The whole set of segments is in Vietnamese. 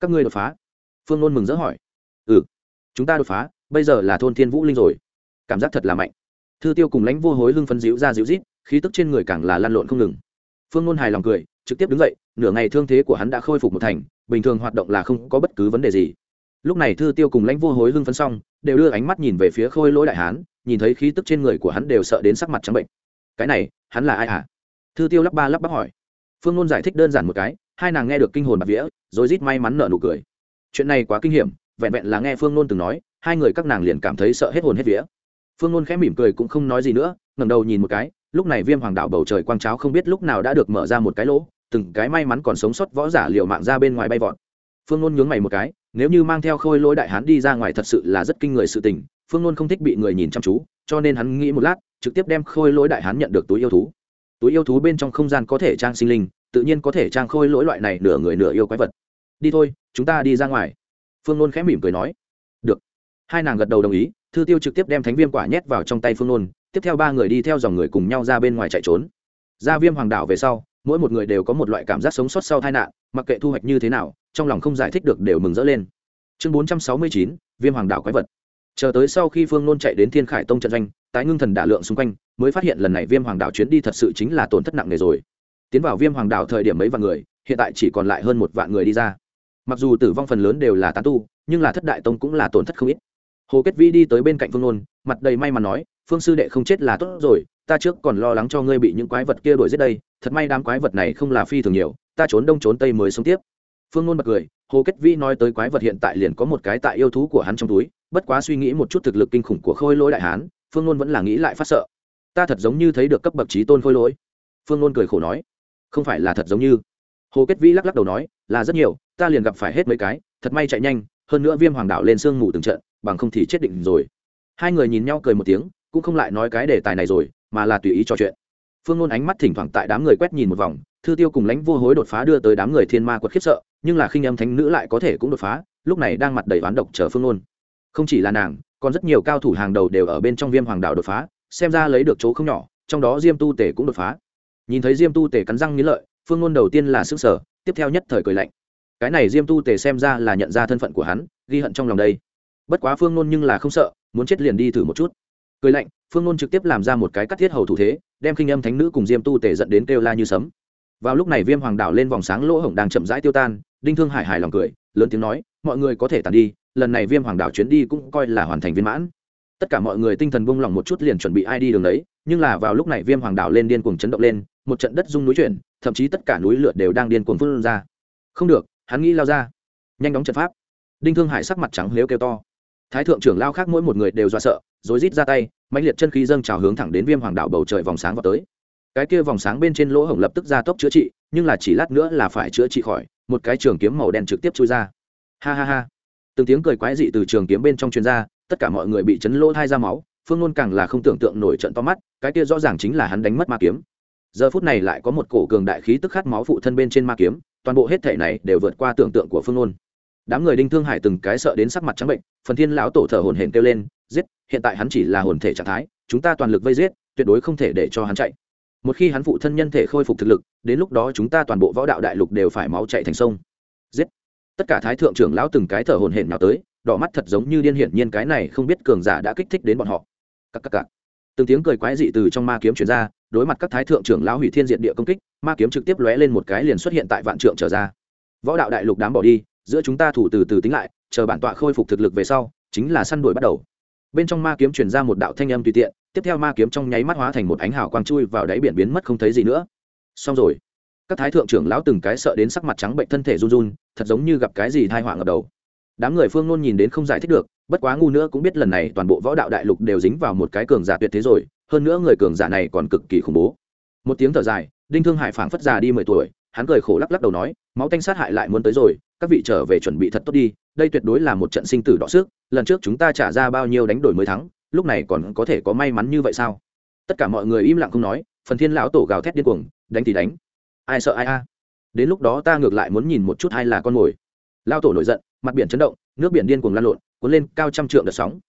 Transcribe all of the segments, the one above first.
các ngươi đột phá. Phương nôn mừng rỡ hỏi. Ừ chúng ta đột phá, bây giờ là thôn thiên vũ linh rồi. Cảm giác thật là mạnh. Thư tiêu cùng lãnh vô hối lưng phấn dịu ra dịu rít, khí tức trên người càng là lăn lộn không ngừng. Phương nôn hài lòng cười, trực tiếp đứng dậy, nửa ngày thương thế của hắn đã khôi phục một thành, bình thường hoạt động là không có bất cứ vấn đề gì. Lúc này thư tiêu cùng lãnh vô hối hưng phấn xong, đều đưa ánh mắt nhìn về phía khôi lỗi đại hán, nhìn thấy khí tức trên người của hắn đều sợ đến sắc mặt trắng bệnh. Cái này, hắn là ai hả? Thư tiêu lắp ba lắp bắp hỏi. Phương nôn giải thích đơn giản một cái hai nàng nghe được kinh hồn bạc vía, rồi rít may mắn nợ nụ cười. Chuyện này quá kinh hiểm, vẹn vẹn là nghe phương nôn từng nói, hai người các nàng liền cảm thấy sợ hết hồn hết vía. Phương nôn khẽ mỉm cười cũng không nói gì nữa, ngẩng đầu nhìn một cái, lúc này viêm hoàng đạo bầu trời quang cháo không biết lúc nào đã được mở ra một cái lỗ, từng cái may mắn còn sống sót võ giả liệu mạng ra bên ngoài bay vọt. Phương nôn nhướng mày một cái, nếu như mang theo khôi lỗi đại hán đi ra ngoài thật sự là rất kinh người sự tình, phương nôn không thích bị người nhìn chăm chú, cho nên hắn nghĩ một lát, trực tiếp đem khôi lỗi đại hán nhận được túi yêu thú. Túi yêu thú bên trong không gian có thể trang sinh linh tự nhiên có thể trang khôi lỗi loại này nửa người nửa yêu quái vật. Đi thôi, chúng ta đi ra ngoài. Phương nôn khẽ mỉm cười nói. Được. Hai nàng gật đầu đồng ý, thư tiêu trực tiếp đem thánh viêm quả nhét vào trong tay phương nôn, tiếp theo ba người đi theo dòng người cùng nhau ra bên ngoài chạy trốn. Ra viêm hoàng đảo về sau, mỗi một người đều có một loại cảm giác sống sót sau tai nạn, mặc kệ thu hoạch như thế nào, trong lòng không giải thích được đều mừng rỡ lên. Chương bốn trăm sáu mươi chín, viêm hoàng đảo quái vật. Chờ tới sau khi phương nôn chạy đến thiên khải tông trận doanh, tái ngưng thần đả lượng xung quanh, mới phát hiện lần này viêm hoàng đảo chuyến đi thật sự chính là tổn thất nặng nề rồi tiến vào viêm hoàng đảo thời điểm mấy vạn người, hiện tại chỉ còn lại hơn một vạn người đi ra. Mặc dù tử vong phần lớn đều là tán tu, nhưng là thất đại tông cũng là tổn thất không ít. Hồ kết vĩ đi tới bên cạnh phương nôn, mặt đầy may mắn nói, phương sư đệ không chết là tốt rồi, ta trước còn lo lắng cho ngươi bị những quái vật kia đuổi giết đây, thật may đám quái vật này không là phi thường nhiều, ta trốn đông trốn tây mới sống tiếp. Phương nôn bật cười, hồ kết vĩ nói tới quái vật hiện tại liền có một cái tại yêu thú của hắn trong túi, bất quá suy nghĩ một chút thực lực kinh khủng của khôi lỗi đại hán, phương nôn vẫn là nghĩ lại phát sợ. Ta thật giống như thấy được cấp bậc trí tôn khôi lỗi. Phương nôn cười khổ nói không phải là thật giống như. Hồ kết vĩ lắc lắc đầu nói, là rất nhiều, ta liền gặp phải hết mấy cái, thật may chạy nhanh, hơn nữa viêm hoàng đạo lên sương ngủ từng trận, bằng không thì chết định rồi. Hai người nhìn nhau cười một tiếng, cũng không lại nói cái đề tài này rồi, mà là tùy ý trò chuyện. Phương nôn ánh mắt thỉnh thoảng tại đám người quét nhìn một vòng, thư tiêu cùng lãnh vô hối đột phá đưa tới đám người thiên ma quật khiếp sợ, nhưng là khinh âm thánh nữ lại có thể cũng đột phá, lúc này đang mặt đầy oán độc chờ phương nôn. Không chỉ là nàng, còn rất nhiều cao thủ hàng đầu đều ở bên trong viêm hoàng đạo đột phá, xem ra lấy được chỗ không nhỏ, trong đó diêm tu tể cũng đột phá nhìn thấy diêm tu Tề cắn răng nghĩ lợi, phương ngôn đầu tiên là s ư ơ n g sở tiếp theo nhất thời cười lạnh. Cái này diêm tu Tề xem ra là nhận ra thân phận của hắn, ghi hận trong lòng đây. Bất quá phương ngôn nhưng là không sợ, muốn chết liền đi thử một chút. Cười lạnh, phương ngôn trực tiếp làm ra một cái cắt thiết hầu thủ thế, đem khinh âm thánh nữ cùng diêm tu Tề dẫn đến kêu la như sấm. Vào lúc này viêm hoàng đảo lên vòng sáng lỗ hổng đang chậm rãi tiêu tan, đinh thương hải hài lòng cười, lớn tiếng nói, mọi người có thể tàn đi, lần này viêm hoàng đảo chuyến đi cũng coi là hoàn thành viên mãn. Tất cả mọi người tinh thần buông lỏng một chút liền chuẩn bị ai đi đường đấy, nhưng là vào lúc này viêm hoàng đảo lên điên cuồng chấn động lên một trận đất rung núi chuyển, thậm chí tất cả núi lửa đều đang điên cuồng phun ra. Không được, hắn nghĩ lao ra. Nhanh đóng trận pháp. Đinh thương hải sắc mặt trắng lếu kêu to. Thái thượng trưởng lao khác mỗi một người đều do sợ, rồi rít ra tay, mãnh liệt chân khí dâng trào hướng thẳng đến viêm hoàng đảo bầu trời vòng sáng vào tới. Cái kia vòng sáng bên trên lỗ hổng lập tức ra tốc chữa trị, nhưng là chỉ lát nữa là phải chữa trị khỏi, một cái trường kiếm màu đen trực tiếp chui ra. Ha ha ha. Từng tiếng cười quái dị từ trường kiếm bên trong chuyên gia tất cả mọi người bị chấn lỗ thai ra máu, phương ngôn càng là không tưởng tượng nổi trận to mắt, cái kia rõ ràng chính là hắn đánh mất ma kiếm giờ phút này lại có một cổ cường đại khí tức khát máu phụ thân bên trên ma kiếm, toàn bộ hết thể này đều vượt qua tưởng tượng của phương ngôn đám người đinh thương hải từng cái sợ đến sắc mặt trắng bệnh, phần thiên lão tổ thở hồn hển kêu lên, giết, hiện tại hắn chỉ là hồn thể trạng thái, chúng ta toàn lực vây giết, tuyệt đối không thể để cho hắn chạy. Một khi hắn phụ thân nhân thể khôi phục thực lực, đến lúc đó chúng ta toàn bộ võ đạo đại lục đều phải máu chạy thành sông. Giết. Tất cả thái thượng trưởng lão từng cái thở hồn hển nào tới, đỏ mắt thật giống như điên hiển nhiên cái này không biết cường giả đã kích thích đến bọn họ. Cắc cắc cắc. từng tiếng cười quái dị từ trong ma kiếm chuyển ra đối mặt các thái thượng trưởng lão hủy thiên diện địa công kích, ma kiếm trực tiếp lóe lên một cái liền xuất hiện tại vạn trượng trở ra. Võ đạo đại lục đám bỏ đi, giữa chúng ta thủ từ từ tính lại, chờ bản tọa khôi phục thực lực về sau, chính là săn đuổi bắt đầu. Bên trong ma kiếm truyền ra một đạo thanh âm tùy tiện, tiếp theo ma kiếm trong nháy mắt hóa thành một ánh hào quang chui vào đáy biển biến mất không thấy gì nữa. Xong rồi. Các thái thượng trưởng lão từng cái sợ đến sắc mặt trắng bệnh, thân thể run run, thật giống như gặp cái gì thai họa ngập đầu đám người phương nôn nhìn đến không giải thích được, bất quá ngu nữa cũng biết lần này toàn bộ võ đạo đại lục đều dính vào một cái cường giả tuyệt thế rồi, hơn nữa người cường giả này còn cực kỳ khủng bố. Một tiếng thở dài, đinh thương hải phảng phất già đi mười tuổi, hắn cười khổ lắc lắc đầu nói, máu tanh sát hại lại muốn tới rồi, các vị trở về chuẩn bị thật tốt đi, đây tuyệt đối là một trận sinh tử đỏ sức, lần trước chúng ta trả ra bao nhiêu đánh đổi mới thắng, lúc này còn có thể có may mắn như vậy sao? Tất cả mọi người im lặng không nói, phần thiên lão tổ gào thét điên cuồng, đánh thì đánh. Ai sợ ai a? Đến lúc đó ta ngược lại muốn nhìn một chút ai là con mồi. Lao tổ nổi giận mặt biển chấn động, nước biển điên cuồng lan lộn, cuốn lên cao trăm trượng đợt sóng.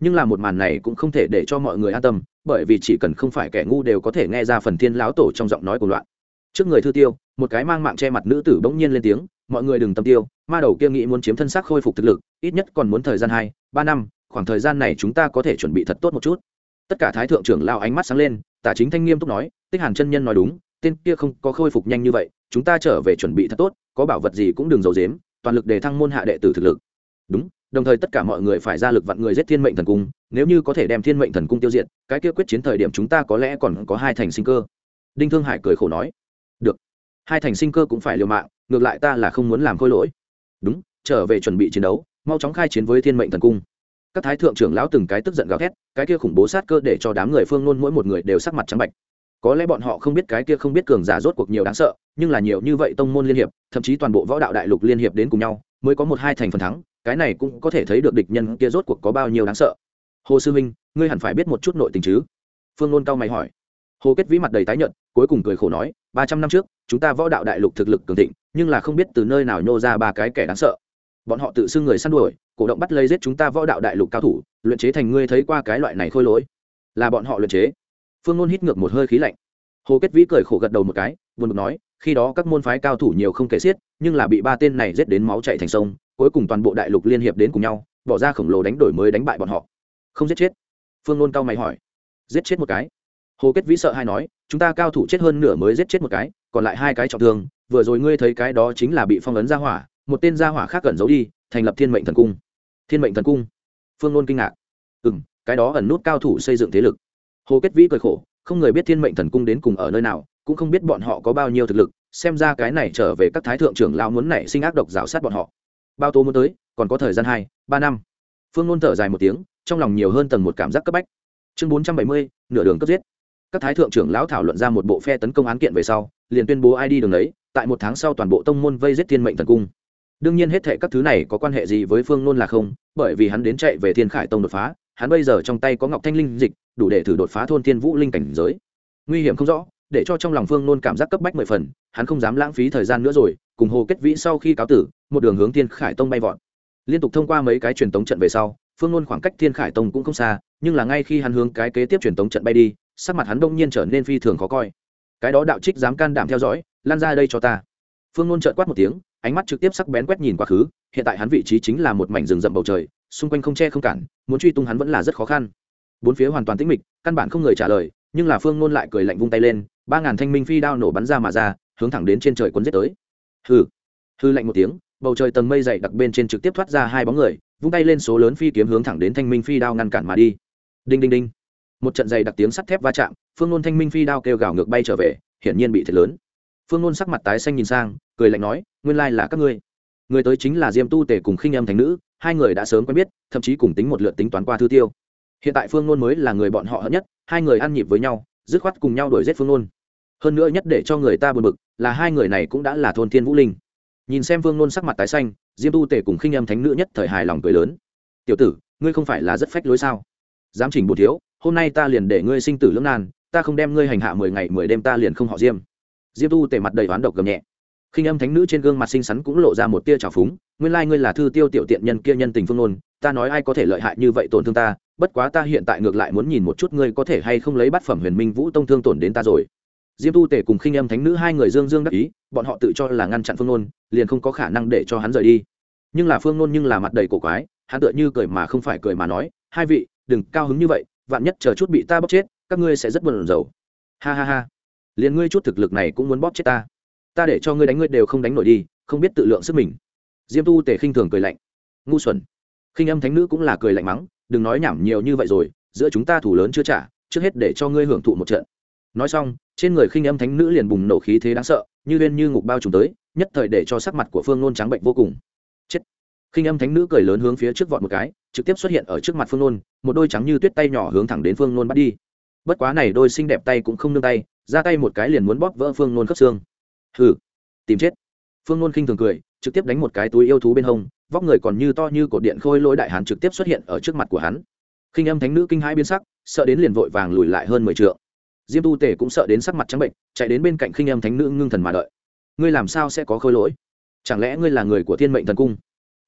Nhưng là một màn này cũng không thể để cho mọi người an tâm, bởi vì chỉ cần không phải kẻ ngu đều có thể nghe ra phần thiên lão tổ trong giọng nói của loạn. Trước người thư tiêu, một cái mang mạng che mặt nữ tử bỗng nhiên lên tiếng, mọi người đừng tâm tiêu, ma đầu kia nghĩ muốn chiếm thân xác khôi phục thực lực, ít nhất còn muốn thời gian hai, ba năm, khoảng thời gian này chúng ta có thể chuẩn bị thật tốt một chút. Tất cả thái thượng trưởng lao ánh mắt sáng lên, tả chính thanh nghiêm túc nói, tích hàn chân nhân nói đúng, tên kia không có khôi phục nhanh như vậy, chúng ta trở về chuẩn bị thật tốt, có bảo vật gì cũng đừng giấu dếm toàn lực để thăng môn hạ đệ tử thực lực. Đúng, đồng thời tất cả mọi người phải ra lực vặn người giết thiên mệnh thần cung, nếu như có thể đem thiên mệnh thần cung tiêu diệt, cái kia quyết chiến thời điểm chúng ta có lẽ còn có hai thành sinh cơ. Đinh thương hải cười khổ nói. Được, hai thành sinh cơ cũng phải liều mạng, ngược lại ta là không muốn làm khôi lỗi. Đúng, trở về chuẩn bị chiến đấu, mau chóng khai chiến với thiên mệnh thần cung. Các thái thượng trưởng lão từng cái tức giận gào thét, cái kia khủng bố sát cơ để cho đám người phương nôn mỗi một người đều sắc mặt trắng bạch có lẽ bọn họ không biết cái kia không biết cường giả rốt cuộc nhiều đáng sợ, nhưng là nhiều như vậy tông môn liên hiệp, thậm chí toàn bộ võ đạo đại lục liên hiệp đến cùng nhau, mới có một hai thành phần thắng, cái này cũng có thể thấy được địch nhân kia rốt cuộc có bao nhiêu đáng sợ. Hồ sư minh, ngươi hẳn phải biết một chút nội tình chứ? Phương nôn cao mày hỏi. Hồ kết vĩ mặt đầy tái nhợt, cuối cùng cười khổ nói, ba trăm năm trước, chúng ta võ đạo đại lục thực lực cường thịnh, nhưng là không biết từ nơi nào nhô ra ba cái kẻ đáng sợ. Bọn họ tự xưng người săn đuổi, cổ động bắt lấy giết chúng ta võ đạo đại lục cao thủ, luyện chế thành ngươi thấy qua cái loại này khôi lỗi. Là bọn họ luyện chế phương nôn hít ngược một hơi khí lạnh. Hồ kết vĩ cười khổ gật đầu một cái, buồn bực nói, khi đó các môn phái cao thủ nhiều không kể xiết, nhưng là bị ba tên này giết đến máu chạy thành sông, cuối cùng toàn bộ đại lục liên hiệp đến cùng nhau, bỏ ra khổng lồ đánh đổi mới đánh bại bọn họ. Không giết chết. Phương nôn cao mày hỏi. Giết chết một cái? Hồ kết vĩ sợ hay nói, chúng ta cao thủ chết hơn nửa mới giết chết một cái, còn lại hai cái trọng thương, vừa rồi ngươi thấy cái đó chính là bị phong ấn ra hỏa, một tên gia hỏa khác cẩn giấu đi, thành lập thiên mệnh thần cung. Thiên mệnh thần cung. Phương nôn kinh ngạc. Ừ m cái đó ẩn nút cao thủ xây dựng thế lực hồ kết vĩ cười khổ, không người biết thiên mệnh thần cung đến cùng ở nơi nào, cũng không biết bọn họ có bao nhiêu thực lực, xem ra cái này trở về các thái thượng trưởng lao muốn nảy sinh ác độc rào sát bọn họ. Bao tố muốn tới, còn có thời gian hai, ba năm. Phương nôn thở dài một tiếng, trong lòng nhiều hơn tầng một cảm giác cấp bách. Chương bốn trăm bảy mươi, nửa đường cấp giết. Các thái thượng trưởng lão thảo luận ra một bộ phe tấn công án kiện về sau, liền tuyên bố ai đi đường ấy. tại một tháng sau toàn bộ tông môn vây giết thiên mệnh thần cung. Đương nhiên hết thệ các thứ này có quan hệ gì với phương nôn là không, bởi vì hắn đến chạy về thiên khải tông đột phá hắn bây giờ trong tay có ngọc thanh linh dịch, đủ để thử đột phá thôn thiên vũ linh cảnh giới. Nguy hiểm không rõ, để cho trong lòng phương nôn cảm giác cấp bách mười phần, hắn không dám lãng phí thời gian nữa rồi, cùng hồ kết vĩ sau khi cáo tử, một đường hướng thiên khải tông bay vọt. Liên tục thông qua mấy cái truyền tống trận về sau, phương nôn khoảng cách thiên khải tông cũng không xa, nhưng là ngay khi hắn hướng cái kế tiếp truyền tống trận bay đi, sắc mặt hắn đông nhiên trở nên phi thường khó coi. Cái đó đạo trích dám can đảm theo dõi, lan ra đây cho ta. Phương nôn trợn quát một tiếng, ánh mắt trực tiếp sắc bén quét nhìn quá khứ, hiện tại hắn vị trí chính là một mảnh rừng rậm bầu trời xung quanh không che không cản, muốn truy tung hắn vẫn là rất khó khăn. Bốn phía hoàn toàn tĩnh mịch, căn bản không người trả lời, nhưng là phương nôn lại cười lạnh vung tay lên, ba ngàn thanh minh phi đao nổ bắn ra mà ra, hướng thẳng đến trên trời quân giết tới. Hư hư lạnh một tiếng, bầu trời tầng mây dày đặc bên trên trực tiếp thoát ra hai bóng người, vung tay lên số lớn phi kiếm hướng thẳng đến thanh minh phi đao ngăn cản mà đi. Đinh đinh đinh. Một trận dày đặc tiếng sắt thép va chạm, phương nôn thanh minh phi đao kêu gào ngược bay trở về, hiển nhiên bị thiệt lớn. Phương nôn sắc mặt tái xanh nhìn sang, cười lạnh nói, nguyên lai là các ngươi. Người tới chính là diêm tu tề cùng khinh em thành nữ hai người đã sớm quen biết, thậm chí cùng tính một lượt tính toán qua thư tiêu. Hiện tại phương nôn mới là người bọn họ hận nhất, hai người ăn nhịp với nhau, dứt khoát cùng nhau đuổi giết phương nôn. Hơn nữa nhất để cho người ta buồn bực, là hai người này cũng đã là thôn thiên vũ linh. Nhìn xem phương nôn sắc mặt tái xanh, diêm tu tề cùng khinh âm thánh nữ nhất thời hài lòng cười lớn. Tiểu tử, ngươi không phải là rất phách lối sao? Dám chỉnh bột thiếu, hôm nay ta liền để ngươi sinh tử lưỡng nan, ta không đem ngươi hành hạ mười ngày mười đêm ta liền không họ diêm. Diêm tu tề mặt đầy oán độc gầm nhẹ khinh âm thánh nữ trên gương mặt xinh xắn cũng lộ ra một tia trào phúng, nguyên lai ngươi là thư tiêu tiểu tiện nhân kia nhân tình phương nôn ta nói ai có thể lợi hại như vậy tổn thương ta, bất quá ta hiện tại ngược lại muốn nhìn một chút ngươi có thể hay không lấy bát phẩm huyền minh vũ tông thương tổn đến ta rồi. Diêm tu tề cùng khinh âm thánh nữ hai người dương dương đắc ý, bọn họ tự cho là ngăn chặn phương nôn liền không có khả năng để cho hắn rời đi. Nhưng là phương nôn nhưng là mặt đầy cổ quái, hắn tựa như cười mà không phải cười mà nói, hai vị, đừng cao hứng như vậy, vạn nhất chờ chút bị ta bóp chết, các ngươi sẽ rất buồn rầu. Ha ha ha. Liền ngươi chút thực lực này cũng muốn bóp chết ta ta để cho ngươi đánh ngươi đều không đánh nổi đi, không biết tự lượng sức mình. Diêm tu tề khinh thường cười lạnh. Ngu xuẩn. Khinh âm thánh nữ cũng là cười lạnh mắng, đừng nói nhảm nhiều như vậy rồi, giữa chúng ta thủ lớn chưa trả, trước hết để cho ngươi hưởng thụ một trận. Nói xong, trên người khinh âm thánh nữ liền bùng nổ khí thế đáng sợ, như lên như ngục bao trùm tới, nhất thời để cho sắc mặt của phương nôn trắng bệnh vô cùng. Chết. Khinh âm thánh nữ cười lớn hướng phía trước vọt một cái, trực tiếp xuất hiện ở trước mặt phương nôn, một đôi trắng như tuyết tay nhỏ hướng thẳng đến phương nôn bắt đi. Bất quá này đôi xinh đẹp tay cũng không nương tay, ra tay một cái liền muốn bóp vỡ phương nôn khớp xương hừ. Tìm chết. Phương nôn khinh thường cười, trực tiếp đánh một cái túi yêu thú bên hông, vóc người còn như to như cột điện khôi lỗi đại hán trực tiếp xuất hiện ở trước mặt của hắn. Khinh âm thánh nữ kinh hãi biến sắc, sợ đến liền vội vàng lùi lại hơn mười t diêm tu tể cũng sợ đến sắc mặt trắng bệnh, chạy đến bên cạnh khinh âm thánh nữ ngưng thần mà đợi. Ngươi làm sao sẽ có khôi lỗi? Chẳng lẽ ngươi là người của thiên mệnh thần cung?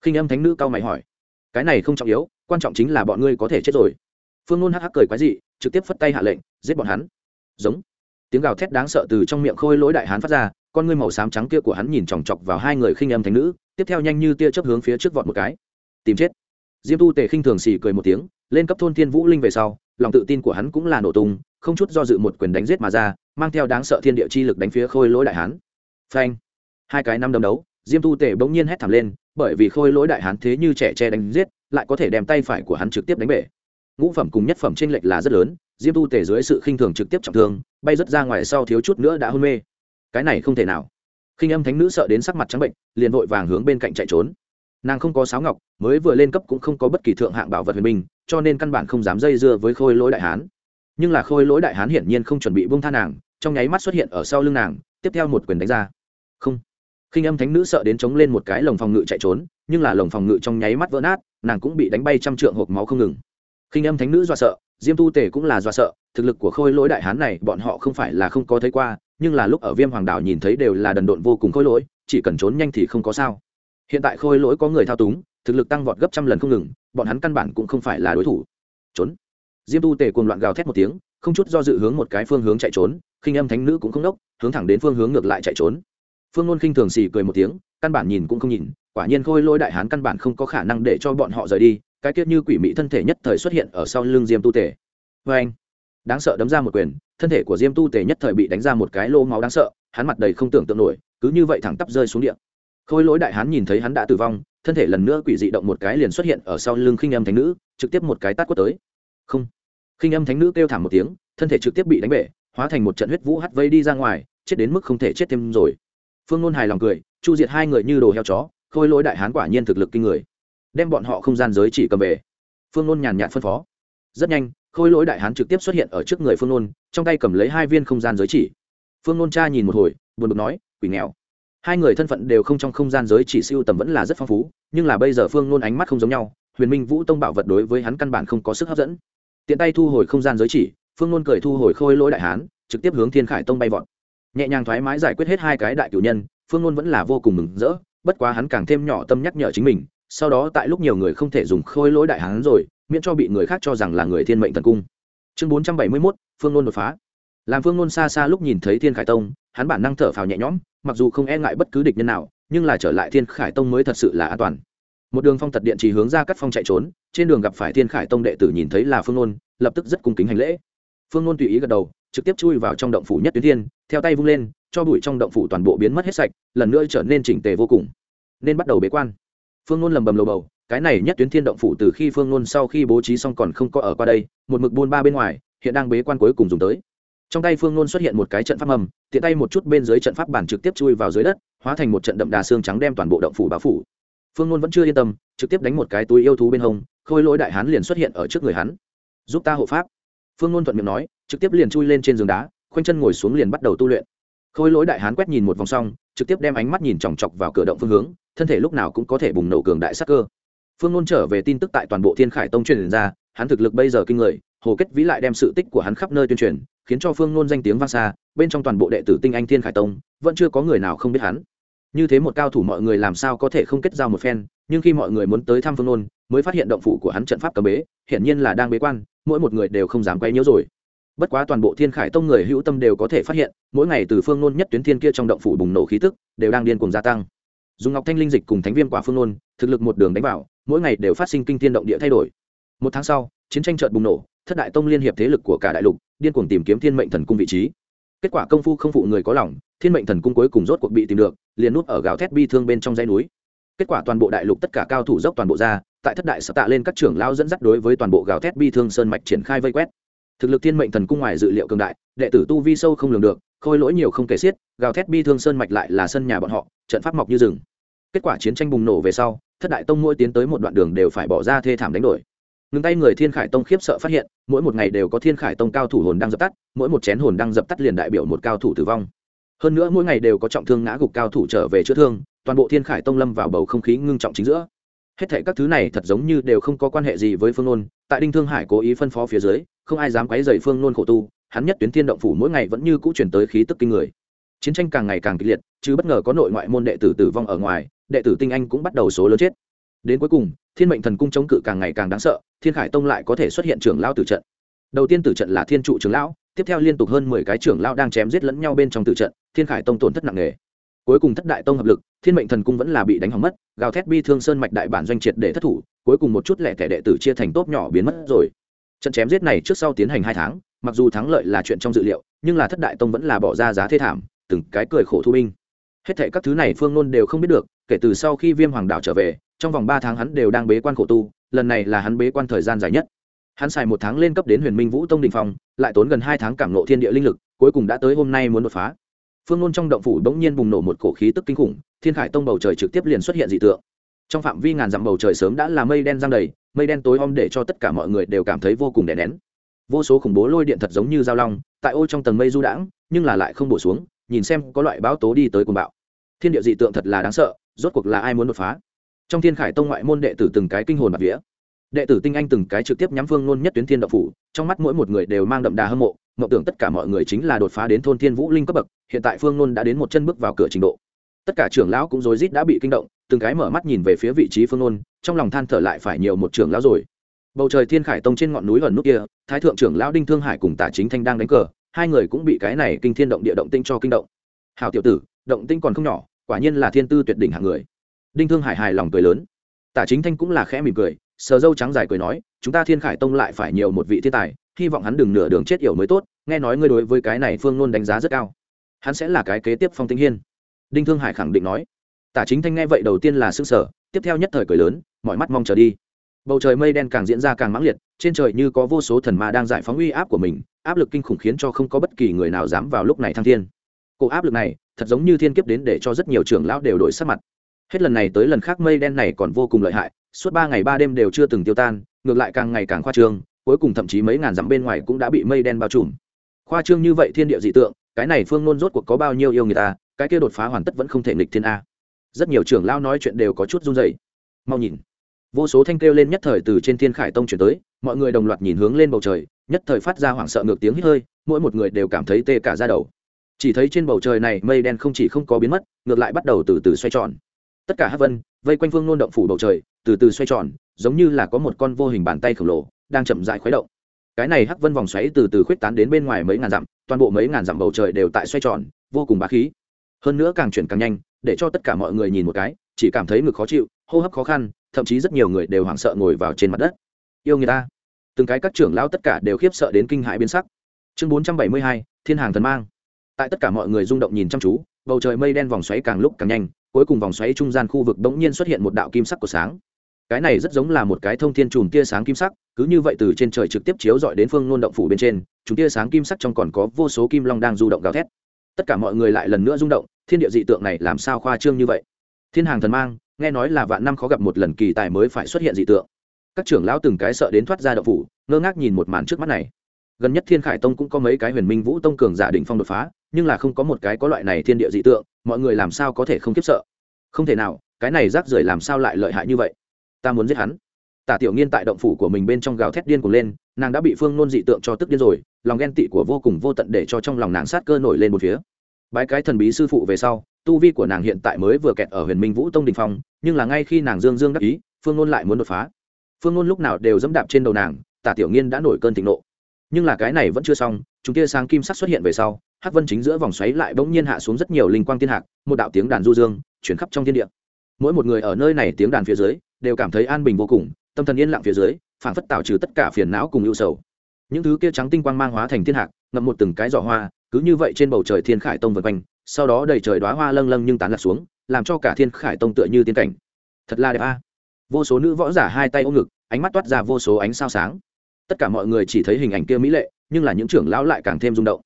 Khinh âm thánh nữ cao mày hỏi. Cái này không trọng yếu, quan trọng chính là bọn ngươi có thể chết rồi. Phương nôn hắc hắc cười quái dị, trực tiếp phất tay hạ lệnh, giết bọn hắn. Giống. Tiếng gào thét đáng sợ từ trong miệng khôi lỗi đại hán phát ra con ngươi màu xám trắng kia của hắn nhìn chòng chọc vào hai người khinh âm thánh nữ, tiếp theo nhanh như tia chớp hướng phía trước vọt một cái. Tìm chết. Diêm tu tề khinh thường xì cười một tiếng, lên cấp thôn thiên vũ linh về sau, lòng tự tin của hắn cũng là nổ tung, không chút do dự một quyền đánh giết mà ra, mang theo đáng sợ thiên địa chi lực đánh phía khôi lỗi đại hán. Phanh. Hai cái năm đấm đấu, diêm tu tề bỗng nhiên hét thảm lên, bởi vì khôi lỗi đại hán thế như trẻ tre đánh giết, lại có thể đem tay phải của hắn trực tiếp đánh bể. Ngũ phẩm cùng nhất phẩm trên lệch là rất lớn, diêm tu tề dưới sự khinh thường trực tiếp trọng thương, bay rớt ra ngoài sau thiếu chút nữa đã hôn mê cái này không thể nào. Khinh âm thánh nữ sợ đến sắc mặt trắng bệnh, liền vội vàng hướng bên cạnh chạy trốn. Nàng không có sáo ngọc, mới vừa lên cấp cũng không có bất kỳ thượng hạng bảo vật huyền minh cho nên căn bản không dám dây dưa với khôi lỗi đại hán. Nhưng là khôi lỗi đại hán hiển nhiên không chuẩn bị bông tha nàng, trong nháy mắt xuất hiện ở sau lưng nàng, tiếp theo một quyền đánh ra. Không. Khinh âm thánh nữ sợ đến chống lên một cái lồng phòng ngự chạy trốn, nhưng là lồng phòng ngự trong nháy mắt vỡ nát, nàng cũng bị đánh bay trăm trượng hộp máu không ngừng. Khinh âm thánh nữ do sợ, diêm tu tể cũng là do sợ, thực lực của khôi lỗi đại hán này bọn họ không phải là không có thấy qua nhưng là lúc ở viêm hoàng đảo nhìn thấy đều là đần độn vô cùng khôi lỗi, chỉ cần trốn nhanh thì không có sao. Hiện tại khôi lỗi có người thao túng, thực lực tăng vọt gấp trăm lần không ngừng, bọn hắn căn bản cũng không phải là đối thủ. Trốn. Diêm tu tề cuồng loạn gào thét một tiếng, không chút do dự hướng một cái phương hướng chạy trốn, khinh âm thánh nữ cũng không đốc, hướng thẳng đến phương hướng ngược lại chạy trốn. Phương ngôn khinh thường xì cười một tiếng, căn bản nhìn cũng không nhìn, quả nhiên khôi lỗi đại hán căn bản không có khả năng để cho bọn họ rời đi, cái tiết như quỷ mị thân thể nhất thời xuất hiện ở sau lưng diêm tu tề. Vê anh đáng sợ đấm ra một quyền, thân thể của diêm tu tề nhất thời bị đánh ra một cái lô máu đáng sợ, hắn mặt đầy không tưởng tượng nổi, cứ như vậy thẳng tắp rơi xuống địa. Khôi lỗi đại hán nhìn thấy hắn đã tử vong, thân thể lần nữa quỷ dị động một cái liền xuất hiện ở sau lưng khinh âm thánh nữ, trực tiếp một cái tát quất tới. Không. Khinh âm thánh nữ kêu thảm một tiếng, thân thể trực tiếp bị đánh bể, hóa thành một trận huyết vũ hắt vây đi ra ngoài, chết đến mức không thể chết thêm rồi. Phương nôn hài lòng cười, chu diệt hai người như đồ heo chó, khôi lỗi đại hán quả nhiên thực lực kinh người. Đem bọn họ không gian giới chỉ cầm về. Phương nôn nhàn nhạt phân phó. Rất nhanh khôi lỗi đại hán trực tiếp xuất hiện ở trước người phương nôn, trong tay cầm lấy hai viên không gian giới chỉ. Phương nôn cha nhìn một hồi, buồn bực nói, quỷ nghèo. Hai người thân phận đều không trong không gian giới chỉ siêu tầm vẫn là rất phong phú, nhưng là bây giờ phương nôn ánh mắt không giống nhau, huyền minh vũ tông bảo vật đối với hắn căn bản không có sức hấp dẫn. Tiện tay thu hồi không gian giới chỉ, phương nôn cười thu hồi khôi lỗi đại hán, trực tiếp hướng thiên khải tông bay vọt. Nhẹ nhàng thoải mái giải quyết hết hai cái đại cử nhân, phương nôn vẫn là vô cùng mừng rỡ, bất quá hắn càng thêm nhỏ tâm nhắc nhở chính mình, sau đó tại lúc nhiều người không thể dùng khôi lỗi đại hán rồi miễn cho bị người khác cho rằng là người thiên mệnh thần cung. Chương bốn trăm bảy mươi mốt, phương nôn đột phá. Làm phương nôn xa xa lúc nhìn thấy thiên khải tông, hắn bản năng thở phào nhẹ nhõm, mặc dù không e ngại bất cứ địch nhân nào, nhưng là trở lại thiên khải tông mới thật sự là an toàn. Một đường phong tật điện chỉ hướng ra cắt phong chạy trốn, trên đường gặp phải thiên khải tông đệ tử nhìn thấy là phương nôn, lập tức rất cung kính hành lễ. Phương nôn tùy ý gật đầu, trực tiếp chui vào trong động phủ nhất tuyến thiên, theo tay vung lên, cho bụi trong động phủ toàn bộ biến mất hết sạch, lần nữa trở nên chỉnh tề vô cùng. Nên bắt đầu bế quan. Phương nôn lầm bầm lầu bầu cái này nhất tuyến thiên động phủ từ khi phương nôn sau khi bố trí xong còn không có ở qua đây, một mực buôn ba bên ngoài, hiện đang bế quan cuối cùng dùng tới. Trong tay phương nôn xuất hiện một cái trận pháp mầm, tiện tay một chút bên dưới trận pháp bản trực tiếp chui vào dưới đất, hóa thành một trận đậm đà xương trắng đem toàn bộ động phủ báo phủ. Phương nôn vẫn chưa yên tâm, trực tiếp đánh một cái túi yêu thú bên hông, khôi lỗi đại hán liền xuất hiện ở trước người hắn. Giúp ta hộ pháp. Phương nôn thuận miệng nói, trực tiếp liền chui lên trên giường đá, khoanh chân ngồi xuống liền bắt đầu tu luyện. Khôi lỗi đại hán quét nhìn một vòng xong, trực tiếp đem ánh mắt nhìn chòng chọc vào cửa động phương hướng, thân thể lúc nào cũng có thể bùng nổ cường đại sắc cơ phương nôn trở về tin tức tại toàn bộ thiên khải tông truyền ra, hắn thực lực bây giờ kinh người, hồ kết vĩ lại đem sự tích của hắn khắp nơi tuyên truyền, khiến cho phương nôn danh tiếng vang xa, bên trong toàn bộ đệ tử tinh anh thiên khải tông, vẫn chưa có người nào không biết hắn. Như thế một cao thủ mọi người làm sao có thể không kết giao một phen, nhưng khi mọi người muốn tới thăm phương nôn, mới phát hiện động phủ của hắn trận pháp cấm bế, hiển nhiên là đang bế quan, mỗi một người đều không dám quay nhiễu rồi. Bất quá toàn bộ thiên khải tông người hữu tâm đều có thể phát hiện, mỗi ngày từ phương nôn nhất tuyến thiên kia trong động phủ bùng nổ khí tức, đều đang điên cuồng gia tăng. Dùng ngọc thanh linh dịch cùng thánh viêm quả phương nôn, thực lực một đường đánh vào mỗi ngày đều phát sinh kinh thiên động địa thay đổi. Một tháng sau, chiến tranh chợt bùng nổ, thất đại tông liên hiệp thế lực của cả đại lục điên cuồng tìm kiếm thiên mệnh thần cung vị trí. Kết quả công phu không phụ người có lòng, thiên mệnh thần cung cuối cùng rốt cuộc bị tìm được, liền nuốt ở gào thét bi thương bên trong dãy núi. Kết quả toàn bộ đại lục tất cả cao thủ dốc toàn bộ ra, tại thất đại sở tạ lên các trưởng lao dẫn dắt đối với toàn bộ gào thét bi thương sơn mạch triển khai vây quét. Thực lực thiên mệnh thần cung ngoài dự liệu cường đại, đệ tử tu vi sâu không lường được, khôi lỗi nhiều không kể xiết, gào thét bi thương sơn mạch lại là sân nhà bọn họ, trận pháp mọc như rừng. Kết quả chiến tranh bùng nổ về sau thất đại tông mỗi tiến tới một đoạn đường đều phải bỏ ra thê thảm đánh đổi. Ngừng tay người thiên khải tông khiếp sợ phát hiện, mỗi một ngày đều có thiên khải tông cao thủ hồn đang dập tắt, mỗi một chén hồn đang dập tắt liền đại biểu một cao thủ tử vong. Hơn nữa mỗi ngày đều có trọng thương ngã gục cao thủ trở về chữa thương, toàn bộ thiên khải tông lâm vào bầu không khí ngưng trọng chính giữa. Hết thệ các thứ này thật giống như đều không có quan hệ gì với phương nôn, tại đinh thương hải cố ý phân phó phía dưới, không ai dám quấy dày phương nôn khổ tu, hắn nhất tuyến thiên động phủ mỗi ngày vẫn như cũ chuyển tới khí tức kinh người chiến tranh càng ngày càng kịch liệt, chứ bất ngờ có nội ngoại môn đệ tử tử vong ở ngoài, đệ tử tinh anh cũng bắt đầu số lớn chết. Đến cuối cùng, thiên mệnh thần cung chống cự càng ngày càng đáng sợ, thiên khải tông lại có thể xuất hiện trưởng lao tử trận. Đầu tiên tử trận là thiên trụ trưởng lão, tiếp theo liên tục hơn mười cái trưởng lao đang chém giết lẫn nhau bên trong tử trận, thiên khải tông tổn thất nặng nề. Cuối cùng thất đại tông hợp lực, thiên mệnh thần cung vẫn là bị đánh hỏng mất, gào thét bi thương sơn mạch đại bản doanh triệt để thất thủ, cuối cùng một chút lẻ thẻ đệ tử chia thành tốp nhỏ biến mất rồi. Trận chém giết này trước sau tiến hành hai tháng, mặc dù thắng lợi là chuyện trong dự liệu, nhưng là thất đại tông vẫn là bỏ ra giá thê thảm từng cái cười khổ thu binh. Hết thệ các thứ này phương nôn đều không biết được, kể từ sau khi viêm hoàng đảo trở về, trong vòng ba tháng hắn đều đang bế quan khổ tu, lần này là hắn bế quan thời gian dài nhất. Hắn xài một tháng lên cấp đến huyền minh vũ tông đình phong, lại tốn gần hai tháng cảm nộ thiên địa linh lực, cuối cùng đã tới hôm nay muốn đột phá. Phương nôn trong động phủ bỗng nhiên bùng nổ một cổ khí tức kinh khủng, thiên khải tông bầu trời trực tiếp liền xuất hiện dị tượng. Trong phạm vi ngàn dặm bầu trời sớm đã là mây đen giang đầy, mây đen tối om để cho tất cả mọi người đều cảm thấy vô cùng đè nén. Vô số khủng bố lôi điện thật giống như dao long, tại ô trong tầng mây du đãng, nhưng là lại không bổ xuống nhìn xem có loại báo tố đi tới cùng bạo. Thiên địa dị tượng thật là đáng sợ, rốt cuộc là ai muốn đột phá? Trong thiên khải tông ngoại môn đệ tử từng cái kinh hồn bạc vía. Đệ tử tinh anh từng cái trực tiếp nhắm phương nôn nhất tuyến thiên đạo phủ, trong mắt mỗi một người đều mang đậm đà hâm mộ, mộng tưởng tất cả mọi người chính là đột phá đến thôn thiên vũ linh cấp bậc, hiện tại phương nôn đã đến một chân bước vào cửa trình độ. Tất cả trưởng lão cũng rối rít đã bị kinh động, từng cái mở mắt nhìn về phía vị trí phương nôn trong lòng than thở lại phải nhiều một trưởng lão rồi. Bầu trời thiên khải tông trên ngọn núi gần nút kia, thái thượng trưởng lão đinh thương hải cùng tả chính thanh đang đánh cờ hai người cũng bị cái này kinh thiên động địa động tinh cho kinh động. Hào tiểu tử, động tinh còn không nhỏ, quả nhiên là thiên tư tuyệt đỉnh hạng người. Đinh thương hải hài lòng cười lớn. Tả chính thanh cũng là khẽ mỉm cười, sờ dâu trắng dài cười nói, chúng ta thiên khải tông lại phải nhiều một vị thiên tài, hy vọng hắn đừng nửa đường chết yểu mới tốt, nghe nói ngươi đối với cái này phương nôn đánh giá rất cao. Hắn sẽ là cái kế tiếp phong tinh hiên. Đinh thương hải khẳng định nói. Tả chính thanh nghe vậy đầu tiên là s ư n g sở tiếp theo nhất thời cười lớn, mọi mắt mong chờ đi bầu trời mây đen càng diễn ra càng mãng liệt, trên trời như có vô số thần ma đang giải phóng uy áp của mình, áp lực kinh khủng khiến cho không có bất kỳ người nào dám vào lúc này thăng thiên. Cổ áp lực này, thật giống như thiên kiếp đến để cho rất nhiều trưởng lão đều đổi sắc mặt. Hết lần này tới lần khác mây đen này còn vô cùng lợi hại, suốt ba ngày ba đêm đều chưa từng tiêu tan, ngược lại càng ngày càng khoa trương, cuối cùng thậm chí mấy ngàn dặm bên ngoài cũng đã bị mây đen bao trùm. Khoa trương như vậy thiên địa dị tượng, cái này phương nôn rốt cuộc có bao nhiêu yêu người ta, cái kia đột phá hoàn tất vẫn không thể nghịch thiên a. Rất nhiều trưởng lão nói chuyện đều có chút run dày mau nhìn vô số thanh kêu lên nhất thời từ trên thiên khải tông chuyển tới, mọi người đồng loạt nhìn hướng lên bầu trời, nhất thời phát ra hoảng sợ ngược tiếng hít hơi, mỗi một người đều cảm thấy tê cả ra đầu. Chỉ thấy trên bầu trời này mây đen không chỉ không có biến mất, ngược lại bắt đầu từ từ xoay tròn. Tất cả hát vân, vây quanh phương nôn động phủ bầu trời, từ từ xoay tròn, giống như là có một con vô hình bàn tay khổng lồ, đang chậm dại khuấy động. Cái này hắc vân vòng xoáy từ từ khuyết tán đến bên ngoài mấy ngàn dặm, toàn bộ mấy ngàn dặm bầu trời đều tại xoay tròn, vô cùng bá khí. Hơn nữa càng chuyển càng nhanh, để cho tất cả mọi người nhìn một cái, chỉ cảm thấy ngực khó chịu, hô hấp khó khăn thậm chí rất nhiều người đều hoảng sợ ngồi vào trên mặt đất. Yêu người ta. Từng cái các trưởng lao tất cả đều khiếp sợ đến kinh hãi biến sắc. Chương bốn trăm bảy mươi hai, thiên hàng thần mang. Tại tất cả mọi người rung động nhìn chăm chú, bầu trời mây đen vòng xoáy càng lúc càng nhanh, cuối cùng vòng xoáy trung gian khu vực bỗng nhiên xuất hiện một đạo kim sắc của sáng. Cái này rất giống là một cái thông thiên chùm tia sáng kim sắc, cứ như vậy từ trên trời trực tiếp chiếu dọi đến phương nôn động phủ bên trên chúng tia sáng kim sắc trong còn có vô số kim long đang du động gào thét. Tất cả mọi người lại lần nữa rung động, thiên địa dị tượng này làm sao khoa trương như vậy? Thiên hàng thần mang nghe nói là vạn năm khó gặp một lần kỳ tài mới phải xuất hiện dị tượng. Các trưởng lão từng cái sợ đến thoát ra động phủ, ngơ ngác nhìn một màn trước mắt này. Gần nhất thiên khải tông cũng có mấy cái huyền minh vũ tông cường giả định phong đột phá, nhưng là không có một cái có loại này thiên địa dị tượng, mọi người làm sao có thể không kiếp sợ? Không thể nào, cái này rác rưởi làm sao lại lợi hại như vậy? Ta muốn giết hắn. Tả tiểu nghiên tại động phủ của mình bên trong gào thét điên cuồng lên, nàng đã bị phương nôn dị tượng cho tức điên rồi, lòng ghen tị của vô cùng vô tận để cho trong lòng nàng sát cơ nổi lên một phía bái cái thần bí sư phụ về sau, tu vi của nàng hiện tại mới vừa kẹt ở huyền minh vũ tông đình phong, nhưng là ngay khi nàng dương dương đắc ý, phương ngôn lại muốn đột phá. Phương ngôn lúc nào đều dẫm đạp trên đầu nàng, tả tiểu nghiên đã nổi cơn thịnh nộ. Nhưng là cái này vẫn chưa xong, chúng tia sáng kim sắc xuất hiện về sau, hắc vân chính giữa vòng xoáy lại bỗng nhiên hạ xuống rất nhiều linh quang thiên hạc, một đạo tiếng đàn du dương, chuyển khắp trong thiên địa. Mỗi một người ở nơi này tiếng đàn phía dưới, đều cảm thấy an bình vô cùng, tâm thần yên lặng phía dưới phản phất tạo trừ tất cả phiền não cùng ưu sầu. Những thứ kia trắng tinh quang mang hóa thành thiên hạc, ngậm một từng cái giỏ hoa cứ như vậy trên bầu trời thiên khải tông vần quanh, sau đó đầy trời đoá hoa lâng lâng nhưng tán lạc xuống, làm cho cả thiên khải tông tựa như tiên cảnh. Thật là đẹp a. Vô số nữ võ giả hai tay ôm ngực, ánh mắt toát ra vô số ánh sao sáng. Tất cả mọi người chỉ thấy hình ảnh kia mỹ lệ, nhưng là những trưởng lão lại càng thêm rung động.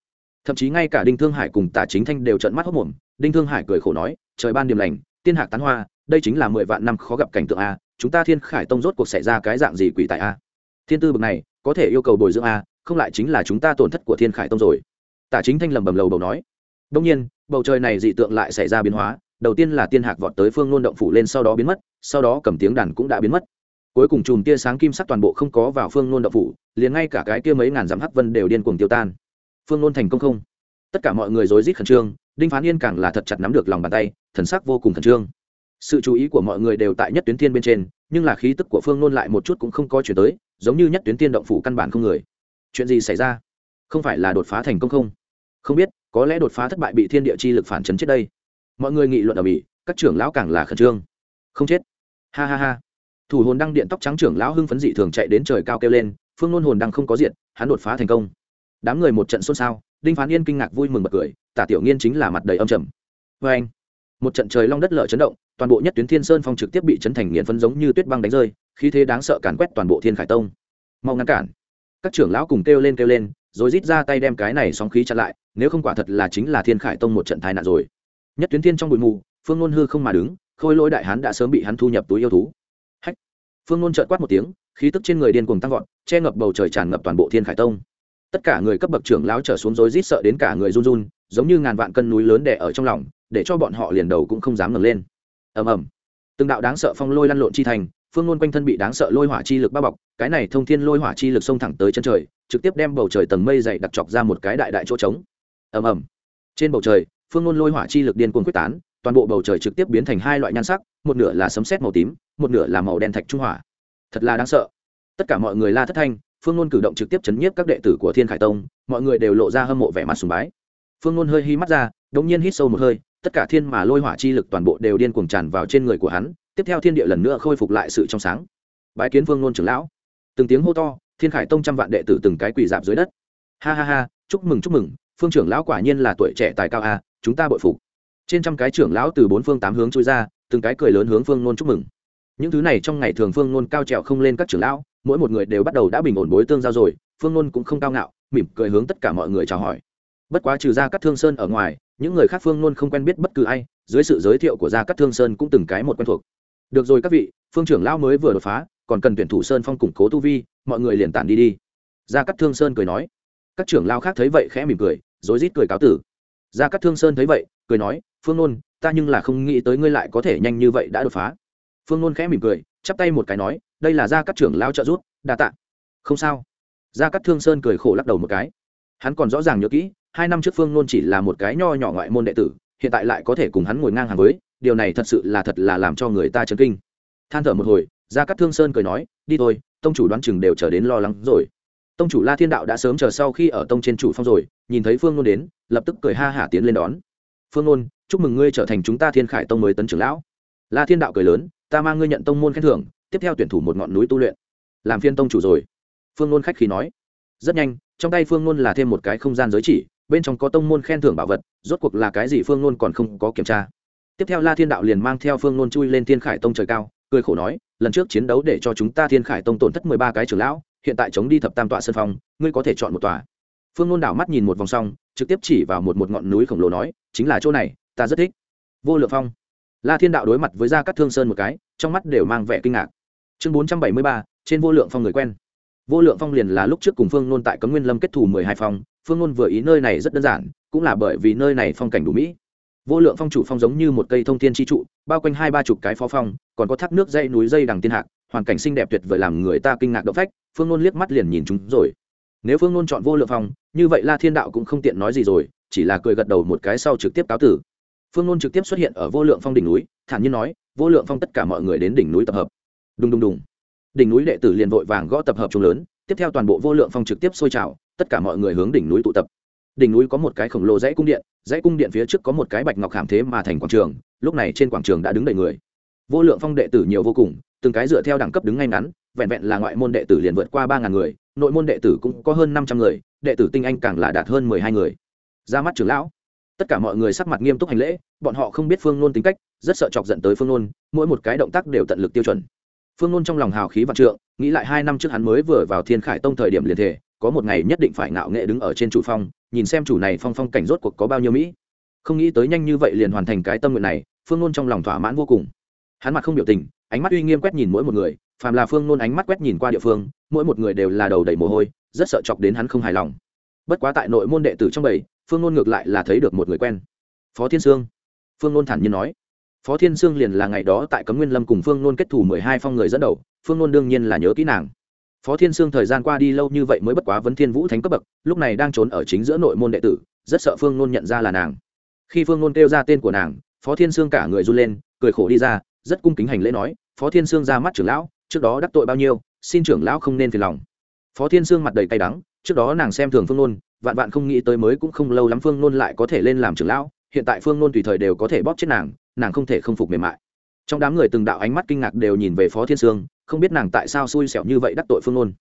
Thậm chí ngay cả đinh thương hải cùng tả chính thanh đều trận mắt hốc mồm. Đinh thương hải cười khổ nói, trời ban điểm lành, tiên hạc tán hoa, đây chính là mười vạn năm khó gặp cảnh tượng a, chúng ta thiên khải tông rốt cuộc xảy ra cái dạng gì quỷ tại a? Thiên tư bậc này, có thể yêu cầu bồi dưỡng a, không lại chính là chúng ta tổn thất của thiên khải tông rồi tả chính thanh lầm bầm lầu bầu nói đông nhiên, bầu trời này dị tượng lại xảy ra biến hóa. Đầu tiên là tiên hạc vọt tới phương nôn động phủ lên sau đó biến mất, sau đó cầm tiếng đàn cũng đã biến mất. Cuối cùng chùm tia sáng kim sắc toàn bộ không có vào phương nôn động phủ, liền ngay cả cái kia mấy ngàn dặm hắc vân đều điên cuồng tiêu tan. Phương nôn thành công không? Tất cả mọi người rối rít khẩn trương, đinh phán yên càng là thật chặt nắm được lòng bàn tay, thần sắc vô cùng khẩn trương. Sự chú ý của mọi người đều tại nhất tuyến thiên bên trên, nhưng là khí tức của phương nôn lại một chút cũng không có chuyển tới, giống như nhất tuyến tiên động phủ căn bản không người. Chuyện gì xảy ra? Không phải là đột phá thành công không? Không biết, có lẽ đột phá thất bại bị thiên địa chi lực phản chấn chết đây. Mọi người nghị luận ở bỉ các trưởng lão càng là khẩn trương. Không chết. Ha ha ha. Thủ hồn đăng điện tóc trắng trưởng lão hưng phấn dị thường chạy đến trời cao kêu lên, phương nôn hồn đăng không có diện hắn đột phá thành công. Đám người một trận xôn xao, đinh phán yên kinh ngạc vui mừng bật cười, tả tiểu nghiên chính là mặt đầy âm trầm. Vê anh, một trận trời long đất lở chấn động, toàn bộ nhất tuyến thiên sơn phong trực tiếp bị chấn thành nghiền phấn giống như tuyết băng đánh rơi, khí thế đáng sợ càn quét toàn bộ thiên khải tông. Mau ngăn cản. Các trưởng lão cùng kêu lên kêu lên rồi rít ra tay đem cái này sóng khí chặn lại, nếu không quả thật là chính là thiên khải tông một trận tai nạn rồi. Nhất tuyến thiên trong bụi mù, phương ngôn hư không mà đứng, khôi lỗi đại hán đã sớm bị hắn thu nhập túi yêu thú. Hách! Phương ngôn trợn quát một tiếng, khí tức trên người điên cuồng tăng vọt, che ngập bầu trời tràn ngập toàn bộ thiên khải tông. Tất cả người cấp bậc trưởng lão trở xuống rối rít sợ đến cả người run run, giống như ngàn vạn cân núi lớn đè ở trong lòng, để cho bọn họ liền đầu cũng không dám ngẩng lên. Ầm ầm. Từng đạo đáng sợ phong lôi lăn lộn chi thành phương ngôn quanh thân bị đáng sợ lôi hỏa chi lực bao bọc, cái này thông thiên lôi hỏa chi lực xông thẳng tới chân trời, trực tiếp đem bầu trời tầng mây dày đặc chọc ra một cái đại đại chỗ trống. Ầm ầm. Trên bầu trời, phương ngôn lôi hỏa chi lực điên cuồng quyết tán, toàn bộ bầu trời trực tiếp biến thành hai loại nhan sắc, một nửa là sấm sét màu tím, một nửa là màu đen thạch trung hỏa. Thật là đáng sợ. Tất cả mọi người la thất thanh, phương ngôn cử động trực tiếp chấn nhiếp các đệ tử của thiên khải tông, mọi người đều lộ ra hâm mộ vẻ mặt sùng bái. Phương ngôn hơi hi mắt ra, đống nhiên hít sâu một hơi, tất cả thiên mà lôi hỏa chi lực toàn bộ đều điên cuồng tràn vào trên người của hắn tiếp theo thiên địa lần nữa khôi phục lại sự trong sáng. Bái kiến vương nôn trưởng lão. Từng tiếng hô to, thiên khải tông trăm vạn đệ tử từng cái quỳ dạp dưới đất. Ha ha ha, chúc mừng chúc mừng, phương trưởng lão quả nhiên là tuổi trẻ tài cao a, chúng ta bội phục. Trên trăm cái trưởng lão từ bốn phương tám hướng trôi ra, từng cái cười lớn hướng phương nôn chúc mừng. Những thứ này trong ngày thường phương nôn cao trèo không lên các trưởng lão, mỗi một người đều bắt đầu đã bình ổn bối tương giao rồi phương nôn cũng không cao ngạo, mỉm cười hướng tất cả mọi người chào hỏi. Bất quá trừ ra các thương sơn ở ngoài, những người khác phương nôn không quen biết bất cứ ai, dưới sự giới thiệu của gia cát thương sơn cũng từng cái một quen thuộc được rồi các vị, phương trưởng lão mới vừa đột phá, còn cần tuyển thủ sơn phong củng cố tu vi, mọi người liền tản đi đi. Gia cát thương sơn cười nói. Các trưởng lao khác thấy vậy khẽ mỉm cười, rối rít cười cáo tử. Gia cát thương sơn thấy vậy, cười nói, phương nôn, ta nhưng là không nghĩ tới ngươi lại có thể nhanh như vậy đã đột phá. Phương nôn khẽ mỉm cười, chắp tay một cái nói, đây là gia cát trưởng lao trợ giúp, đa tạ. Không sao. Gia cát thương sơn cười khổ lắc đầu một cái. Hắn còn rõ ràng nhớ kỹ, hai năm trước phương nôn chỉ là một cái nho nhỏ ngoại môn đệ tử, hiện tại lại có thể cùng hắn ngồi ngang hàng với điều này thật sự là thật là làm cho người ta chấn kinh. Than thở một hồi, gia cát thương sơn cười nói, đi thôi, tông chủ đoán chừng đều chờ đến lo lắng rồi. Tông chủ la thiên đạo đã sớm chờ sau khi ở tông trên chủ phong rồi, nhìn thấy phương nôn đến, lập tức cười ha hả tiến lên đón. Phương nôn, chúc mừng ngươi trở thành chúng ta thiên khải tông mới tấn trưởng lão. La thiên đạo cười lớn, ta mang ngươi nhận tông môn khen thưởng, tiếp theo tuyển thủ một ngọn núi tu luyện. Làm phiên tông chủ rồi. Phương nôn khách khí nói. Rất nhanh, trong tay phương nôn là thêm một cái không gian giới chỉ, bên trong có tông môn khen thưởng bảo vật, rốt cuộc là cái gì phương nôn còn không có kiểm tra tiếp theo la thiên đạo liền mang theo phương nôn chui lên thiên khải tông trời cao, cười khổ nói, lần trước chiến đấu để cho chúng ta thiên khải tông tổn thất mười ba cái trưởng lão, hiện tại chống đi thập tam tọa sân phong, ngươi có thể chọn một tòa. Phương nôn đảo mắt nhìn một vòng xong, trực tiếp chỉ vào một một ngọn núi khổng lồ nói, chính là chỗ này, ta rất thích. Vô lượng phong. La thiên đạo đối mặt với gia cắt thương sơn một cái, trong mắt đều mang vẻ kinh ngạc. Chương bốn trăm bảy mươi ba, trên vô lượng phong người quen. Vô lượng phong liền là lúc trước cùng phương nôn tại cấm nguyên lâm kết thủ mười hai phong, phương nôn vừa ý nơi này rất đơn giản, cũng là bởi vì nơi này phong cảnh đủ mỹ vô lượng phong chủ phong giống như một cây thông thiên tri trụ, bao quanh hai ba chục cái phó phong, còn có thác nước dây núi dây đằng tiên hạc, hoàn cảnh xinh đẹp tuyệt vời làm người ta kinh ngạc động phách, phương nôn liếc mắt liền nhìn chúng rồi. Nếu phương nôn chọn vô lượng phong, như vậy la thiên đạo cũng không tiện nói gì rồi, chỉ là cười gật đầu một cái sau trực tiếp cáo tử. Phương nôn trực tiếp xuất hiện ở vô lượng phong đỉnh núi, thản nhiên nói, vô lượng phong tất cả mọi người đến đỉnh núi tập hợp. Đùng đùng đùng. Đỉnh núi đệ tử liền vội vàng gõ tập hợp chung lớn, tiếp theo toàn bộ vô lượng phong trực tiếp sôi trào, tất cả mọi người hướng đỉnh núi tụ tập đỉnh núi có một cái khổng lồ dãy cung điện, dãy cung điện phía trước có một cái bạch ngọc hàm thế mà thành quảng trường, lúc này trên quảng trường đã đứng đầy người. Vô lượng phong đệ tử nhiều vô cùng, từng cái dựa theo đẳng cấp đứng ngay ngắn, vẹn vẹn là ngoại môn đệ tử liền vượt qua ba ngàn người, nội môn đệ tử cũng có hơn năm trăm người, đệ tử tinh anh càng là đạt hơn mười hai người. Ra mắt trưởng lão. Tất cả mọi người sắc mặt nghiêm túc hành lễ, bọn họ không biết phương nôn tính cách, rất sợ chọc giận tới phương nôn, mỗi một cái động tác đều tận lực tiêu chuẩn. Phương nôn trong lòng hào khí vạn trượng, nghĩ lại hai năm trước hắn mới vừa vào thiên khải tông thời điểm liền thể có một ngày nhất định phải ngạo nghệ đứng ở trên chủ phong, nhìn xem chủ này phong phong cảnh rốt cuộc có bao nhiêu mỹ. Không nghĩ tới nhanh như vậy liền hoàn thành cái tâm nguyện này, phương nôn trong lòng thỏa mãn vô cùng. Hắn mặt không biểu tình, ánh mắt uy nghiêm quét nhìn mỗi một người, phàm là phương nôn ánh mắt quét nhìn qua địa phương, mỗi một người đều là đầu đầy mồ hôi, rất sợ chọc đến hắn không hài lòng. Bất quá tại nội môn đệ tử trong bảy phương nôn ngược lại là thấy được một người quen. Phó thiên sương. Phương nôn thản nhiên nói. Phó thiên sương liền là ngày đó tại cấm nguyên lâm cùng phương nôn kết thủ mười hai phong người dẫn đầu, phương nôn đương nhiên là nhớ kỹ nàng phó thiên sương thời gian qua đi lâu như vậy mới bất quá vấn thiên vũ thánh cấp bậc, lúc này đang trốn ở chính giữa nội môn đệ tử, rất sợ phương nôn nhận ra là nàng. Khi phương nôn kêu ra tên của nàng, phó thiên sương cả người run lên, cười khổ đi ra, rất cung kính hành lễ nói, phó thiên sương ra mắt trưởng lão, trước đó đắc tội bao nhiêu, xin trưởng lão không nên phiền lòng. Phó thiên sương mặt đầy cay đắng, trước đó nàng xem thường phương nôn, vạn vạn không nghĩ tới mới cũng không lâu lắm phương nôn lại có thể lên làm trưởng lão, hiện tại phương nôn tùy thời đều có thể bóp chết nàng nàng không thể không phục mềm mại trong đám người từng đạo ánh mắt kinh ngạc đều nhìn về phó thiên sương, không biết nàng tại sao xui xẻo như vậy đắc tội phương nôn.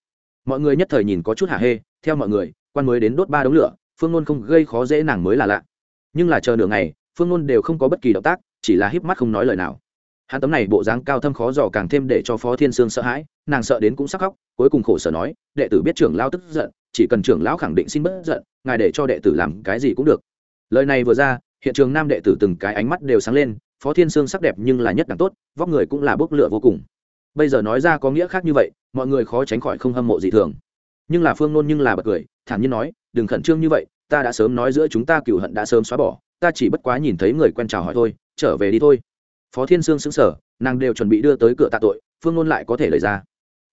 Mọi người nhất thời nhìn có chút hả hê, theo mọi người, quan mới đến đốt ba đống lửa, phương nôn không gây khó dễ nàng mới là lạ. Nhưng là chờ nửa ngày, phương nôn đều không có bất kỳ động tác, chỉ là híp mắt không nói lời nào. Hắn tấm này bộ dáng cao thâm khó dò càng thêm để cho phó thiên sương sợ hãi, nàng sợ đến cũng sắc khóc, cuối cùng khổ sở nói, đệ tử biết trưởng lao tức giận, chỉ cần trưởng lão khẳng định xin bất giận, ngài để cho đệ tử làm cái gì cũng được. Lời này vừa ra, hiện trường nam đệ tử từng cái ánh mắt đều sáng lên phó thiên sương sắc đẹp nhưng là nhất đẳng tốt, vóc người cũng là bốc lửa vô cùng. Bây giờ nói ra có nghĩa khác như vậy, mọi người khó tránh khỏi không hâm mộ gì thường. Nhưng là phương nôn nhưng là bật cười, thản nhiên nói, đừng khẩn trương như vậy, ta đã sớm nói giữa chúng ta cựu hận đã sớm xóa bỏ, ta chỉ bất quá nhìn thấy người quen chào hỏi thôi, trở về đi thôi. Phó thiên sương xứng sở nàng đều chuẩn bị đưa tới cửa tạ tội, phương nôn lại có thể lời ra.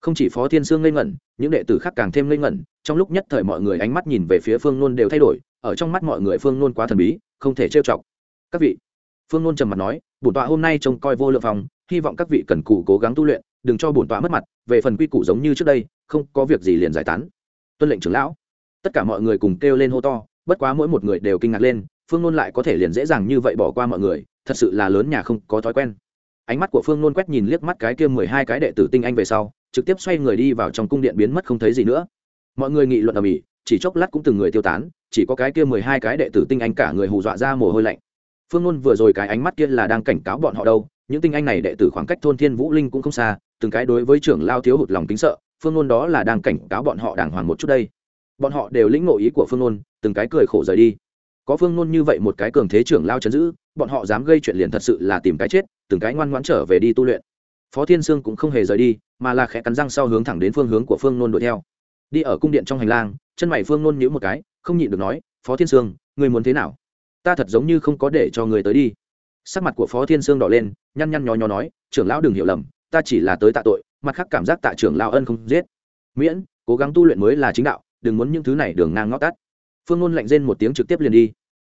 Không chỉ phó thiên sương ngây ngẩn, những đệ tử khác càng thêm ngây ngẩn, trong lúc nhất thời mọi người ánh mắt nhìn về phía phương nôn đều thay đổi, ở trong mắt mọi người phương nôn quá thần bí, không thể trêu chọc. Các vị phương nôn trầm mặt nói, bổn tọa hôm nay trông coi vô lượng phòng, hy vọng các vị cần cù cố gắng tu luyện, đừng cho bổn tọa mất mặt, về phần quy củ giống như trước đây, không có việc gì liền giải tán. Tuân lệnh trưởng lão. Tất cả mọi người cùng kêu lên hô to, bất quá mỗi một người đều kinh ngạc lên, phương nôn lại có thể liền dễ dàng như vậy bỏ qua mọi người, thật sự là lớn nhà không có thói quen. Ánh mắt của phương nôn quét nhìn liếc mắt cái kia mười hai cái đệ tử tinh anh về sau, trực tiếp xoay người đi vào trong cung điện biến mất không thấy gì nữa. Mọi người nghị luận ở mỹ chỉ chốc lát cũng từng người tiêu tán, chỉ có cái kia mười hai cái đệ tử tinh anh cả người hù dọa ra mồ hôi lạnh phương ngôn vừa rồi cái ánh mắt kia là đang cảnh cáo bọn họ đâu, những tinh anh này đệ tử khoảng cách thôn thiên vũ linh cũng không xa, từng cái đối với trưởng lao thiếu hụt lòng kính sợ, phương ngôn đó là đang cảnh cáo bọn họ đàng hoàng một chút đây. Bọn họ đều lĩnh ngộ ý của phương ngôn từng cái cười khổ rời đi. Có phương ngôn như vậy một cái cường thế trưởng lao chấn giữ, bọn họ dám gây chuyện liền thật sự là tìm cái chết, từng cái ngoan ngoãn trở về đi tu luyện. Phó thiên sương cũng không hề rời đi, mà là khẽ cắn răng sau hướng thẳng đến phương hướng của phương nôn đuổi theo. Đi ở cung điện trong hành lang, chân mày phương nôn nhíu một cái, không nhịn được nói, phó thiên sương, người muốn thế nào? Ta thật giống như không có để cho người tới đi. Sắc mặt của phó thiên sương đỏ lên, nhăn nhăn nhó nhó nói, trưởng lão đừng hiểu lầm, ta chỉ là tới tạ tội, mặt khác cảm giác tạ trưởng lão ân không giết. Miễn, cố gắng tu luyện mới là chính đạo, đừng muốn những thứ này đường ngang ngõ tắt. Phương ngôn lạnh rên một tiếng trực tiếp liền đi.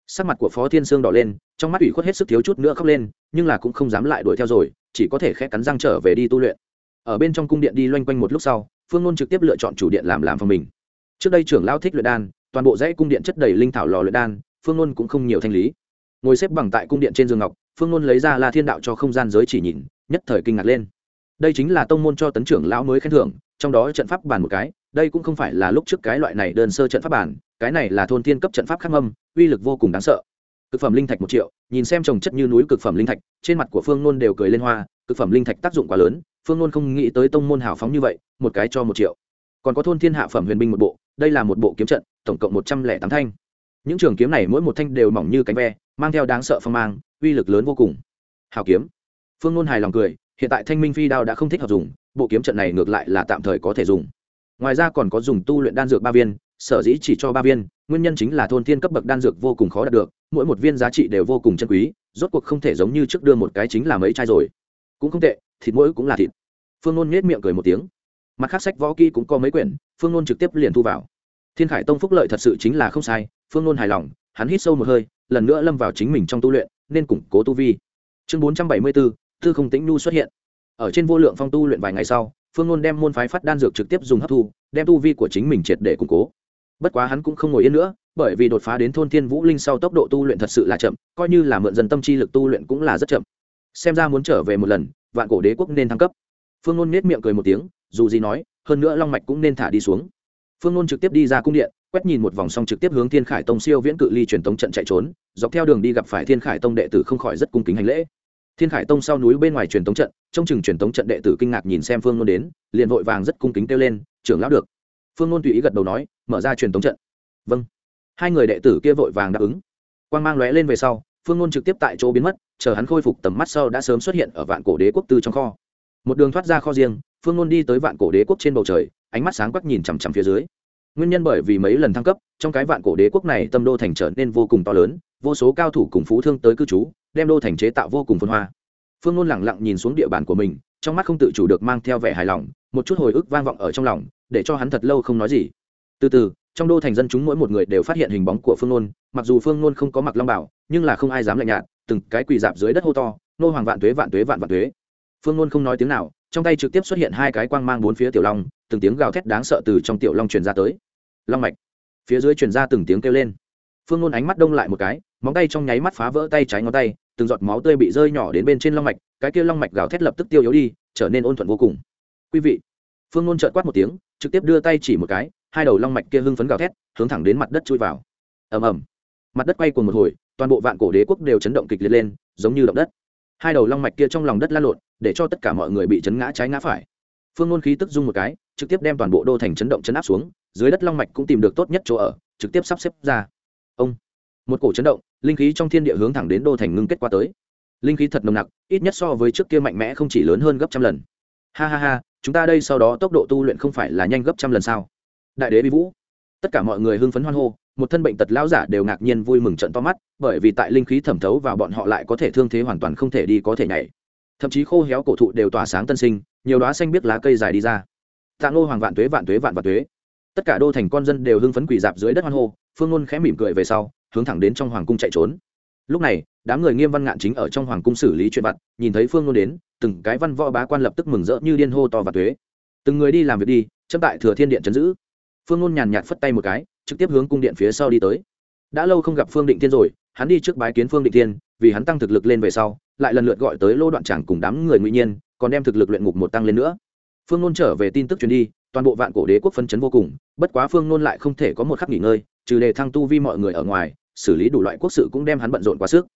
Sắc mặt của phó thiên sương đỏ lên, trong mắt ủy khuất hết sức thiếu chút nữa khóc lên, nhưng là cũng không dám lại đuổi theo rồi, chỉ có thể khẽ cắn răng trở về đi tu luyện. Ở bên trong cung điện đi loanh quanh một lúc sau, phương ngôn trực tiếp lựa chọn chủ điện làm làm phòng mình. Trước đây trưởng lao thích luyện đan, toàn bộ dãy cung điện chất đầy linh thảo lò luyện đan phương Luân cũng không nhiều thanh lý. Ngồi xếp bằng tại cung điện trên giường ngọc, phương Luân lấy ra la thiên đạo cho không gian giới chỉ nhìn, nhất thời kinh ngạc lên. Đây chính là tông môn cho tấn trưởng lão mới khen thưởng, trong đó trận pháp bàn một cái, đây cũng không phải là lúc trước cái loại này đơn sơ trận pháp bản cái này là thôn thiên cấp trận pháp khắc âm uy lực vô cùng đáng sợ. Cực phẩm linh thạch một triệu, nhìn xem trồng chất như núi cực phẩm linh thạch, trên mặt của phương nôn đều cười lên hoa, cực phẩm linh thạch tác dụng quá lớn, phương nôn không nghĩ tới tông môn hào phóng như vậy, một cái cho một triệu. Còn có thôn thiên hạ phẩm huyền binh một bộ, đây là một bộ kiếm trận, tổng cộng một trăm lẻ tám thanh những trường kiếm này mỗi một thanh đều mỏng như cánh ve, mang theo đáng sợ phong mang, uy lực lớn vô cùng. Hào kiếm. Phương nôn hài lòng cười, hiện tại thanh minh phi đao đã không thích hợp dùng, bộ kiếm trận này ngược lại là tạm thời có thể dùng. Ngoài ra còn có dùng tu luyện đan dược ba viên, sở dĩ chỉ cho ba viên, nguyên nhân chính là thôn thiên cấp bậc đan dược vô cùng khó đạt được, mỗi một viên giá trị đều vô cùng chân quý, rốt cuộc không thể giống như trước đưa một cái chính là mấy chai rồi. Cũng không tệ, thịt mỗi cũng là thịt. Phương nôn nhét miệng cười một tiếng. Mặt khác sách võ kỹ cũng có mấy quyển, phương nôn trực tiếp liền thu vào thiên khải tông phúc lợi thật sự chính là không sai, phương nôn hài lòng, hắn hít sâu một hơi, lần nữa lâm vào chính mình trong tu luyện, nên củng cố tu vi. Chương bốn trăm bảy mươi bốn thư không tĩnh nhu xuất hiện. Ở trên vô lượng phong tu luyện vài ngày sau, phương ngôn đem môn phái phát đan dược trực tiếp dùng hấp thu, đem tu vi của chính mình triệt để củng cố. Bất quá hắn cũng không ngồi yên nữa, bởi vì đột phá đến thôn thiên vũ linh sau tốc độ tu luyện thật sự là chậm, coi như là mượn dần tâm chi lực tu luyện cũng là rất chậm. Xem ra muốn trở về một lần, vạn cổ đế quốc nên thăng cấp. Phương ngôn nết miệng cười một tiếng, dù gì nói, hơn nữa long mạch cũng nên thả đi xuống phương ngôn trực tiếp đi ra cung điện, quét nhìn một vòng xong trực tiếp hướng thiên khải tông siêu viễn cự ly truyền tống trận chạy trốn, dọc theo đường đi gặp phải thiên khải tông đệ tử không khỏi rất cung kính hành lễ. Thiên khải tông sau núi bên ngoài truyền tống trận, trong chừng truyền tống trận đệ tử kinh ngạc nhìn xem phương nôn đến, liền vội vàng rất cung kính kêu lên, trưởng lão được. Phương nôn tùy ý gật đầu nói, mở ra truyền tống trận. Vâng. Hai người đệ tử kia vội vàng đáp ứng. Quang mang lóe lên về sau, phương nôn trực tiếp tại chỗ biến mất, chờ hắn khôi phục tầm mắt sau đã sớm xuất hiện ở vạn cổ đế quốc tư trong kho. Một đường thoát ra kho riêng phương nôn đi tới vạn cổ đế quốc trên bầu trời, ánh mắt sáng quắc nhìn chằm chằm phía dưới. Nguyên nhân bởi vì mấy lần thăng cấp, trong cái vạn cổ đế quốc này tâm đô thành trở nên vô cùng to lớn, vô số cao thủ cùng phú thương tới cư trú, đem đô thành chế tạo vô cùng phân hoa. Phương nôn lẳng lặng nhìn xuống địa bàn của mình, trong mắt không tự chủ được mang theo vẻ hài lòng, một chút hồi ức vang vọng ở trong lòng, để cho hắn thật lâu không nói gì. Từ từ, trong đô thành dân chúng mỗi một người đều phát hiện hình bóng của phương nôn, mặc dù phương nôn không có mặc long bảo nhưng là không ai dám lạnh nhạt, từng cái quỳ dạp dưới đất hô to, nô hoàng vạn tuế vạn tuế, vạn vạn tuế phương nôn không nói tiếng nào, trong tay trực tiếp xuất hiện hai cái quang mang bốn phía tiểu long, từng tiếng gào thét đáng sợ từ trong tiểu long truyền ra tới. Long mạch. Phía dưới truyền ra từng tiếng kêu lên. Phương nôn ánh mắt đông lại một cái, móng tay trong nháy mắt phá vỡ tay trái ngón tay, từng giọt máu tươi bị rơi nhỏ đến bên trên long mạch, cái kia long mạch gào thét lập tức tiêu yếu đi, trở nên ôn thuận vô cùng. Quý vị. Phương nôn trợn quát một tiếng, trực tiếp đưa tay chỉ một cái, hai đầu long mạch kia hưng phấn gào thét, hướng thẳng đến mặt đất chui vào. Ầm ầm. Mặt đất quay cùng một hồi, toàn bộ vạn cổ đế quốc đều chấn động kịch liệt lên, giống như động đất. Hai đầu long mạch kia trong lòng đất lan lộn để cho tất cả mọi người bị chấn ngã trái ngã phải. Phương ngôn khí tức dung một cái, trực tiếp đem toàn bộ đô thành chấn động chấn áp xuống, dưới đất long mạch cũng tìm được tốt nhất chỗ ở, trực tiếp sắp xếp ra. Ông! Một cổ chấn động, linh khí trong thiên địa hướng thẳng đến đô thành ngưng kết qua tới. Linh khí thật nồng nặc, ít nhất so với trước kia mạnh mẽ không chỉ lớn hơn gấp trăm lần. Ha ha ha, chúng ta đây sau đó tốc độ tu luyện không phải là nhanh gấp trăm lần sao? Đại đế bi vũ! Tất cả mọi người hưng phấn hoan hô, một thân bệnh tật lão giả đều ngạc nhiên vui mừng trận to mắt, bởi vì tại linh khí thẩm thấu vào bọn họ lại có thể thương thế hoàn toàn không thể đi có thể nhảy thậm chí khô héo cổ thụ đều tỏa sáng tân sinh, nhiều đóa xanh biết lá cây dài đi ra. Tạ ngô hoàng vạn tuế vạn tuế, vạn vạn tuế. Tất cả đô thành con dân đều hưng phấn quỳ dạp dưới đất hoan hô, phương ngôn khẽ mỉm cười về sau, hướng thẳng đến trong hoàng cung chạy trốn. Lúc này, đám người nghiêm văn ngạn chính ở trong hoàng cung xử lý chuyện vặt, nhìn thấy phương ngôn đến, từng cái văn võ bá quan lập tức mừng rỡ như điên hô to và tuế. Từng người đi làm việc đi châm tại thừa thiên điện chấn giữ. Phương ngôn nhàn nhạt phất tay một cái, trực tiếp hướng cung điện phía sau đi tới. Đã lâu không gặp phương định thiên rồi, hắn đi trước bái kiến phương định thiên, vì hắn tăng thực lực lên về sau lại lần lượt gọi tới lô đoạn tràng cùng đám người ngụy nhiên, còn đem thực lực luyện ngục một tăng lên nữa. Phương nôn trở về tin tức truyền đi, toàn bộ vạn cổ đế quốc phân chấn vô cùng, bất quá phương nôn lại không thể có một khắc nghỉ ngơi, trừ đề thăng tu vi mọi người ở ngoài, xử lý đủ loại quốc sự cũng đem hắn bận rộn quá sức.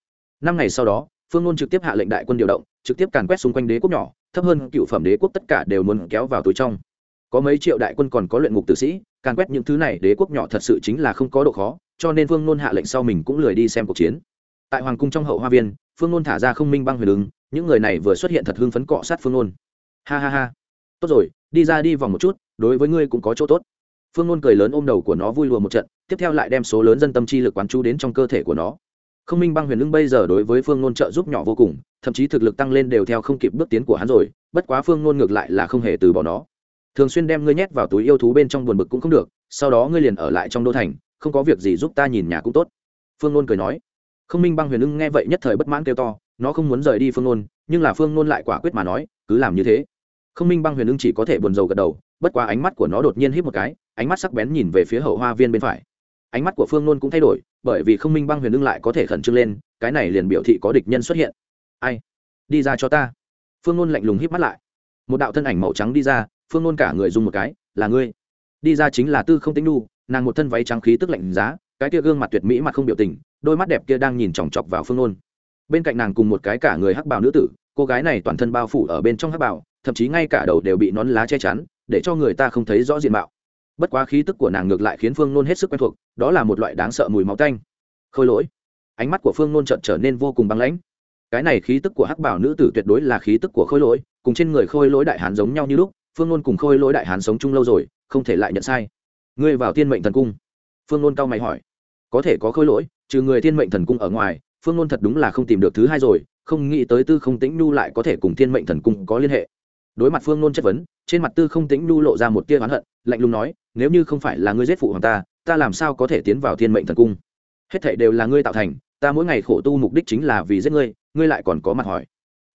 Năm ngày sau đó, phương nôn trực tiếp hạ lệnh đại quân điều động, trực tiếp càn quét xung quanh đế quốc nhỏ, thấp hơn cựu phẩm đế quốc tất cả đều muốn kéo vào túi trong. Có mấy triệu đại quân còn có luyện ngục tử sĩ, càn quét những thứ này, đế quốc nhỏ thật sự chính là không có độ khó, cho nên phương nôn hạ lệnh sau mình cũng lười đi xem cuộc chiến. Tại hoàng cung trong hậu hoa viên phương nôn thả ra không minh băng huyền ứng, những người này vừa xuất hiện thật hưng phấn cọ sát phương nôn. Ha ha ha. Tốt rồi, đi ra đi vòng một chút, đối với ngươi cũng có chỗ tốt. Phương nôn cười lớn ôm đầu của nó vui lùa một trận, tiếp theo lại đem số lớn dân tâm chi lực quán chú đến trong cơ thể của nó. Không minh băng huyền ưng bây giờ đối với phương nôn trợ giúp nhỏ vô cùng, thậm chí thực lực tăng lên đều theo không kịp bước tiến của hắn rồi, bất quá phương nôn ngược lại là không hề từ bỏ nó. Thường xuyên đem ngươi nhét vào túi yêu thú bên trong buồn bực cũng không được, sau đó ngươi liền ở lại trong đô thành, không có việc gì giúp ta nhìn nhà cũng tốt. Phương nôn cười nói không minh băng huyền ưng nghe vậy nhất thời bất mãn kêu to, nó không muốn rời đi phương nôn, nhưng là phương nôn lại quả quyết mà nói, cứ làm như thế. Không minh băng huyền ưng chỉ có thể buồn rầu gật đầu, bất quá ánh mắt của nó đột nhiên hít một cái, ánh mắt sắc bén nhìn về phía hậu hoa viên bên phải. Ánh mắt của phương nôn cũng thay đổi, bởi vì không minh băng huyền ưng lại có thể khẩn trương lên, cái này liền biểu thị có địch nhân xuất hiện. Ai? Đi ra cho ta. Phương nôn lạnh lùng hít mắt lại. Một đạo thân ảnh màu trắng đi ra, phương nôn cả người dùng một cái, là ngươi. Đi ra chính là tư không tính nu nàng một thân váy trắng khí tức lạnh giá, cái kia gương mặt tuyệt mỹ mặt không biểu tình đôi mắt đẹp kia đang nhìn chòng chọc vào phương nôn bên cạnh nàng cùng một cái cả người hắc bào nữ tử, cô gái này toàn thân bao phủ ở bên trong hắc bào, thậm chí ngay cả đầu đều bị nón lá che chắn, để cho người ta không thấy rõ diện mạo. Bất quá khí tức của nàng ngược lại khiến phương nôn hết sức quen thuộc, đó là một loại đáng sợ mùi máu tanh. Khôi lỗi. Ánh mắt của phương nôn trợn trở nên vô cùng băng lãnh. Cái này khí tức của hắc bảo nữ tử tuyệt đối là khí tức của khôi lỗi, cùng trên người khôi lỗi đại hán giống nhau như lúc, phương nôn cùng khôi lỗi đại hán sống chung lâu rồi, không thể lại nhận sai. Ngươi vào tiên mệnh thần cung. Phương nôn cao mày hỏi. Có thể có khôi lỗi trừ người thiên mệnh thần cung ở ngoài, phương ngôn thật đúng là không tìm được thứ hai rồi, không nghĩ tới tư không tĩnh nhu lại có thể cùng thiên mệnh thần cung có liên hệ. Đối mặt phương ngôn chất vấn, trên mặt tư không tĩnh nhu lộ ra một tia oán hận, lạnh lùng nói, nếu như không phải là ngươi giết phụ hoàng ta ta làm sao có thể tiến vào thiên mệnh thần cung? Hết thảy đều là ngươi tạo thành, ta mỗi ngày khổ tu mục đích chính là vì giết ngươi ngươi lại còn có mặt hỏi.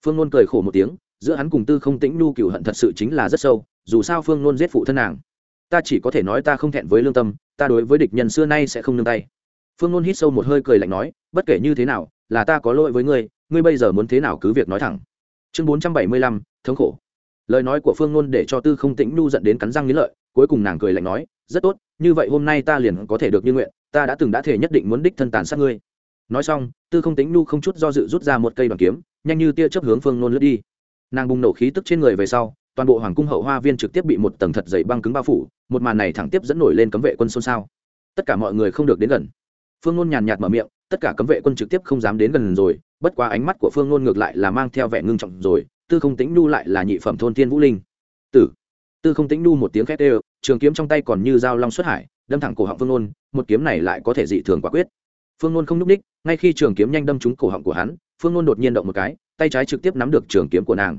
Phương ngôn cười khổ một tiếng, giữa hắn cùng tư không tĩnh nhu cựu hận thật sự chính là rất sâu, dù sao phương ngôn giết phụ thân nàng, ta chỉ có thể nói ta không thẹn với lương tâm, ta đối với địch nhân xưa nay sẽ không nương tay phương nôn hít sâu một hơi cười lạnh nói, bất kể như thế nào, là ta có lỗi với ngươi ngươi bây giờ muốn thế nào cứ việc nói thẳng. Chương bốn trăm bảy mươi lăm, thống khổ. Lời nói của phương nôn để cho tư không tĩnh nhu dẫn đến cắn răng nghĩ lợi, cuối cùng nàng cười lạnh nói, rất tốt, như vậy hôm nay ta liền có thể được như nguyện, ta đã từng đã thể nhất định muốn đích thân tàn sát ngươi. Nói xong, tư không tĩnh nhu không chút do dự rút ra một cây đoàn kiếm, nhanh như tia chớp hướng phương nôn lướt đi. Nàng bùng nổ khí tức trên người về sau, toàn bộ hoàng cung hậu hoa viên trực tiếp bị một tầng thật dày băng cứng bao phủ, một màn này thẳng tiếp dẫn nổi lên cấm vệ quân xôn xao. Tất cả mọi người không được đến gần phương nôn nhàn nhạt mở miệng, tất cả cấm vệ quân trực tiếp không dám đến gần rồi, bất quá ánh mắt của phương nôn ngược lại là mang theo vẻ ngưng trọng rồi, tư không tính nu lại là nhị phẩm thôn thiên vũ linh. Tử. Tư không tính nu một tiếng khét ê trường kiếm trong tay còn như dao long xuất hải, đâm thẳng cổ họng phương nôn, một kiếm này lại có thể dị thường quả quyết. Phương nôn không n ú c ních, ngay khi trường kiếm nhanh đâm trúng cổ họng của hắn, phương nôn đột nhiên động một cái, tay trái trực tiếp nắm được trường kiếm của nàng.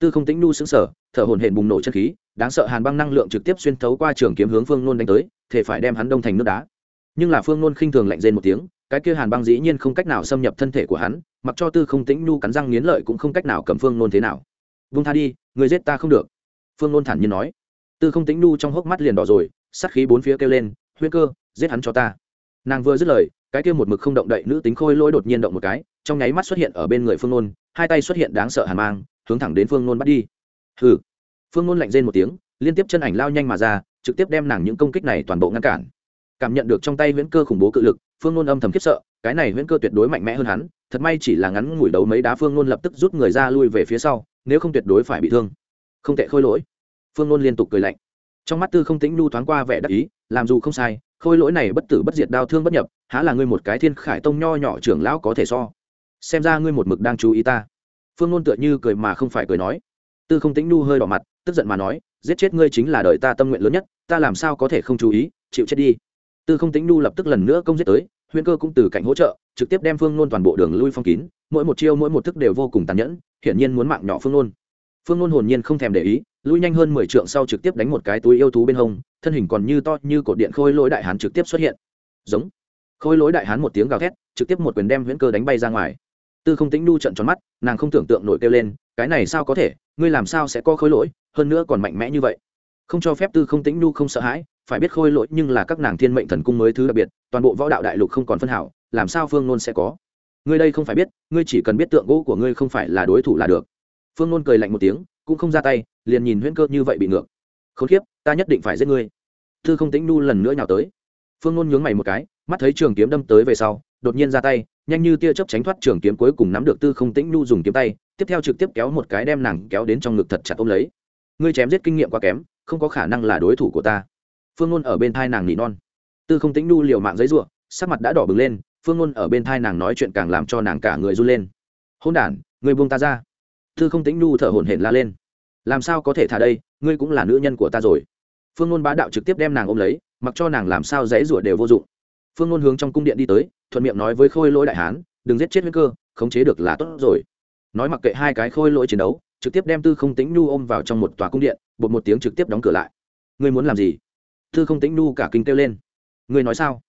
Tư không tính nu xứng sở thở hồn hển bùng nổ chân khí, đáng sợ hàn băng năng lượng trực tiếp xuyên thấu qua trường kiếm hướng phương nôn đánh tới, thể phải đem hắn đông thành nước đá nhưng là phương nôn khinh thường lạnh rên một tiếng, cái kia hàn băng dĩ nhiên không cách nào xâm nhập thân thể của hắn, mặc cho tư không tĩnh nhu cắn răng nghiến lợi cũng không cách nào cầm phương nôn thế nào. Vung tha đi, người giết ta không được. Phương nôn thản nhiên nói. Tư không tĩnh nhu trong hốc mắt liền đỏ rồi sắt khí bốn phía kêu lên, huyên cơ, giết hắn cho ta. Nàng vừa dứt lời, cái kia một mực không động đậy nữ tính khôi lỗi đột nhiên động một cái, trong nháy mắt xuất hiện ở bên người phương nôn, hai tay xuất hiện đáng sợ hàn mang, hướng thẳng đến phương nôn bắt đi. Hừ. Phương nôn lạnh rên một tiếng, liên tiếp chân ảnh lao nhanh mà ra, trực tiếp đem nàng những công kích này toàn bộ ngăn cản cảm nhận được trong tay huyễn cơ khủng bố cự lực, phương nôn âm thầm khiếp sợ, cái này huyễn cơ tuyệt đối mạnh mẽ hơn hắn, thật may chỉ là ngắn ngủi đấu mấy đá phương nôn lập tức rút người ra lui về phía sau, nếu không tuyệt đối phải bị thương. Không tệ khôi lỗi. Phương nôn liên tục cười lạnh. Trong mắt tư không tĩnh nhu thoáng qua vẻ đắc ý, làm dù không sai, khôi lỗi này bất tử bất diệt đau thương bất nhập, há là ngươi một cái thiên khải tông nho nhỏ trưởng lão có thể so. Xem ra ngươi một mực đang chú ý ta. Phương nôn tựa như cười mà không phải cười nói. Tư không tĩnh nhu hơi đỏ mặt, tức giận mà nói, giết chết ngươi chính là đời ta tâm nguyện lớn nhất, ta làm sao có thể không chú ý, chịu chết đi tư không tĩnh Nu lập tức lần nữa công giết tới huyễn cơ cũng từ cạnh hỗ trợ, trực tiếp đem phương nôn toàn bộ đường lui phong kín, mỗi một chiêu mỗi một thức đều vô cùng tàn nhẫn, hiển nhiên muốn mạng nhỏ phương nôn. Phương nôn hồn nhiên không thèm để ý, lui nhanh hơn mười trượng sau trực tiếp đánh một cái túi yêu thú bên hông, thân hình còn như to như cột điện khôi lỗi đại hán trực tiếp xuất hiện. Giống. Khôi lỗi đại hán một tiếng gào thét, trực tiếp một quyền đem huyễn cơ đánh bay ra ngoài. Tư không tính nu trận tròn mắt, nàng không tưởng tượng nổi kêu lên, cái này sao có thể? Ngươi làm sao sẽ có khôi lỗi? Hơn nữa còn mạnh mẽ như vậy. Không cho phép tư không tính nu không sợ hãi phải biết khôi lỗi nhưng là các nàng thiên mệnh thần cung mới thứ đặc biệt, toàn bộ võ đạo đại lục không còn phân hảo, làm sao phương nôn sẽ có? Ngươi đây không phải biết, ngươi chỉ cần biết tượng gỗ của ngươi không phải là đối thủ là được. Phương nôn cười lạnh một tiếng, cũng không ra tay, liền nhìn huyễn cơ như vậy bị ngược. Khốn kiếp, ta nhất định phải giết ngươi. Thư không tính nu lần nữa nhào tới. Phương nôn nhướng mày một cái, mắt thấy trường kiếm đâm tới về sau, đột nhiên ra tay, nhanh như tia chớp tránh thoát trường kiếm cuối cùng nắm được tư không tĩnh nu dùng kiếm tay, tiếp theo trực tiếp kéo một cái đem nàng kéo đến trong ngực thật chặt ôm lấy. Ngươi chém giết kinh nghiệm quá kém, không có khả năng là đối thủ của ta phương ngôn ở bên thai nàng nỉ non. Tư không tĩnh nu liều mạng giấy ruộng sắc mặt đã đỏ bừng lên, phương ngôn ở bên thai nàng nói chuyện càng làm cho nàng cả người run lên. Hôn đ người buông ta ra. Tư không tĩnh nu thở hổn hển la lên. Làm sao có thể thả đây, ngươi cũng là nữ nhân của ta rồi. Phương ngôn bá đạo trực tiếp đem nàng ôm lấy, mặc cho nàng làm sao dãy rủa đều vô dụng. Phương ngôn hướng trong cung điện đi tới, thuận miệng nói với khôi lỗi đại hán, đừng giết chết nguy cơ, khống chế được là tốt rồi. Nói mặc kệ hai cái khôi lỗi chiến đấu, trực tiếp đem tư không tính nhu ôm vào trong một tòa cung điện, bột một tiếng trực tiếp đóng cửa lại. Ngươi muốn làm gì? Tư không Tĩnh Nu cả kinh kêu lên. Ngươi nói sao?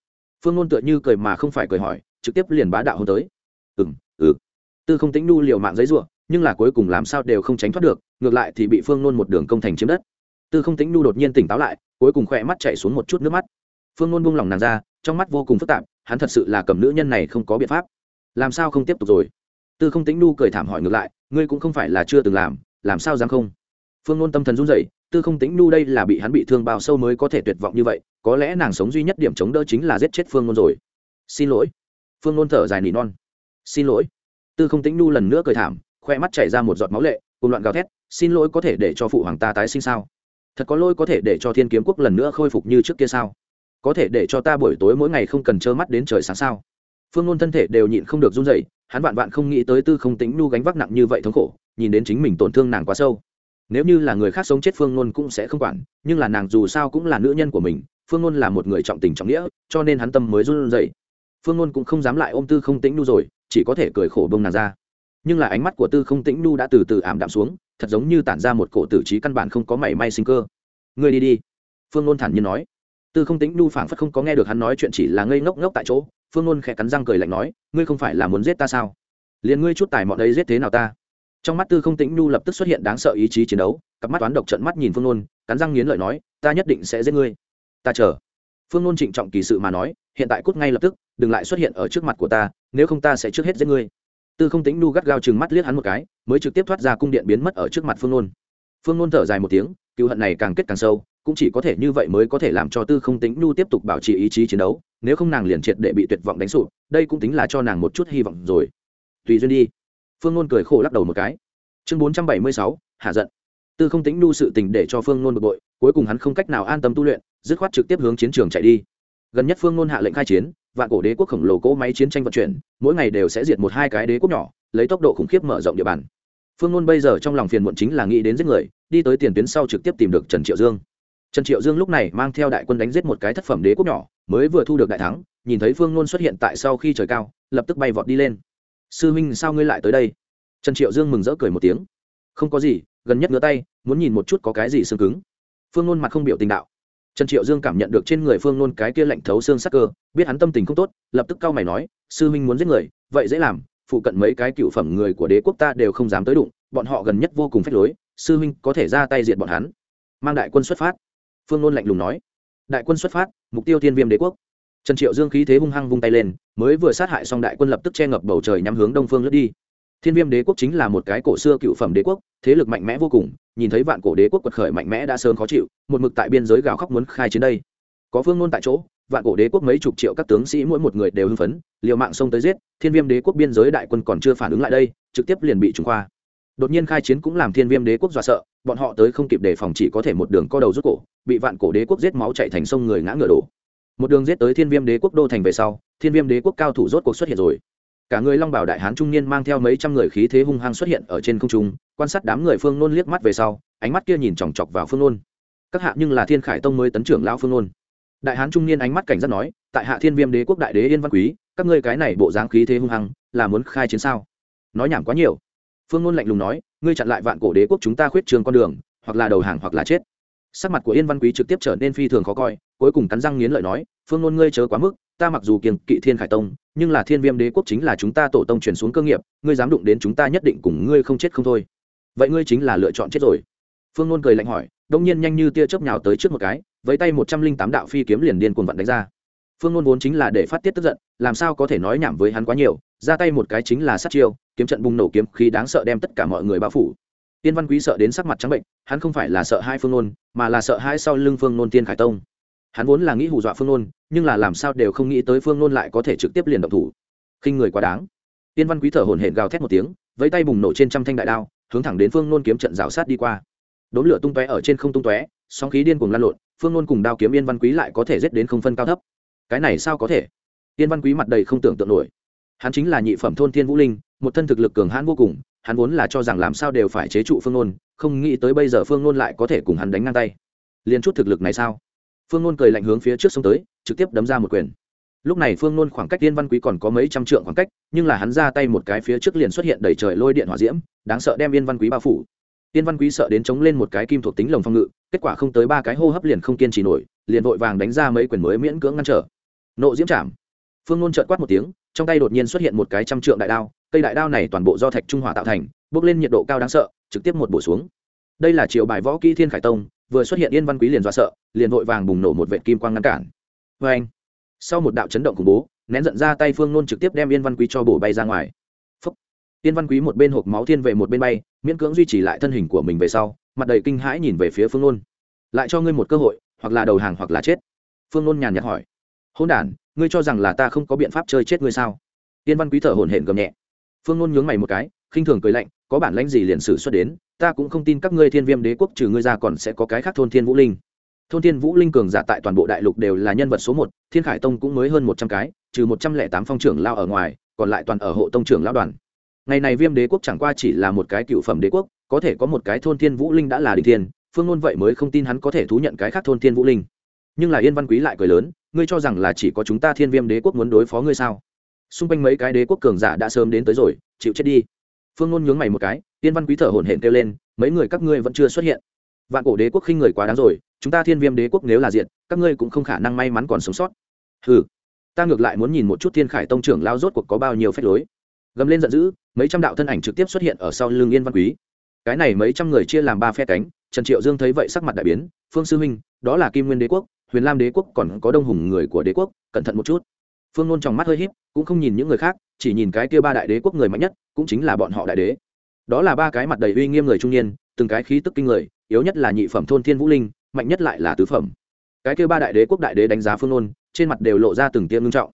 Phương ngôn tựa như cười mà không phải cười hỏi, trực tiếp liền bá đạo hôn tới. Ừ m ừ. Tư không Tĩnh Nu liều mạng giấy r u ộ nhưng là cuối cùng làm sao đều không tránh thoát được, ngược lại thì bị phương nôn một đường công thành chiếm đất. Tư không Tĩnh Nu đột nhiên tỉnh táo lại, cuối cùng khỏe mắt chạy xuống một chút nước mắt. Phương nôn buông lỏng nàng ra, trong mắt vô cùng phức tạp, hắn thật sự là cầm nữ nhân này không có biện pháp. Làm sao không tiếp tục rồi? Tư không Tĩnh Nu cười thảm hỏi ngược lại, ngươi cũng không phải là chưa từng làm làm sao dám không? Phương nôn tâm thần run rẩy tư không tính nhu đây là bị hắn bị thương bao sâu mới có thể tuyệt vọng như vậy, có lẽ nàng sống duy nhất điểm chống đỡ chính là giết chết phương ngôn rồi. Xin lỗi. Phương ngôn thở dài nỉ non. Xin lỗi. Tư không tính nhu lần nữa cười thảm, khoe mắt chảy ra một giọt máu lệ, cùng loạn gào thét, xin lỗi có thể để cho phụ hoàng ta tái sinh sao? Thật có lỗi có thể để cho thiên kiếm quốc lần nữa khôi phục như trước kia sao? Có thể để cho ta buổi tối mỗi ngày không cần trơ mắt đến trời sáng sao? Phương ngôn thân thể đều nhịn không được run dậy hắn vạn vạn không nghĩ tới tư không tính nu gánh vác nặng như vậy thống khổ, nhìn đến chính mình tổn thương nàng quá sâu nếu như là người khác sống chết phương nôn cũng sẽ không quản, nhưng là nàng dù sao cũng là nữ nhân của mình, phương nôn là một người trọng tình trọng nghĩa, cho nên hắn tâm mới run dậy phương nôn cũng không dám lại ôm tư không Tĩnh nu rồi, chỉ có thể cười khổ bông nàng ra. Nhưng là ánh mắt của tư không tĩnh nu đã từ từ ảm đạm xuống, thật giống như tản ra một cổ tử trí căn bản không có mảy may sinh cơ. Ngươi đi đi. Phương nôn thản nhiên nói. Tư không tĩnh nu phảng phất không có nghe được hắn nói chuyện chỉ là ngây ngốc ngốc tại chỗ. Phương nôn khẽ cắn răng cười lạnh nói, ngươi không phải là muốn giết ta sao? Liền ngươi chút tài mọn ấy giết thế nào ta? Trong mắt tư không tĩnh nu lập tức xuất hiện đáng sợ ý chí chiến đấu, cặp mắt toán độc trận mắt nhìn phương nôn, cắn răng nghiến lợi nói, ta nhất định sẽ giết ngươi. Ta chờ. Phương nôn trịnh trọng kỳ sự mà nói, hiện tại cút ngay lập tức, đừng lại xuất hiện ở trước mặt của ta, nếu không ta sẽ trước hết giết ngươi. Tư không Tĩnh nu gắt gao chừng mắt liếc hắn một cái, mới trực tiếp thoát ra cung điện biến mất ở trước mặt phương nôn. Phương nôn thở dài một tiếng, cựu hận này càng kết càng sâu, cũng chỉ có thể như vậy mới có thể làm cho tư không tính nu tiếp tục bảo trì ý chí chiến đấu, nếu không nàng liền triệt để bị tuyệt vọng đánh sụp, đây cũng tính là cho nàng một chút hy vọng rồi. Tùy duyên đi phương nôn cười khổ lắc đầu một cái. Chương bốn trăm bảy mươi sáu, hạ giận. Tư không tính nu sự tình để cho phương nôn bực bội, cuối cùng hắn không cách nào an tâm tu luyện, dứt khoát trực tiếp hướng chiến trường chạy đi. Gần nhất phương nôn hạ lệnh khai chiến, vạn cổ đế quốc khổng lồ cỗ máy chiến tranh vận chuyển, mỗi ngày đều sẽ diệt một hai cái đế quốc nhỏ, lấy tốc độ khủng khiếp mở rộng địa bàn. Phương ngôn bây giờ trong lòng phiền muộn chính là nghĩ đến giết người, đi tới tiền tuyến sau trực tiếp tìm được trần triệu dương. Trần triệu dương lúc này mang theo đại quân đánh giết một cái thất phẩm đế quốc nhỏ, mới vừa thu được đại thắng, nhìn thấy phương ngôn xuất hiện tại sau khi trời cao, lập tức bay vọt đi lên sư huynh sao ngươi lại tới đây? Trần triệu dương mừng rỡ cười một tiếng. Không có gì, gần nhất ngứa tay, muốn nhìn một chút có cái gì xương cứng. Phương nôn mặt không biểu tình đạo. Trần triệu dương cảm nhận được trên người phương nôn cái kia lạnh thấu xương sắc cơ, biết hắn tâm tình không tốt, lập tức cau mày nói, sư huynh muốn giết người, vậy dễ làm, phụ cận mấy cái cựu phẩm người của đế quốc ta đều không dám tới đụng, bọn họ gần nhất vô cùng phách lối, sư huynh có thể ra tay diệt bọn hắn. Mang đại quân xuất phát. Phương nôn lạnh lùng nói. Đại quân xuất phát, mục tiêu thiên viêm đế quốc trần triệu dương khí thế hung hăng vung tay lên, mới vừa sát hại xong đại quân lập tức che ngập bầu trời nhắm hướng đông phương lướt đi. Thiên viêm đế quốc chính là một cái cổ xưa cựu phẩm đế quốc, thế lực mạnh mẽ vô cùng, nhìn thấy vạn cổ đế quốc quật khởi mạnh mẽ đã sớm khó chịu, một mực tại biên giới gào khóc muốn khai chiến đây. Có phương ngôn tại chỗ, vạn cổ đế quốc mấy chục triệu các tướng sĩ mỗi một người đều hưng phấn, liều mạng xông tới giết, thiên viêm đế quốc biên giới đại quân còn chưa phản ứng lại đây, trực tiếp liền bị trùng khoa đột nhiên khai chiến cũng làm thiên viêm đế quốc dọa sợ, bọn họ tới không kịp đề phòng chỉ có thể một đường co đầu rút cổ, bị vạn cổ đế quốc giết máu chạy thành sông người ngã ngựa đổ một đường giết tới thiên viêm đế quốc đô thành về sau, thiên viêm đế quốc cao thủ rốt cuộc xuất hiện rồi. Cả người long bảo đại hán trung niên mang theo mấy trăm người khí thế hung hăng xuất hiện ở trên không trung, quan sát đám người phương nôn liếc mắt về sau, ánh mắt kia nhìn chòng chọc vào phương nôn. Các hạ nhưng là thiên khải tông mới tấn trưởng lão phương nôn. Đại hán trung niên ánh mắt cảnh giác nói, tại hạ thiên viêm đế quốc đại đế yên văn quý, các ngươi cái này bộ dáng khí thế hung hăng, là muốn khai chiến sao? Nói nhảm quá nhiều. Phương nôn lạnh lùng nói, ngươi chặn lại vạn cổ đế quốc chúng ta khuyết trường con đường, hoặc là đầu hàng hoặc là chết. Sắc mặt của yên văn quý trực tiếp trở nên phi thường khó coi cuối cùng cắn răng nghiến lợi nói phương Luân ngươi chớ quá mức ta mặc dù kiềng kỵ thiên khải tông nhưng là thiên viêm đế quốc chính là chúng ta tổ tông truyền xuống cơ nghiệp ngươi dám đụng đến chúng ta nhất định cùng ngươi không chết không thôi. Vậy ngươi chính là lựa chọn chết rồi. Phương Luân cười lạnh hỏi đông nhiên nhanh như tia chớp nhào tới trước một cái với tay một trăm linh tám đạo phi kiếm liền điên cuồng vận đánh ra. Phương Luân vốn chính là để phát tiết tức giận làm sao có thể nói nhảm với hắn quá nhiều ra tay một cái chính là sát chiêu kiếm trận bùng nổ kiếm khí đáng sợ đem tất cả mọi người bao phủ. Tiên văn quý sợ đến sắc mặt trắng bệnh hắn không phải là sợ hai phương Luân, mà là sợ hai sau lưng phương Luân tiên khải tông hắn vốn là nghĩ hù dọa phương nôn, nhưng là làm sao đều không nghĩ tới phương nôn lại có thể trực tiếp liền động thủ. Khinh người quá đáng. Tiên văn quý thở hổn hển gào thét một tiếng, vẫy tay bùng nổ trên trăm thanh đại đao, hướng thẳng đến phương nôn kiếm trận rào sát đi qua. Đốn lửa tung tóe ở trên không tung tóe, sóng khí điên cuồng lan lộn, phương nôn cùng đao kiếm yên văn quý lại có thể giết đến không phân cao thấp. Cái này sao có thể? Yên văn quý mặt đầy không tưởng tượng nổi. Hắn chính là nhị phẩm thôn thiên vũ linh, một thân thực lực cường hãn vô cùng, hắn vốn là cho rằng làm sao đều phải chế trụ phương nôn, không nghĩ tới bây giờ phương nôn lại có thể cùng hắn đánh ngang tay. Liền chút thực lực này sao? Phương nôn cười lạnh hướng phía trước sông tới, trực tiếp đấm ra một quyền. Lúc này phương nôn khoảng cách tiên văn quý còn có mấy trăm trượng khoảng cách, nhưng là hắn ra tay một cái phía trước liền xuất hiện đầy trời lôi điện hỏa diễm, đáng sợ đem yên văn quý bao phủ. Tiên văn quý sợ đến chống lên một cái kim thuộc tính lồng phong ngự, kết quả không tới ba cái hô hấp liền không kiên trì nổi, liền vội vàng đánh ra mấy quyền mới miễn cưỡng ngăn trở. Nộ diễm chạm. Phương nôn trợt quát một tiếng, trong tay đột nhiên xuất hiện một cái trăm trượng đại đao, cây đại đao này toàn bộ do thạch trung hỏa tạo thành bốc lên nhiệt độ cao đáng sợ, trực tiếp một bổ xuống. Đây là triệu bài võ kỹ thiên khải tông vừa xuất hiện yên văn quý liền do sợ, liền vội vàng bùng nổ một vệ kim quang ngăn cản. Vê anh, sau một đạo chấn động khủng bố, nén giận ra tay phương nôn trực tiếp đem yên văn quý cho bổ bay ra ngoài. Phúc. yên văn quý một bên hộp máu thiên về một bên bay, miễn cưỡng duy trì lại thân hình của mình về sau, mặt đầy kinh hãi nhìn về phía phương nôn. Lại cho ngươi một cơ hội, hoặc là đầu hàng hoặc là chết. Phương nôn nhàn nhạt hỏi. Hôn đản, ngươi cho rằng là ta không có biện pháp chơi chết ngươi sao? Yên văn quý thở hổn hển gầm nhẹ. Phương nôn nhướng mày một cái khinh thường cười lạnh, có bản lãnh gì liền sử xuất đến, ta cũng không tin các ngươi thiên viêm đế quốc trừ ngươi ra còn sẽ có cái khác thôn thiên vũ linh. Thôn thiên vũ linh cường giả tại toàn bộ đại lục đều là nhân vật số một, thiên khải tông cũng mới hơn một trăm cái, trừ một trăm lẻ tám phong trưởng lao ở ngoài, còn lại toàn ở hộ tông trưởng lao đoàn. Ngày này viêm đế quốc chẳng qua chỉ là một cái cựu phẩm đế quốc, có thể có một cái thôn thiên vũ linh đã là đình thiên, phương ngôn vậy mới không tin hắn có thể thú nhận cái khác thôn thiên vũ linh. Nhưng là yên văn quý lại cười lớn, ngươi cho rằng là chỉ có chúng ta thiên viêm đế quốc muốn đối phó ngươi sao? Xung quanh mấy cái đế quốc cường giả đã sớm đến tới rồi, chịu chết đi phương ngôn nhướng mày một cái, tiên văn quý thở hổn hển kêu lên, mấy người các ngươi vẫn chưa xuất hiện. Vạn cổ đế quốc khinh người quá đáng rồi, chúng ta thiên viêm đế quốc nếu là diện các ngươi cũng không khả năng may mắn còn sống sót. Ừ ta ngược lại muốn nhìn một chút thiên khải tông trưởng lao rốt cuộc có bao nhiêu phép lối. Gầm lên giận dữ, mấy trăm đạo thân ảnh trực tiếp xuất hiện ở sau lưng yên văn quý. Cái này mấy trăm người chia làm ba phe cánh, trần triệu dương thấy vậy sắc mặt đại biến, phương sư huynh, đó là kim nguyên đế quốc, huyền lam đế quốc còn có đông hùng người của đế quốc, cẩn thận một chút. Phương nôn trong mắt hơi h í p cũng không nhìn những người khác chỉ nhìn cái kia ba đại đế quốc người mạnh nhất, cũng chính là bọn họ đại đế. Đó là ba cái mặt đầy uy nghiêm người trung niên, từng cái khí tức kinh người, yếu nhất là nhị phẩm thôn thiên vũ linh, mạnh nhất lại là tứ phẩm. Cái kia ba đại đế quốc đại đế đánh giá phương nôn, trên mặt đều lộ ra từng tiêm ngưng trọng.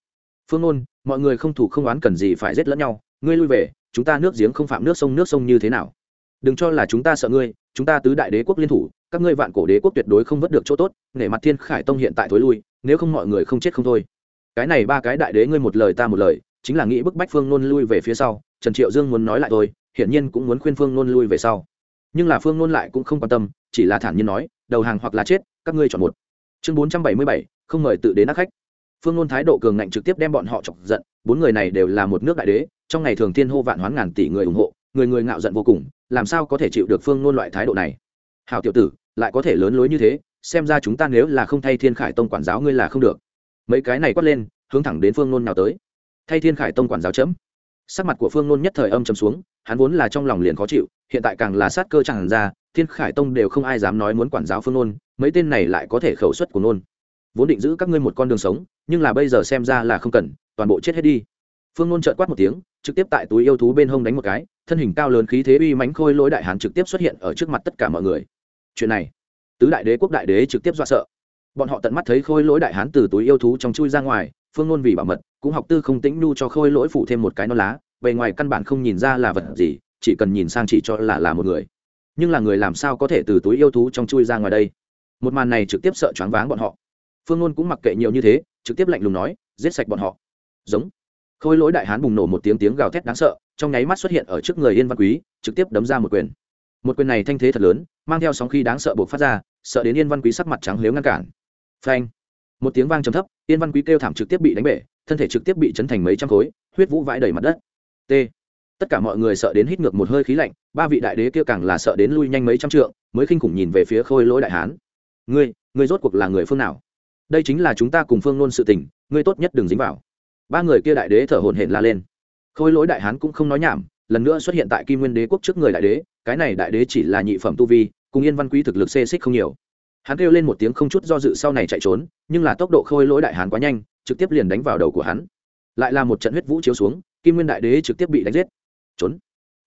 Phương nôn, mọi người không thủ không oán cần gì phải giết lẫn nhau, ngươi lui về, chúng ta nước giếng không phạm nước sông nước sông như thế nào? Đừng cho là chúng ta sợ ngươi, chúng ta tứ đại đế quốc liên thủ, các ngươi vạn cổ đế quốc tuyệt đối không vớt được chỗ tốt, nể mặt thiên khải tông hiện tại thối lui, nếu không mọi người không chết không thôi. Cái này ba cái đại đế ngươi một lời ta một lời chính là nghĩ bức bách phương nôn lui về phía sau, trần triệu dương muốn nói lại tôi hiển nhiên cũng muốn khuyên phương nôn lui về sau. Nhưng là phương nôn lại cũng không quan tâm, chỉ là thản nhiên nói, đầu hàng hoặc là chết, các ngươi chọn một. Chương bốn trăm bảy mươi bảy, không mời tự đến ác khách. Phương nôn thái độ cường ngạnh trực tiếp đem bọn họ chọc giận, bốn người này đều là một nước đại đế, trong ngày thường thiên hô vạn hoán ngàn tỷ người ủng hộ, người người ngạo giận vô cùng, làm sao có thể chịu được phương nôn loại thái độ này? Hào tiểu tử, lại có thể lớn lối như thế, xem ra chúng ta nếu là không thay thiên khải tông quản giáo ngươi là không được. Mấy cái này quát lên, hướng thẳng đến phương nôn nào tới thay thiên khải tông quản giáo chấm. Sắc mặt của phương nôn nhất thời âm chấm xuống, hắn vốn là trong lòng liền khó chịu, hiện tại càng là sát cơ chẳng ra, thiên khải tông đều không ai dám nói muốn quản giáo phương nôn, mấy tên này lại có thể khẩu suất của nôn. Vốn định giữ các ngươi một con đường sống, nhưng là bây giờ xem ra là không cần, toàn bộ chết hết đi. Phương ngôn trợn quát một tiếng, trực tiếp tại túi yêu thú bên hông đánh một cái, thân hình cao lớn khí thế uy mãnh khôi lỗi đại hán trực tiếp xuất hiện ở trước mặt tất cả mọi người. Chuyện này, tứ đại đế quốc đại đế trực tiếp dọa sợ. Bọn họ tận mắt thấy khôi lỗi đại hán từ túi yêu thú trong chui ra ngoài phương ngôn vì bảo mật, cũng học tư không tĩnh nhu cho khôi lỗi phụ thêm một cái non lá, bề ngoài căn bản không nhìn ra là vật gì, chỉ cần nhìn sang chỉ cho là là một người. Nhưng là người làm sao có thể từ túi yêu thú trong chui ra ngoài đây? Một màn này trực tiếp sợ choáng váng bọn họ. Phương ngôn cũng mặc kệ nhiều như thế, trực tiếp lạnh lùng nói, giết sạch bọn họ. Giống. Khôi lỗi đại hán bùng nổ một tiếng tiếng gào thét đáng sợ, trong nháy mắt xuất hiện ở trước người yên văn quý, trực tiếp đấm ra một quyền. Một quyền này thanh thế thật lớn, mang theo sóng khi đáng sợ buộc phát ra, sợ đến yên văn quý sắc mặt trắng lếu ngăn cản. Phanh một tiếng vang trầm thấp, yên văn quý kêu thảm trực tiếp bị đánh bể, thân thể trực tiếp bị chấn thành mấy trăm khối, huyết vũ vãi đầy mặt đất. T. Tất cả mọi người sợ đến hít ngược một hơi khí lạnh, ba vị đại đế kia càng là sợ đến lui nhanh mấy trăm trượng, mới khinh khủng nhìn về phía khôi lỗi đại hán. Ngươi ngươi rốt cuộc là người phương nào? Đây chính là chúng ta cùng phương nôn sự tình, ngươi tốt nhất đừng dính vào. Ba người kia đại đế thở hổn hển la lên. Khôi lỗi đại hán cũng không nói nhảm, lần nữa xuất hiện tại kim nguyên đế quốc trước người đại đế, cái này đại đế chỉ là nhị phẩm tu vi, cùng yên văn quý thực lực xê xích không nhiều hắn kêu lên một tiếng không chút do dự sau này chạy trốn, nhưng là tốc độ khôi lỗi đại hán quá nhanh, trực tiếp liền đánh vào đầu của hắn. Lại là một trận huyết vũ chiếu xuống, kim nguyên đại đế trực tiếp bị đánh giết. Trốn.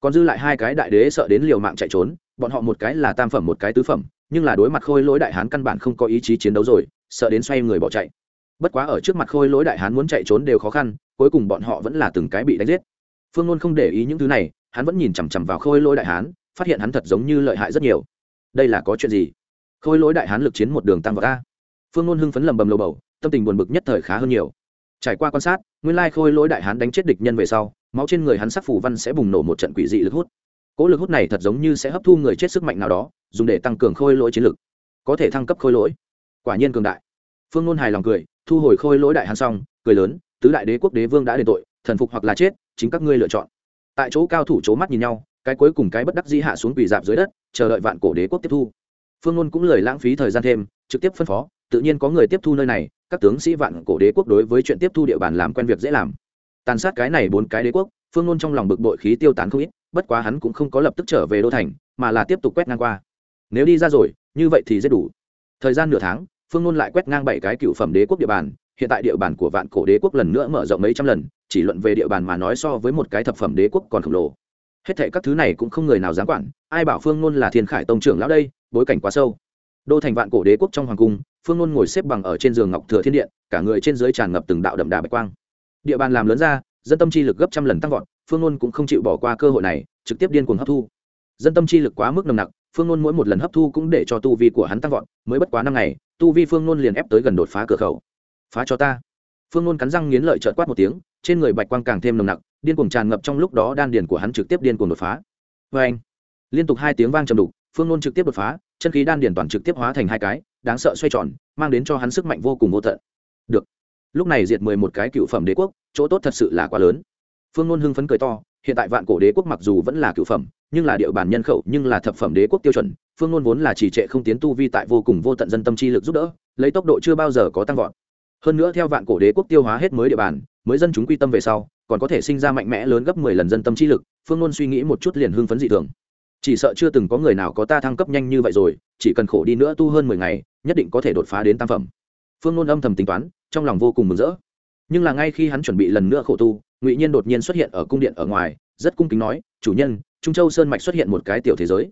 Còn dư lại hai cái đại đế sợ đến liều mạng chạy trốn, bọn họ một cái là tam phẩm một cái tứ phẩm, nhưng là đối mặt khôi lỗi đại hán căn bản không có ý chí chiến đấu rồi, sợ đến xoay người bỏ chạy. Bất quá ở trước mặt khôi lỗi đại hán muốn chạy trốn đều khó khăn, cuối cùng bọn họ vẫn là từng cái bị đánh giết. Phương luôn không để ý những thứ này, hắn vẫn nhìn chằm chằm vào khôi lỗi đại hán, phát hiện hắn thật giống như lợi hại rất nhiều. Đây là có chuyện gì? Khôi lỗi đại hán lực chiến một đường tăng vào ta phương ngôn hưng phấn lầm bầm lầu bầu, tâm tình buồn bực nhất thời khá hơn nhiều. Trải qua quan sát, nguyên lai khôi lỗi đại hán đánh chết địch nhân về sau, máu trên người hắn sắc phủ văn sẽ bùng nổ một trận quỷ dị lực hút. Cỗ lực hút này thật giống như sẽ hấp thu người chết sức mạnh nào đó, dùng để tăng cường khôi lỗi chiến lực. Có thể thăng cấp khôi lỗi. Quả nhiên cường đại. Phương ngôn hài lòng cười, thu hồi khôi lỗi đại hán xong, cười lớn, tứ đại đế quốc đế vương đã đền tội, thần phục hoặc là chết, chính các ngươi lựa chọn. Tại chỗ cao thủ c mắt nhìn nhau, cái cuối cùng cái bất đắc dĩ hạ xuống quỳ dạp dưới đất, chờ đợi vạn cổ đế quốc tiếp thu phương ngôn cũng lời lãng phí thời gian thêm, trực tiếp phân phó, tự nhiên có người tiếp thu nơi này, các tướng sĩ vạn cổ đế quốc đối với chuyện tiếp thu địa bàn làm quen việc dễ làm. Tàn sát cái này bốn cái đế quốc, phương ngôn trong lòng bực bội khí tiêu tán không ít, bất quá hắn cũng không có lập tức trở về đô thành, mà là tiếp tục quét ngang qua. Nếu đi ra rồi, như vậy thì rất đủ. Thời gian nửa tháng, phương ngôn lại quét ngang bảy cái cựu phẩm đế quốc địa bàn, hiện tại địa bàn của vạn cổ đế quốc lần nữa mở rộng mấy trăm lần, chỉ luận về địa bàn mà nói so với một cái thập phẩm đế quốc còn khổng lồ. Hết thệ các thứ này cũng không người nào dám quản, ai bảo phương ngôn là thiên khải tông trưởng lão đây bối cảnh quá sâu. Đô thành vạn cổ đế quốc trong hoàng cung, phương ngôn ngồi xếp bằng ở trên giường ngọc thừa thiên điện, cả người trên dưới tràn ngập từng đạo đậm đà bạch quang. Địa bàn làm lớn ra, dân tâm chi lực gấp trăm lần tăng vọt, phương ngôn cũng không chịu bỏ qua cơ hội này, trực tiếp điên cuồng hấp thu. Dân tâm chi lực quá mức nồng nặc, phương ngôn mỗi một lần hấp thu cũng để cho tu vi của hắn tăng vọt, mới bất quá năm ngày, tu vi phương ngôn liền ép tới gần đột phá cửa khẩu. Phá cho ta. Phương ngôn cắn răng nghiến lợi trợt quát một tiếng, trên người bạch quang càng thêm nồng nặc, điên cuồng tràn ngập trong lúc đó đan điền của hắn trực tiếp điên cuồng đột phá. Vê anh liên tục hai tiếng vang trầm đục phương nôn trực tiếp đột phá, chân khí đan điền toàn trực tiếp hóa thành hai cái, đáng sợ xoay tròn, mang đến cho hắn sức mạnh vô cùng vô tận. Được. Lúc này diệt mười một cái cựu phẩm đế quốc, chỗ tốt thật sự là quá lớn. Phương nôn hưng phấn cười to, hiện tại vạn cổ đế quốc mặc dù vẫn là cựu phẩm, nhưng là địa bàn nhân khẩu, nhưng là thập phẩm đế quốc tiêu chuẩn, phương nôn vốn là chỉ trệ không tiến tu vi tại vô cùng vô tận dân tâm chi lực giúp đỡ, lấy tốc độ chưa bao giờ có tăng vọt. Hơn nữa theo vạn cổ đế quốc tiêu hóa hết mới địa bàn, mới dân chúng quy tâm về sau, còn có thể sinh ra mạnh mẽ lớn gấp mười lần dân tâm chi lực, phương nôn suy nghĩ một chút liền hưng phấn dị thường chỉ sợ chưa từng có người nào có ta thăng cấp nhanh như vậy rồi, chỉ cần khổ đi nữa tu hơn mười ngày, nhất định có thể đột phá đến tam phẩm. Phương ngôn âm thầm tính toán, trong lòng vô cùng mừng rỡ. Nhưng là ngay khi hắn chuẩn bị lần nữa khổ tu, ngụy nhiên đột nhiên xuất hiện ở cung điện ở ngoài, rất cung kính nói, chủ nhân, trung châu sơn mạch xuất hiện một cái tiểu thế giới.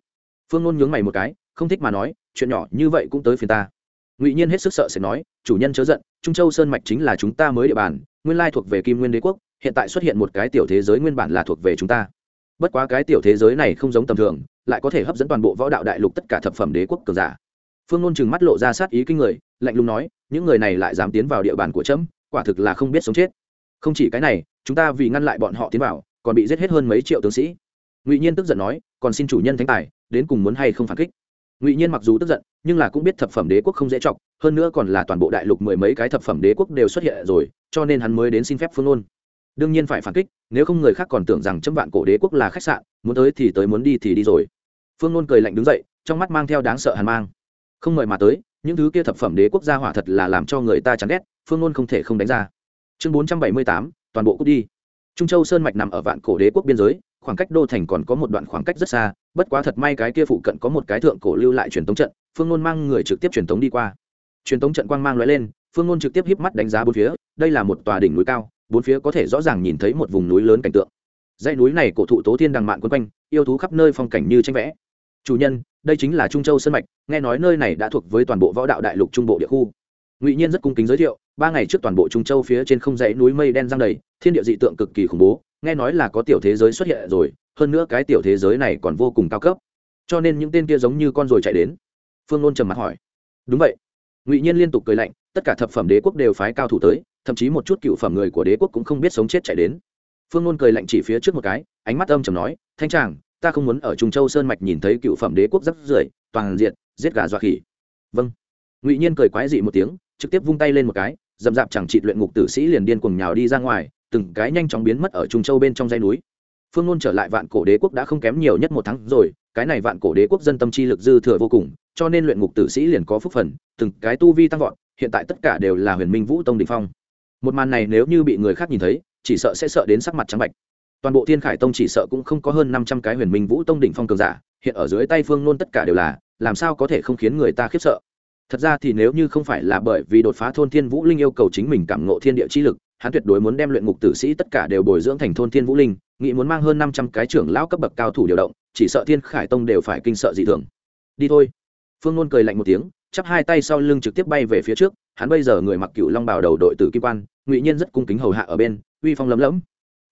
Phương ngôn nhướng mày một cái, không thích mà nói, chuyện nhỏ như vậy cũng tới phiền ta. Ngụy nhiên hết sức sợ sẽ nói, chủ nhân chớ giận, trung châu sơn mạch chính là chúng ta mới địa bàn, nguyên lai thuộc về kim nguyên đế quốc, hiện tại xuất hiện một cái tiểu thế giới nguyên bản là thuộc về chúng ta bất quá cái tiểu thế giới này không giống tầm thường, lại có thể hấp dẫn toàn bộ võ đạo đại lục tất cả thập phẩm đế quốc cường giả. Phương nôn chừng mắt lộ ra sát ý kinh người, lạnh lùng nói, những người này lại dám tiến vào địa bàn của trẫm quả thực là không biết sống chết. Không chỉ cái này, chúng ta vì ngăn lại bọn họ tiến vào, còn bị giết hết hơn mấy triệu tướng sĩ. Ngụy nhiên tức giận nói, còn xin chủ nhân thánh tài, đến cùng muốn hay không phản kích? Ngụy nhiên mặc dù tức giận, nhưng là cũng biết thập phẩm đế quốc không dễ chọc, hơn nữa còn là toàn bộ đại lục mười mấy cái thập phẩm đế quốc đều xuất hiện rồi, cho nên hắn mới đến xin phép phương ôn đương nhiên phải phản kích, nếu không người khác còn tưởng rằng chấm vạn cổ đế quốc là khách sạn, muốn tới thì tới, muốn đi thì đi rồi. Phương nôn cười lạnh đứng dậy, trong mắt mang theo đáng sợ hàn mang. Không mời mà tới, những thứ kia thập phẩm đế quốc gia hỏa thật là làm cho người ta chán ghét, phương nôn không thể không đánh ra. Chương bốn trăm bảy mươi tám, toàn bộ cút đi. Trung châu sơn mạch nằm ở vạn cổ đế quốc biên giới, khoảng cách đô thành còn có một đoạn khoảng cách rất xa, bất quá thật may cái kia phụ cận có một cái thượng cổ lưu lại truyền tống trận, phương ngôn mang người trực tiếp truyền tống đi qua. Truyền tống trận quang mang lóe lên, phương ngôn trực tiếp híp mắt đánh giá bốn phía, đây là một tòa đỉnh núi cao bốn phía có thể rõ ràng nhìn thấy một vùng núi lớn cảnh tượng. Dãy núi này cổ thụ tố thiên đằng mạn quân quanh, yêu thú khắp nơi phong cảnh như tranh vẽ. Chủ nhân, đây chính là trung châu sân mạch, nghe nói nơi này đã thuộc với toàn bộ võ đạo đại lục trung bộ địa khu. Ngụy nhiên rất cung kính giới thiệu, ba ngày trước toàn bộ trung châu phía trên không dãy núi mây đen giang đầy, thiên địa dị tượng cực kỳ khủng bố, nghe nói là có tiểu thế giới xuất hiện rồi, hơn nữa cái tiểu thế giới này còn vô cùng cao cấp. Cho nên những tên kia giống như con rồi chạy đến. Phương nôn trầm mặt hỏi. Đúng vậy. Ngụy nhiên liên tục cười lạnh tất cả thập phẩm đế quốc đều phái cao thủ tới, thậm chí một chút cựu phẩm người của đế quốc cũng không biết sống chết chạy đến. Phương nôn cười lạnh chỉ phía trước một cái, ánh mắt âm trầm nói, thanh tràng, ta không muốn ở trung châu sơn mạch nhìn thấy cựu phẩm đế quốc rất rưởi, toàn diện, giết gà dọa khỉ. Vâng. Ngụy nhiên cười quái dị một tiếng, trực tiếp vung tay lên một cái dầm dạp chẳng trị luyện ngục tử sĩ liền điên cuồng nhào đi ra ngoài, từng cái nhanh chóng biến mất ở trung châu bên trong dãy núi. Phương nôn trở lại vạn cổ đế quốc đã không kém nhiều nhất một tháng rồi, cái này vạn cổ đế quốc dân tâm chi lực dư thừa vô cùng, cho nên luyện ngục tử sĩ liền có phúc phần, từng cái tu vi tăng vọt hiện tại tất cả đều là huyền minh vũ tông đình phong. Một màn này nếu như bị người khác nhìn thấy, chỉ sợ sẽ sợ đến sắc mặt trắng bạch toàn bộ thiên khải tông chỉ sợ cũng không có hơn năm trăm cái huyền minh vũ tông đỉnh phong cường giả, hiện ở dưới tay phương nôn tất cả đều là, làm sao có thể không khiến người ta khiếp sợ? Thật ra thì nếu như không phải là bởi vì đột phá thôn thiên vũ linh yêu cầu chính mình cảm ngộ thiên địa chi lực, hắn tuyệt đối muốn đem luyện ngục tử sĩ tất cả đều bồi dưỡng thành thôn thiên vũ linh, nghĩ muốn mang hơn năm trăm cái trưởng lão cấp bậc cao thủ điều động, chỉ sợ thiên khải tông đều phải kinh sợ dị thường. Đi thôi. Phương nôn cười lạnh một tiếng chắp hai tay sau lưng trực tiếp bay về phía trước, hắn bây giờ người mặc cựu long bảo đầu đội tử kim quan, ngụy nhiên rất cung kính hầu hạ ở bên, uy phong lấm lẫm.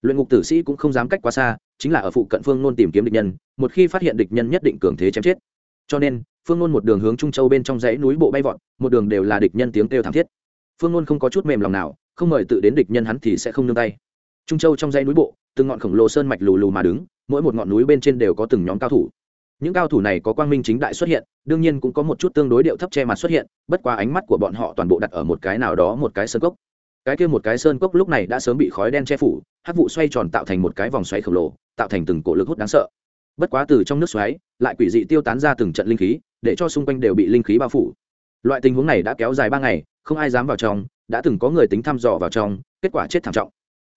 Luyện ngục tử sĩ cũng không dám cách quá xa, chính là ở phụ cận phương nôn tìm kiếm địch nhân, một khi phát hiện địch nhân nhất định cường thế chém chết. Cho nên, phương nôn một đường hướng trung châu bên trong dãy núi bộ bay vọt, một đường đều là địch nhân tiếng kêu thảm thiết. Phương nôn không có chút mềm lòng nào, không mời tự đến địch nhân hắn thì sẽ không nương tay. Trung châu trong dãy núi bộ, từng ngọn khổng lồ sơn mạch lù lù mà đứng, mỗi một ngọn núi bên trên đều có từng nhóm cao thủ những cao thủ này có quang minh chính đại xuất hiện, đương nhiên cũng có một chút tương đối điệu thấp che mặt xuất hiện, bất quá ánh mắt của bọn họ toàn bộ đặt ở một cái nào đó một cái sơn cốc. Cái kia một cái sơn cốc lúc này đã sớm bị khói đen che phủ hát vụ xoay tròn tạo thành một cái vòng xoáy khổng lồ, tạo thành từng cổ lực hút đáng sợ. Bất quá từ trong nước xoáy, lại quỷ dị tiêu tán ra từng trận linh khí, để cho xung quanh đều bị linh khí bao phủ. Loại tình huống này đã kéo dài ba ngày, không ai dám vào trong, đã từng có người tính thăm dò vào trong, kết quả chết thảm trọng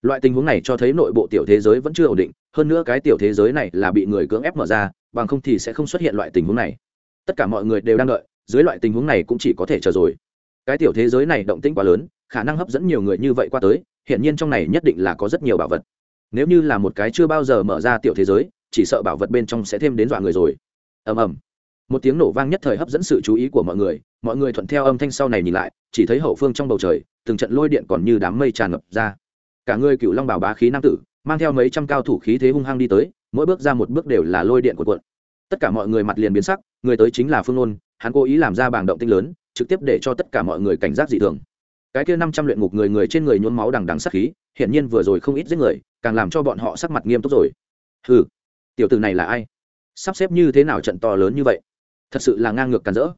loại tình huống này cho thấy nội bộ tiểu thế giới vẫn chưa ổn định, hơn nữa cái tiểu thế giới này là bị người cưỡng ép mở ra, bằng không thì sẽ không xuất hiện loại tình huống này. Tất cả mọi người đều đang đợi, dưới loại tình huống này cũng chỉ có thể chờ rồi. Cái tiểu thế giới này động tĩnh quá lớn, khả năng hấp dẫn nhiều người như vậy qua tới hiện nhiên trong này nhất định là có rất nhiều bảo vật. Nếu như là một cái chưa bao giờ mở ra tiểu thế giới, chỉ sợ bảo vật bên trong sẽ thêm đến dọa người rồi. Ầm ầm. Một tiếng nổ vang nhất thời hấp dẫn sự chú ý của mọi người mọi người thuận theo âm thanh sau này nhìn lại, chỉ thấy hậu phương trong bầu trời, từng trận lôi điện còn như đám mây tràn ngập ra cả người cựu long bảo bá khí nam tử, mang theo mấy trăm cao thủ khí thế hung hăng đi tới, mỗi bước ra một bước đều là lôi điện của cuộn. Tất cả mọi người mặt liền biến sắc, người tới chính là phương nôn, hắn cố ý làm ra bảng động tinh lớn, trực tiếp để cho tất cả mọi người cảnh giác dị thường. Cái kia năm trăm luyện ngục người người trên người nhuốm máu đằng đằng sắc khí, hiển nhiên vừa rồi không ít giết người, càng làm cho bọn họ sắc mặt nghiêm túc rồi. Hừ, tiểu tử này là ai? Sắp xếp như thế nào trận to lớn như vậy? Thật sự là ngang ngược càn rỡ.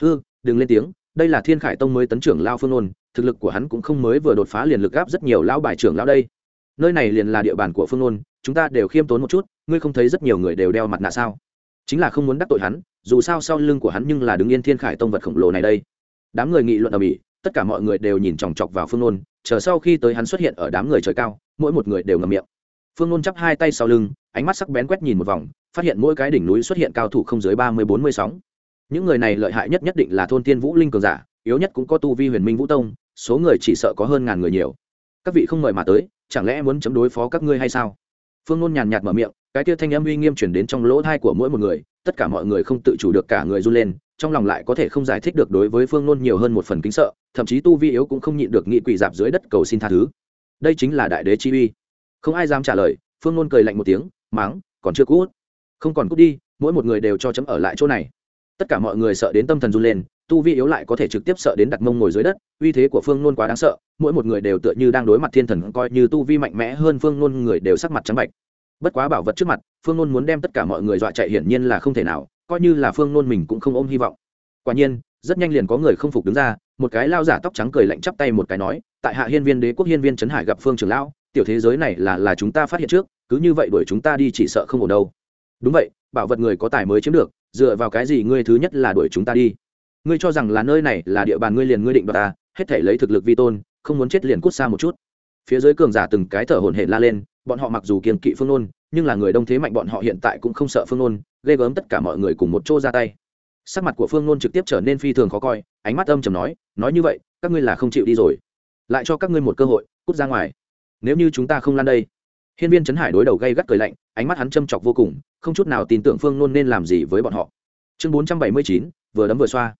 Hư đừng lên tiếng đây là thiên khải tông mới tấn trưởng lao phương ôn, thực lực của hắn cũng không mới vừa đột phá liền lực gáp rất nhiều lão bài trưởng lão đây. Nơi này liền là địa bàn của phương ôn, chúng ta đều khiêm tốn một chút, ngươi không thấy rất nhiều người đều đeo mặt nạ sao? Chính là không muốn đắc tội hắn, dù sao sau lưng của hắn nhưng là đứng yên thiên khải tông vật khổng lồ này đây. Đám người nghị luận ở mỹ tất cả mọi người đều nhìn chòng chọc vào phương ôn, chờ sau khi tới hắn xuất hiện ở đám người trời cao, mỗi một người đều ngầm miệng. Phương ôn chắp hai tay sau lưng, ánh mắt sắc bén quét nhìn một vòng, phát hiện mỗi cái đỉnh núi xuất hiện cao thủ không dưới ba mươi bốn mươi sóng những người này lợi hại nhất nhất định là thôn tiên vũ linh cường giả, yếu nhất cũng có tu vi huyền minh vũ tông, số người chỉ sợ có hơn ngàn người nhiều. Các vị không mời mà tới, chẳng lẽ muốn chấm đối phó các ngươi hay sao? Phương ngôn nhàn nhạt mở miệng, cái kia thanh âm uy nghiêm chuyển đến trong lỗ thai của mỗi một người, tất cả mọi người không tự chủ được cả người run lên, trong lòng lại có thể không giải thích được đối với phương ngôn nhiều hơn một phần kính sợ, thậm chí tu vi yếu cũng không nhịn được nghị quỷ dạp dưới đất cầu xin tha thứ. Đây chính là đại đế chi uy. Không ai dám trả lời, phương ngôn cười lạnh một tiếng, máng, còn chưa cút. Không còn cút đi, mỗi một người đều cho chấm ở lại chỗ này tất cả mọi người sợ đến tâm thần run lên, tu vi yếu lại có thể trực tiếp sợ đến đặt mông ngồi dưới đất, uy thế của phương nôn quá đáng sợ, mỗi một người đều tựa như đang đối mặt thiên thần, coi như tu vi mạnh mẽ hơn phương nôn, người đều sắc mặt trắng bạch bất quá bảo vật trước mặt, phương nôn muốn đem tất cả mọi người dọa chạy hiển nhiên là không thể nào, coi như là phương nôn mình cũng không ôm hy vọng. Quả nhiên, rất nhanh liền có người không phục đứng ra, một cái lao giả tóc trắng cười lạnh chắp tay một cái nói, tại hạ hiên viên đế quốc hiên viên trấn hải gặp phương trường lão, tiểu thế giới này là là chúng ta phát hiện trước, cứ như vậy đuổi chúng ta đi chỉ sợ không ổn đâu. Đúng vậy, bảo vật người có tài mới chiếm được dựa vào cái gì ngươi thứ nhất là đuổi chúng ta đi? Ngươi cho rằng là nơi này là địa bàn ngươi liền ngươi định đoạt ta, hết thể lấy thực lực vi tôn, không muốn chết liền cút xa một chút. Phía dưới cường giả từng cái thở hổn hển la lên, bọn họ mặc dù kiên kỵ phương nôn nhưng là người đông thế mạnh bọn họ hiện tại cũng không sợ phương nôn ghê gớm tất cả mọi người cùng một chỗ ra tay. Sắc mặt của phương nôn trực tiếp trở nên phi thường khó coi, ánh mắt âm chầm nói nói như vậy, các ngươi là không chịu đi rồi. Lại cho các ngươi một cơ hội, cút ra ngoài. Nếu như chúng ta không lan đây hiên viên Chấn hải đối đầu gay gắt cười lạnh ánh mắt hắn châm chọc vô cùng không chút nào tin tưởng phương Luân nên làm gì với bọn họ. Chương bốn trăm bảy mươi chín vừa đấm vừa xoa.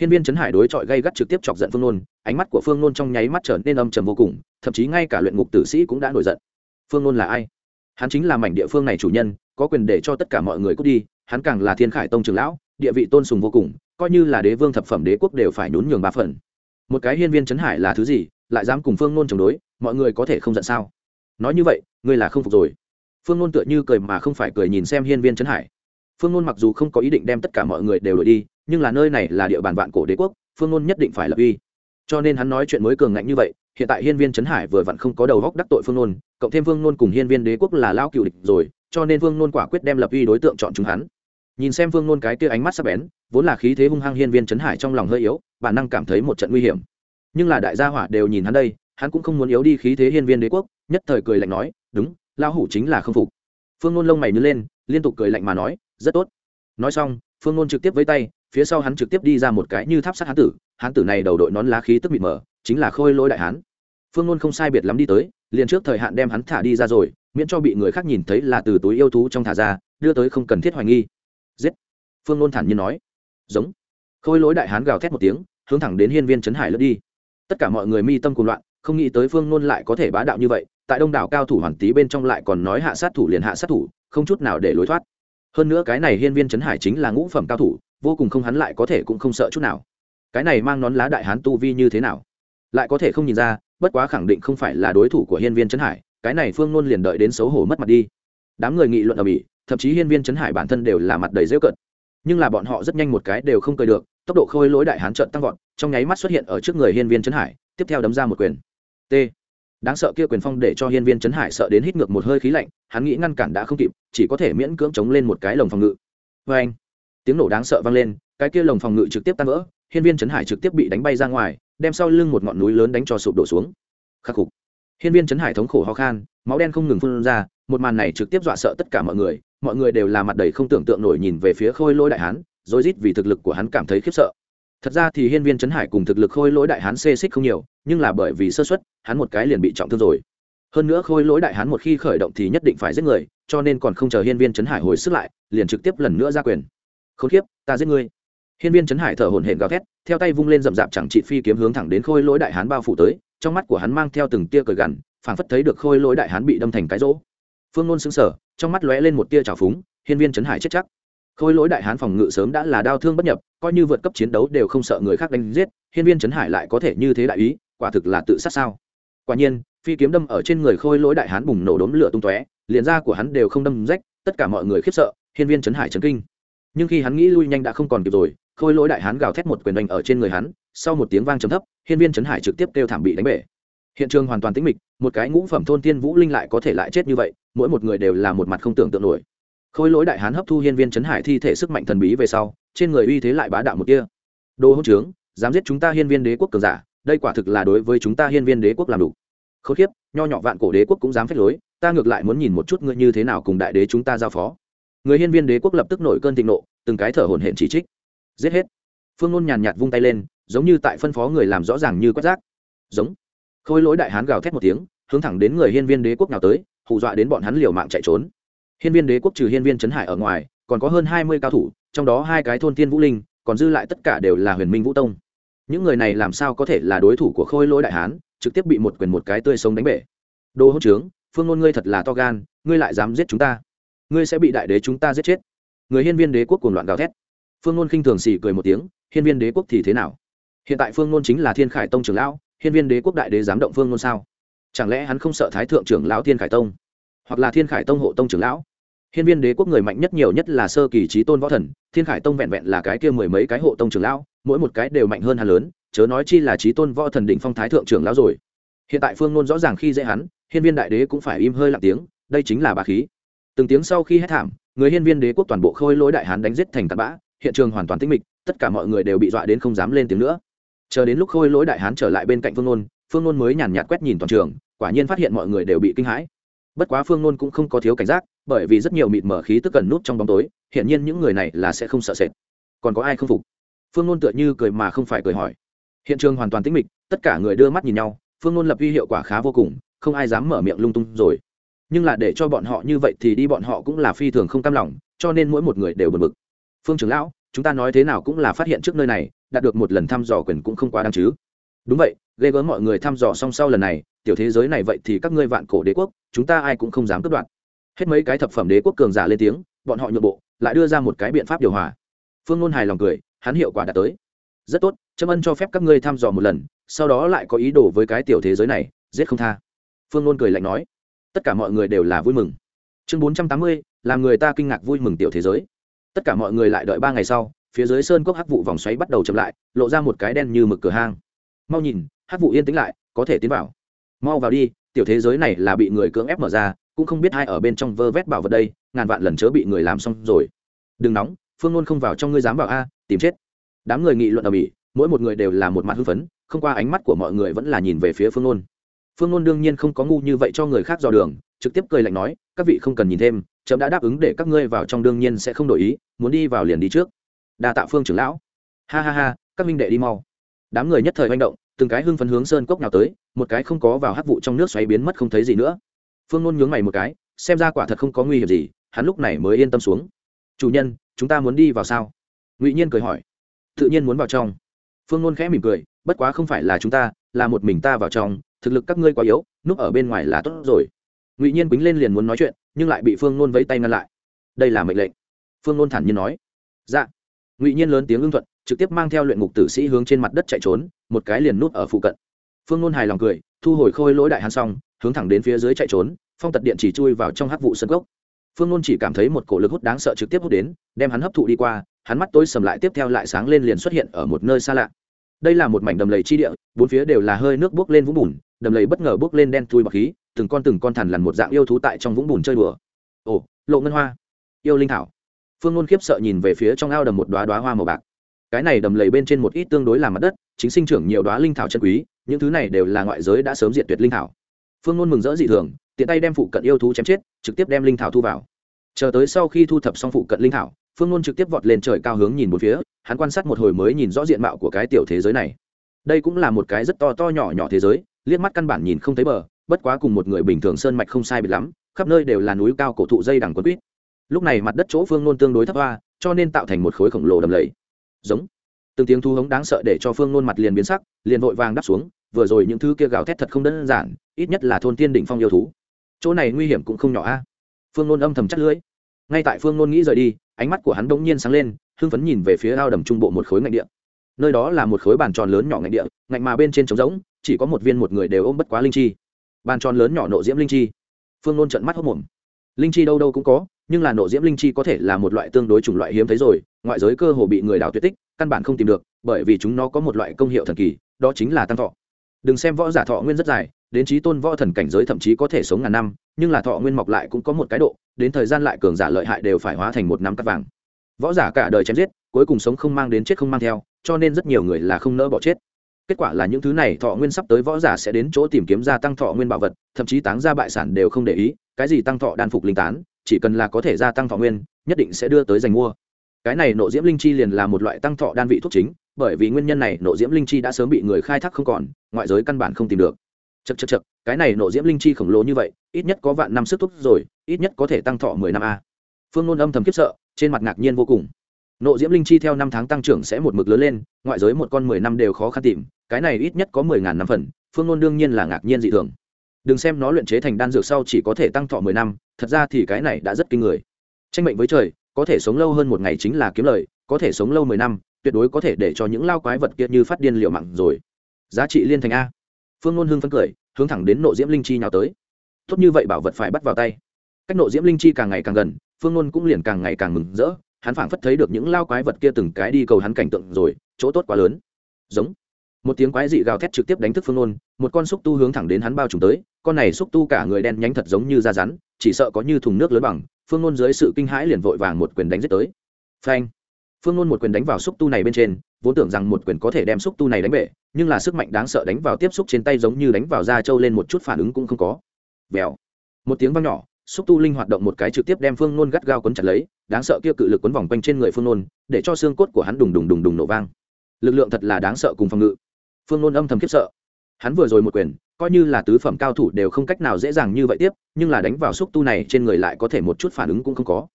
Hiên viên Chấn hải đối chọi gay gắt trực tiếp chọc giận phương Luân, ánh mắt của phương Luân trong nháy mắt trở nên âm trầm vô cùng thậm chí ngay cả luyện ngục tử sĩ cũng đã nổi giận. Phương Luân là ai? Hắn chính là mảnh địa phương này chủ nhân có quyền để cho tất cả mọi người cút đi hắn càng là thiên khải tông trưởng lão địa vị tôn sùng vô cùng coi như là đế vương thập phẩm đế quốc đều phải nhún nhường ba phần. Một cái hiên viên Chấn hải là thứ gì lại dám cùng phương Luân chống đối mọi người có thể không giận sao? Nói như vậy, ngươi là không phục rồi. Phương nôn tựa như cười mà không phải cười nhìn xem hiên viên trấn hải. Phương nôn mặc dù không có ý định đem tất cả mọi người đều đổi đi, nhưng là nơi này là địa bàn vạn cổ đế quốc, phương nôn nhất định phải lập uy. Cho nên hắn nói chuyện mới cường ngạnh như vậy, hiện tại hiên viên trấn hải vừa vặn không có đầu góc đắc tội phương nôn, cộng thêm phương nôn cùng hiên viên đế quốc là lao cựu địch rồi, cho nên phương nôn quả quyết đem lập uy đối tượng chọn chúng hắn. Nhìn xem phương nôn cái tia ánh mắt sắp bén, vốn là khí thế hung hăng hiên viên trấn hải trong lòng hơi yếu, bản năng cảm thấy một trận nguy hiểm. Nhưng là đại gia hỏa đều nhìn hắn đây, hắn cũng không muốn yếu đi khí thế hiên viên đế quốc nhất thời cười lạnh nói, đúng lao hủ chính là không phục. Phương nôn lông mày nhớ lên, liên tục cười lạnh mà nói, rất tốt. Nói xong, phương nôn trực tiếp với tay, phía sau hắn trực tiếp đi ra một cái như tháp sát hán tử hán tử này đầu đội nón lá khí tức mịt mờ, chính là khôi lỗi đại hán. Phương nôn không sai biệt lắm đi tới, liền trước thời hạn đem hắn thả đi ra rồi, miễn cho bị người khác nhìn thấy là từ túi yêu thú trong thả ra, đưa tới không cần thiết hoài nghi. Giết! Phương nôn thản nhiên nói. Giống! Khôi lỗi đại hán gào thét một tiếng, hướng thẳng đến hiên viên trấn hải lướt đi. Tất cả mọi người mi tâm cùng loạn không nghĩ tới phương nôn lại có thể bá đạo như vậy, tại đông đảo cao thủ hoàn tý bên trong lại còn nói hạ sát thủ liền hạ sát thủ, không chút nào để lối thoát. Hơn nữa cái này hiên viên trấn hải chính là ngũ phẩm cao thủ, vô cùng không hắn lại có thể cũng không sợ chút nào. Cái này mang nón lá đại hán tu vi như thế nào? Lại có thể không nhìn ra, bất quá khẳng định không phải là đối thủ của hiên viên trấn hải, cái này phương nôn liền đợi đến xấu hổ mất mặt đi. Đám người nghị luận ở mỹ thậm chí hiên viên trấn hải bản thân đều là mặt đầy rêu cận nhưng là bọn họ rất nhanh một cái đều không cười được, tốc độ khôi lỗi đại hán trợn tăng vọt, trong nháy mắt xuất hiện ở trước người hiên viên trấn hải, tiếp theo đấm ra một quyền t. Đáng sợ kia quyền phong để cho hiên viên trấn hải sợ đến hít ngược một hơi khí lạnh, hắn nghĩ ngăn cản đã không kịp, chỉ có thể miễn cưỡng chống lên một cái lồng phòng ngự. Vê anh. Tiếng nổ đáng sợ vang lên, cái kia lồng phòng ngự trực tiếp tan vỡ, hiên viên trấn hải trực tiếp bị đánh bay ra ngoài, đem sau lưng một ngọn núi lớn đánh cho sụp đổ xuống. Khắc phục. Hiên viên trấn hải thống khổ ho khan, máu đen không ngừng phun ra, một màn này trực tiếp dọa sợ tất cả mọi người mọi người đều là mặt đầy không tưởng tượng nổi nhìn về phía khôi lôi đại hán rồi rít vì thực lực của hắn cảm thấy khiếp sợ thật ra thì hiên viên trấn hải cùng thực lực khôi lỗi đại hán xê xích không nhiều, nhưng là bởi vì sơ xuất hắn một cái liền bị trọng thương rồi. Hơn nữa khôi lỗi đại hán một khi khởi động thì nhất định phải giết người, cho nên còn không chờ hiên viên trấn hải hồi sức lại, liền trực tiếp lần nữa ra quyền. Khốn kiếp, ta giết ngươi. Hiên viên trấn hải thở hổn hển gào thét, theo tay vung lên rậm rạp chẳng trị phi kiếm hướng thẳng đến khôi lỗi đại hán bao phủ tới, trong mắt của hắn mang theo từng tia cờ gằn, phảng phất thấy được khôi lỗi đại hán bị đâm thành cái rỗ. Phương nôn xứng sở trong mắt lóe lên một tia trào phúng, hiên viên trấn hải chết chắc khôi lỗi đại hán phòng ngự sớm đã là đau thương bất nhập, coi như vượt cấp chiến đấu đều không sợ người khác đánh giết, hiên viên trấn hải lại có thể như thế đại ý, quả thực là tự sát sao. Quả nhiên, phi kiếm đâm ở trên người khôi lỗi đại hán bùng nổ đốm lửa tung tóe, liền da của hắn đều không đâm rách, tất cả mọi người khiếp sợ, hiên viên trấn hải chấn kinh. Nhưng khi hắn nghĩ lui nhanh đã không còn kịp rồi, khôi lỗi đại hán gào thét một quyền đánh ở trên người hắn, sau một tiếng vang trầm thấp, hiên viên trấn hải trực tiếp kêu thảm bị đánh bể. Hiện trường hoàn toàn tĩnh mịch, một cái ngũ phẩm thôn tiên vũ linh lại có thể lại chết như vậy, mỗi một người đều là một mặt không tưởng tượng nổi khôi lỗi đại hán hấp thu hiên viên trấn hải thi thể sức mạnh thần bí về sau, trên người uy thế lại bá đạo một kia đồ hỗn trướng, dám giết chúng ta hiên viên đế quốc cường giả, đây quả thực là đối với chúng ta hiên viên đế quốc làm đủ. Khốn kiếp, nho nhỏ vạn cổ đế quốc cũng dám phép lối, ta ngược lại muốn nhìn một chút ngươi như thế nào cùng đại đế chúng ta giao phó. Người hiên viên đế quốc lập tức nổi cơn thịnh nộ, từng cái thở hổn hển chỉ trích. Giết hết. Phương ngôn nhàn nhạt vung tay lên, giống như tại phân phó người làm rõ ràng như quét rác. Giống. Khôi lỗi đại hán gào thét một tiếng, hướng thẳng đến người hiên viên đế quốc nào tới, hù dọa đến bọn hắn liều mạng chạy trốn hiên viên đế quốc trừ hiên viên trấn hải ở ngoài, còn có hơn hai mươi cao thủ, trong đó hai cái thôn tiên vũ linh, còn dư lại tất cả đều là huyền minh vũ tông. Những người này làm sao có thể là đối thủ của khôi lỗi đại hán, trực tiếp bị một quyền một cái tươi sống đánh bể. Đồ hỗn trướng, phương ngôn ngươi thật là to gan, ngươi lại dám giết chúng ta. Ngươi sẽ bị đại đế chúng ta giết chết. Người hiên viên đế quốc cuồng loạn gào thét. Phương Luân khinh thường sỉ cười một tiếng, hiên viên đế quốc thì thế nào? Hiện tại phương Luân chính là thiên khải tông trưởng lão, hiên viên đế quốc đại đế dám động phương Luân sao? Chẳng lẽ hắn không sợ thái thượng trưởng lão thiên khải tông? Hoặc là thiên khải tông hộ tông trưởng lão? Hiên viên đế quốc người mạnh nhất nhiều nhất là sơ kỳ trí tôn võ thần thiên khải tông vẹn vẹn là cái kia mười mấy cái hộ tông trưởng lão mỗi một cái đều mạnh hơn hắn lớn chớ nói chi là trí tôn võ thần đỉnh phong thái thượng trưởng lão rồi. Hiện tại phương Luân rõ ràng khi dễ hắn hiên viên đại đế cũng phải im hơi lặng tiếng đây chính là bà khí. Từng tiếng sau khi hết thảm người hiên viên đế quốc toàn bộ khôi lỗi đại hán đánh giết thành tàn bã hiện trường hoàn toàn tĩnh mịch tất cả mọi người đều bị dọa đến không dám lên tiếng nữa. Chờ đến lúc khôi lỗi đại hán trở lại bên cạnh phương Luân, phương Luân mới nhàn nhạt quét nhìn toàn trường quả nhiên phát hiện mọi người đều bị kinh hãi. Bất quá phương Luân cũng không có thiếu cảnh giác bởi vì rất nhiều mịt mở khí tức cần nút trong bóng tối hiện nhiên những người này là sẽ không sợ sệt. Còn có ai không phục? Phương nôn tựa như cười mà không phải cười hỏi. Hiện trường hoàn toàn tĩnh mịch, tất cả người đưa mắt nhìn nhau, phương nôn lập uy hiệu quả khá vô cùng, không ai dám mở miệng lung tung rồi. Nhưng là để cho bọn họ như vậy thì đi bọn họ cũng là phi thường không cam lòng, cho nên mỗi một người đều bật mực phương trưởng lão, chúng ta nói thế nào cũng là phát hiện trước nơi này, đạt được một lần thăm dò quyền cũng không quá đáng chứ. Đúng vậy, ghê gớm mọi người thăm dò song sau lần này, tiểu thế giới này vậy thì các ngươi vạn cổ đế quốc, chúng ta ai cũng không dám cướp đoạt hết mấy cái thập phẩm đế quốc cường giả lên tiếng, bọn họ nhượng bộ, lại đưa ra một cái biện pháp điều hòa. Phương ngôn hài lòng cười, hắn hiệu quả đã tới. Rất tốt, trâm ân cho phép các ngươi thăm dò một lần, sau đó lại có ý đồ với cái tiểu thế giới này, giết không tha. Phương ngôn cười lạnh nói. Tất cả mọi người đều là vui mừng. Chương bốn trăm tám mươi, làm người ta kinh ngạc vui mừng tiểu thế giới. Tất cả mọi người lại đợi ba ngày sau, phía dưới sơn cốc hắc vụ vòng xoáy bắt đầu chậm lại, lộ ra một cái đen như mực cửa hang. Mau nhìn, hắc vụ yên tĩnh lại, có thể tiến vào. Mau vào đi, tiểu thế giới này là bị người cưỡng ép mở ra cũng không biết ai ở bên trong vơ vét bảo vật đây, ngàn vạn lần chớ bị người làm xong rồi. Đừng nóng, phương ngôn không vào trong ngươi dám vào a, tìm chết. Đám người nghị luận ở mỹ mỗi một người đều là một mặt hưng phấn, không qua ánh mắt của mọi người vẫn là nhìn về phía phương ngôn phương ngôn đương nhiên không có ngu như vậy cho người khác dò đường, trực tiếp cười lạnh nói, các vị không cần nhìn thêm, chấm đã đáp ứng để các ngươi vào trong đương nhiên sẽ không đổi ý, muốn đi vào liền đi trước. Đa tạ phương trưởng lão. Ha ha ha, các minh đệ đi mau. Đám người nhất thời manh động, từng cái hưng phấn hướng sơn cốc nào tới, một cái không có vào hắc vụ trong nước xoáy biến mất không thấy gì nữa phương nôn nhướng mày một cái, xem ra quả thật không có nguy hiểm gì, hắn lúc này mới yên tâm xuống. Chủ nhân, chúng ta muốn đi vào sao? Ngụy nhiên cười hỏi. Tự nhiên muốn vào trong. Phương nôn khẽ mỉm cười, bất quá không phải là chúng ta, là một mình ta vào trong, thực lực các ngươi quá yếu, núp ở bên ngoài là tốt rồi. Ngụy nhiên quýnh lên liền muốn nói chuyện, nhưng lại bị phương nôn vẫy tay ngăn lại. Đây là mệnh lệnh. Phương nôn thản nhiên nói. Dạ. Ngụy nhiên lớn tiếng ưng thuận, trực tiếp mang theo luyện ngục tử sĩ hướng trên mặt đất chạy trốn, một cái liền núp ở phụ cận. Phương nôn hài lòng cười, thu hồi khôi lỗi đại hàn xong hướng thẳng đến phía dưới chạy trốn, phong tật điện chỉ chui vào trong hắc vụ sân gốc. Phương ngôn chỉ cảm thấy một cổ lực hút đáng sợ trực tiếp hút đến, đem hắn hấp thụ đi qua, hắn mắt tối sầm lại tiếp theo lại sáng lên liền xuất hiện ở một nơi xa lạ. Đây là một mảnh đầm lầy chi địa, bốn phía đều là hơi nước bốc lên vũng bùn, đầm lầy bất ngờ bốc lên đen thui bọc khí, từng con từng con thằn lằn một dạng yêu thú tại trong vũng bùn chơi đùa. Ồ, lộ ngân hoa, yêu linh thảo. Phương ngôn khiếp sợ nhìn về phía trong ao đầm một đoá đoá hoa màu bạc. Cái này đầm lầy bên trên một ít tương đối là mặt đất, chính sinh trưởng nhiều đoá linh thảo chân quý, những thứ này đều là ngoại giới đã sớm diệt tuyệt linh thảo phương nôn mừng rỡ dị thường, tiện tay đem phụ cận yêu thú chém chết, trực tiếp đem linh thảo thu vào. Chờ tới sau khi thu thập xong phụ cận linh thảo, phương nôn trực tiếp vọt lên trời cao hướng nhìn một phía, hắn quan sát một hồi mới nhìn rõ diện mạo của cái tiểu thế giới này. Đây cũng là một cái rất to to nhỏ nhỏ thế giới, liếc mắt căn bản nhìn không thấy bờ, bất quá cùng một người bình thường sơn mạch không sai biệt lắm, khắp nơi đều là núi cao cổ thụ dây đằng quấn quýt. Lúc này mặt đất chỗ phương nôn tương đối thấp hoa, cho nên tạo thành một khối khổng lồ đầm lầy. Giống. Từng tiếng thu hống đáng sợ để cho phương nôn mặt liền biến sắc, liền vội vàng đắp xuống vừa rồi những thứ kia gào thét thật không đơn giản, ít nhất là thôn tiên đỉnh phong yêu thú. Chỗ này nguy hiểm cũng không nhỏ a. Phương nôn âm thầm chắc lưỡi. Ngay tại phương nôn nghĩ rời đi, ánh mắt của hắn bỗng nhiên sáng lên, hưng phấn nhìn về phía ao đầm trung bộ một khối ngạnh địa. Nơi đó là một khối bàn tròn lớn nhỏ ngạnh địa, ngạnh mà bên trên trống rỗng, chỉ có một viên một người đều ôm bất quá linh chi. Bàn tròn lớn nhỏ nộ diễm linh chi. Phương nôn trận mắt hốc mồm. Linh chi đâu đâu cũng có, nhưng là nộ diễm linh chi có thể là một loại tương đối chủng loại hiếm thấy rồi, ngoại giới cơ hồ bị người đào tuyệt tích, căn bản không tìm được, bởi vì chúng nó có một loại công hiệu thần kỳ, đó chính là tăng thọ đừng xem võ giả thọ nguyên rất dài, đến trí tôn võ thần cảnh giới thậm chí có thể sống ngàn năm, nhưng là thọ nguyên mọc lại cũng có một cái độ, đến thời gian lại cường giả lợi hại đều phải hóa thành một năm cắt vàng. Võ giả cả đời chém giết, cuối cùng sống không mang đến chết không mang theo, cho nên rất nhiều người là không nỡ bỏ chết. Kết quả là những thứ này thọ nguyên sắp tới võ giả sẽ đến chỗ tìm kiếm gia tăng thọ nguyên bảo vật, thậm chí táng ra bại sản đều không để ý, cái gì tăng thọ đan phục linh tán, chỉ cần là có thể gia tăng thọ nguyên, nhất định sẽ đưa tới giành mua. Cái này nộ diễm linh chi liền là một loại tăng thọ đan vị thuốc chính bởi vì nguyên nhân này, nộ diễm linh chi đã sớm bị người khai thác không còn, ngoại giới căn bản không tìm được. Chật chật chật cái này nộ diễm linh chi khổng lồ như vậy, ít nhất có vạn năm sức thúc rồi, ít nhất có thể tăng thọ mười năm a. Phương nôn âm thầm khiếp sợ, trên mặt ngạc nhiên vô cùng. Nộ diễm linh chi theo năm tháng tăng trưởng sẽ một mực lớn lên, ngoại giới một con mười năm đều khó khăn tìm, cái này ít nhất có mười ngàn năm phần, phương nôn đương nhiên là ngạc nhiên dị thường. Đừng xem nó luyện chế thành đan dược sau chỉ có thể tăng thọ mười năm, thật ra thì cái này đã rất kinh người. Tranh mệnh với trời, có thể sống lâu hơn một ngày chính là kiếm lời, có thể sống lâu mười năm tuyệt đối có thể để cho những lao quái vật kia như phát điên liệu mặn rồi. Giá trị liên thành a. Phương nôn hưng phấn cười, hướng thẳng đến nộ diễm linh chi nhào tới. Tốt như vậy bảo vật phải bắt vào tay. Cách nộ diễm linh chi càng ngày càng gần, phương nôn cũng liền càng ngày càng mừng rỡ, hắn phảng phất thấy được những lao quái vật kia từng cái đi cầu hắn cảnh tượng rồi, chỗ tốt quá lớn. Giống. Một tiếng quái dị gào thét trực tiếp đánh thức phương nôn, một con xúc tu hướng thẳng đến hắn bao trùm tới, con này xúc tu cả người đen nhánh thật giống như da rắn, chỉ sợ có như thùng nước lớn bằng, phương nôn dưới sự kinh hãi liền vội vàng một quyền đánh giết tới. Phanh phương nôn một quyền đánh vào xúc tu này bên trên, vốn tưởng rằng một quyền có thể đem xúc tu này đánh bể, nhưng là sức mạnh đáng sợ đánh vào tiếp xúc trên tay giống như đánh vào da trâu lên một chút phản ứng cũng không có. Vèo. Một tiếng vang nhỏ, xúc tu linh hoạt động một cái trực tiếp đem phương nôn gắt gao quấn chặt lấy, đáng sợ kia cự lực quấn vòng quanh trên người phương nôn, để cho xương cốt của hắn đùng đùng đùng đùng nổ vang. Lực lượng thật là đáng sợ cùng phòng ngự. Phương nôn âm thầm khiếp sợ. Hắn vừa rồi một quyền, coi như là tứ phẩm cao thủ đều không cách nào dễ dàng như vậy tiếp, nhưng là đánh vào xúc tu này trên người lại có thể một chút phản ứng cũng không có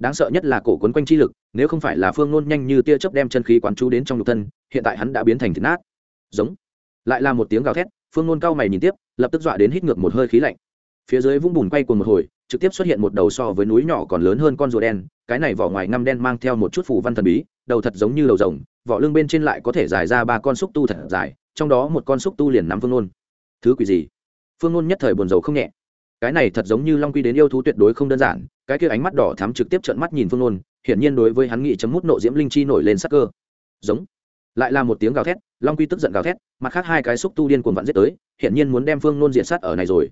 đáng sợ nhất là cổ quấn quanh chi lực, nếu không phải là phương nôn nhanh như tia chớp đem chân khí quán chú đến trong nhục thân, hiện tại hắn đã biến thành thịt nát. Giống. Lại là một tiếng gào thét, phương nôn cao mày nhìn tiếp, lập tức dọa đến hít ngược một hơi khí lạnh. Phía dưới vũng bùn quay cùng một hồi, trực tiếp xuất hiện một đầu so với núi nhỏ còn lớn hơn con rùa đen, cái này vỏ ngoài ngăm đen mang theo một chút phù văn thần bí, đầu thật giống như đầu rồng, vỏ lưng bên trên lại có thể dài ra ba con xúc tu thật dài, trong đó một con xúc tu liền nắm phương nôn. Thứ quỷ gì? Phương nôn nhất thời buồn rầu không nhẹ. Cái này thật giống như long quy đến yêu thú tuyệt đối không đơn giản cái kia ánh mắt đỏ thắm trực tiếp trợn mắt nhìn phương nôn hiển nhiên đối với hắn nghị chấm mút nộ diễm linh chi nổi lên sắc cơ. Giống. Lại là một tiếng gào thét, long quy tức giận gào thét, mặt khác hai cái xúc tu điên cuồng vặn giết tới, hiển nhiên muốn đem phương nôn diện sát ở này rồi.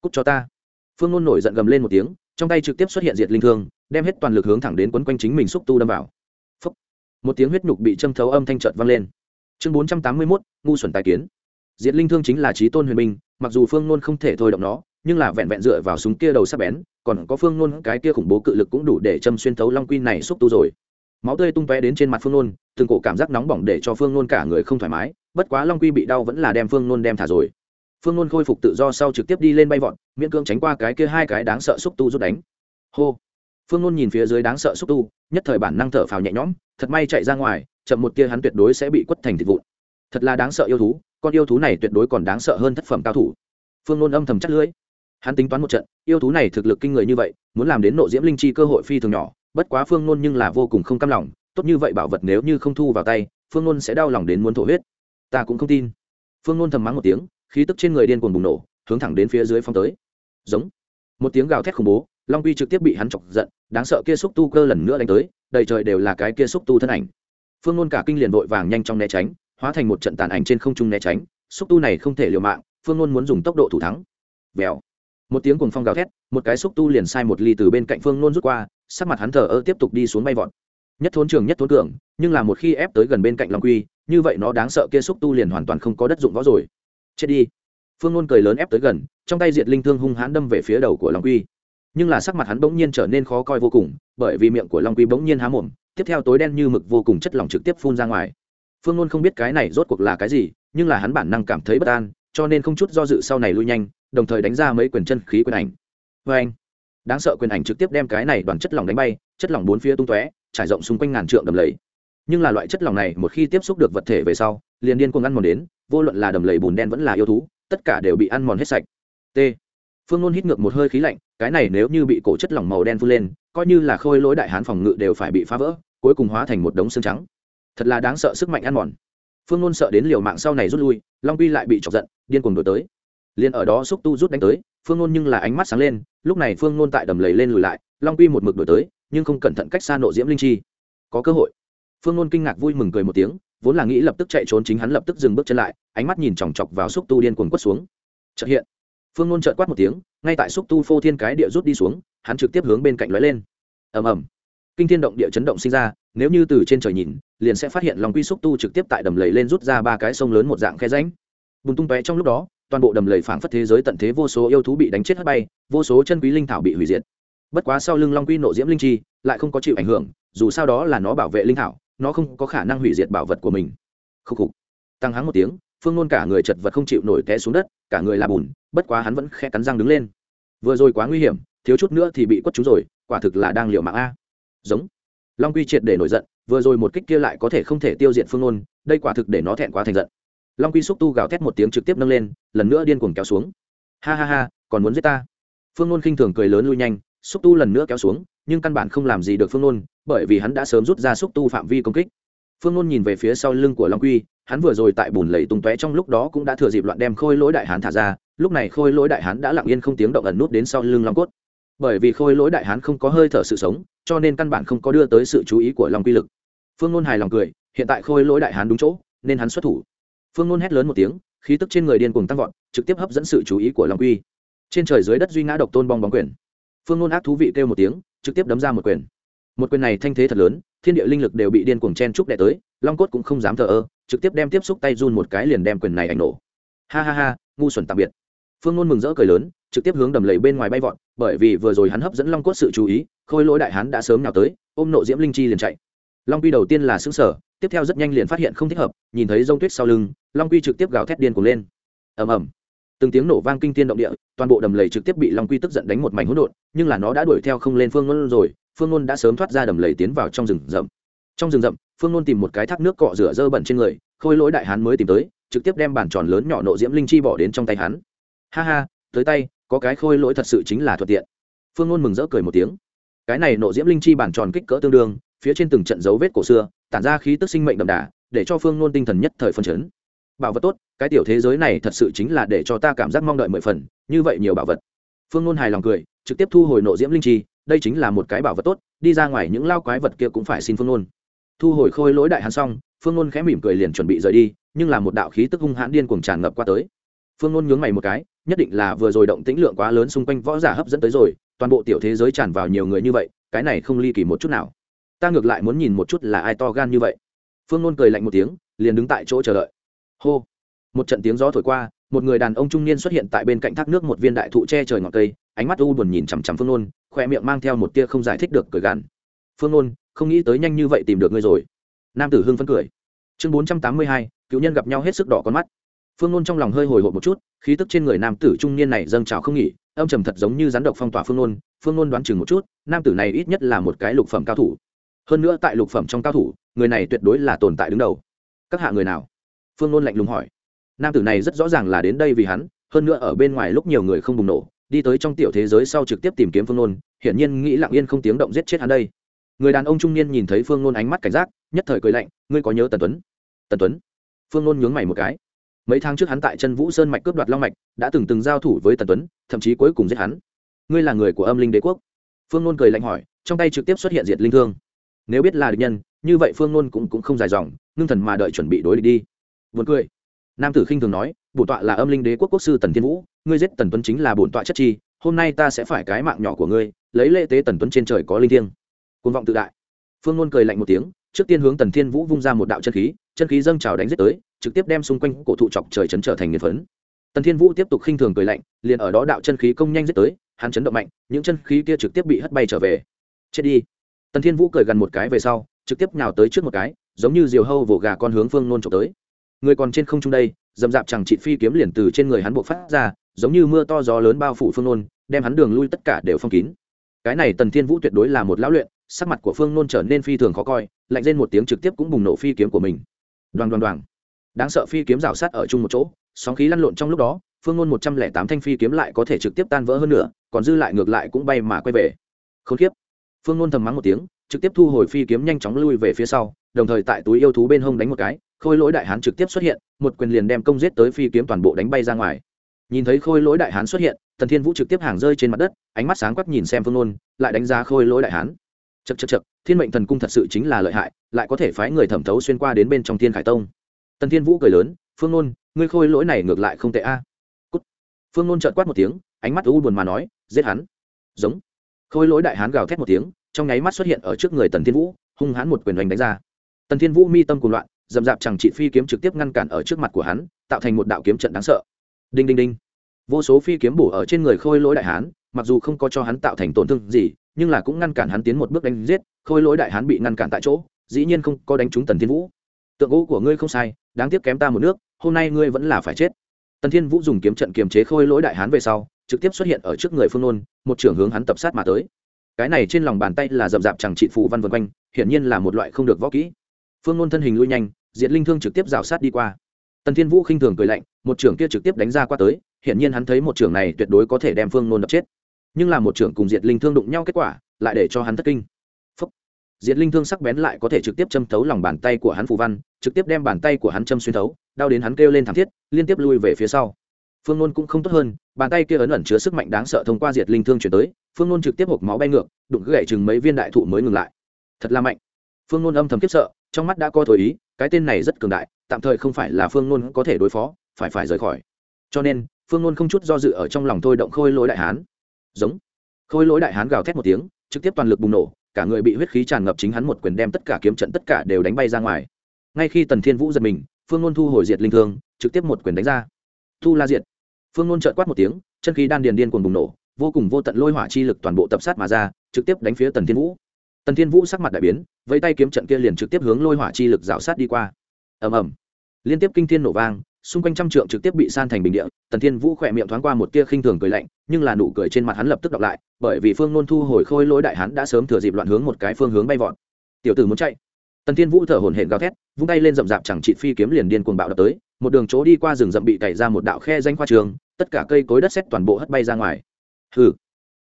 Cút cho ta. Phương nôn nổi giận gầm lên một tiếng, trong tay trực tiếp xuất hiện diệt linh thương, đem hết toàn lực hướng thẳng đến quấn quanh chính mình xúc tu đâm vào. Phúc. một tiếng huyết nhục bị châm thấu âm thanh trợt vang lên. Chương bốn trăm tám mươi mốt, ngu xuẩn tài kiến. Diệt linh thương chính là trí tôn huyền minh mặc dù phương nôn không thể thôi động nó nhưng là vẹn vẹn dựa vào súng kia đầu sắp bén, còn có phương nôn, cái kia khủng bố cự lực cũng đủ để châm xuyên thấu long quy này xúc tu rồi. Máu tươi tung tóe đến trên mặt phương nôn, từng cổ cảm giác nóng bỏng để cho phương nôn cả người không thoải mái, bất quá long quy bị đau vẫn là đem phương nôn đem thả rồi. Phương nôn khôi phục tự do sau trực tiếp đi lên bay vọt, miễn cưỡng tránh qua cái kia hai cái đáng sợ xúc tu rút đánh. Hô! Phương nôn nhìn phía dưới đáng sợ xúc tu, nhất thời bản năng thở phào nhẹ nhõm, thật may chạy ra ngoài, chậm một tia hắn tuyệt đối sẽ bị quất thành thịt vụn. Thật là đáng sợ yêu thú, con yêu thú này tuyệt đối còn đáng sợ hơn thất phẩm cao thủ. Phương nôn âm thầm chắc lưỡi hắn tính toán một trận, yêu thú này thực lực kinh người như vậy, muốn làm đến nộ diễm linh chi cơ hội phi thường nhỏ, bất quá phương nôn nhưng là vô cùng không cam lòng, tốt như vậy bảo vật nếu như không thu vào tay, phương nôn sẽ đau lòng đến muốn thổ huyết. Ta cũng không tin. Phương nôn thầm mắng một tiếng, khí tức trên người điên cuồng bùng nổ, hướng thẳng đến phía dưới phong tới. Giống. Một tiếng gào thét khủng bố, long quy trực tiếp bị hắn chọc giận, đáng sợ kia xúc tu cơ lần nữa đánh tới, đầy trời đều là cái kia xúc tu thân ảnh. Phương nôn cả kinh liền vội vàng nhanh trong né tránh, hóa thành một trận tàn ảnh trên không trung né tránh, xúc tu này không thể liều mạng, phương nôn muốn dùng tốc độ thủ thắng. Vèo một tiếng cùng phong gào thét, một cái xúc tu liền sai một ly từ bên cạnh phương nôn rút qua, sắc mặt hắn thờ ơ tiếp tục đi xuống bay vọt. Nhất thốn trường nhất thốn cường, nhưng là một khi ép tới gần bên cạnh long quy, như vậy nó đáng sợ kia xúc tu liền hoàn toàn không có đất dụng võ rồi. Chết đi. Phương nôn cười lớn ép tới gần, trong tay diệt linh thương hung hãn đâm về phía đầu của long quy. Nhưng là sắc mặt hắn bỗng nhiên trở nên khó coi vô cùng, bởi vì miệng của long quy bỗng nhiên há mồm, tiếp theo tối đen như mực vô cùng chất lỏng trực tiếp phun ra ngoài. Phương nôn không biết cái này rốt cuộc là cái gì, nhưng là hắn bản năng cảm thấy bất an cho nên không chút do dự sau này lui nhanh, đồng thời đánh ra mấy quyền chân khí quyền ảnh. Vê anh, đáng sợ quyền ảnh trực tiếp đem cái này đoàn chất lỏng đánh bay, chất lỏng bốn phía tung tóe, trải rộng xung quanh ngàn trượng đầm lầy. Nhưng là loại chất lỏng này một khi tiếp xúc được vật thể về sau, liền điên cuồng ăn mòn đến, vô luận là đầm lầy bùn đen vẫn là yêu thú, tất cả đều bị ăn mòn hết sạch. T. Phương nôn hít ngược một hơi khí lạnh, cái này nếu như bị cổ chất lỏng màu đen phun lên, coi như là khôi lỗi đại hán phòng ngự đều phải bị phá vỡ, cuối cùng hóa thành một đống xương trắng. Thật là đáng sợ sức mạnh ăn mòn phương nôn sợ đến liều mạng sau này rút lui, long quy lại bị chọc giận, điên cuồng đổi tới. Liền ở đó xúc tu rút đánh tới, phương nôn nhưng là ánh mắt sáng lên, lúc này phương nôn tại đầm lầy lên lùi lại, long quy một mực đổi tới, nhưng không cẩn thận cách xa nộ diễm linh chi. Có cơ hội. Phương nôn kinh ngạc vui mừng cười một tiếng, vốn là nghĩ lập tức chạy trốn chính hắn lập tức dừng bước chân lại, ánh mắt nhìn chòng chọc vào xúc tu điên cuồng quất xuống. Chợt hiện, phương nôn trợt quát một tiếng, ngay tại xúc tu phô thiên cái địa rút đi xuống, hắn trực tiếp hướng bên cạnh lóe lên. Ầm ầm kinh thiên động địa chấn động sinh ra, nếu như từ trên trời nhìn, liền sẽ phát hiện lòng quy xúc tu trực tiếp tại đầm lầy lên rút ra ba cái sông lớn một dạng khe ránh bùn tung tóe trong lúc đó, toàn bộ đầm lầy phảng phất thế giới tận thế vô số yêu thú bị đánh chết hất bay, vô số chân quý linh thảo bị hủy diệt. Bất quá sau lưng long quy nộ diễm linh chi, lại không có chịu ảnh hưởng, dù sao đó là nó bảo vệ linh thảo, nó không có khả năng hủy diệt bảo vật của mình. Khúc khục. Tăng hắng một tiếng, phương nôn cả người chật vật không chịu nổi té xuống đất, cả người là bùn, bất quá hắn vẫn khẽ cắn răng đứng lên. Vừa rồi quá nguy hiểm, thiếu chút nữa thì bị quất trúng rồi, quả thực là đang liều mạng a giống. Long quy triệt để nổi giận, vừa rồi một kích kia lại có thể không thể tiêu diệt phương nôn, đây quả thực để nó thẹn quá thành giận. Long quy xúc tu gào thét một tiếng trực tiếp nâng lên, lần nữa điên cuồng kéo xuống. Ha ha ha, còn muốn giết ta? Phương nôn khinh thường cười lớn lui nhanh, xúc tu lần nữa kéo xuống, nhưng căn bản không làm gì được phương nôn, bởi vì hắn đã sớm rút ra xúc tu phạm vi công kích. Phương nôn nhìn về phía sau lưng của long quy, hắn vừa rồi tại bùn lầy tung tóe trong lúc đó cũng đã thừa dịp loạn đem khôi lỗi đại hán thả ra, lúc này khôi lỗi đại hán đã lặng yên không tiếng động ẩn nút đến sau lưng long cốt bởi vì khôi lỗi đại hán không có hơi thở sự sống, cho nên căn bản không có đưa tới sự chú ý của long quy lực. Phương nôn hài lòng cười, hiện tại khôi lỗi đại hán đúng chỗ, nên hắn xuất thủ. Phương nôn hét lớn một tiếng, khí tức trên người điên cuồng tăng vọt, trực tiếp hấp dẫn sự chú ý của long quy. Trên trời dưới đất duy ngã độc tôn bong bóng quyền. Phương nôn ác thú vị kêu một tiếng, trực tiếp đấm ra một quyền. Một quyền này thanh thế thật lớn, thiên địa linh lực đều bị điên cuồng chen trúc đẻ tới, long cốt cũng không dám thờ ơ, trực tiếp đem tiếp xúc tay run một cái liền đem quyền này ảnh nổ. Ha ha ha, ngu xuẩn tạm biệt. Phương nôn mừng rỡ cười lớn trực tiếp hướng đầm lầy bên ngoài bay vọt, bởi vì vừa rồi hắn hấp dẫn long cốt sự chú ý, khôi lỗi đại hắn đã sớm nào tới, ôm nộ diễm linh chi liền chạy. Long quy đầu tiên là xứng sở tiếp theo rất nhanh liền phát hiện không thích hợp, nhìn thấy rông tuyết sau lưng, long quy trực tiếp gào thét điên cuồng lên. Ầm ầm. Từng tiếng nổ vang kinh thiên động địa, toàn bộ đầm lầy trực tiếp bị long quy tức giận đánh một mảnh hỗn độn, nhưng là nó đã đuổi theo không lên phương ngôn rồi, phương ngôn đã sớm thoát ra đầm lầy tiến vào trong rừng rậm. Trong rừng rậm, phương ngôn tìm một cái thác nước cọ rửa dơ bẩn trên người, khôi lỗi đại hán mới tìm tới, trực tiếp đem bản tròn lớn nhỏ nộ diễm linh chi bỏ đến trong tay hắn. Ha ha, tới tay có cái khôi lỗi thật sự chính là thuận tiện. Phương ngôn mừng rỡ cười một tiếng. Cái này nộ diễm linh chi bản tròn kích cỡ tương đương, phía trên từng trận dấu vết cổ xưa, tản ra khí tức sinh mệnh đậm đà, để cho phương ngôn tinh thần nhất thời phân chấn. Bảo vật tốt, cái tiểu thế giới này thật sự chính là để cho ta cảm giác mong đợi mười phần, như vậy nhiều bảo vật. Phương ngôn hài lòng cười, trực tiếp thu hồi nộ diễm linh chi, đây chính là một cái bảo vật tốt, đi ra ngoài những lao quái vật kia cũng phải xin phương ngôn thu hồi khôi lỗi đại hắn xong, phương ngôn khẽ mỉm cười liền chuẩn bị rời đi, nhưng là một đạo khí tức hung hãn điên cuồng tràn ngập qua tới phương ngôn nhướng mày một cái, nhất định là vừa rồi động tĩnh lượng quá lớn xung quanh võ giả hấp dẫn tới rồi, toàn bộ tiểu thế giới tràn vào nhiều người như vậy, cái này không ly kỳ một chút nào. Ta ngược lại muốn nhìn một chút là ai to gan như vậy. Phương ngôn cười lạnh một tiếng, liền đứng tại chỗ chờ đợi. Hô! Một trận tiếng gió thổi qua, một người đàn ông trung niên xuất hiện tại bên cạnh thác nước một viên đại thụ che trời ngọn cây, ánh mắt u buồn nhìn chằm chằm phương nôn, khoe miệng mang theo một tia không giải thích được cười gằn. Phương nôn, không nghĩ tới nhanh như vậy tìm được ngươi rồi. Nam tử hưng phấn cười. Chương bốn trăm tám mươi hai cứu nhân gặp nhau hết sức đỏ con mắt phương nôn trong lòng hơi hồi hộp một chút, khí tức trên người nam tử trung niên này dâng trào không nghỉ, âm trầm thật giống như rắn độc phong tỏa phương nôn phương nôn đoán chừng một chút, nam tử này ít nhất là một cái lục phẩm cao thủ. Hơn nữa tại lục phẩm trong cao thủ, người này tuyệt đối là tồn tại đứng đầu. Các hạ người nào? Phương nôn lạnh lùng hỏi. Nam tử này rất rõ ràng là đến đây vì hắn, hơn nữa ở bên ngoài lúc nhiều người không bùng nổ, đi tới trong tiểu thế giới sau trực tiếp tìm kiếm phương nôn, hiển nhiên nghĩ lặng yên không tiếng động giết chết hắn đây. Người đàn ông trung niên nhìn thấy phương nôn ánh mắt cảnh giác, nhất thời cười lạnh, ngươi có nhớ tần tuấn? Tần tuấn? Phương nôn nhướng mày một cái mấy tháng trước hắn tại chân vũ sơn mạch cướp đoạt long mạch đã từng từng giao thủ với tần tuấn thậm chí cuối cùng giết hắn. Ngươi là người của âm linh đế quốc. Phương nôn cười lạnh hỏi trong tay trực tiếp xuất hiện diệt linh thương. Nếu biết là địch nhân như vậy phương nôn cũng, cũng không dài dòng ngưng thần mà đợi chuẩn bị đối địch đi. Vượt cười. Nam tử khinh thường nói bổn tọa là âm linh đế quốc quốc sư tần thiên vũ ngươi giết tần tuấn chính là bổn tọa chất chi hôm nay ta sẽ phải cái mạng nhỏ của ngươi lấy lễ tế tần tuấn trên trời có linh thiêng. Côn vọng tự đại. Phương nôn cười lạnh một tiếng trước tiên hướng tần thiên vũ vung ra một đạo chân khí chân khí dâng trào đánh giết tới trực tiếp đem xung quanh cổ thụ chọc trời chấn trở thành nghiền phấn. Tần thiên vũ tiếp tục khinh thường cười lạnh, liền ở đó đạo chân khí công nhanh giết tới, hắn chấn động mạnh, những chân khí kia trực tiếp bị hất bay trở về. Chết đi. Tần thiên vũ cười gần một cái về sau, trực tiếp nhào tới trước một cái, giống như diều hâu vỗ gà con hướng phương nôn trộm tới. Người còn trên không trung đây, dầm dạp chẳng chị phi kiếm liền từ trên người hắn buộc phát ra, giống như mưa to gió lớn bao phủ phương nôn, đem hắn đường lui tất cả đều phong kín. Cái này tần thiên vũ tuyệt đối là một lão luyện, sắc mặt của phương nôn trở nên phi thường khó coi, lạnh lên một tiếng trực tiếp cũng bùng nổ phi kiếm của mình. Đoàn đoàn đoàn đáng sợ phi kiếm rào sát ở chung một chỗ, sóng khí lăn lộn trong lúc đó, phương ngôn một trăm lẻ tám thanh phi kiếm lại có thể trực tiếp tan vỡ hơn nữa, còn dư lại ngược lại cũng bay mà quay về. Không khiếp phương ngôn thầm mắng một tiếng, trực tiếp thu hồi phi kiếm nhanh chóng lui về phía sau, đồng thời tại túi yêu thú bên hông đánh một cái, khôi lỗi đại hán trực tiếp xuất hiện, một quyền liền đem công giết tới phi kiếm toàn bộ đánh bay ra ngoài. Nhìn thấy khôi lỗi đại hán xuất hiện, tần thiên vũ trực tiếp hàng rơi trên mặt đất, ánh mắt sáng quắc nhìn xem phương nôn lại đánh giá khôi lỗi đại hán. Chật chật chật thiên mệnh thần cung thật sự chính là lợi hại, lại có thể phái người thẩm thấu xuyên qua đến bên trong thiên khải tông tần thiên vũ cười lớn, phương nôn, ngươi khôi lỗi này ngược lại không tệ a. Cút. phương nôn trợn quát một tiếng, ánh mắt u buồn mà nói, giết hắn. Giống. Khôi lỗi đại hán gào thét một tiếng, trong nháy mắt xuất hiện ở trước người tần thiên vũ, hung hãn một quyền đánh đánh ra. Tần thiên vũ mi tâm cùng loạn, dầm dạp chẳng chị phi kiếm trực tiếp ngăn cản ở trước mặt của hắn, tạo thành một đạo kiếm trận đáng sợ. Đinh đinh đinh. Vô số phi kiếm bổ ở trên người khôi lỗi đại hán, mặc dù không có cho hắn tạo thành tổn thương gì, nhưng là cũng ngăn cản hắn tiến một bước đánh giết, khôi lỗi đại hán bị ngăn cản tại chỗ, dĩ nhiên không có đánh trúng tần thiên vũ. Tượng gỗ của ngươi không sai đáng tiếc kém ta một nước, hôm nay ngươi vẫn là phải chết. Tần thiên vũ dùng kiếm trận kiềm chế khôi lỗi đại hán về sau, trực tiếp xuất hiện ở trước người phương nôn, một trưởng hướng hắn tập sát mà tới. Cái này trên lòng bàn tay là rậm rạp chẳng trị phụ văn vân quanh, hiển nhiên là một loại không được võ kỹ. Phương nôn thân hình lui nhanh, diệt linh thương trực tiếp rào sát đi qua. Tần thiên vũ khinh thường cười lạnh, một trưởng kia trực tiếp đánh ra qua tới, hiển nhiên hắn thấy một trưởng này tuyệt đối có thể đem phương nôn đập chết. Nhưng là một trưởng cùng diệt linh thương đụng nhau kết quả, lại để cho hắn thất kinh diệt linh thương sắc bén lại có thể trực tiếp châm thấu lòng bàn tay của hắn phù văn, trực tiếp đem bàn tay của hắn châm xuyên thấu, đau đến hắn kêu lên thảm thiết, liên tiếp lui về phía sau. Phương nôn cũng không tốt hơn, bàn tay kia ấn ẩn chứa sức mạnh đáng sợ thông qua diệt linh thương chuyển tới, phương nôn trực tiếp hộp máu bay ngược, đụng gãy chừng mấy viên đại thụ mới ngừng lại. Thật là mạnh. Phương nôn âm thầm kiếp sợ, trong mắt đã co thổi ý, cái tên này rất cường đại, tạm thời không phải là phương nôn có thể đối phó, phải phải rời khỏi. Cho nên, phương nôn không chút do dự ở trong lòng thôi động khôi lỗi đại hán. Giống. Khôi lỗi đại hán gào thét một tiếng, trực tiếp toàn lực bùng nổ cả người bị huyết khí tràn ngập chính hắn một quyền đem tất cả kiếm trận tất cả đều đánh bay ra ngoài. Ngay khi tần thiên vũ giật mình, phương nôn thu hồi diệt linh thương, trực tiếp một quyền đánh ra. Thu la diệt. Phương nôn trợn quát một tiếng, chân khí đan điền điên cuồng bùng nổ, vô cùng vô tận lôi hỏa chi lực toàn bộ tập sát mà ra, trực tiếp đánh phía tần thiên vũ. Tần thiên vũ sắc mặt đại biến, vẫy tay kiếm trận kia liền trực tiếp hướng lôi hỏa chi lực rào sát đi qua. Ầm ầm. Liên tiếp kinh thiên nổ vang xung quanh trăm trượng trực tiếp bị san thành bình địa, tần thiên vũ khỏe miệng thoáng qua một tia khinh thường cười lạnh, nhưng là nụ cười trên mặt hắn lập tức đọc lại, bởi vì phương nôn thu hồi khôi lỗi đại hắn đã sớm thừa dịp loạn hướng một cái phương hướng bay vọt. Tiểu tử muốn chạy. Tần thiên vũ thở hổn hển gào thét, vung tay lên rậm rạp chẳng trị phi kiếm liền điên cuồng bạo đập tới, một đường chỗ đi qua rừng rậm bị cày ra một đạo khe danh khoa trường, tất cả cây cối đất xét toàn bộ hất bay ra ngoài. Hừ.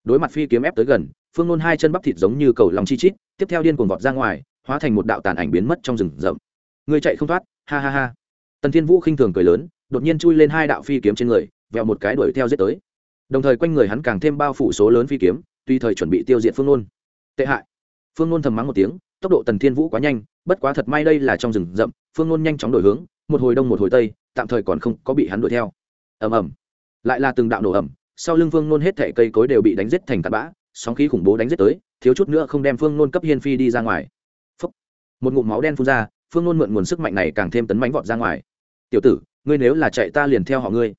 Đối mặt phi kiếm ép tới gần, phương nôn hai chân bắp thịt giống như cầu lòng chi chít, tiếp theo điên cuồng vọt ra ngoài, hóa thành một đạo tàn ảnh biến mất trong rừng rậm. Người chạy không thoát, ha ha ha tần thiên vũ khinh thường cười lớn, đột nhiên chui lên hai đạo phi kiếm trên người vẹo một cái đuổi theo giết tới. Đồng thời quanh người hắn càng thêm bao phủ số lớn phi kiếm, tùy thời chuẩn bị tiêu diệt phương nôn. Tệ hại. Phương nôn thầm mắng một tiếng, tốc độ tần thiên vũ quá nhanh, bất quá thật may đây là trong rừng rậm, phương nôn nhanh chóng đổi hướng, một hồi đông một hồi tây, tạm thời còn không có bị hắn đuổi theo. Ầm ầm. Lại là từng đạo nổ ẩm sau lưng phương nôn hết thẻ cây cối đều bị đánh giết thành tạt bã, sóng khí khủng bố đánh giết tới, thiếu chút nữa không đem phương nôn cấp hiên phi đi ra ngoài. Phúc. một ngụm máu đen phun ra, phương nôn mượn nguồn sức mạnh này càng thêm tấn mánh vọt ra ngoài tiểu tử, ngươi nếu là chạy ta liền theo họ ngươi.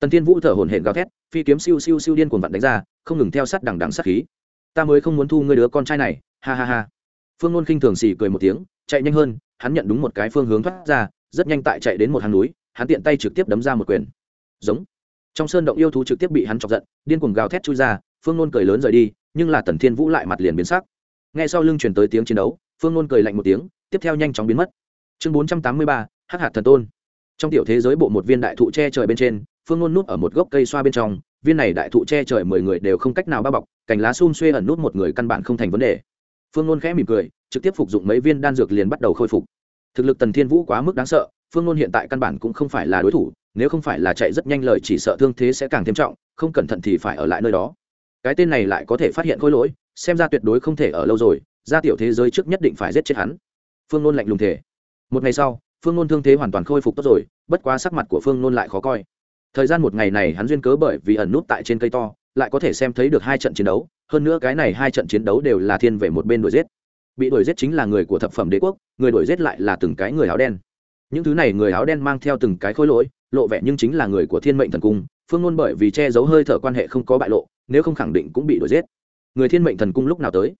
Tần thiên vũ thở hổn hển gào thét, phi kiếm siêu siêu siêu điên cuồng vặn đánh ra, không ngừng theo sát đằng đằng sát khí. Ta mới không muốn thu ngươi đứa con trai này, ha ha ha. Phương nôn khinh thường xì cười một tiếng, chạy nhanh hơn, hắn nhận đúng một cái phương hướng thoát ra, rất nhanh tại chạy đến một hang núi, hắn tiện tay trực tiếp đấm ra một quyền. Giống. Trong sơn động yêu thú trực tiếp bị hắn chọc giận, điên cuồng gào thét chui ra, phương nôn cười lớn rời đi, nhưng là tần thiên vũ lại mặt liền biến sắc. Ngay sau lưng chuyển tới tiếng chiến đấu, phương nôn cười lạnh một tiếng, tiếp theo nhanh chóng biến mất. Chương bốn trăm tám mươi ba, hắc hạt thần tôn trong tiểu thế giới bộ một viên đại thụ che trời bên trên, phương ngôn nút ở một gốc cây xoa bên trong, viên này đại thụ che trời mười người đều không cách nào bao bọc, cành lá xun xuê ẩn nút một người căn bản không thành vấn đề. Phương ngôn khẽ mỉm cười, trực tiếp phục dụng mấy viên đan dược liền bắt đầu khôi phục. Thực lực tần thiên vũ quá mức đáng sợ, phương ngôn hiện tại căn bản cũng không phải là đối thủ, nếu không phải là chạy rất nhanh lời chỉ sợ thương thế sẽ càng thêm trọng, không cẩn thận thì phải ở lại nơi đó. Cái tên này lại có thể phát hiện khôi lỗi, xem ra tuyệt đối không thể ở lâu rồi, ra tiểu thế giới trước nhất định phải giết chết hắn. Phương ngôn lạnh lùng thể một ngày sau phương nôn thương thế hoàn toàn khôi phục tốt rồi, bất quá sắc mặt của phương nôn lại khó coi. Thời gian một ngày này hắn duyên cớ bởi vì ẩn nút tại trên cây to, lại có thể xem thấy được hai trận chiến đấu, hơn nữa cái này hai trận chiến đấu đều là thiên về một bên đuổi giết. Bị đuổi giết chính là người của thập phẩm đế quốc, người đuổi giết lại là từng cái người áo đen. Những thứ này người áo đen mang theo từng cái khối lỗi, lộ vẻ nhưng chính là người của thiên mệnh thần cung, phương ngôn bởi vì che giấu hơi thở quan hệ không có bại lộ, nếu không khẳng định cũng bị đuổi giết. Người thiên mệnh thần cung lúc nào tới?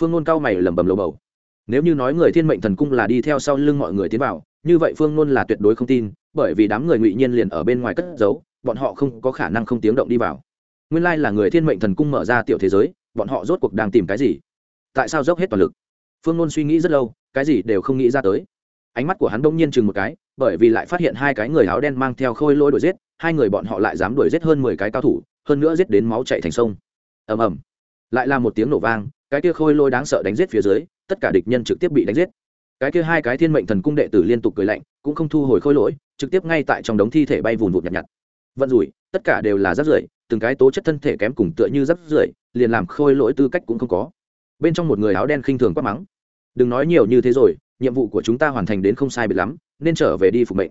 Phương ngôn cao mày lẩm bẩm lầu bầu. Nếu như nói người thiên mệnh thần cung là đi theo sau lưng mọi người tiến vào như vậy phương ngôn là tuyệt đối không tin, bởi vì đám người ngụy nhiên liền ở bên ngoài cất giấu, bọn họ không có khả năng không tiếng động đi vào. Nguyên lai là người thiên mệnh thần cung mở ra tiểu thế giới, bọn họ rốt cuộc đang tìm cái gì? Tại sao dốc hết toàn lực? Phương ngôn suy nghĩ rất lâu, cái gì đều không nghĩ ra tới. Ánh mắt của hắn đông nhiên chừng một cái, bởi vì lại phát hiện hai cái người áo đen mang theo khôi lôi đuổi giết, hai người bọn họ lại dám đuổi giết hơn mười cái cao thủ, hơn nữa giết đến máu chạy thành sông. Ầm ầm. Lại là một tiếng nổ vang, cái kia khôi lôi đáng sợ đánh giết phía dưới, tất cả địch nhân trực tiếp bị đánh giết cái kia hai cái thiên mệnh thần cung đệ tử liên tục cười lạnh, cũng không thu hồi khôi lỗi, trực tiếp ngay tại trong đống thi thể bay vùn vụt nhặt nhặt. Vận rủi, tất cả đều là rác rưởi, từng cái tố chất thân thể kém cùng tựa như rác rưởi, liền làm khôi lỗi tư cách cũng không có. Bên trong một người áo đen khinh thường quát mắng, đừng nói nhiều như thế rồi, nhiệm vụ của chúng ta hoàn thành đến không sai biệt lắm, nên trở về đi phục mệnh.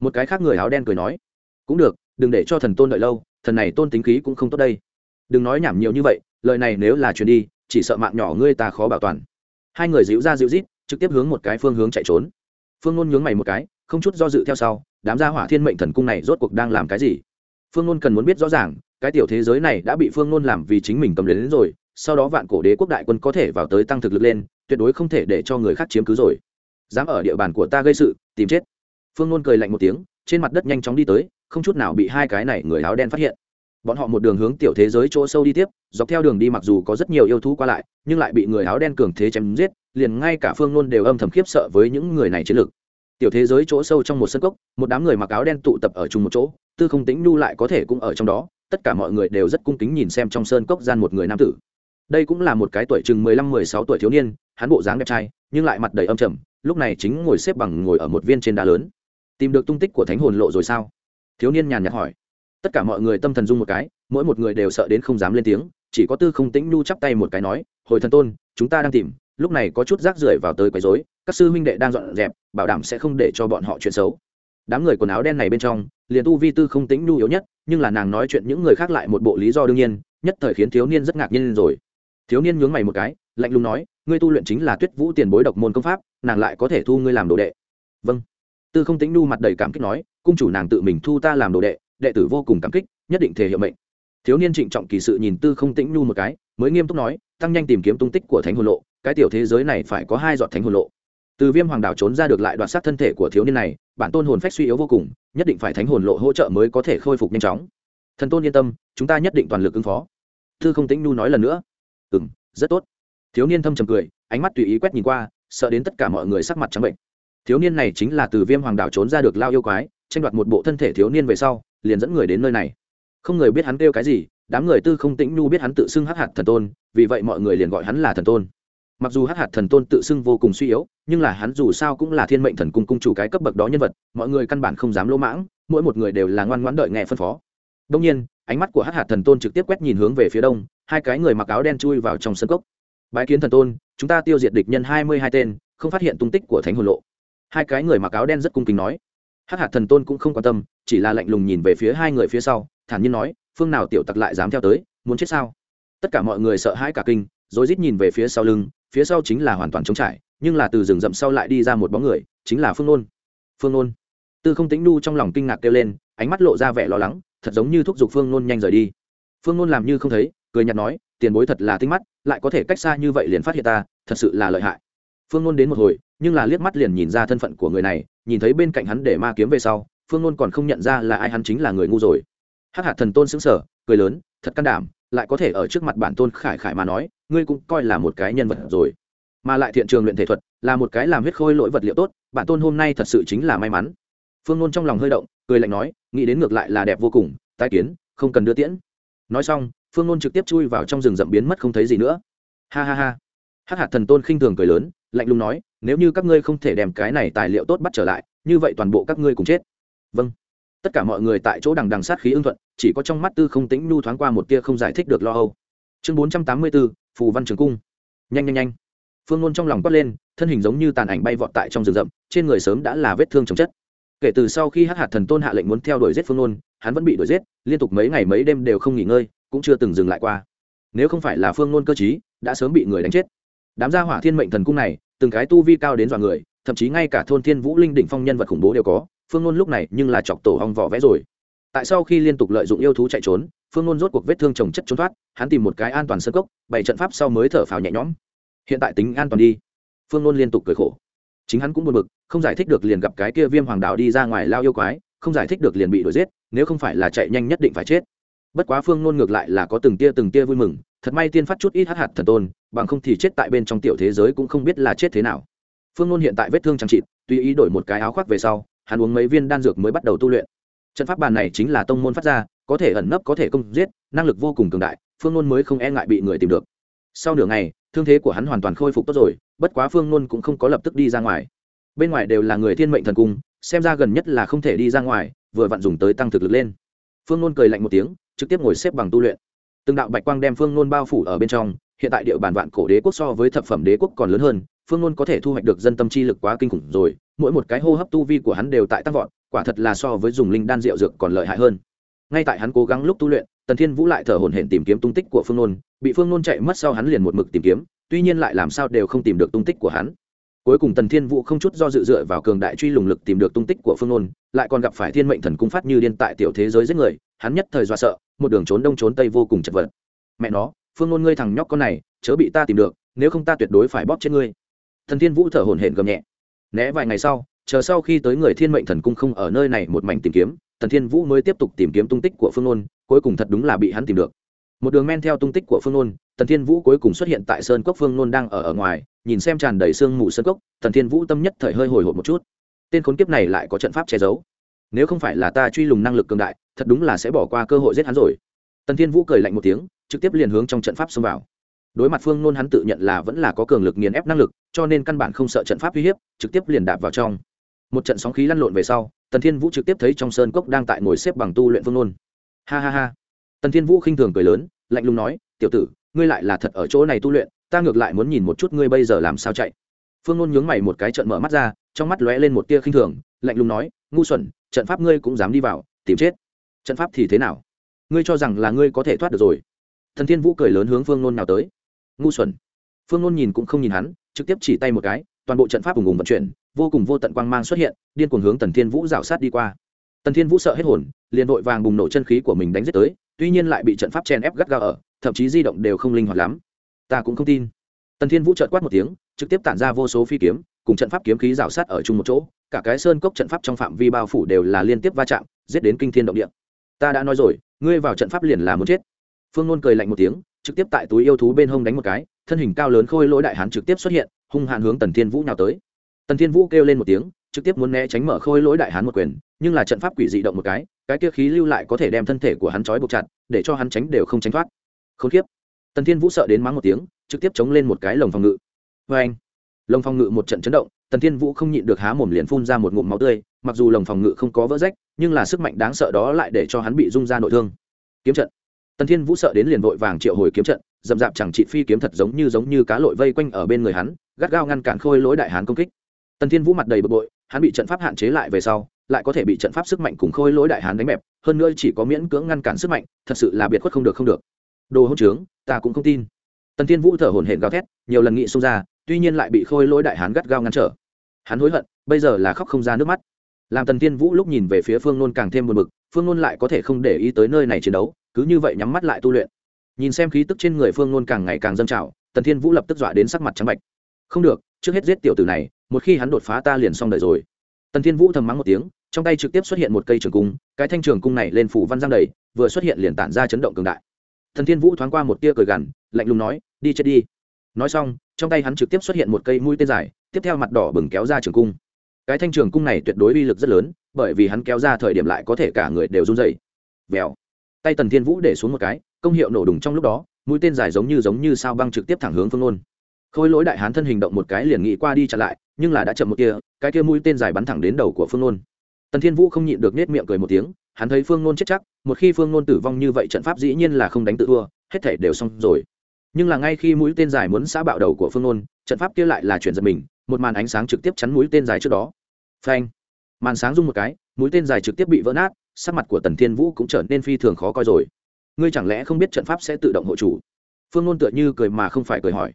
Một cái khác người áo đen cười nói, cũng được, đừng để cho thần tôn đợi lâu, thần này tôn tính khí cũng không tốt đây. Đừng nói nhảm nhiều như vậy, lời này nếu là chuyển đi, chỉ sợ mạng nhỏ ngươi ta khó bảo toàn. Hai người dịu ra dịu rít trực tiếp hướng một cái phương hướng chạy trốn. Phương nôn nhướng mày một cái không chút do dự theo sau đám gia hỏa thiên mệnh thần cung này rốt cuộc đang làm cái gì? Phương nôn cần muốn biết rõ ràng cái tiểu thế giới này đã bị phương nôn làm vì chính mình cầm đến, đến rồi sau đó vạn cổ đế quốc đại quân có thể vào tới tăng thực lực lên tuyệt đối không thể để cho người khác chiếm cứ rồi. Dám ở địa bàn của ta gây sự tìm chết. Phương nôn cười lạnh một tiếng trên mặt đất nhanh chóng đi tới không chút nào bị hai cái này người áo đen phát hiện bọn họ một đường hướng tiểu thế giới chỗ sâu đi tiếp, dọc theo đường đi mặc dù có rất nhiều yêu thú qua lại, nhưng lại bị người áo đen cường thế chém giết, liền ngay cả phương nôn đều âm thầm khiếp sợ với những người này chiến lược. Tiểu thế giới chỗ sâu trong một sân cốc, một đám người mặc áo đen tụ tập ở chung một chỗ, tư không tính nhu lại có thể cũng ở trong đó, tất cả mọi người đều rất cung kính nhìn xem trong sơn cốc gian một người nam tử. Đây cũng là một cái tuổi chừng mười lăm, mười sáu tuổi thiếu niên, hắn bộ dáng đẹp trai, nhưng lại mặt đầy âm trầm, lúc này chính ngồi xếp bằng ngồi ở một viên trên đá lớn. Tìm được tung tích của thánh hồn lộ rồi sao? Thiếu niên nhàn nhạt hỏi tất cả mọi người tâm thần dung một cái, mỗi một người đều sợ đến không dám lên tiếng, chỉ có tư không tĩnh nhu chắp tay một cái nói, hồi thần tôn, chúng ta đang tìm, lúc này có chút rác rưởi vào tới quấy rối, các sư huynh đệ đang dọn dẹp, bảo đảm sẽ không để cho bọn họ chuyện xấu. Đám người quần áo đen này bên trong, liền tu vi tư không tĩnh nhu yếu nhất, nhưng là nàng nói chuyện những người khác lại một bộ lý do đương nhiên, nhất thời khiến thiếu niên rất ngạc nhiên rồi. Thiếu niên nhướng mày một cái, lạnh lùng nói, ngươi tu luyện chính là tuyết vũ tiền bối độc môn công pháp, nàng lại có thể thu ngươi làm đồ đệ. Vâng. Tư không Tĩnh nu mặt đầy cảm kích nói, cung chủ nàng tự mình thu ta làm đồ đệ đệ tử vô cùng cảm kích, nhất định thể hiệu mệnh. Thiếu niên trịnh trọng kỳ sự nhìn tư không tĩnh nu một cái, mới nghiêm túc nói, tăng nhanh tìm kiếm tung tích của thánh hồn lộ, cái tiểu thế giới này phải có hai giọt thánh hồn lộ. Từ viêm hoàng đảo trốn ra được lại đoạt sát thân thể của thiếu niên này, bản tôn hồn phách suy yếu vô cùng, nhất định phải thánh hồn lộ hỗ trợ mới có thể khôi phục nhanh chóng. Thần tôn yên tâm, chúng ta nhất định toàn lực ứng phó. Thư không tĩnh nu nói lần nữa. Ừ m rất tốt. Thiếu niên thâm trầm cười, ánh mắt tùy ý quét nhìn qua, sợ đến tất cả mọi người sắc mặt trắng bệnh. Thiếu niên này chính là từ viêm hoàng đảo trốn ra được lao yêu quái, tranh đoạt một bộ thân thể thiếu niên về sau liền dẫn người đến nơi này. Không người biết hắn kêu cái gì, đám người tư không tĩnh nhu biết hắn tự xưng hắc hạt thần tôn, vì vậy mọi người liền gọi hắn là thần tôn. Mặc dù hắc hạt thần tôn tự xưng vô cùng suy yếu, nhưng là hắn dù sao cũng là thiên mệnh thần cung cung chủ cái cấp bậc đó nhân vật, mọi người căn bản không dám lỗ mãng, mỗi một người đều là ngoan ngoãn đợi nghe phân phó. Đông nhiên, ánh mắt của hắc hạt thần tôn trực tiếp quét nhìn hướng về phía đông, hai cái người mặc áo đen chui vào trong sân cốc. Bái kiến thần tôn, chúng ta tiêu diệt địch nhân hai mươi hai tên, không phát hiện tung tích của thánh hồn lộ. Hai cái người mặc áo đen rất cung kính nói hắc hạt thần tôn cũng không quan tâm, chỉ là lạnh lùng nhìn về phía hai người phía sau, thản nhiên nói, phương nào tiểu tặc lại dám theo tới, muốn chết sao? Tất cả mọi người sợ hãi cả kinh rồi rít nhìn về phía sau lưng, phía sau chính là hoàn toàn trống trải, nhưng là từ rừng rậm sau lại đi ra một bóng người, chính là phương nôn. Phương nôn. Tư không tính nu trong lòng kinh ngạc kêu lên, ánh mắt lộ ra vẻ lo lắng, thật giống như thúc giục phương nôn nhanh rời đi. Phương nôn làm như không thấy, cười nhạt nói, tiền bối thật là tinh mắt, lại có thể cách xa như vậy liền phát hiện ta, thật sự là lợi hại phương nôn đến một hồi, nhưng là liếc mắt liền nhìn ra thân phận của người này, nhìn thấy bên cạnh hắn để ma kiếm về sau, phương nôn còn không nhận ra là ai hắn chính là người ngu rồi. Hắc hạt thần tôn xứng sở cười lớn, thật can đảm, lại có thể ở trước mặt bản tôn khải khải mà nói, ngươi cũng coi là một cái nhân vật rồi. Mà lại thiện trường luyện thể thuật, là một cái làm huyết khôi lỗi vật liệu tốt, bản tôn hôm nay thật sự chính là may mắn. Phương nôn trong lòng hơi động, cười lạnh nói, nghĩ đến ngược lại là đẹp vô cùng tai kiến, không cần đưa tiễn. Nói xong, phương nôn trực tiếp chui vào trong rừng rậm biến mất không thấy gì nữa. Ha ha ha. Hắc hạt thần tôn khinh thường cười lớn lạnh lùng nói, nếu như các ngươi không thể đem cái này tài liệu tốt bắt trở lại, như vậy toàn bộ các ngươi cùng chết. Vâng. Tất cả mọi người tại chỗ đằng đằng sát khí ưng thuận, chỉ có trong mắt tư không tính nhu thoáng qua một tia không giải thích được lo âu. Chương bốn trăm tám mươi bốn phù văn trường cung. Nhanh nhanh nhanh. Phương ngôn trong lòng quát lên, thân hình giống như tàn ảnh bay vọt tại trong rừng rậm, trên người sớm đã là vết thương chồng chất. Kể từ sau khi hát hạt thần tôn hạ lệnh muốn theo đuổi giết phương ngôn hắn vẫn bị đuổi giết, liên tục mấy ngày mấy đêm đều không nghỉ ngơi, cũng chưa từng dừng lại qua. Nếu không phải là phương ngôn cơ chí đã sớm bị người đánh chết đám gia hỏa thiên mệnh thần cung này, từng cái tu vi cao đến dọa người, thậm chí ngay cả thôn thiên vũ linh đỉnh phong nhân vật khủng bố đều có, phương ngôn lúc này nhưng là chọc tổ hong vỏ vẽ rồi. Tại sau khi liên tục lợi dụng yêu thú chạy trốn, phương ngôn rốt cuộc vết thương trồng chất trốn thoát, hắn tìm một cái an toàn sơ cốc bảy trận pháp sau mới thở phào nhẹ nhõm. Hiện tại tính an toàn đi. Phương ngôn liên tục cười khổ. Chính hắn cũng buồn bực, không giải thích được liền gặp cái kia viêm hoàng đạo đi ra ngoài lao yêu quái, không giải thích được liền bị đuổi giết, nếu không phải là chạy nhanh nhất định phải chết. Bất quá phương ngôn ngược lại là có từng tia từng tia vui mừng thật may tiên phát chút ít hát hạt thần tôn, bằng không thì chết tại bên trong tiểu thế giới cũng không biết là chết thế nào. Phương Luân hiện tại vết thương chẳng trị tùy ý đổi một cái áo khoác về sau, hắn uống mấy viên đan dược mới bắt đầu tu luyện. Trận pháp bàn này chính là tông môn phát ra, có thể ẩn nấp có thể công giết, năng lực vô cùng cường đại, phương Luân mới không e ngại bị người tìm được. Sau nửa ngày, thương thế của hắn hoàn toàn khôi phục tốt rồi, bất quá phương Luân cũng không có lập tức đi ra ngoài. Bên ngoài đều là người thiên mệnh thần cung, xem ra gần nhất là không thể đi ra ngoài, vừa vặn dùng tới tăng thực lực lên. Phương Luân cười lạnh một tiếng, trực tiếp ngồi xếp bằng tu luyện từng đạo bạch quang đem phương nôn bao phủ ở bên trong, hiện tại địa bàn vạn cổ đế quốc so với thập phẩm đế quốc còn lớn hơn, phương nôn có thể thu hoạch được dân tâm chi lực quá kinh khủng rồi, mỗi một cái hô hấp tu vi của hắn đều tại tăng vọt, quả thật là so với dùng linh đan rượu dược còn lợi hại hơn. Ngay tại hắn cố gắng lúc tu luyện, tần thiên vũ lại thở hổn hển tìm kiếm tung tích của phương nôn, bị phương nôn chạy mất sau hắn liền một mực tìm kiếm, tuy nhiên lại làm sao đều không tìm được tung tích của hắn. Cuối cùng tần thiên vũ không chút do dự dựa vào cường đại truy lùng lực tìm được tung tích của phương nôn, lại còn gặp phải thiên mệnh thần cung phát như điên tại tiểu thế giới giết người hắn nhất thời dọa sợ, một đường trốn đông trốn tây vô cùng chật vật. Mẹ nó, phương ngôn ngươi thằng nhóc con này, chớ bị ta tìm được, nếu không ta tuyệt đối phải bóp chết ngươi. Thần thiên vũ thở hổn hển gầm nhẹ. Né vài ngày sau, chờ sau khi tới người thiên mệnh thần cung không ở nơi này một mảnh tìm kiếm, thần thiên vũ mới tiếp tục tìm kiếm tung tích của phương nôn cuối cùng thật đúng là bị hắn tìm được. Một đường men theo tung tích của phương nôn thần thiên vũ cuối cùng xuất hiện tại sơn cốc phương nôn đang ở ở ngoài, nhìn xem tràn đầy sương mù sơn cốc, thần thiên vũ tâm nhất thời hơi hồi hộp một chút. Tên khốn kiếp này lại có trận pháp che giấu nếu không phải là ta truy lùng năng lực cường đại, thật đúng là sẽ bỏ qua cơ hội giết hắn rồi. Tần thiên vũ cười lạnh một tiếng, trực tiếp liền hướng trong trận pháp xông vào. Đối mặt phương nôn hắn tự nhận là vẫn là có cường lực nghiền ép năng lực, cho nên căn bản không sợ trận pháp uy hiếp, trực tiếp liền đạp vào trong. Một trận sóng khí lăn lộn về sau, tần thiên vũ trực tiếp thấy trong sơn cốc đang tại ngồi xếp bằng tu luyện phương nôn. Ha ha ha. Tần thiên vũ khinh thường cười lớn, lạnh lùng nói, tiểu tử, ngươi lại là thật ở chỗ này tu luyện, ta ngược lại muốn nhìn một chút ngươi bây giờ làm sao chạy. Phương nôn nhướng mày một cái trận mở mắt ra, trong mắt lóe lên một tia khinh thường, lạnh lùng nói, ngu xuẩn trận pháp ngươi cũng dám đi vào, tìm chết. Trận pháp thì thế nào? Ngươi cho rằng là ngươi có thể thoát được rồi. Thần thiên vũ cười lớn hướng phương nôn nào tới. Ngu xuẩn. Phương nôn nhìn cũng không nhìn hắn, trực tiếp chỉ tay một cái, toàn bộ trận pháp ùng ùng vận chuyển, vô cùng vô tận quang mang xuất hiện, điên cuồng hướng tần thiên vũ rào sát đi qua. Tần thiên vũ sợ hết hồn, liền vội vàng bùng nổ chân khí của mình đánh giết tới, tuy nhiên lại bị trận pháp chen ép gắt gao ở, thậm chí di động đều không linh hoạt lắm. Ta cũng không tin. Tần thiên vũ trợt quát một tiếng, trực tiếp tản ra vô số phi kiếm cùng trận pháp kiếm khí rào sát ở chung một chỗ, cả cái sơn cốc trận pháp trong phạm vi bao phủ đều là liên tiếp va chạm, giết đến kinh thiên động địa. Ta đã nói rồi, ngươi vào trận pháp liền là muốn chết. Phương nôn cười lạnh một tiếng, trực tiếp tại túi yêu thú bên hông đánh một cái, thân hình cao lớn khôi lỗi đại hán trực tiếp xuất hiện, hung hạn hướng tần thiên vũ nào tới. Tần thiên vũ kêu lên một tiếng, trực tiếp muốn né tránh mở khôi lỗi đại hán một quyền, nhưng là trận pháp quỷ dị động một cái cái kia khí lưu lại có thể đem thân thể của hắn trói buộc chặt, để cho hắn tránh đều không tránh thoát. Khốn kiếp. Tần thiên vũ sợ đến mắng một tiếng, trực tiếp chống lên một cái lồng phòng ngự. Vê anh lồng phòng ngự một trận chấn động, tần thiên vũ không nhịn được há mồm liền phun ra một ngụm máu tươi, mặc dù lồng phòng ngự không có vỡ rách, nhưng là sức mạnh đáng sợ đó lại để cho hắn bị rung ra nội thương. Kiếm trận. Tần thiên vũ sợ đến liền vội vàng triệu hồi kiếm trận, dậm dạp chẳng trị phi kiếm thật giống như giống như cá lội vây quanh ở bên người hắn, gắt gao ngăn cản khôi lỗi đại hán công kích. Tần thiên vũ mặt đầy bực bội, hắn bị trận pháp hạn chế lại về sau, lại có thể bị trận pháp sức mạnh cùng khôi lỗi đại hán đánh bẹp, hơn nữa chỉ có miễn cưỡng ngăn cản sức mạnh, thật sự là biệt khuất không được không được. Đồ hỗn trướng, ta cũng không tin. Tần thiên vũ thở hổn hển gào thét, nhiều lần nghị xông ra tuy nhiên lại bị khôi lỗi đại hán gắt gao ngăn trở. Hắn hối hận, bây giờ là khóc không ra nước mắt. Làm tần thiên vũ lúc nhìn về phía phương nôn càng thêm buồn bực, phương nôn lại có thể không để ý tới nơi này chiến đấu, cứ như vậy nhắm mắt lại tu luyện. Nhìn xem khí tức trên người phương nôn càng ngày càng dâng trào, tần thiên vũ lập tức dọa đến sắc mặt trắng bạch không được, trước hết giết tiểu tử này, một khi hắn đột phá ta liền xong đời rồi. Tần thiên vũ thầm mắng một tiếng, trong tay trực tiếp xuất hiện một cây trường cung, cái thanh trường cung này lên phủ văn giang đầy, vừa xuất hiện liền tản ra chấn động cường đại. Thần thiên vũ thoáng qua một tia cười gằn, lạnh lùng nói, đi chết đi. Nói xong trong tay hắn trực tiếp xuất hiện một cây mũi tên dài, tiếp theo mặt đỏ bừng kéo ra trường cung. Cái thanh trường cung này tuyệt đối uy lực rất lớn, bởi vì hắn kéo ra thời điểm lại có thể cả người đều run dày vèo. Tay tần thiên vũ để xuống một cái, công hiệu nổ đùng trong lúc đó, mũi tên dài giống như giống như sao băng trực tiếp thẳng hướng phương nôn khôi lỗi đại hán thân hình động một cái liền nghĩ qua đi chặn lại, nhưng là đã chậm một kia cái kia mũi tên dài bắn thẳng đến đầu của phương nôn tần thiên vũ không nhịn được nết miệng cười một tiếng, hắn thấy phương nôn chết chắc, một khi phương nôn tử vong như vậy trận pháp dĩ nhiên là không đánh tự thua, hết thể đều xong rồi nhưng là ngay khi mũi tên dài muốn xã bạo đầu của phương nôn, trận pháp kia lại là chuyển giật mình, một màn ánh sáng trực tiếp chắn mũi tên dài trước đó. Phanh! Màn sáng rung một cái, mũi tên dài trực tiếp bị vỡ nát, sắc mặt của tần thiên vũ cũng trở nên phi thường khó coi rồi. Ngươi chẳng lẽ không biết trận pháp sẽ tự động hộ chủ? Phương nôn tựa như cười mà không phải cười hỏi.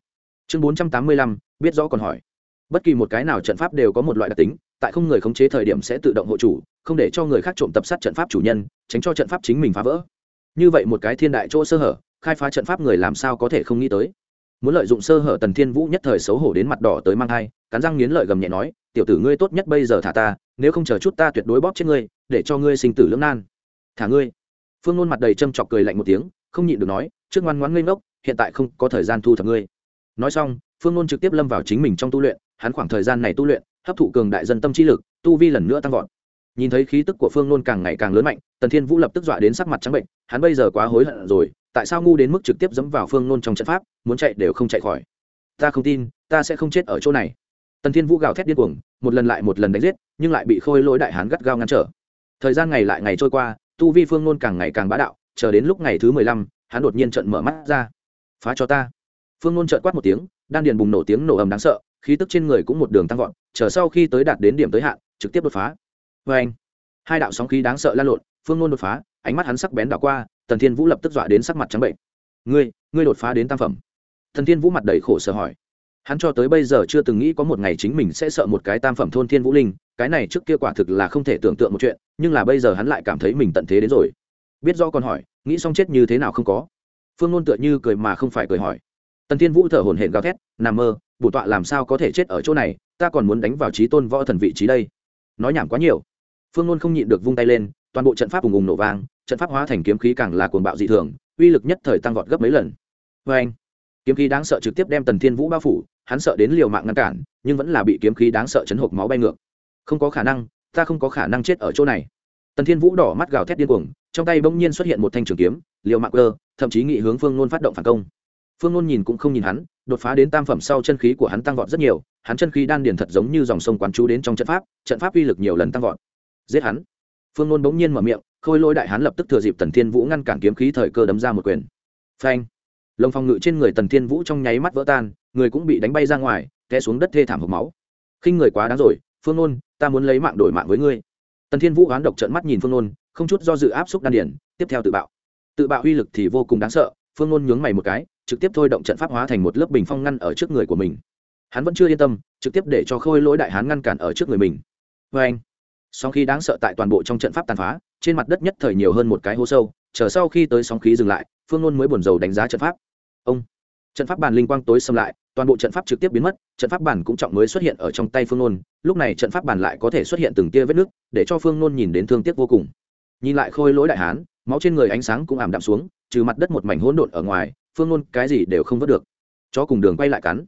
Chương bốn trăm tám mươi lăm, biết rõ còn hỏi. Bất kỳ một cái nào trận pháp đều có một loại đặc tính, tại không người khống chế thời điểm sẽ tự động hộ chủ, không để cho người khác trộm tập sát trận pháp chủ nhân, tránh cho trận pháp chính mình phá vỡ. Như vậy một cái thiên đại chỗ sơ hở khai phá trận pháp người làm sao có thể không nghĩ tới. Muốn lợi dụng sơ hở tần thiên vũ nhất thời xấu hổ đến mặt đỏ tới mang thai, cắn răng nghiến lợi gầm nhẹ nói, tiểu tử ngươi tốt nhất bây giờ thả ta, nếu không chờ chút ta tuyệt đối bóp chết ngươi, để cho ngươi sinh tử lưỡng nan. Thả ngươi? Phương nôn mặt đầy châm chọc cười lạnh một tiếng, không nhịn được nói, trước ngoan ngoãn ngây ngốc, hiện tại không có thời gian thu thập ngươi. Nói xong, phương nôn trực tiếp lâm vào chính mình trong tu luyện, hắn khoảng thời gian này tu luyện, hấp thụ cường đại dân tâm trí lực, tu vi lần nữa tăng vọt nhìn thấy khí tức của phương nôn càng ngày càng lớn mạnh, tần thiên vũ lập tức dọa đến sắc mặt trắng bệnh, hắn bây giờ quá hối hận rồi, tại sao ngu đến mức trực tiếp dẫm vào phương nôn trong trận pháp, muốn chạy đều không chạy khỏi. Ta không tin, ta sẽ không chết ở chỗ này. Tần thiên vũ gào thét điên cuồng, một lần lại một lần đánh giết, nhưng lại bị khôi lỗi đại hán gắt gao ngăn trở. Thời gian ngày lại ngày trôi qua, tu vi phương nôn càng ngày càng bá đạo, chờ đến lúc ngày thứ mười lăm, hắn đột nhiên trận mở mắt ra. Phá cho ta. Phương nôn trợn quát một tiếng, đan điền bùng nổ tiếng nổ ầm đáng sợ, khí tức trên người cũng một đường tăng vọt, chờ sau khi tới đạt đến điểm tới hạn, trực tiếp đột phá vê anh. Hai đạo sóng khí đáng sợ lan lộn, phương ngôn đột phá, ánh mắt hắn sắc bén đảo qua, tần thiên vũ lập tức dọa đến sắc mặt trắng bệnh. Ngươi ngươi đột phá đến tam phẩm. Thần thiên vũ mặt đầy khổ sở hỏi. Hắn cho tới bây giờ chưa từng nghĩ có một ngày chính mình sẽ sợ một cái tam phẩm thôn thiên vũ linh, cái này trước kia quả thực là không thể tưởng tượng một chuyện, nhưng là bây giờ hắn lại cảm thấy mình tận thế đến rồi. Biết do còn hỏi, nghĩ xong chết như thế nào không có? Phương ngôn tựa như cười mà không phải cười hỏi. Tần thiên vũ thở hổn hển gào thét nằm mơ, bổ tọa làm sao có thể chết ở chỗ này, ta còn muốn đánh vào trí tôn võ thần vị trí đây. Nói nhảm quá nhiều phương ngôn không nhịn được vung tay lên, toàn bộ trận pháp ùng ùng nổ vang, trận pháp hóa thành kiếm khí càng là cuồng bạo dị thường, uy lực nhất thời tăng vọt gấp mấy lần. Vê anh, kiếm khí đáng sợ trực tiếp đem tần thiên vũ bao phủ, hắn sợ đến liều mạng ngăn cản, nhưng vẫn là bị kiếm khí đáng sợ chấn hộp máu bay ngược. Không có khả năng, ta không có khả năng chết ở chỗ này. Tần thiên vũ đỏ mắt gào thét điên cuồng, trong tay bỗng nhiên xuất hiện một thanh trường kiếm, liều mạng cơ thậm chí nghị hướng phương nôn phát động phản công. Phương nôn nhìn cũng không nhìn hắn, đột phá đến tam phẩm sau chân khí của hắn tăng vọt rất nhiều, hắn chân khí đan điền thật giống như dòng sông quán chú đến trong trận pháp trận pháp uy lực nhiều lần tăng vọt giết hắn. Phương nôn bỗng nhiên mở miệng, khôi lôi đại hắn lập tức thừa dịp tần thiên vũ ngăn cản kiếm khí thời cơ đấm ra một quyền. Phanh! Lồng phòng ngự trên người tần thiên vũ trong nháy mắt vỡ tan, người cũng bị đánh bay ra ngoài, té xuống đất thê thảm hộp máu. Khinh người quá đáng rồi, phương nôn, ta muốn lấy mạng đổi mạng với ngươi. Tần thiên vũ oán độc trận mắt nhìn phương nôn, không chút do dự áp xúc đan điển, tiếp theo tự bạo. Tự bạo uy lực thì vô cùng đáng sợ, phương nôn nhướng mày một cái, trực tiếp thôi động trận pháp hóa thành một lớp bình phong ngăn ở trước người của mình. Hắn vẫn chưa yên tâm, trực tiếp để cho khôi lỗi đại hán ngăn cản ở trước người mình. Vê anh sóng khí đáng sợ tại toàn bộ trong trận pháp tàn phá, trên mặt đất nhất thời nhiều hơn một cái hố sâu, chờ sau khi tới sóng khí dừng lại, phương nôn mới buồn rầu đánh giá trận pháp. Ông! Trận pháp bàn linh quang tối xâm lại, toàn bộ trận pháp trực tiếp biến mất, trận pháp bàn cũng trọng mới xuất hiện ở trong tay phương nôn, lúc này trận pháp bàn lại có thể xuất hiện từng tia vết nước để cho phương nôn nhìn đến thương tiếc vô cùng. Nhìn lại khôi lỗi đại hán, máu trên người ánh sáng cũng ảm đạm xuống, trừ mặt đất một mảnh hỗn độn ở ngoài, phương nôn cái gì đều không vớt được. Chó cùng đường quay lại cắn.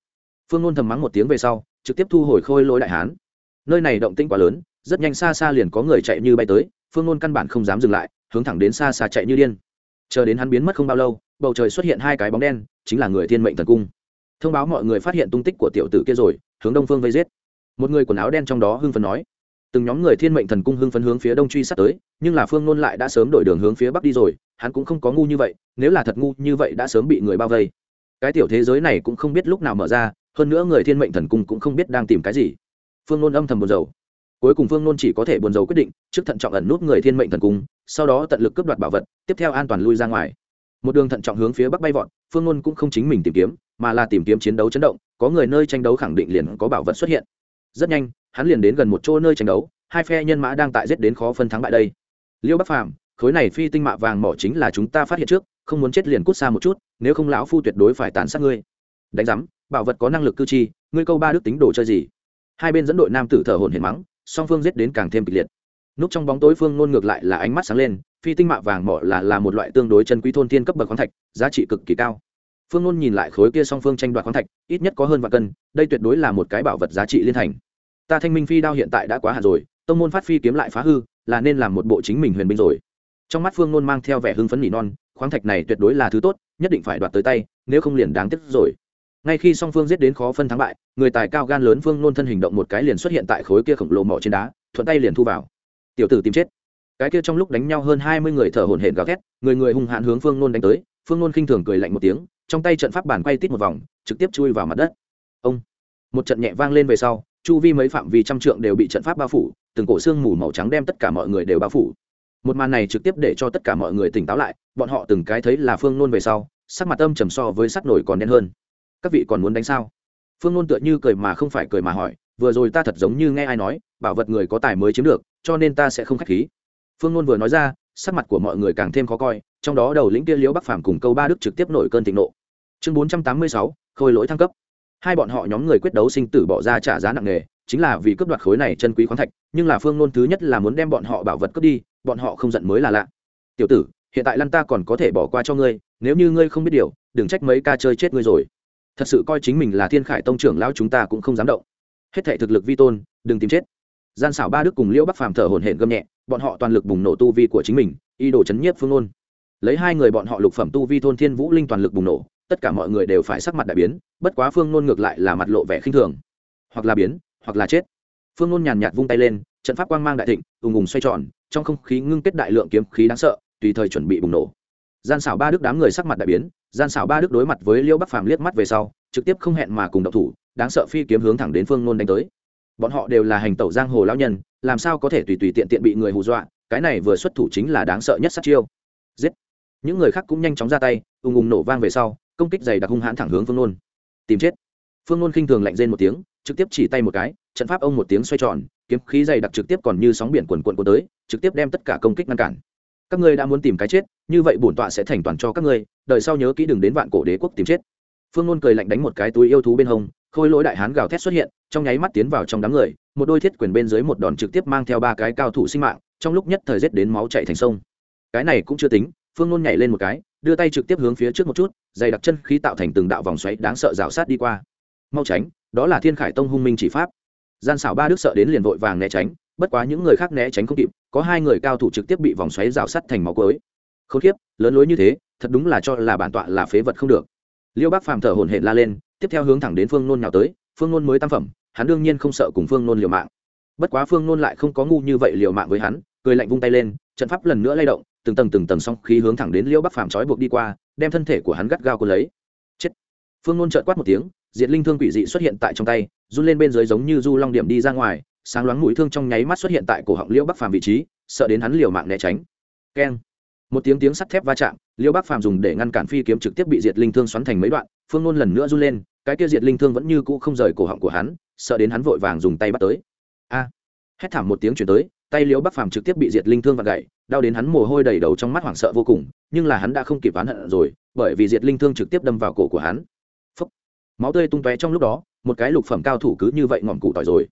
Phương nôn thầm mắng một tiếng về sau, trực tiếp thu hồi khôi lỗi đại hán. Nơi này động tĩnh quá lớn rất nhanh xa xa liền có người chạy như bay tới, phương nôn căn bản không dám dừng lại, hướng thẳng đến xa xa chạy như điên. Chờ đến hắn biến mất không bao lâu, bầu trời xuất hiện hai cái bóng đen, chính là người thiên mệnh thần cung. Thông báo mọi người phát hiện tung tích của tiểu tử kia rồi, hướng đông phương vây giết. Một người quần áo đen trong đó hưng phấn nói. Từng nhóm người thiên mệnh thần cung hưng phấn hướng phía đông truy sát tới, nhưng là phương nôn lại đã sớm đổi đường hướng phía bắc đi rồi, hắn cũng không có ngu như vậy, nếu là thật ngu như vậy đã sớm bị người bao vây. Cái tiểu thế giới này cũng không biết lúc nào mở ra, hơn nữa người thiên mệnh thần cung cũng không biết đang tìm cái gì. Phương nôn âm thầm buồn rầu cuối cùng phương nôn chỉ có thể buồn rầu quyết định, trước thận trọng ẩn nút người thiên mệnh thần cung, sau đó tận lực cướp đoạt bảo vật, tiếp theo an toàn lui ra ngoài. Một đường thận trọng hướng phía bắc bay vọt, phương nôn cũng không chính mình tìm kiếm, mà là tìm kiếm chiến đấu chấn động, có người nơi tranh đấu khẳng định liền có bảo vật xuất hiện. Rất nhanh, hắn liền đến gần một chỗ nơi tranh đấu, hai phe nhân mã đang tại giết đến khó phân thắng bại đây. Liêu bắc phàm, khối này phi tinh mạ vàng mỏ chính là chúng ta phát hiện trước, không muốn chết liền cút xa một chút, nếu không lão phu tuyệt đối phải tàn sát ngươi. Đánh giám, bảo vật có năng lực cư chi, ngươi câu ba đức tính đồ chơi gì? Hai bên dẫn đội nam tử thở hồn hển mắng song phương giết đến càng thêm kịch liệt. Núp trong bóng tối phương nôn ngược lại là ánh mắt sáng lên, phi tinh mạ vàng mỏ là là một loại tương đối chân quý thôn thiên cấp bậc khoáng thạch, giá trị cực kỳ cao. Phương nôn nhìn lại khối kia song phương tranh đoạt khoáng thạch, ít nhất có hơn vạn cân, đây tuyệt đối là một cái bảo vật giá trị liên thành. Ta thanh minh phi đao hiện tại đã quá hạn rồi, tông môn phát phi kiếm lại phá hư, là nên làm một bộ chính mình huyền binh rồi. Trong mắt phương nôn mang theo vẻ hưng phấn nỉ non, khoáng thạch này tuyệt đối là thứ tốt, nhất định phải đoạt tới tay, nếu không liền đáng tiếc rồi ngay khi song phương giết đến khó phân thắng bại, người tài cao gan lớn phương nôn thân hình động một cái liền xuất hiện tại khối kia khổng lồ mỏ trên đá, thuận tay liền thu vào. Tiểu tử tìm chết. Cái kia trong lúc đánh nhau hơn hai mươi người thở hổn hển gào thét, người người hung hãn hướng phương nôn đánh tới phương nôn khinh thường cười lạnh một tiếng, trong tay trận pháp bàn quay tít một vòng, trực tiếp chui vào mặt đất. Ông! Một trận nhẹ vang lên về sau, chu vi mấy phạm vi trăm trượng đều bị trận pháp bao phủ, từng cổ xương mù màu trắng đem tất cả mọi người đều bao phủ. Một màn này trực tiếp để cho tất cả mọi người tỉnh táo lại, bọn họ từng cái thấy là phương nôn về sau, sắc mặt âm trầm so với sắt nổi còn đen hơn các vị còn muốn đánh sao? Phương nôn tựa như cười mà không phải cười mà hỏi, vừa rồi ta thật giống như nghe ai nói, bảo vật người có tài mới chiếm được, cho nên ta sẽ không k h á c h khí. Phương nôn vừa nói ra, sắc mặt của mọi người càng thêm khó coi, trong đó đầu lĩnh kia liễu bắc phàm cùng câu ba đức trực tiếp nổi cơn thịnh nộ. Chương bốn trăm tám mươi sáu, khôi lỗi thăng cấp. Hai bọn họ nhóm người quyết đấu sinh tử bỏ ra trả giá nặng nề, chính là vì cướp đoạt khối này chân quý khoáng thạch, nhưng là phương nôn thứ nhất là muốn đem bọn họ bảo vật cướp đi, bọn họ không giận mới là lạ. Tiểu tử, hiện tại lăn ta còn có thể bỏ qua cho ngươi, nếu như ngươi không biết điều, đừng trách mấy ca chơi chết ngươi rồi thật sự coi chính mình là thiên khải tông trưởng lão chúng ta cũng không dám động. Hết thệ thực lực vi tôn, đừng tìm chết. Gian xảo ba đức cùng liễu bắc phàm thở hổn hển gầm nhẹ, bọn họ toàn lực bùng nổ tu vi của chính mình y đồ chấn nhiếp phương ngôn. Lấy hai người bọn họ lục phẩm tu vi thôn thiên vũ linh toàn lực bùng nổ, tất cả mọi người đều phải sắc mặt đại biến, bất quá phương nôn ngược lại là mặt lộ vẻ khinh thường. Hoặc là biến, hoặc là chết. Phương nôn nhàn nhạt vung tay lên, trận pháp quang mang đại thịnh, ùng ùng xoay tròn, trong không khí ngưng kết đại lượng kiếm khí đáng sợ, tùy thời chuẩn bị bùng nổ gian xảo ba đức đám người sắc mặt đại biến, gian xảo ba đức đối mặt với liêu bắc phàm liếc mắt về sau, trực tiếp không hẹn mà cùng độc thủ, đáng sợ phi kiếm hướng thẳng đến phương nôn đánh tới. Bọn họ đều là hành tẩu giang hồ lão nhân, làm sao có thể tùy tùy tiện tiện bị người hù dọa, cái này vừa xuất thủ chính là đáng sợ nhất sát chiêu. Giết! Những người khác cũng nhanh chóng ra tay, ùng ùng nổ vang về sau, công kích dày đặc hung hãn thẳng hướng phương nôn. Tìm chết! Phương nôn khinh thường lạnh rên một tiếng, trực tiếp chỉ tay một cái, trận pháp ông một tiếng xoay tròn, kiếm khí dày đặc trực tiếp còn như sóng biển quần quần của tới, trực tiếp đem tất cả công kích ngăn cản các ngươi đã muốn tìm cái chết, như vậy bổn tọa sẽ thành toàn cho các ngươi đợi sau nhớ kỹ đừng đến vạn cổ đế quốc tìm chết. Phương nôn cười lạnh đánh một cái túi yêu thú bên hông, khôi lỗi đại hán gào thét xuất hiện, trong nháy mắt tiến vào trong đám người, một đôi thiết quyền bên dưới một đòn trực tiếp mang theo ba cái cao thủ sinh mạng, trong lúc nhất thời rét đến máu chạy thành sông. Cái này cũng chưa tính, phương nôn nhảy lên một cái, đưa tay trực tiếp hướng phía trước một chút, dày đặc chân khí tạo thành từng đạo vòng xoáy đáng sợ rào sát đi qua. Mau tránh, đó là thiên khải tông hung minh chỉ pháp. Gian xảo ba đức sợ đến liền vội vàng né tránh, bất quá những người khác né tránh không kịp có hai người cao thủ trực tiếp bị vòng xoáy rào sắt thành máu cối không khiếp lớn lối như thế, thật đúng là cho là bản tọa là phế vật không được. Liêu bác phàm thở hổn hển la lên, tiếp theo hướng thẳng đến phương nôn nào tới, phương nôn mới tam phẩm, hắn đương nhiên không sợ cùng phương nôn liều mạng. Bất quá phương nôn lại không có ngu như vậy liều mạng với hắn, cười lạnh vung tay lên, trận pháp lần nữa lay động, từng tầng từng tầng xong khí hướng thẳng đến liêu bắc phàm trói buộc đi qua, đem thân thể của hắn gắt gao cuốn lấy. Chết. Phương nôn trợn quát một tiếng, diệt linh thương quỷ dị xuất hiện tại trong tay, run lên bên dưới giống như du long điểm đi ra ngoài sáng loáng mũi thương trong nháy mắt xuất hiện tại cổ họng Liễu bắc phàm vị trí sợ đến hắn liều mạng né tránh. Keng. Một tiếng tiếng sắt thép va chạm Liễu bắc phàm dùng để ngăn cản phi kiếm trực tiếp bị diệt linh thương xoắn thành mấy đoạn phương nôn lần nữa run lên cái kia diệt linh thương vẫn như cũ không rời cổ họng của hắn sợ đến hắn vội vàng dùng tay bắt tới. A. Hét thảm một tiếng chuyển tới tay liễu bắc phàm trực tiếp bị diệt linh thương và gậy đau đến hắn mồ hôi đầy đầu trong mắt hoảng sợ vô cùng nhưng là hắn đã không kịp oán hận rồi bởi vì diệt linh thương trực tiếp đâm vào cổ của hắn. Phúc, máu tươi tung tóe trong lúc đó một cái lục phẩm cao thủ cứ như vậy ngọn cụ tỏi rồi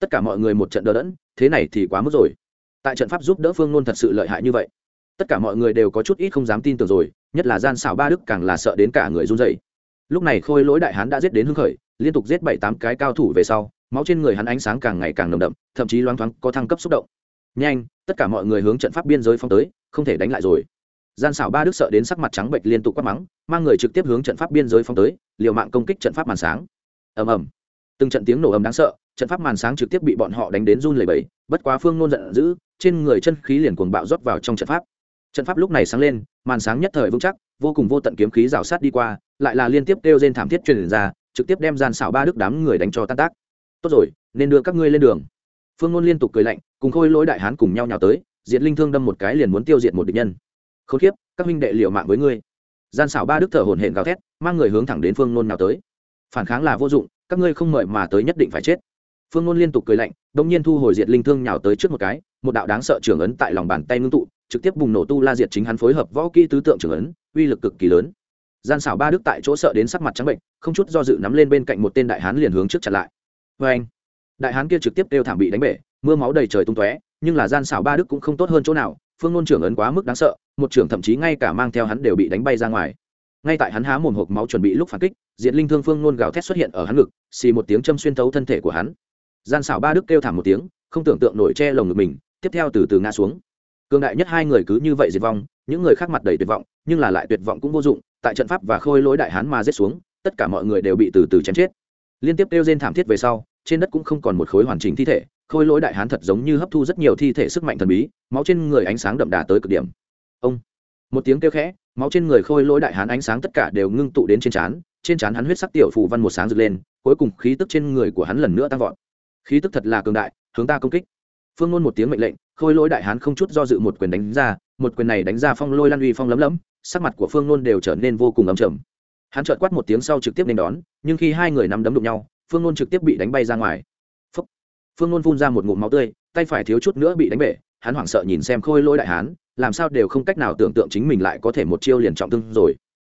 tất cả mọi người một trận đỡ đẫn, thế này thì quá mức rồi. Tại trận pháp giúp đỡ phương nôn thật sự lợi hại như vậy. Tất cả mọi người đều có chút ít không dám tin tưởng rồi, nhất là gian xảo ba đức càng là sợ đến cả người run dậy lúc này khôi lỗi đại hán đã giết đến hưng khởi, liên tục giết bảy tám cái cao thủ về sau, máu trên người hắn ánh sáng càng ngày càng nồng đậm, thậm chí loáng thoáng có thăng cấp xúc động. Nhanh, tất cả mọi người hướng trận pháp biên giới phong tới, không thể đánh lại rồi. Gian xảo ba đức sợ đến sắc mặt trắng bệnh liên tục quát mắng, mang người trực tiếp hướng trận pháp biên giới phong tới, liều mạng công kích trận pháp màn sáng. Ầm ầm từng trận tiếng nổ ầm đáng sợ, trận pháp màn sáng trực tiếp bị bọn họ đánh đến run lẩy bẩy, bất quá phương nôn giận dữ, trên người chân khí liền cuồng bạo rót vào trong trận pháp. Trận pháp lúc này sáng lên, màn sáng nhất thời vững chắc, vô cùng vô tận kiếm khí rào sát đi qua, lại là liên tiếp kêu trên thảm thiết truyền ra, trực tiếp đem gian xảo ba đức đám người đánh cho tan tác. Tốt rồi, nên đưa các ngươi lên đường. Phương ngôn liên tục cười lạnh, cùng khôi lỗi đại hán cùng nhau nhào tới, diệt linh thương đâm một cái liền muốn tiêu diệt một địch nhân. Khốn kiếp, các huynh đệ liệu mạng với ngươi. Gian xảo ba đức thở hổn hển gào thét, mang người hướng thẳng đến phương ngôn nhào tới. Phản kháng là vô dụng các ngươi không mời mà tới nhất định phải chết. Phương ngôn liên tục cười lạnh đông nhiên thu hồi diệt linh thương nhào tới trước một cái, một đạo đáng sợ trưởng ấn tại lòng bàn tay ngưng tụ, trực tiếp bùng nổ tu la diệt chính hắn phối hợp võ kỹ tứ tượng trưởng ấn, uy lực cực kỳ lớn. Gian xảo ba đức tại chỗ sợ đến sắc mặt trắng bệnh, không chút do dự nắm lên bên cạnh một tên đại hán liền hướng trước chặn lại. Vê anh đại hán kia trực tiếp đều thảm bị đánh bể, mưa máu đầy trời tung tóe, nhưng là gian xảo ba đức cũng không tốt hơn chỗ nào, phương ngôn trưởng ấn quá mức đáng sợ, một trưởng thậm chí ngay cả mang theo hắn đều bị đánh bay ra ngoài ngay tại hắn há mồm hộp máu chuẩn bị lúc phản kích diện linh thương phương nôn gào thét xuất hiện ở hắn ngực, xì một tiếng châm xuyên thấu thân thể của hắn. Gian xảo ba đức kêu thảm một tiếng, không tưởng tượng nổi che lồng ngực mình, tiếp theo từ từ ngã xuống. Cường đại nhất hai người cứ như vậy diệt vong, những người khác mặt đầy tuyệt vọng, nhưng là lại tuyệt vọng cũng vô dụng, tại trận pháp và khôi lỗi đại hán mà rết xuống, tất cả mọi người đều bị từ từ chém chết. Liên tiếp kêu rên thảm thiết về sau, trên đất cũng không còn một khối hoàn chỉnh thi thể, khôi lỗi đại hán thật giống như hấp thu rất nhiều thi thể sức mạnh thần bí, máu trên người ánh sáng đậm đà tới cực điểm. Ông, một tiếng kêu khẽ máu trên người khôi lỗi đại hán ánh sáng tất cả đều ngưng tụ đến trên trán trên trán hắn huyết sắc tiểu phủ văn một sáng rực lên, cuối cùng khí tức trên người của hắn lần nữa tăng vọt. Khí tức thật là cường đại, hướng ta công kích. Phương ngôn một tiếng mệnh lệnh, khôi lỗi đại hán không chút do dự một quyền đánh ra, một quyền này đánh ra phong lôi lan uy phong lấm lấm, sắc mặt của phương ngôn đều trở nên vô cùng ấm trầm. Hắn trợt quát một tiếng sau trực tiếp nên đón, nhưng khi hai người nắm đấm đụng nhau, phương ngôn trực tiếp bị đánh bay ra ngoài. Phúc. phương ngôn phun ra một ngụm máu tươi, tay phải thiếu chút nữa bị đánh bể, hắn hoảng sợ nhìn xem khôi lỗi đại hán làm sao đều không cách nào tưởng tượng chính mình lại có thể một chiêu liền trọng thương rồi.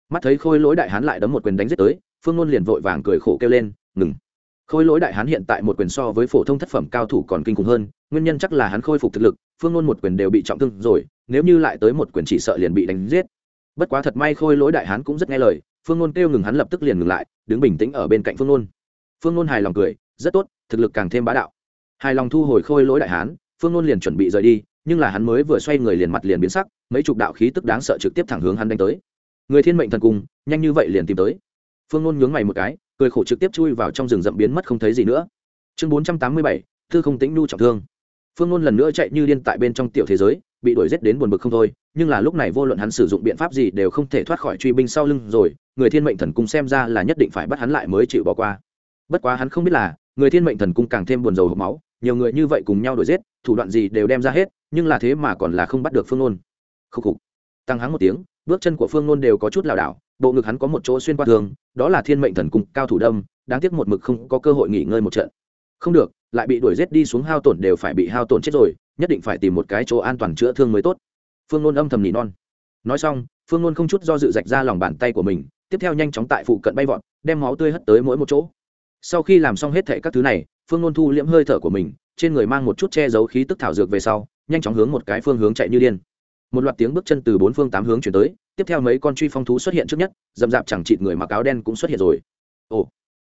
Mắt thấy khôi lỗi đại hán lại đấm một quyền đánh giết tới, phương ngôn liền vội vàng cười khổ kêu lên, ngừng. Khôi lỗi đại hán hiện tại một quyền so với phổ thông thất phẩm cao thủ còn kinh khủng hơn, nguyên nhân chắc là hắn khôi phục thực lực, phương ngôn một quyền đều bị trọng thương rồi, nếu như lại tới một quyền chỉ sợ liền bị đánh giết. Bất quá thật may khôi lỗi đại hán cũng rất nghe lời, phương ngôn kêu ngừng hắn lập tức liền ngừng lại, đứng bình tĩnh ở bên cạnh phương ngôn. Phương ngôn hài lòng cười, rất tốt, thực lực càng thêm bá đạo. Hài lòng thu hồi khôi lỗi đại hán, phương ngôn liền chuẩn bị rời đi nhưng là hắn mới vừa xoay người liền mặt liền biến sắc, mấy chục đạo khí tức đáng sợ trực tiếp thẳng hướng hắn đánh tới. Người thiên mệnh thần cung, nhanh như vậy liền tìm tới. Phương ngôn nhướng mày một cái, cười khổ trực tiếp chui vào trong rừng rậm biến mất không thấy gì nữa. Chương bốn trăm tám mươi bảy, thư không tĩnh nhu trọng thương. Phương ngôn lần nữa chạy như điên tại bên trong tiểu thế giới, bị đuổi g đến buồn bực không thôi, nhưng là lúc này vô luận hắn sử dụng biện pháp gì đều không thể thoát khỏi truy binh sau lưng rồi, người thiên mệnh thần cung xem ra là nhất định phải bắt hắn lại mới chịu bỏ qua. Bất quá hắn không biết là, người thiên mệnh thần cung càng thêm buồn rầu hộp máu, nhiều người như vậy cùng nhau đuổi giết, thủ đoạn gì đều đem ra hết nhưng là thế mà còn là không bắt được phương nôn. Khúc khục. Tăng hắng một tiếng, bước chân của phương nôn đều có chút lảo đảo, bộ ngực hắn có một chỗ xuyên qua thường đó là thiên mệnh thần cung cao thủ đâm, đáng tiếc một mực không có cơ hội nghỉ ngơi một trận. Không được, lại bị đuổi giết đi xuống hao tổn đều phải bị hao tổn chết rồi, nhất định phải tìm một cái chỗ an toàn chữa thương mới tốt. Phương nôn âm thầm nỉ non. Nói xong, phương nôn không chút do dự rạch ra lòng bàn tay của mình, tiếp theo nhanh chóng tại phụ cận bay vọt, đem máu tươi hất tới mỗi một chỗ. Sau khi làm xong hết thệ các thứ này, phương nôn thu liễm hơi thở của mình, trên người mang một chút che giấu khí tức thảo dược về sau nhanh chóng hướng một cái phương hướng chạy như điên. Một loạt tiếng bước chân từ bốn phương tám hướng chuyển tới, tiếp theo mấy con truy phong thú xuất hiện trước nhất d ầ m d chẳng chịt người mặc áo đen cũng xuất hiện rồi. Ồ,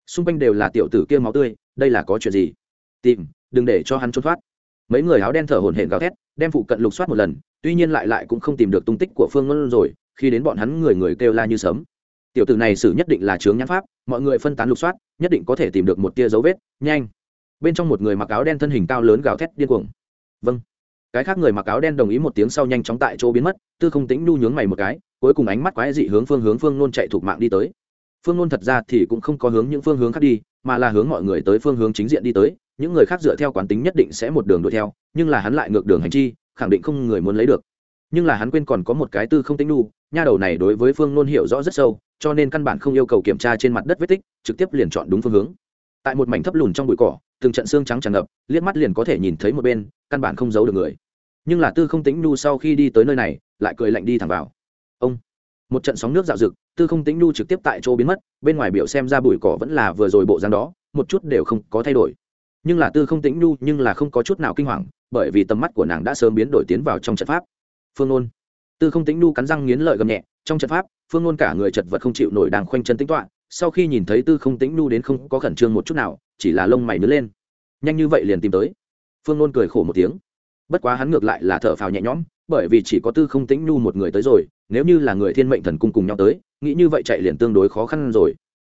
xung quanh đều là tiểu tử kia máu tươi, đây là có chuyện gì? Tìm, đừng để cho hắn trốn thoát. Mấy người áo đen thở hổn hển gào thét, đem phụ cận lục soát một lần, tuy nhiên lại lại cũng không tìm được tung tích của phương ngôn rồi, khi đến bọn hắn người người kêu la như sớm tiểu tử này xử nhất định là chướng nhãn pháp, mọi người phân tán lục soát, nhất định có thể tìm được một tia dấu vết, nhanh. Bên trong một người mặc áo đen thân hình cao lớn gào thét điên cuồng. Vâng cái khác người mặc áo đen đồng ý một tiếng sau nhanh chóng tại chỗ biến mất, tư không tính nu nhướng mày một cái, cuối cùng ánh mắt quái dị hướng phương hướng phương nôn chạy thuộc mạng đi tới. Phương nôn thật ra thì cũng không có hướng những phương hướng khác đi, mà là hướng mọi người tới phương hướng chính diện đi tới, những người khác dựa theo quán tính nhất định sẽ một đường đuổi theo, nhưng là hắn lại ngược đường hành chi, khẳng định không người muốn lấy được. Nhưng là hắn quên còn có một cái tư không tính nu, nha đầu này đối với phương nôn hiểu rõ rất sâu, cho nên căn bản không yêu cầu kiểm tra trên mặt đất vết tích, trực tiếp liền chọn đúng phương hướng. Tại một mảnh thấp lùn trong bụi cỏ từng trận xương trắng tràn ngập, liếc mắt liền có thể nhìn thấy một bên, căn bản không giấu được người. Nhưng là tư không tính nu sau khi đi tới nơi này, lại cười lạnh đi thẳng vào. Ông! Một trận sóng nước dạo rực, tư không tính nhu trực tiếp tại chỗ biến mất, bên ngoài biểu xem ra bụi cỏ vẫn là vừa rồi bộ dáng đó, một chút đều không có thay đổi. Nhưng là tư không tĩnh nhu nhưng là không có chút nào kinh hoàng, bởi vì tầm mắt của nàng đã sớm biến đổi tiến vào trong trận pháp. Phương ôn tư không tĩnh nhu cắn răng nghiến lợi gầm nhẹ, trong trận pháp, phương ôn cả người chật vật không chịu nổi đang khoanh chân tính toạ sau khi nhìn thấy tư không tĩnh nhu đến không có khẩn trương một chút nào chỉ là lông mày nứa lên. Nhanh như vậy liền tìm tới. Phương nôn cười khổ một tiếng. Bất quá hắn ngược lại là thở phào nhẹ nhõm, bởi vì chỉ có tư không tĩnh nhu một người tới rồi, nếu như là người thiên mệnh thần cung cùng nhau tới, nghĩ như vậy chạy liền tương đối khó khăn rồi.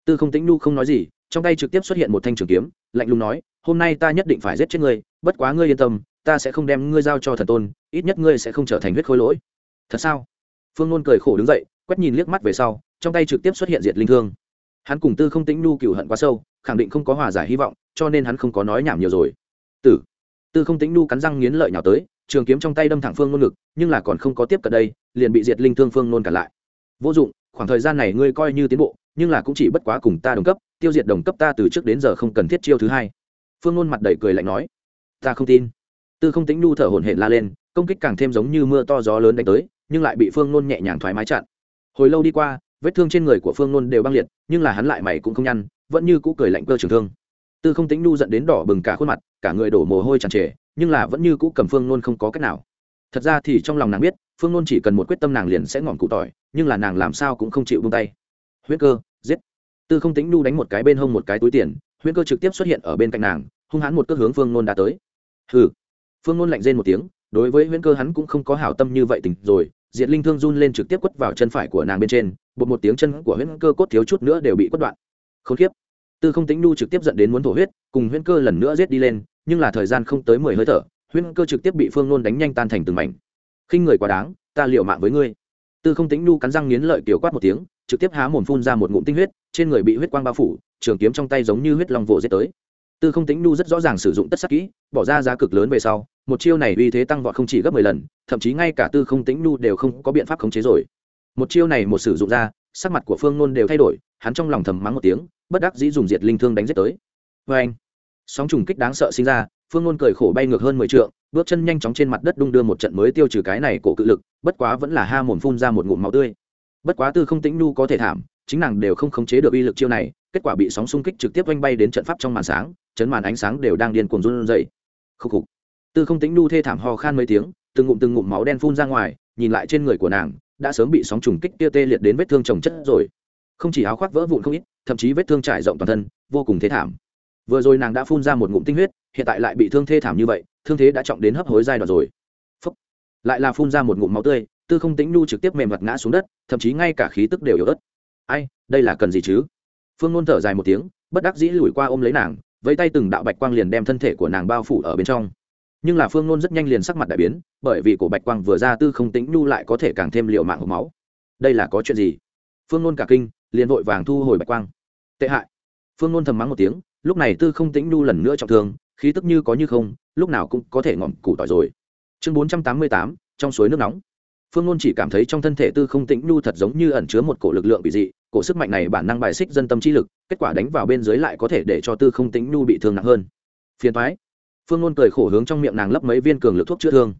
Tư không tĩnh nhu không nói gì, trong tay trực tiếp xuất hiện một thanh trường kiếm, lạnh lùng nói, hôm nay ta nhất định phải giết chết ngươi, bất quá ngươi yên tâm, ta sẽ không đem ngươi giao cho thần tôn, ít nhất ngươi sẽ không trở thành huyết khối lỗi. Thật sao? Phương nôn cười khổ đứng dậy, quét nhìn liếc mắt về sau, trong tay trực tiếp xuất hiện diệt linh thương hắn cùng tư không tĩnh nhu cựu hận quá sâu, khẳng định không có hòa giải hy vọng, cho nên hắn không có nói nhảm nhiều rồi. Tử. Tư không tĩnh nhu cắn răng nghiến lợi nhào tới, trường kiếm trong tay đâm thẳng phương nôn ngực, nhưng là còn không có tiếp cận đây, liền bị diệt linh thương phương nôn cản lại. Vô dụng, khoảng thời gian này ngươi coi như tiến bộ, nhưng là cũng chỉ bất quá cùng ta đồng cấp, tiêu diệt đồng cấp ta từ trước đến giờ không cần thiết chiêu thứ hai. Phương nôn mặt đầy cười lạnh nói. Ta không tin. Tư không tính nhu thở hổn hển la lên, công kích càng thêm giống như mưa to gió lớn đánh tới, nhưng lại bị phương nôn nhẹ nhàng thoải mái chặn. Hồi lâu đi qua vết thương trên người của phương nôn đều băng liệt, nhưng là hắn lại mày cũng không nhăn, vẫn như cũ cười lạnh cơ trường thương. Tư không tính nhu dẫn đến đỏ bừng cả khuôn mặt, cả người đổ mồ hôi tràn trề, nhưng là vẫn như cũ cầm phương nôn không có cách nào. Thật ra thì trong lòng nàng biết, phương nôn chỉ cần một quyết tâm nàng liền sẽ ngọn cụ tỏi, nhưng là nàng làm sao cũng không chịu buông tay. Huyết cơ, giết. Tư không tính nhu đánh một cái bên hông một cái túi tiền huyễn cơ trực tiếp xuất hiện ở bên cạnh nàng, hung hãn một cước hướng phương nôn đã tới. Hừ. Phương nôn lạnh rên một tiếng, đối với huyễn cơ hắn cũng không có hảo tâm như vậy tình rồi, diệt linh thương run lên trực tiếp quất vào chân phải của nàng bên trên bột một tiếng chân của huyễn cơ cốt thiếu chút nữa đều bị quất đoạn. Không khiếp. Tư không tính nhu trực tiếp dẫn đến muốn thổ huyết, cùng huyễn cơ lần nữa giết đi lên, nhưng là thời gian không tới mười hơi thở, huyễn cơ trực tiếp bị phương nôn đánh nhanh tan thành từng mảnh. Khinh người quá đáng, ta liệu mạng với ngươi. Tư không tính nhu cắn răng nghiến lợi kiểu quát một tiếng, trực tiếp há mồm phun ra một ngụm tinh huyết, trên người bị huyết quang bao phủ, trường kiếm trong tay giống như huyết long vồ giết tới. Tư không tính nhu rất rõ ràng sử dụng tất sắc kỹ, bỏ ra giá cực lớn về sau, một chiêu này uy thế tăng vọt không chỉ gấp mười lần, thậm chí ngay cả tư không tính nhu đều không có biện pháp khống chế rồi một chiêu này một sử dụng ra, sắc mặt của phương nôn đều thay đổi, hắn trong lòng thầm mắng một tiếng, bất đắc dĩ dùng diệt linh thương đánh giết tới. Vê anh, sóng trùng kích đáng sợ sinh ra, phương nôn cười khổ bay ngược hơn mười t bước chân nhanh chóng trên mặt đất đung đưa một trận mới tiêu trừ cái này cổ cự lực, bất quá vẫn là ha mồm phun ra một ngụm máu tươi. Bất quá tư không tĩnh nhu có thể thảm, chính nàng đều không khống chế được uy lực chiêu này, kết quả bị sóng xung kích trực tiếp oanh bay đến trận pháp trong màn sáng, chấn màn ánh sáng đều đang điên cuồng run dậy khúc khục. Tư không tĩnh nhu thê thảm ho khan mấy tiếng, từng ngụm từng ngụm máu đen phun ra ngoài, nhìn lại trên người của nàng đã sớm bị sóng trùng kích tia tê liệt đến vết thương trồng chất rồi. Không chỉ áo khoác vỡ vụn không ít, thậm chí vết thương trải rộng toàn thân, vô cùng thế thảm. Vừa rồi nàng đã phun ra một ngụm tinh huyết, hiện tại lại bị thương thê thảm như vậy, thương thế đã trọng đến hấp hối giai đoạn rồi. Phúc. lại là phun ra một ngụm máu tươi, tư không tĩnh nhu trực tiếp mềm mặt ngã xuống đất, thậm chí ngay cả khí tức đều yếu ớt. Ai, đây là cần gì chứ? Phương nôn thở dài một tiếng, bất đắc dĩ lùi qua ôm lấy nàng, vẫy tay từng đạo bạch quang liền đem thân thể của nàng bao phủ ở bên trong nhưng là phương nôn rất nhanh liền sắc mặt đại biến, bởi vì cổ bạch quang vừa ra tư không tĩnh nhu lại có thể càng thêm liệu mạng hộp máu. Đây là có chuyện gì? Phương nôn cả kinh, liền vội vàng thu hồi bạch quang. Tệ hại. Phương nôn thầm mắng một tiếng, lúc này tư không tĩnh nhu lần nữa trọng thương, khí tức như có như không, lúc nào cũng có thể ngọn củ tỏi rồi. Chương bốn trăm tám mươi tám, trong suối nước nóng. Phương nôn chỉ cảm thấy trong thân thể tư không tĩnh nhu thật giống như ẩn chứa một cổ lực lượng bị dị, cổ sức mạnh này bản năng bài xích dân tâm trí lực, kết quả đánh vào bên dưới lại có thể để cho tư không tĩnh nhu bị thương nặng hơn. Phiền thoái phương ngôn cười khổ hướng trong miệng nàng lấp mấy viên cường lực thuốc chữa thương.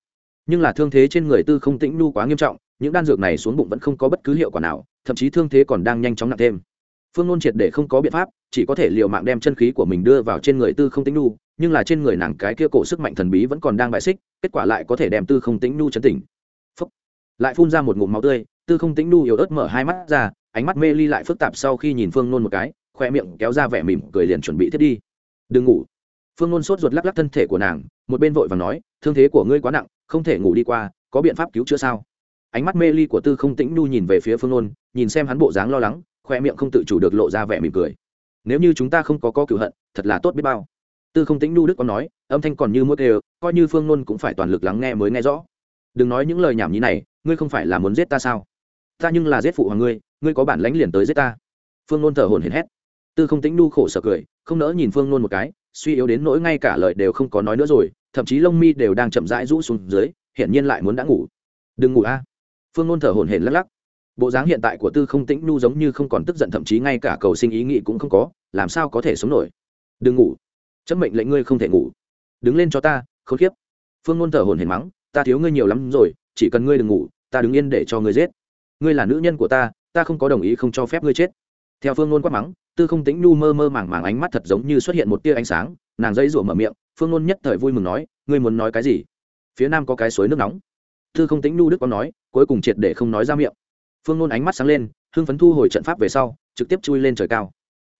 Nhưng là thương thế trên người tư không tĩnh nhu quá nghiêm trọng, những đan dược này xuống bụng vẫn không có bất cứ hiệu quả nào, thậm chí thương thế còn đang nhanh chóng nặng thêm. Phương ngôn triệt để không có biện pháp, chỉ có thể l i ề u mạng đem chân khí của mình đưa vào trên người tư không tĩnh nhu, nhưng là trên người nàng cái kia cổ sức mạnh thần bí vẫn còn đang bại xích, kết quả lại có thể đem tư không tĩnh nhu chấn tỉnh. Lại phun ra một ngụm máu tươi, tư không tĩnh nu yếu ớt mở hai mắt ra, ánh mắt mê ly lại phức tạp sau khi nhìn phương nôn một cái, khoe miệng kéo ra vẻ mỉm cười liền chuẩn bị thiết đi. Đừng ngủ phương nôn sốt ruột lắc lắc thân thể của nàng, một bên vội và nói, thương thế của ngươi quá nặng, không thể ngủ đi qua, có biện pháp cứu chữa sao? Ánh mắt mê ly của tư không tĩnh nu nhìn về phía phương nôn nhìn xem hắn bộ dáng lo lắng, khoe miệng không tự chủ được lộ ra vẻ mỉm cười. Nếu như chúng ta không có có cựu hận, thật là tốt biết bao. Tư không tĩnh nu đức có nói, âm thanh còn như mũi đều, coi như phương nôn cũng phải toàn lực lắng nghe mới nghe rõ. Đừng nói những lời nhảm nhí này, ngươi không phải là muốn giết ta sao? Ta nhưng là giết phụ hoàng ngươi ngươi có bản lãnh liền tới giết ta. Phương nôn thở hồn hển hét. Tư không Tĩnh đu khổ sở cười, không nỡ nhìn phương nôn một cái suy yếu đến nỗi ngay cả lời đều không có nói nữa rồi, thậm chí lông mi đều đang chậm rãi rũ xuống dưới, hiển nhiên lại muốn đã ngủ. Đừng ngủ a. Phương ngôn thở hồn hển lắc lắc. Bộ dáng hiện tại của tư không tĩnh nu giống như không còn tức giận, thậm chí ngay cả cầu sinh ý nghĩ cũng không có, làm sao có thể sống nổi? Đừng ngủ. Chấm mệnh lệnh ngươi không thể ngủ. Đứng lên cho ta, khốn kiếp. Phương ngôn thở hồn hển mắng. Ta thiếu ngươi nhiều lắm rồi, chỉ cần ngươi đừng ngủ, ta đứng yên để cho ngươi giết. Ngươi là nữ nhân của ta ta không có đồng ý không cho phép ngươi chết theo phương nôn quát mắng, tư không tĩnh nhu mơ mơ màng màng ánh mắt thật giống như xuất hiện một tia ánh sáng, nàng dây rủa mở miệng, phương nôn nhất thời vui mừng nói, ngươi muốn nói cái gì? Phía nam có cái suối nước nóng. Tư không tĩnh nhu đức có nói, cuối cùng triệt để không nói ra miệng. Phương nôn ánh mắt sáng lên, hưng phấn thu hồi trận pháp về sau, trực tiếp chui lên trời cao.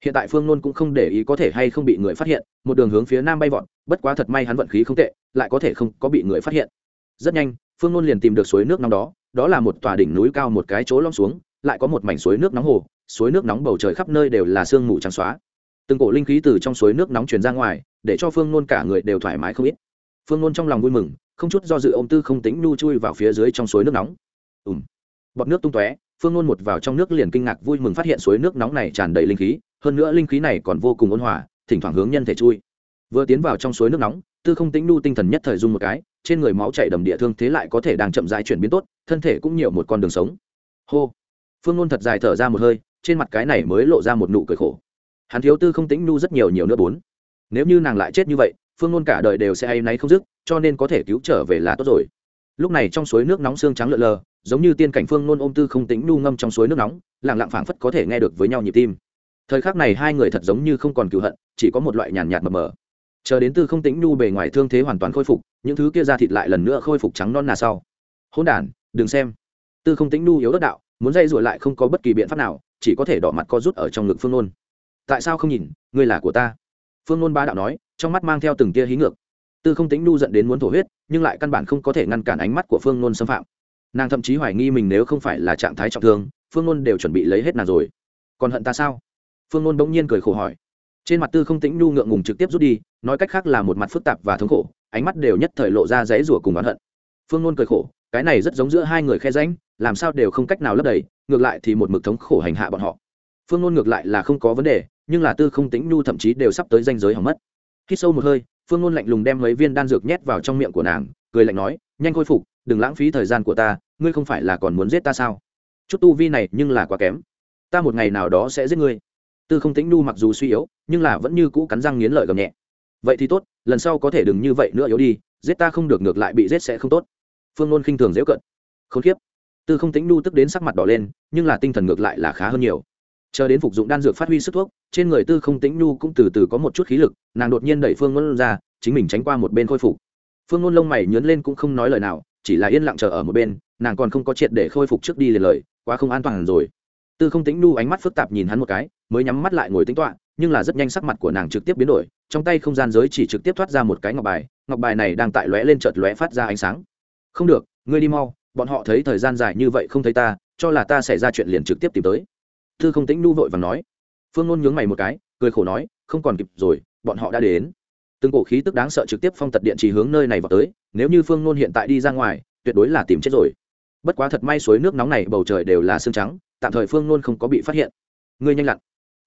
Hiện tại phương nôn cũng không để ý có thể hay không bị người phát hiện, một đường hướng phía nam bay vọt, bất quá thật may hắn vận khí không tệ, lại có thể không có bị người phát hiện. Rất nhanh, phương nôn liền tìm được suối nước nóng đó đó là một tòa đỉnh núi cao một cái chỗ lom xuống, lại có một mảnh suối nước nóng hồ suối nước nóng bầu trời khắp nơi đều là sương mù trắng xóa. Từng cổ linh khí từ trong suối nước nóng truyền ra ngoài, để cho phương nôn cả người đều thoải mái không ít. Phương nôn trong lòng vui mừng, không chút do dự ô m tư không tính nhu chui vào phía dưới trong suối nước nóng. Ùm. Bọt nước tung tóe, phương nôn một vào trong nước liền kinh ngạc vui mừng phát hiện suối nước nóng này tràn đầy linh khí, hơn nữa linh khí này còn vô cùng ôn hòa, thỉnh thoảng hướng nhân thể chui. Vừa tiến vào trong suối nước nóng, tư không tính nhu tinh thần nhất thời dung một cái, trên người máu chảy đầm địa thương thế lại có thể đang chậm dài chuyển biến tốt, thân thể cũng nhiều một con đường sống. Hô. Phương nôn thật dài thở ra một hơi trên mặt cái này mới lộ ra một nụ cười khổ. Hắn thiếu tư không tính nhu rất nhiều nhiều nữa bốn. Nếu như nàng lại chết như vậy, phương nôn cả đời đều sẽ hay náy không dứt, cho nên có thể cứu trở về là tốt rồi. Lúc này trong suối nước nóng xương trắng lợn lờ, giống như tiên cảnh phương nôn ôm tư không tính nhu ngâm trong suối nước nóng lẳng lặng phảng phất có thể nghe được với nhau nhịp tim. Thời khắc này hai người thật giống như không còn cựu hận, chỉ có một loại nhàn nhạt mờ mờ. Chờ đến tư không tính nhu bề ngoài thương thế hoàn toàn khôi phục, những thứ kia ra thịt lại lần nữa khôi phục trắng non nà sau. Hôn đản, đừng xem. Tư không tính nhu yếu đất đạo, muốn dây dội lại không có bất kỳ biện pháp nào chỉ có thể đỏ mặt co rút ở trong ngực phương nôn. Tại sao không nhìn? Ngươi là của ta. Phương nôn ba đạo nói, trong mắt mang theo từng tia hí ngược. Tư không tính nu dẫn đến muốn thổ huyết, nhưng lại căn bản không có thể ngăn cản ánh mắt của phương nôn xâm phạm. Nàng thậm chí hoài nghi mình nếu không phải là trạng thái trọng thương, phương nôn đều chuẩn bị lấy hết nàng rồi. Còn hận ta sao? Phương nôn bỗng nhiên cười khổ hỏi. Trên mặt tư không tính nu ngượng ngùng trực tiếp rút đi, nói cách khác là một mặt phức tạp và thống khổ, ánh mắt đều nhất thời lộ ra dãy rủa cùng oán hận. Phương nôn cười khổ, cái này rất giống giữa hai người khe ránh làm sao đều không cách nào lấp đầy ngược lại thì một mực thống khổ hành hạ bọn họ. Phương nôn ngược lại là không có vấn đề, nhưng là tư không tính nhu thậm chí đều sắp tới danh giới hỏng mất. Khi sâu một hơi, phương nôn lạnh lùng đem mấy viên đan dược nhét vào trong miệng của nàng, cười lạnh nói, nhanh khôi phục, đừng lãng phí thời gian của ta, ngươi không phải là còn muốn giết ta sao? Chút tu vi này nhưng là quá kém. Ta một ngày nào đó sẽ giết ngươi. Tư không tính nhu mặc dù suy yếu, nhưng là vẫn như cũ cắn răng nghiến lợi gầm nhẹ. Vậy thì tốt, lần sau có thể đừng như vậy nữa yếu đi, giết ta không được ngược lại bị giết sẽ không tốt. Phương nôn khinh thường dễ cận k h ố n k i ế p tư không tính nhu tức đến sắc mặt đỏ lên, nhưng là tinh thần ngược lại là khá hơn nhiều. Chờ đến phục dụng đan dược phát huy sức thuốc, trên người tư không tính nhu cũng từ từ có một chút khí lực, nàng đột nhiên đẩy phương ngôn ra, chính mình tránh qua một bên khôi phục. Phương ngôn lông mày nhớn lên cũng không nói lời nào, chỉ là yên lặng chờ ở một bên, nàng còn không có triệt để khôi phục trước đi liền lời, quá không an toàn rồi. Tư không tính nhu ánh mắt phức tạp nhìn hắn một cái, mới nhắm mắt lại ngồi tính toạ nhưng là rất nhanh sắc mặt của nàng trực tiếp biến đổi, trong tay không gian giới chỉ trực tiếp thoát ra một cái ngọc bài ngọc bài này đang tại lóe lên chợt lóe phát ra ánh sáng. Không được, ngươi đi mau bọn họ thấy thời gian dài như vậy không thấy ta, cho là ta xảy ra chuyện liền trực tiếp tìm tới. Thư không tĩnh nu vội và nói. Phương ngôn nhướng mày một cái, cười khổ nói, không còn kịp rồi, bọn họ đã đến. Từng cổ khí tức đáng sợ trực tiếp phong tật điện chỉ hướng nơi này vào tới, nếu như phương ngôn hiện tại đi ra ngoài, tuyệt đối là tìm chết rồi. Bất quá thật may suối nước nóng này bầu trời đều là sương trắng, tạm thời phương ngôn không có bị phát hiện. Ngươi nhanh lặn.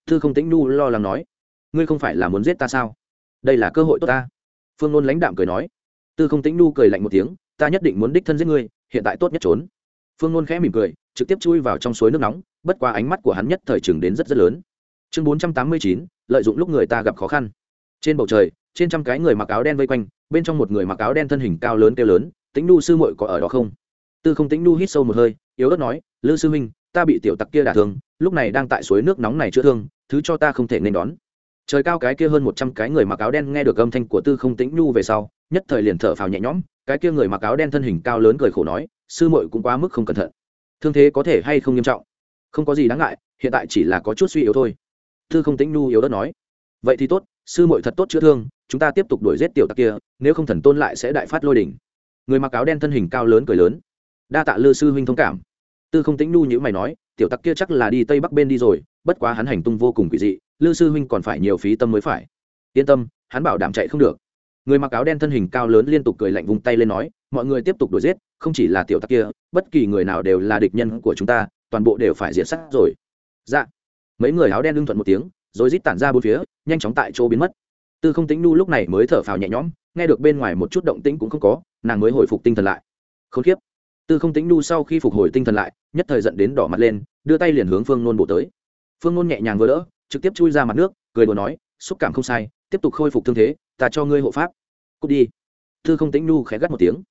Thư không tĩnh nu lo lắng nói. Ngươi không phải là muốn giết ta sao? Đây là cơ hội tốt ta. Phương ngôn lãnh đạm cười nói. Tư không tĩnh nu cười lạnh một tiếng ta nhất định muốn đích thân giết ngươi, hiện tại tốt nhất trốn. Phương ngôn khẽ mỉm cười, trực tiếp chui vào trong suối nước nóng, bất qua ánh mắt của hắn nhất thời chừng đến rất rất lớn. Chương bốn trăm tám mươi chín, lợi dụng lúc người ta gặp khó khăn. Trên bầu trời, trên trăm cái người mặc áo đen vây quanh, bên trong một người mặc áo đen thân hình cao lớn kêu lớn, tĩnh nu sư muội có ở đó không? Tư không tĩnh nu hít sâu một hơi, yếu ớt nói, lư sư huynh, ta bị tiểu tặc kia đả thương, lúc này đang tại suối nước nóng này chữa thương, thứ cho ta không thể nên đón trời cao cái kia hơn một trăm cái người mặc áo đen nghe được âm thanh của tư không tĩnh nu về sau, nhất thời liền thở phào nhẹ nhõm, cái kia người mặc áo đen thân hình cao lớn cười khổ nói, sư muội cũng quá mức không cẩn thận. Thương thế có thể hay không nghiêm trọng? Không có gì đáng ngại, hiện tại chỉ là có chút suy yếu thôi. Tư không tĩnh nu yếu đất nói, vậy thì tốt, sư muội thật tốt chữa thương, chúng ta tiếp tục đuổi giết tiểu tặc kia, nếu không thần tôn lại sẽ đại phát lôi đỉnh người mặc áo đen thân hình cao lớn cười lớn, đa tạ lư sư huynh thông cảm. Tư không tĩnh nu nhữ mày nói, tiểu tặc kia chắc là đi tây bắc bên đi rồi, bất quá hắn hành tung vô cùng quỷ dị lư sư huynh còn phải nhiều phí tâm mới phải. Yên tâm, hắn bảo đảm chạy không được. Người mặc áo đen thân hình cao lớn liên tục cười lạnh vung tay lên nói, mọi người tiếp tục đuổi giết, không chỉ là tiểu tặc kia, bất kỳ người nào đều là địch nhân của chúng ta, toàn bộ đều phải diệt sát rồi. Dạ. Mấy người áo đen lưng thuận một tiếng, rồi rít tản ra bốn phía, nhanh chóng tại chỗ biến mất. Tư không tính nu lúc này mới thở phào nhẹ nhõm, nghe được bên ngoài một chút động tĩnh cũng không có, nàng mới hồi phục tinh thần lại. K h ố n k i ế p tư không tính nu sau khi phục hồi tinh thần lại, nhất thời dẫn đến đỏ mặt lên, đưa tay liền hướng phương nôn bổ tới. Phương nôn nhẹ nhàng vừa đỡ trực tiếp chui ra mặt nước, cười đùa nói, xúc cảm không sai, tiếp tục khôi phục thương thế, ta cho ngươi hộ pháp. Cút đi. Tư không Tĩnh nu khẽ gắt một tiếng.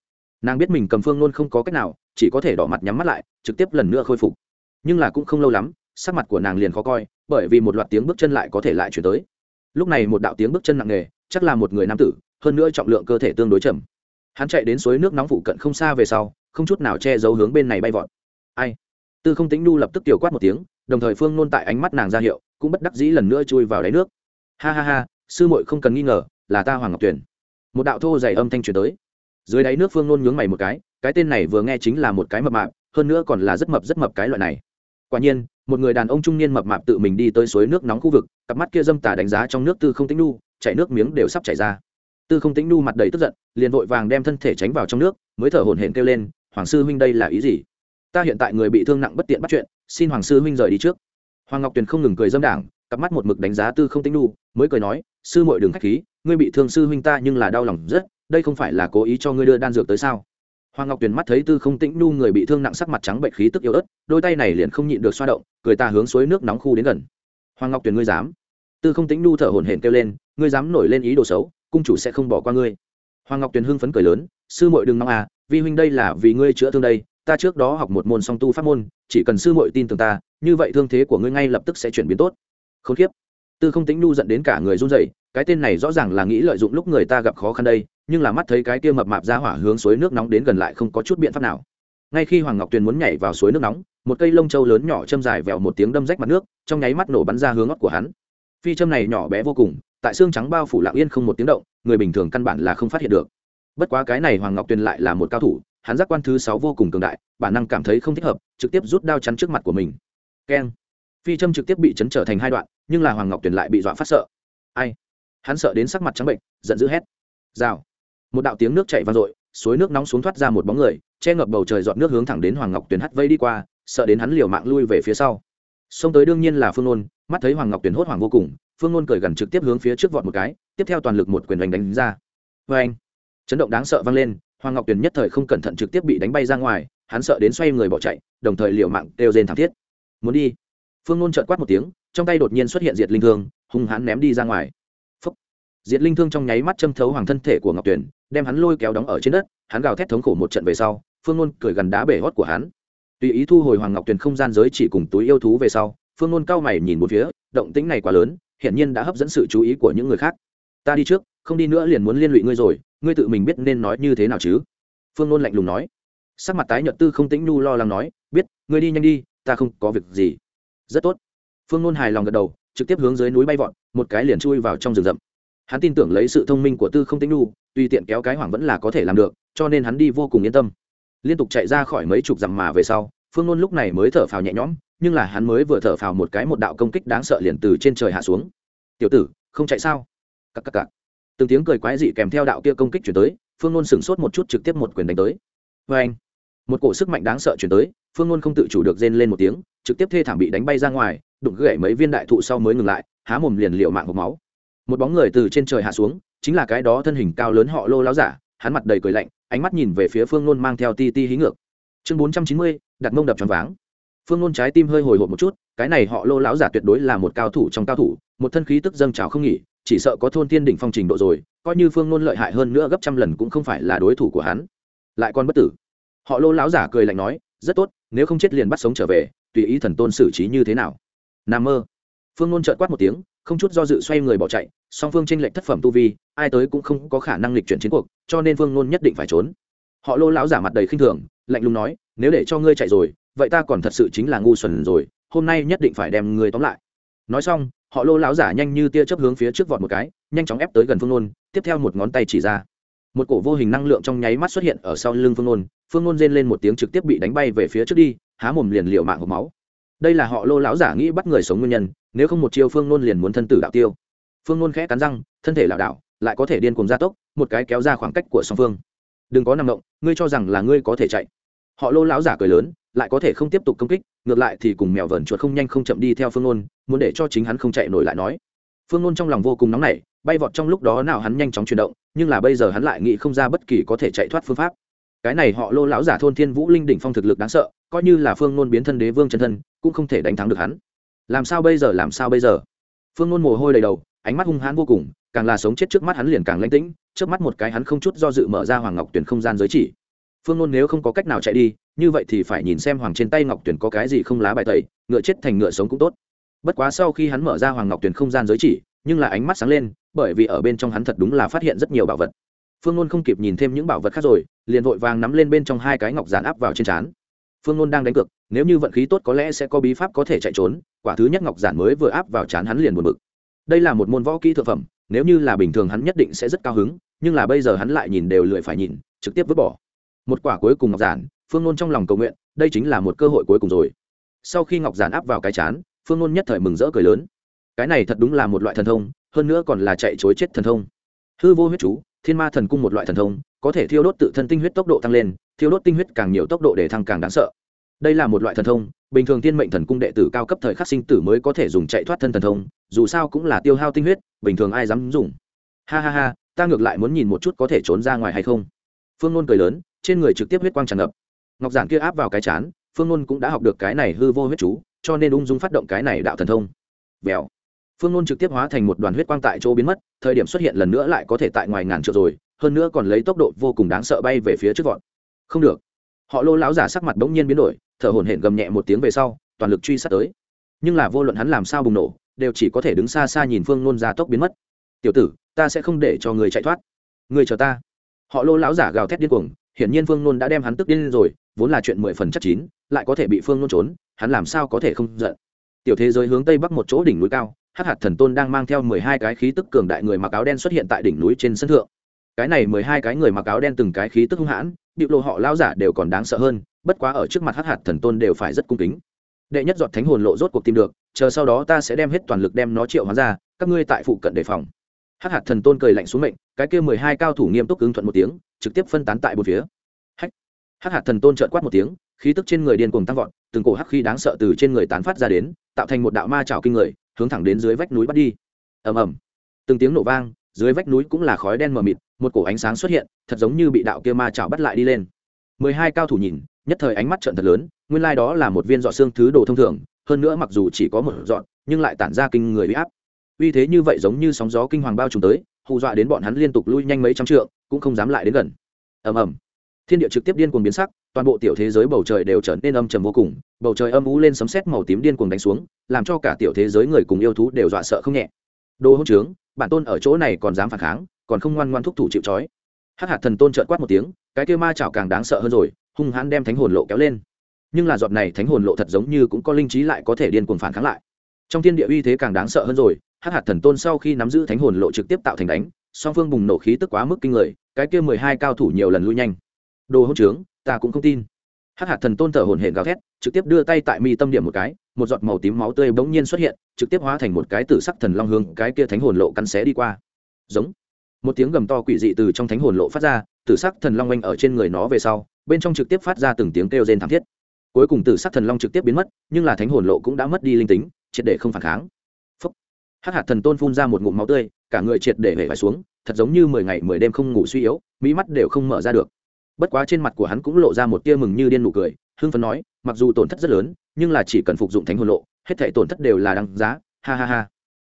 Nàng biết mình cầm phương nôn không có cách nào, chỉ có thể đỏ mặt nhắm mắt lại, trực tiếp lần nữa khôi phục. Nhưng là cũng không lâu lắm, sắc mặt của nàng liền khó coi, bởi vì một loạt tiếng bước chân lại có thể lại chuyển tới. Lúc này một đạo tiếng bước chân nặng nề, chắc là một người nam tử, hơn nữa trọng lượng cơ thể tương đối chậm. Hắn chạy đến suối nước nóng phụ cận không xa về sau, không chút nào che giấu hướng bên này bay vọt. Ai? Tư không tính nu lập tức tiểu quát một tiếng, đồng thời phương nôn tại ánh mắt nàng ra hiệu cũng bất đắc dĩ lần nữa chui vào đáy nước. Ha ha ha, sư muội không cần nghi ngờ, là ta hoàng ngọc tuyển một đạo thô dày âm thanh truyền tới. Dưới đáy nước phương nôn nhướng mày một cái cái tên này vừa nghe chính là một cái mập mạp, hơn nữa còn là rất mập rất mập cái loại này. Quả nhiên, một người đàn ông trung niên mập mạp tự mình đi tới suối nước nóng khu vực, cặp mắt kia dâm tà đánh giá trong nước tư không tĩnh nu, chảy nước miếng đều sắp chảy ra. Tư không tĩnh nu mặt đầy tức giận, liền vội vàng đem thân thể tránh vào trong nước, mới thở hổn hển kêu lên, hoàng sư huynh đây là ý gì? Ta hiện tại người bị thương nặng bất tiện bắt chuyện, xin hoàng sư huynh rời đi trước hoàng ngọc tuyền không ngừng cười dâm đảng, cặp mắt một mực đánh giá tư không tĩnh đu mới cười nói, sư Mội đừng khách khí, ngươi bị thương sư huynh ta nhưng là đau lòng rất, đây không phải là cố ý cho ngươi đưa đan dược tới sao? Hoàng ngọc tuyền mắt thấy tư không tĩnh đu người bị thương nặng sắc mặt trắng bệnh khí tức yếu ớt, đôi tay này liền không nhịn được xoa động, cười ta hướng suối nước nóng khu đến gần. Hoàng ngọc tuyền ngươi dám? Tư không tĩnh đu thở hổn hển kêu lên, ngươi dám nổi lên ý đồ xấu, cung chủ sẽ không bỏ qua ngươi. Hoàng ngọc tuyền hưng phấn cười lớn, sư Mội đừng nóng à vi huynh đây là vì ngươi chữa thương đây, ta trước đó học một môn song tu pháp môn, chỉ cần sư muội tin tưởng ta như vậy thương thế của ngươi ngay lập tức sẽ chuyển biến tốt. Không khiếp tư không tĩnh nu giận đến cả người run rẩy, cái tên này rõ ràng là nghĩ lợi dụng lúc người ta gặp khó khăn đây, nhưng là mắt thấy cái kia mập mạp ra hỏa hướng suối nước nóng đến gần lại không có chút biện pháp nào. Ngay khi hoàng ngọc tuyền muốn nhảy vào suối nước nóng, một cây lông trâu lớn nhỏ châm dài vẹo một tiếng đâm rách mặt nước, trong nháy mắt nổ bắn ra hướng ngót của hắn. Phi châm này nhỏ bé vô cùng, tại xương trắng bao phủ lặng yên không một tiếng động, người bình thường căn bản là không phát hiện được. Bất quá cái này hoàng ngọc tuyền lại là một cao thủ, hắn giác quan thứ sáu vô cùng cường đại, bản năng cảm thấy không thích hợp, trực tiếp rút đao chắn trước mặt của mình keng. Phi châm trực tiếp bị chấn trở thành hai đoạn, nhưng là hoàng ngọc tuyền lại bị dọa phát sợ. Ai? Hắn sợ đến sắc mặt trắng bệnh, giận dữ hét. Rào. Một đạo tiếng nước chảy vang dội, suối nước nóng xuống thoát ra một bóng người, che ngập bầu trời dọn nước hướng thẳng đến hoàng ngọc tuyền hắt vây đi qua, sợ đến hắn liều mạng lui về phía sau. Xông tới đương nhiên là phương nôn, mắt thấy hoàng ngọc tuyền hốt hoảng vô cùng, phương nôn cười gần trực tiếp hướng phía trước vọt một cái, tiếp theo toàn lực một quyền đánh đánh ra. Vê anh chấn động đáng sợ vang lên, hoàng ngọc tuyền nhất thời không cẩn thận trực tiếp bị đánh bay ra ngoài, hắn sợ đến xoay người bỏ chạy, đồng thời liều mạng đều rên thảm thiết muốn đi. Phương nôn trợn quát một tiếng, trong tay đột nhiên xuất hiện diệt linh thương, hung hãn ném đi ra ngoài. Phúc. diệt linh thương trong nháy mắt châm thấu hoàng thân thể của ngọc tuyền, đem hắn lôi kéo đóng ở trên đất, hắn gào thét thống khổ một trận về sau, phương nôn cười gần đá bể hót của hắn. Tùy ý thu hồi hoàng ngọc tuyền không gian giới chỉ cùng túi yêu thú về sau, phương nôn cao mày nhìn một phía, động tĩnh này quá lớn, hiển nhiên đã hấp dẫn sự chú ý của những người khác. Ta đi trước, không đi nữa liền muốn liên lụy ngươi rồi, ngươi tự mình biết nên nói như thế nào chứ? Phương nôn lạnh lùng nói. Sắc mặt tái nhợt tư không tĩnh nhu lo lắng nói, biết, ngươi đi nhanh đi ta không có việc gì. Rất tốt. Phương nôn hài lòng gật đầu, trực tiếp hướng dưới núi bay vọt, một cái liền chui vào trong rừng rậm. Hắn tin tưởng lấy sự thông minh của tư không tĩnh nhu, tùy tiện kéo cái hoảng vẫn là có thể làm được, cho nên hắn đi vô cùng yên tâm. Liên tục chạy ra khỏi mấy chục dặm mà về sau, phương nôn lúc này mới thở phào nhẹ nhõm, nhưng là hắn mới vừa thở phào một cái một đạo công kích đáng sợ liền từ trên trời hạ xuống. Tiểu tử, không chạy sao? Cắc cắc cắc. từng tiếng cười quái dị kèm theo đạo kia công kích chuyển tới, phương nôn sửng sốt một chút trực tiếp một quyền đánh tới. Vê anh một cổ sức mạnh đáng sợ chuyển tới, phương nôn không tự chủ được rên lên một tiếng, trực tiếp thê thảm bị đánh bay ra ngoài, đụng gãy mấy viên đại thụ sau mới ngừng lại, há mồm liền liệu mạng hộp máu. Một bóng người từ trên trời hạ xuống, chính là cái đó thân hình cao lớn họ lô láo giả, hắn mặt đầy cười lạnh, ánh mắt nhìn về phía phương nôn mang theo ti ti hí ngược. Chương bốn trăm chín mươi, đặt mông đập tròn váng. Phương nôn trái tim hơi hồi hộp một chút, cái này họ lô láo giả tuyệt đối là một cao thủ trong cao thủ, một thân khí tức dâng trào không nghỉ, chỉ sợ có thôn thiên đỉnh phong trình độ rồi, coi như phương nôn lợi hại hơn nữa gấp trăm lần cũng không phải là đối thủ của hắn. Lại còn bất tử họ lô láo giả cười lạnh nói, rất tốt, nếu không chết liền bắt sống trở về, tùy ý thần tôn xử trí như thế nào? N mơ. Phương nôn trợn quát một tiếng, không chút do dự xoay người bỏ chạy, song phương tranh lệch thất phẩm tu vi, ai tới cũng không có khả năng lịch chuyển chiến cuộc, cho nên phương nôn nhất định phải trốn. Họ lô lão giả mặt đầy khinh thường, lạnh lùng nói, nếu để cho ngươi chạy rồi, vậy ta còn thật sự chính là ngu xuẩn rồi, hôm nay nhất định phải đem ngươi tóm lại. Nói xong, họ lô lão giả nhanh như tia chớp hướng phía trước vọt một cái, nhanh chóng ép tới gần phương nôn, tiếp theo một ngón tay chỉ ra một cổ vô hình năng lượng trong nháy mắt xuất hiện ở sau lưng phương nôn phương nôn rên lên một tiếng trực tiếp bị đánh bay về phía trước đi, há mồm liền liệu mạng hộp máu. Đây là họ lô lão giả nghĩ bắt người sống nguyên nhân, nếu không một chiêu phương nôn liền muốn thân tử đạo tiêu. Phương nôn khẽ cắn răng, thân thể lảo đảo, lại có thể điên cùng gia tốc, một cái kéo ra khoảng cách của song phương. Đừng có nằm động, ngươi cho rằng là ngươi có thể chạy. Họ lô lão giả cười lớn, lại có thể không tiếp tục công kích, ngược lại thì cùng mèo vờn chuột không nhanh không chậm đi theo phương nôn, muốn để cho chính hắn không chạy nổi lại nói. Phương nôn trong lòng vô cùng nóng nảy, bay vọt trong lúc đó nào hắn nhanh chóng chuyển động nhưng là bây giờ hắn lại nghĩ không ra bất kỳ có thể chạy thoát phương pháp. Cái này họ lô lão giả thôn thiên vũ linh đỉnh phong thực lực đáng sợ, coi như là phương nôn biến thân đế vương chân thân, cũng không thể đánh thắng được hắn. Làm sao bây giờ, làm sao bây giờ? Phương nôn mồ hôi đầy đầu, ánh mắt hung hãn vô cùng, càng là sống chết trước mắt hắn liền càng lãnh tĩnh, trước mắt một cái hắn không chút do dự mở ra hoàng ngọc tuyển không gian giới chỉ. Phương nôn nếu không có cách nào chạy đi, như vậy thì phải nhìn xem hoàng trên tay ngọc tuyển có cái gì không lá bài tẩy, ngựa chết thành ngựa sống cũng tốt. Bất quá sau khi hắn mở ra hoàng ngọc tuyển không gian giới chỉ, nhưng là ánh mắt sáng lên bởi vì ở bên trong hắn thật đúng là phát hiện rất nhiều bảo vật. Phương nôn không kịp nhìn thêm những bảo vật khác rồi, liền vội vàng nắm lên bên trong hai cái ngọc giản áp vào trên trán. Phương nôn đang đánh cược, nếu như vận khí tốt có lẽ sẽ có bí pháp có thể chạy trốn, quả thứ nhất ngọc giản mới vừa áp vào trán hắn liền buồn bực. Đây là một môn võ kỹ thượng phẩm, nếu như là bình thường hắn nhất định sẽ rất cao hứng, nhưng là bây giờ hắn lại nhìn đều lười phải nhìn, trực tiếp vứt bỏ. Một quả cuối cùng ngọc giản, phương nôn trong lòng cầu nguyện, đây chính là một cơ hội cuối cùng rồi. Sau khi ngọc giản áp vào cái chán phương nôn nhất thời mừng rỡ cười lớn. Cái này thật đúng là một loại thần thông hơn nữa còn là chạy chối chết thần thông. Hư vô huyết chú, thiên ma thần cung một loại thần thông, có thể thiêu đốt tự thân tinh huyết tốc độ tăng lên, thiêu đốt tinh huyết càng nhiều tốc độ để thăng càng đáng sợ. Đây là một loại thần thông, bình thường thiên mệnh thần cung đệ tử cao cấp thời khắc sinh tử mới có thể dùng chạy thoát thân thần thông, dù sao cũng là tiêu hao tinh huyết, bình thường ai dám dùng. Ha ha ha, ta ngược lại muốn nhìn một chút có thể trốn ra ngoài hay không. Phương nôn cười lớn, trên người trực tiếp huyết quang tràn ngập. Ngọc giản kia áp vào cái chán, phương nôn cũng đã học được cái này hư vô huyết chú, cho nên ung dung phát động cái này đạo thần thông. Vèo phương nôn trực tiếp hóa thành một đoàn huyết quang tại chỗ biến mất, thời điểm xuất hiện lần nữa lại có thể tại ngoài ngàn trượng rồi, hơn nữa còn lấy tốc độ vô cùng đáng sợ bay về phía trước vọt. Không được. Họ lô lão giả sắc mặt bỗng nhiên biến đổi, thở hổn hển gầm nhẹ một tiếng về sau, toàn lực truy sát tới. Nhưng là vô luận hắn làm sao bùng nổ, đều chỉ có thể đứng xa xa nhìn phương nôn ra tốc biến mất. Tiểu tử, ta sẽ không để cho người chạy thoát. Người chờ ta. Họ lô lão giả gào thét điên cuồng, hiển nhiên phương nôn đã đem hắn tức điên rồi, vốn là chuyện mười phần chắc chín, lại có thể bị phương nôn trốn, hắn làm sao có thể không giận? Tiểu thế giới hướng tây bắc một chỗ đỉnh núi cao hắc hạt thần tôn đang mang theo mười hai cái khí tức cường đại người mặc áo đen xuất hiện tại đỉnh núi trên sân thượng. Cái này mười hai cái người mặc áo đen từng cái khí tức hung hãn bịu lộ họ lao giả đều còn đáng sợ hơn, bất quá ở trước mặt hắc hạt thần tôn đều phải rất cung kính. Đệ nhất giọt thánh hồn lộ rốt cuộc tìm được, chờ sau đó ta sẽ đem hết toàn lực đem nó triệu hóa ra, các ngươi tại phụ cận đề phòng. Hắc hạt thần tôn cười lạnh xuống mệnh, cái kia mười hai cao thủ nghiêm túc ứng thuận một tiếng, trực tiếp phân tán tại một phía. Hắc hắc hạt thần tôn trợn quát một tiếng, khí tức trên người điên cuồng tăng vọt, từng cổ hắc khí đáng sợ từ trên người tán phát ra đến, tạo thành một đạo ma trào kinh người hướng thẳng đến dưới vách núi bắt đi. Ầm ầm. Từng tiếng nổ vang, dưới vách núi cũng là khói đen mờ mịt, một cổ ánh sáng xuất hiện, thật giống như bị đạo kia ma chảo bắt lại đi lên. Mười hai cao thủ nhìn, nhất thời ánh mắt trận thật lớn, nguyên lai đó là một viên dọ xương thứ đồ thông thường, hơn nữa mặc dù chỉ có một dọn nhưng lại tản ra kinh người uy áp. Uy thế như vậy giống như sóng gió kinh hoàng bao trùm tới, hù dọa đến bọn hắn liên tục lui nhanh mấy trăm trượng, cũng không dám lại đến gần. Ầm ầm thiên địa trực tiếp điên cuồng biến sắc, toàn bộ tiểu thế giới bầu trời đều trở nên âm trầm vô cùng, bầu trời âm ú lên sấm sét màu tím điên cuồng đánh xuống, làm cho cả tiểu thế giới người cùng yêu thú đều dọa sợ không nhẹ. Đồ hỗn trướng, bản tôn ở chỗ này còn dám phản kháng, còn không ngoan ngoan thúc thủ chịu trói. Hắc hạt thần tôn trợn quát một tiếng, cái kia ma chảo càng đáng sợ hơn rồi, hung hãn đem thánh hồn lộ kéo lên. Nhưng là giọt này thánh hồn lộ thật giống như cũng có linh trí lại có thể điên cuồng phản kháng lại. Trong thiên địa uy thế càng đáng sợ hơn rồi, hắc hạt thần tôn sau khi nắm giữ thánh hồn lộ trực tiếp tạo thành đánh, song phương bùng nổ khí tức quá mức kinh người, cái kia mười hai cao thủ nhiều lần lui nhanh đồ hỗn trướng, ta cũng không tin. Hắc hạt thần tôn thở hồn hển gào thét, trực tiếp đưa tay tại mi tâm điểm một cái, một giọt màu tím máu tươi bỗng nhiên xuất hiện, trực tiếp hóa thành một cái tử sắc thần long hương cái kia thánh hồn lộ cắn xé đi qua. Giống. Một tiếng gầm to quỷ dị từ trong thánh hồn lộ phát ra, tử sắc thần long oanh ở trên người nó về sau, bên trong trực tiếp phát ra từng tiếng kêu rên thảm thiết. Cuối cùng tử sắc thần long trực tiếp biến mất, nhưng là thánh hồn lộ cũng đã mất đi linh tính, triệt để không phản kháng. Phúc. Hắc hạt thần tôn phun ra một ngụm máu tươi, cả người triệt để hể phải xuống, thật giống như mười ngày mười đêm không ngủ suy yếu, mỹ mắt đều không mở ra được bất quá trên mặt của hắn cũng lộ ra một tia mừng như điên nụ cười, hưng phấn nói, mặc dù tổn thất rất lớn, nhưng là chỉ cần phục dụng thánh hồn lộ, hết thể tổn thất đều là đăng giá, ha ha ha.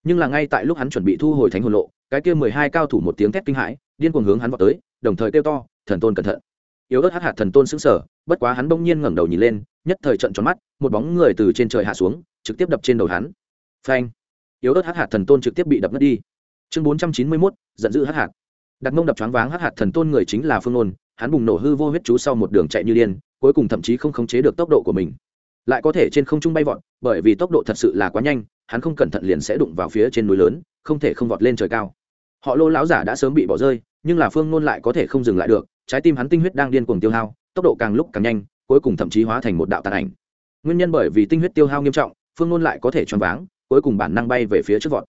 Nhưng là ngay tại lúc hắn chuẩn bị thu hồi thánh hồn lộ, cái kia mười hai cao thủ một tiếng thét kinh hãi, điên cuồng hướng hắn vào tới, đồng thời kêu to, thần tôn cẩn thận. Yếu ớt hắc hạt thần tôn sững sờ, bất quá hắn bỗng nhiên ngẩng đầu nhìn lên, nhất thời trận tròn mắt, một bóng người từ trên trời hạ xuống, trực tiếp đập trên đầu hắn. Phanh. Yếu ớt hắc hạt thần tôn trực tiếp bị đập mất đi. Chương bốn trăm chín mươi mốt, giận dữ hắc hạt. Đặt mông đập choáng váng hắc hạt thần tôn người chính là phương ôn hắn bùng nổ hư vô huyết chú sau một đường chạy như điên, cuối cùng thậm chí không khống chế được tốc độ của mình. Lại có thể trên không trung bay vọt, bởi vì tốc độ thật sự là quá nhanh, hắn không cẩn thận liền sẽ đụng vào phía trên núi lớn, không thể không vọt lên trời cao. Họ lô lão giả đã sớm bị bỏ rơi, nhưng là phương nôn lại có thể không dừng lại được, trái tim hắn tinh huyết đang điên cuồng tiêu hao, tốc độ càng lúc càng nhanh, cuối cùng thậm chí hóa thành một đạo tàn ảnh. Nguyên nhân bởi vì tinh huyết tiêu hao nghiêm trọng, phương nôn lại có thể choáng váng, cuối cùng bản năng bay về phía trước vọt.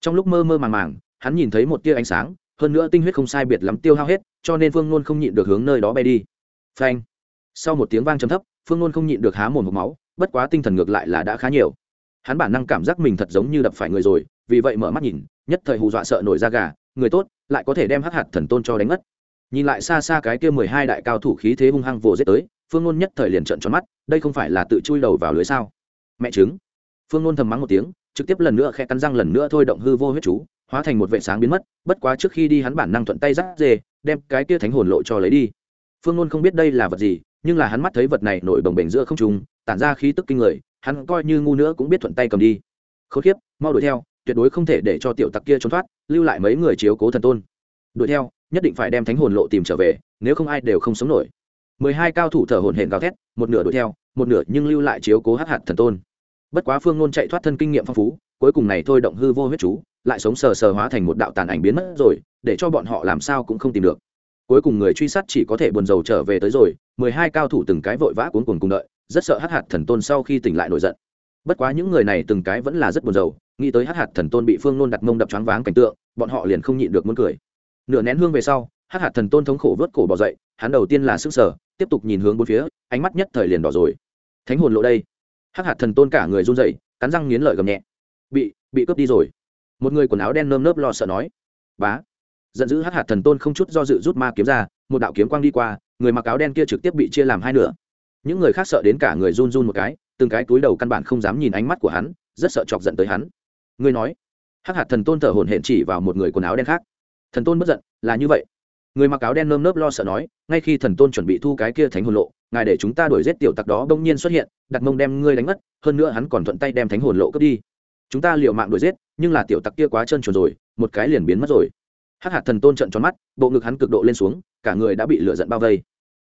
Trong lúc mơ mơ màng màng, hắn nhìn thấy một tia ánh sáng hơn nữa tinh huyết không sai biệt lắm tiêu hao hết, cho nên phương nôn không nhịn được hướng nơi đó bay đi. Phanh. Sau một tiếng vang trầm thấp, phương nôn không nhịn được há mồm hộp máu, bất quá tinh thần ngược lại là đã khá nhiều. Hắn bản năng cảm giác mình thật giống như đập phải người rồi, vì vậy mở mắt nhìn, nhất thời hù dọa sợ nổi da gà, người tốt, lại có thể đem hắc hạt thần tôn cho đánh mất. Nhìn lại xa xa cái kia mười hai đại cao thủ khí thế hung hăng vồ giết tới, phương ngôn nhất thời liền trợn tròn mắt, đây không phải là tự chui đầu vào lưới sao? Mẹ chứng phương ngôn thầm mắng một tiếng trực tiếp lần nữa khẽ cắn răng lần nữa thôi động hư vô huyết chú, hóa thành một vệ sáng biến mất, bất quá trước khi đi hắn bản năng thuận tay rắt dê, đem cái kia thánh hồn lộ cho lấy đi. Phương luôn không biết đây là vật gì, nhưng là hắn mắt thấy vật này nổi đồng bềnh giữa không trùng tản ra khí tức kinh người, hắn coi như ngu nữa cũng biết thuận tay cầm đi. Khốn kiếp, mau đuổi theo, tuyệt đối không thể để cho tiểu tặc kia trốn thoát, lưu lại mấy người chiếu cố thần tôn. Đuổi theo, nhất định phải đem thánh hồn lộ tìm trở về, nếu không ai đều không sống nổi. Mười hai cao thủ thở hổn hển gào thét, một nửa đuổi theo, một nửa nhưng lưu lại chiếu cố hắc hạt thần tôn bất quá phương ngôn chạy thoát thân kinh nghiệm phong phú, cuối cùng này thôi động hư vô huyết chú, lại sống sờ sờ hóa thành một đạo tàn ảnh biến mất rồi, để cho bọn họ làm sao cũng không tìm được. Cuối cùng người truy sát chỉ có thể buồn rầu trở về tới rồi, mười hai cao thủ từng cái vội vã cuốn cuồng cùng đợi, rất sợ hắc hạt thần tôn sau khi tỉnh lại nổi giận. Bất quá những người này từng cái vẫn là rất buồn rầu, nghĩ tới hắc hạt thần tôn bị phương nôn đặt mông đập choáng váng cảnh tượng, bọn họ liền không nhịn được muốn cười. Nửa nén hương về sau, hắc hạt thần tôn thống khổ vớt cổ bỏ dậy, hắn đầu tiên là sức sở tiếp tục nhìn hướng bốn phía, ánh mắt nhất thời liền đỏ rồi. Thánh hồn lộ đây. Hắc hạt thần tôn cả người run rẩy, cắn răng nghiến lợi gầm nhẹ. Bị bị cướp đi rồi. Một người quần áo đen nơm nớp lo sợ nói. Bá. Giận dữ Hắc hạt thần tôn không chút do dự rút ma kiếm ra một đạo kiếm quang đi qua người mặc áo đen kia trực tiếp bị chia làm hai nửa. Những người khác sợ đến cả người run run một cái từng cái túi đầu căn bản không dám nhìn ánh mắt của hắn rất sợ chọc giận tới hắn. Ngươi nói. Hắc hạt thần tôn thở hổn hển chỉ vào một người quần áo đen khác. Thần tôn bất giận là như vậy người mặc áo đen nơm nớp lo sợ nói, ngay khi thần tôn chuẩn bị thu cái kia thánh hồn lộ, ngài để chúng ta đuổi giết tiểu tặc đó bỗng nhiên xuất hiện, đặt mông đem ngươi đánh mất, hơn nữa hắn còn thuận tay đem thánh hồn lộ cướp đi. Chúng ta liều mạng đuổi giết, nhưng là tiểu tặc kia quá chân chuồn rồi, một cái liền biến mất rồi. Hắc hạt thần tôn trận tròn mắt, bộ ngực hắn cực độ lên xuống, cả người đã bị lửa giận bao vây.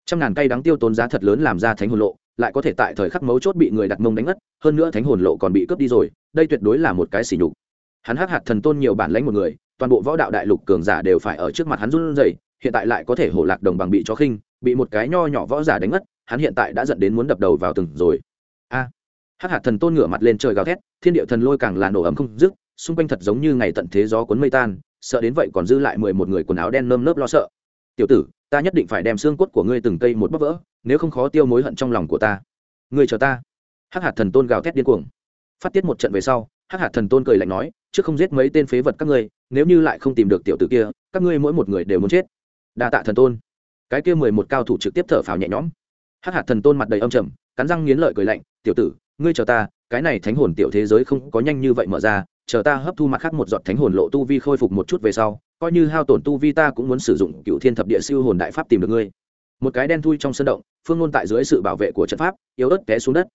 Trăm ngàn cây đáng tiêu tốn giá thật lớn làm ra thánh hồn lộ, lại có thể tại thời khắc mấu chốt bị người đặt mông đánh ngất hơn nữa thánh hồn lộ còn bị cướp đi rồi, đây tuyệt đối là một cái sỉ nhục. Hắn hắc hạt thần tôn nhiều bản lãnh một người, toàn bộ võ đạo đại lục cường giả đều phải ở trước mặt hắn run rẩy hiện tại lại có thể hổ lạc đồng bằng bị chó khinh, bị một cái nho nhỏ võ giả đánh ngất hắn hiện tại đã dẫn đến muốn đập đầu vào từng rồi. A. Hắc hạt thần tôn ngửa mặt lên trời gào thét, thiên địa thần lôi càng là nổ ấm không dứt, xung quanh thật giống như ngày tận thế gió cuốn mây tan, sợ đến vậy còn dư lại mười một người quần áo đen nơm nớp lo sợ. Tiểu tử, ta nhất định phải đem xương cốt của ngươi từng cây một bắp vỡ, nếu không khó tiêu mối hận trong lòng của ta. Ngươi chờ ta. Hắc hạt thần tôn gào thét điên cuồng. Phát tiết một trận về sau, hắc hạt thần tôn cười lạnh nói, trước không giết mấy tên phế vật các ngươi, nếu như lại không tìm được tiểu tử kia, các ngươi mỗi một người đều muốn chết đa tạ thần tôn. Cái kia mười một cao thủ trực tiếp thở phào nhẹ nhõm. Hắc hạt thần tôn mặt đầy âm trầm, cắn răng nghiến lợi cười lạnh, tiểu tử, ngươi chờ ta, cái này thánh hồn tiểu thế giới không có nhanh như vậy mở ra, chờ ta hấp thu mặt khác một giọt thánh hồn lộ tu vi khôi phục một chút về sau, coi như hao tổn tu vi ta cũng muốn sử dụng cựu thiên thập địa siêu hồn đại pháp tìm được ngươi. Một cái đen thui trong sân động, phương ngôn tại dưới sự bảo vệ của trận pháp, yếu ớt té xuống đất.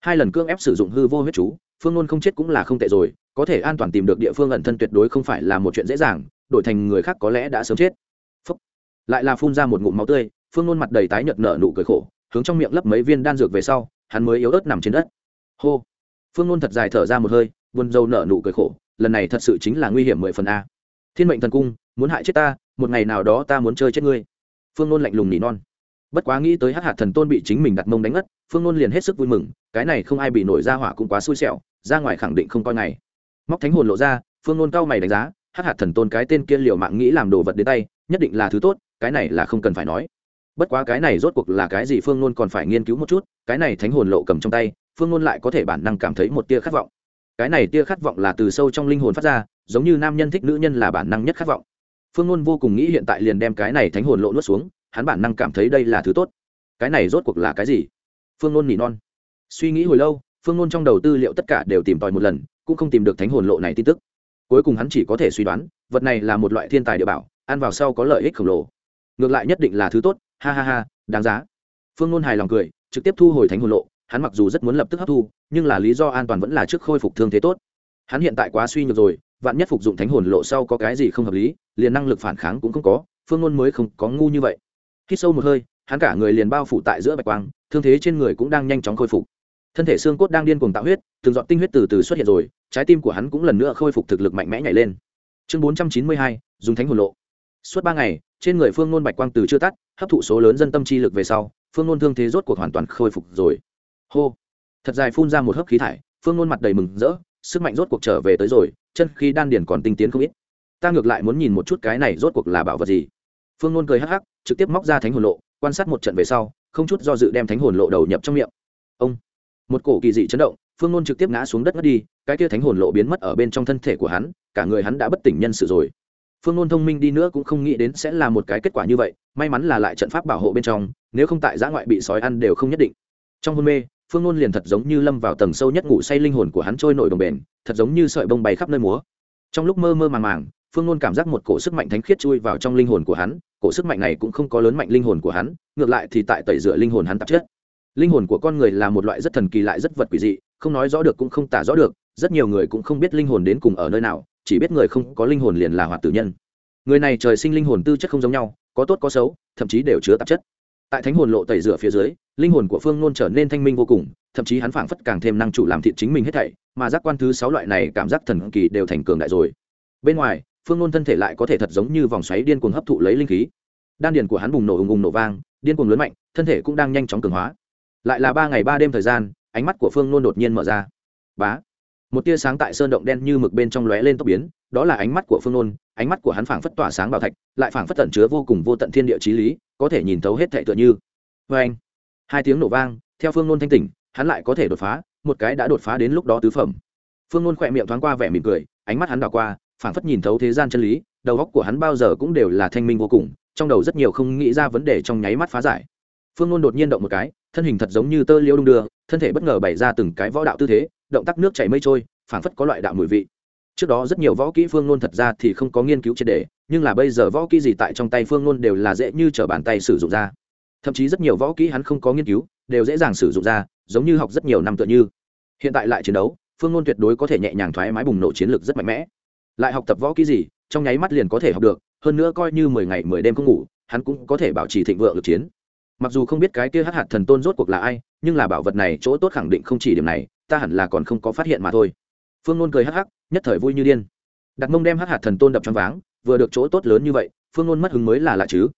Hai lần cương ép sử dụng hư vô huyết chú, phương ngôn không chết cũng là không tệ rồi, có thể an toàn tìm được địa phương ẩn thân tuyệt đối không phải là một chuyện dễ dàng, đổi thành người khác có lẽ đã sớm chết lại là phun ra một ngụm máu tươi, phương nôn mặt đầy tái nhợt nở nụ cười khổ, hướng trong miệng lấp mấy viên đan dược về sau, hắn mới yếu ớt nằm trên đất. Hô. Phương nôn thật dài thở ra một hơi, buồn rầu nở nụ cười khổ, lần này thật sự chính là nguy hiểm mười phần a. Thiên mệnh thần cung, muốn hại chết ta, một ngày nào đó ta muốn chơi chết ngươi. Phương nôn lạnh lùng nỉ non. Bất quá nghĩ tới hát hạt thần tôn bị chính mình đặt mông đánh ngất, phương nôn liền hết sức vui mừng, cái này không ai bị nổi ra hỏa cũng quá xui xẻo, ra ngoài khẳng định không coi ngày. Móc thánh hồn lộ ra, phương nôn cao mày đánh giá hát hạt thần tôn cái tên kia liều mạng nghĩ làm đồ vật đến tay, nhất định là thứ tốt cái này là không cần phải nói. Bất quá cái này rốt cuộc là cái gì phương ngôn còn phải nghiên cứu một chút, cái này thánh hồn lộ cầm trong tay, phương ngôn lại có thể bản năng cảm thấy một tia khát vọng. Cái này tia khát vọng là từ sâu trong linh hồn phát ra, giống như nam nhân thích nữ nhân là bản năng nhất khát vọng. Phương ngôn vô cùng nghĩ hiện tại liền đem cái này thánh hồn lộ nuốt xuống, hắn bản năng cảm thấy đây là thứ tốt. Cái này rốt cuộc là cái gì? Phương ngôn nỉ non. Suy nghĩ hồi lâu, phương ngôn trong đầu tư liệu tất cả đều tìm tòi một lần, cũng không tìm được thánh hồn lộ này tin tức. Cuối cùng hắn chỉ có thể suy đoán, vật này là một loại thiên tài địa bảo, ăn vào sau có lợi ích khổng lồ ngược lại nhất định là thứ tốt, ha ha ha, đáng giá. Phương ngôn hài lòng cười, trực tiếp thu hồi thánh hồn lộ, hắn mặc dù rất muốn lập tức hấp thu, nhưng là lý do an toàn vẫn là trước khôi phục thương thế tốt. Hắn hiện tại quá suy nhược rồi, vạn nhất phục dụng thánh hồn lộ sau có cái gì không hợp lý, liền năng lực phản kháng cũng không có, phương ngôn mới không có ngu như vậy. Khi sâu một hơi, hắn cả người liền bao phủ tại giữa bạch quang, thương thế trên người cũng đang nhanh chóng khôi phục. Thân thể xương cốt đang điên cuồng tạo huyết, từng dọn tinh huyết từ từ xuất hiện rồi, trái tim của hắn cũng lần nữa khôi phục thực lực mạnh mẽ nhảy lên. Chương bốn trăm chín mươi hai, dùng thánh hồn lộ. Suốt ba ngày trên người phương nôn bạch quang từ chưa tắt, hấp thụ số lớn dân tâm chi lực về sau, phương nôn thương thế rốt cuộc hoàn toàn khôi phục rồi. Hô! Thật dài phun ra một hớp khí thải, phương nôn mặt đầy mừng rỡ, sức mạnh rốt cuộc trở về tới rồi, chân khí đan điển còn tinh tiến không ít. Ta ngược lại muốn nhìn một chút cái này rốt cuộc là bảo vật gì. Phương nôn cười hắc hắc, trực tiếp móc ra thánh hồn lộ, quan sát một trận về sau, không chút do dự đem thánh hồn lộ đầu nhập trong miệng. Ông! Một cổ kỳ dị chấn động, phương nôn trực tiếp ngã xuống đất ngất đi, cái kia thánh hồn lộ biến mất ở bên trong thân thể của hắn, cả người hắn đã bất tỉnh nhân sự rồi phương nôn thông minh đi nữa cũng không nghĩ đến sẽ là một cái kết quả như vậy, may mắn là lại trận pháp bảo hộ bên trong, nếu không tại giã ngoại bị sói ăn đều không nhất định. Trong hôn mê, phương nôn liền thật giống như lâm vào tầng sâu nhất ngủ say linh hồn của hắn trôi nổi đồng bền, thật giống như sợi bông bay khắp nơi múa. Trong lúc mơ mơ màng màng, phương nôn cảm giác một cổ sức mạnh thánh khiết chui vào trong linh hồn của hắn, cổ sức mạnh này cũng không có lớn mạnh linh hồn của hắn, ngược lại thì tại tẩy rửa linh hồn hắn tạp chất. Linh hồn của con người là một loại rất thần kỳ lại rất vật quỷ dị, không nói rõ được cũng không tả rõ được, rất nhiều người cũng không biết linh hồn đến cùng ở nơi nào chỉ biết người không có linh hồn liền là hoạt tử nhân. Người này trời sinh linh hồn tư chất không giống nhau, có tốt có xấu, thậm chí đều chứa tạp chất. Tại thánh hồn lộ tẩy rửa phía dưới, linh hồn của phương nôn trở nên thanh minh vô cùng, thậm chí hắn phảng phất càng thêm năng chủ làm thịt chính mình hết thảy, mà giác quan thứ sáu loại này cảm giác thần kỳ đều thành cường đại rồi. Bên ngoài, phương nôn thân thể lại có thể thật giống như vòng xoáy điên cuồng hấp thụ lấy linh khí. Đan điền của hắn bùng nổ ùng ùng nổ vang, điên cuồng lớn mạnh, thân thể cũng đang nhanh chóng cường hóa. Lại là ba ngày ba đêm thời gian, ánh mắt của phương nôn đột nhiên mở ra. Bá! Một tia sáng tại sơn động đen như mực bên trong lóe lên tốc biến, đó là ánh mắt của phương nôn, ánh mắt của hắn phảng phất tỏa sáng bảo thạch, lại phảng phất tận chứa vô cùng vô tận thiên địa trí lý, có thể nhìn thấu hết thệ tựa như. Vê anh, hai tiếng nổ vang, theo phương nôn thanh tỉnh, hắn lại có thể đột phá, một cái đã đột phá đến lúc đó tứ phẩm. Phương nôn khỏe miệng thoáng qua vẻ mỉm cười, ánh mắt hắn đảo qua, phảng phất nhìn thấu thế gian chân lý, đầu góc của hắn bao giờ cũng đều là thanh minh vô cùng, trong đầu rất nhiều không nghĩ ra vấn đề trong nháy mắt phá giải. Phương nôn đột nhiên động một cái thân hình thật giống như tơ liêu đung đưa, thân thể bất ngờ bày ra từng cái võ đạo tư thế, động tác nước chảy mây trôi, phảng phất có loại đạo mùi vị. Trước đó rất nhiều võ kỹ phương nôn thật ra thì không có nghiên cứu triệt đề nhưng là bây giờ võ kỹ gì tại trong tay phương nôn đều là dễ như t r ở bàn tay sử dụng ra. Thậm chí rất nhiều võ kỹ hắn không có nghiên cứu, đều dễ dàng sử dụng ra, giống như học rất nhiều năm tựa như. Hiện tại lại chiến đấu, phương nôn tuyệt đối có thể nhẹ nhàng thoải mái bùng nổ chiến lược rất mạnh mẽ. Lại học tập võ kỹ gì, trong nháy mắt liền có thể học được, hơn nữa coi như mười ngày mười đêm không ngủ, hắn cũng có thể bảo trì thịnh vượng lực chiến mặc dù không biết cái kia hắc hạt thần tôn rốt cuộc là ai, nhưng là bảo vật này chỗ tốt khẳng định không chỉ điểm này, ta hẳn là còn không có phát hiện mà thôi. Phương nôn cười hắc hắc, nhất thời vui như điên. Đặt mông đem hắc hạt thần tôn đập trong váng, vừa được chỗ tốt lớn như vậy, phương nôn mất hứng mới là lạ chứ.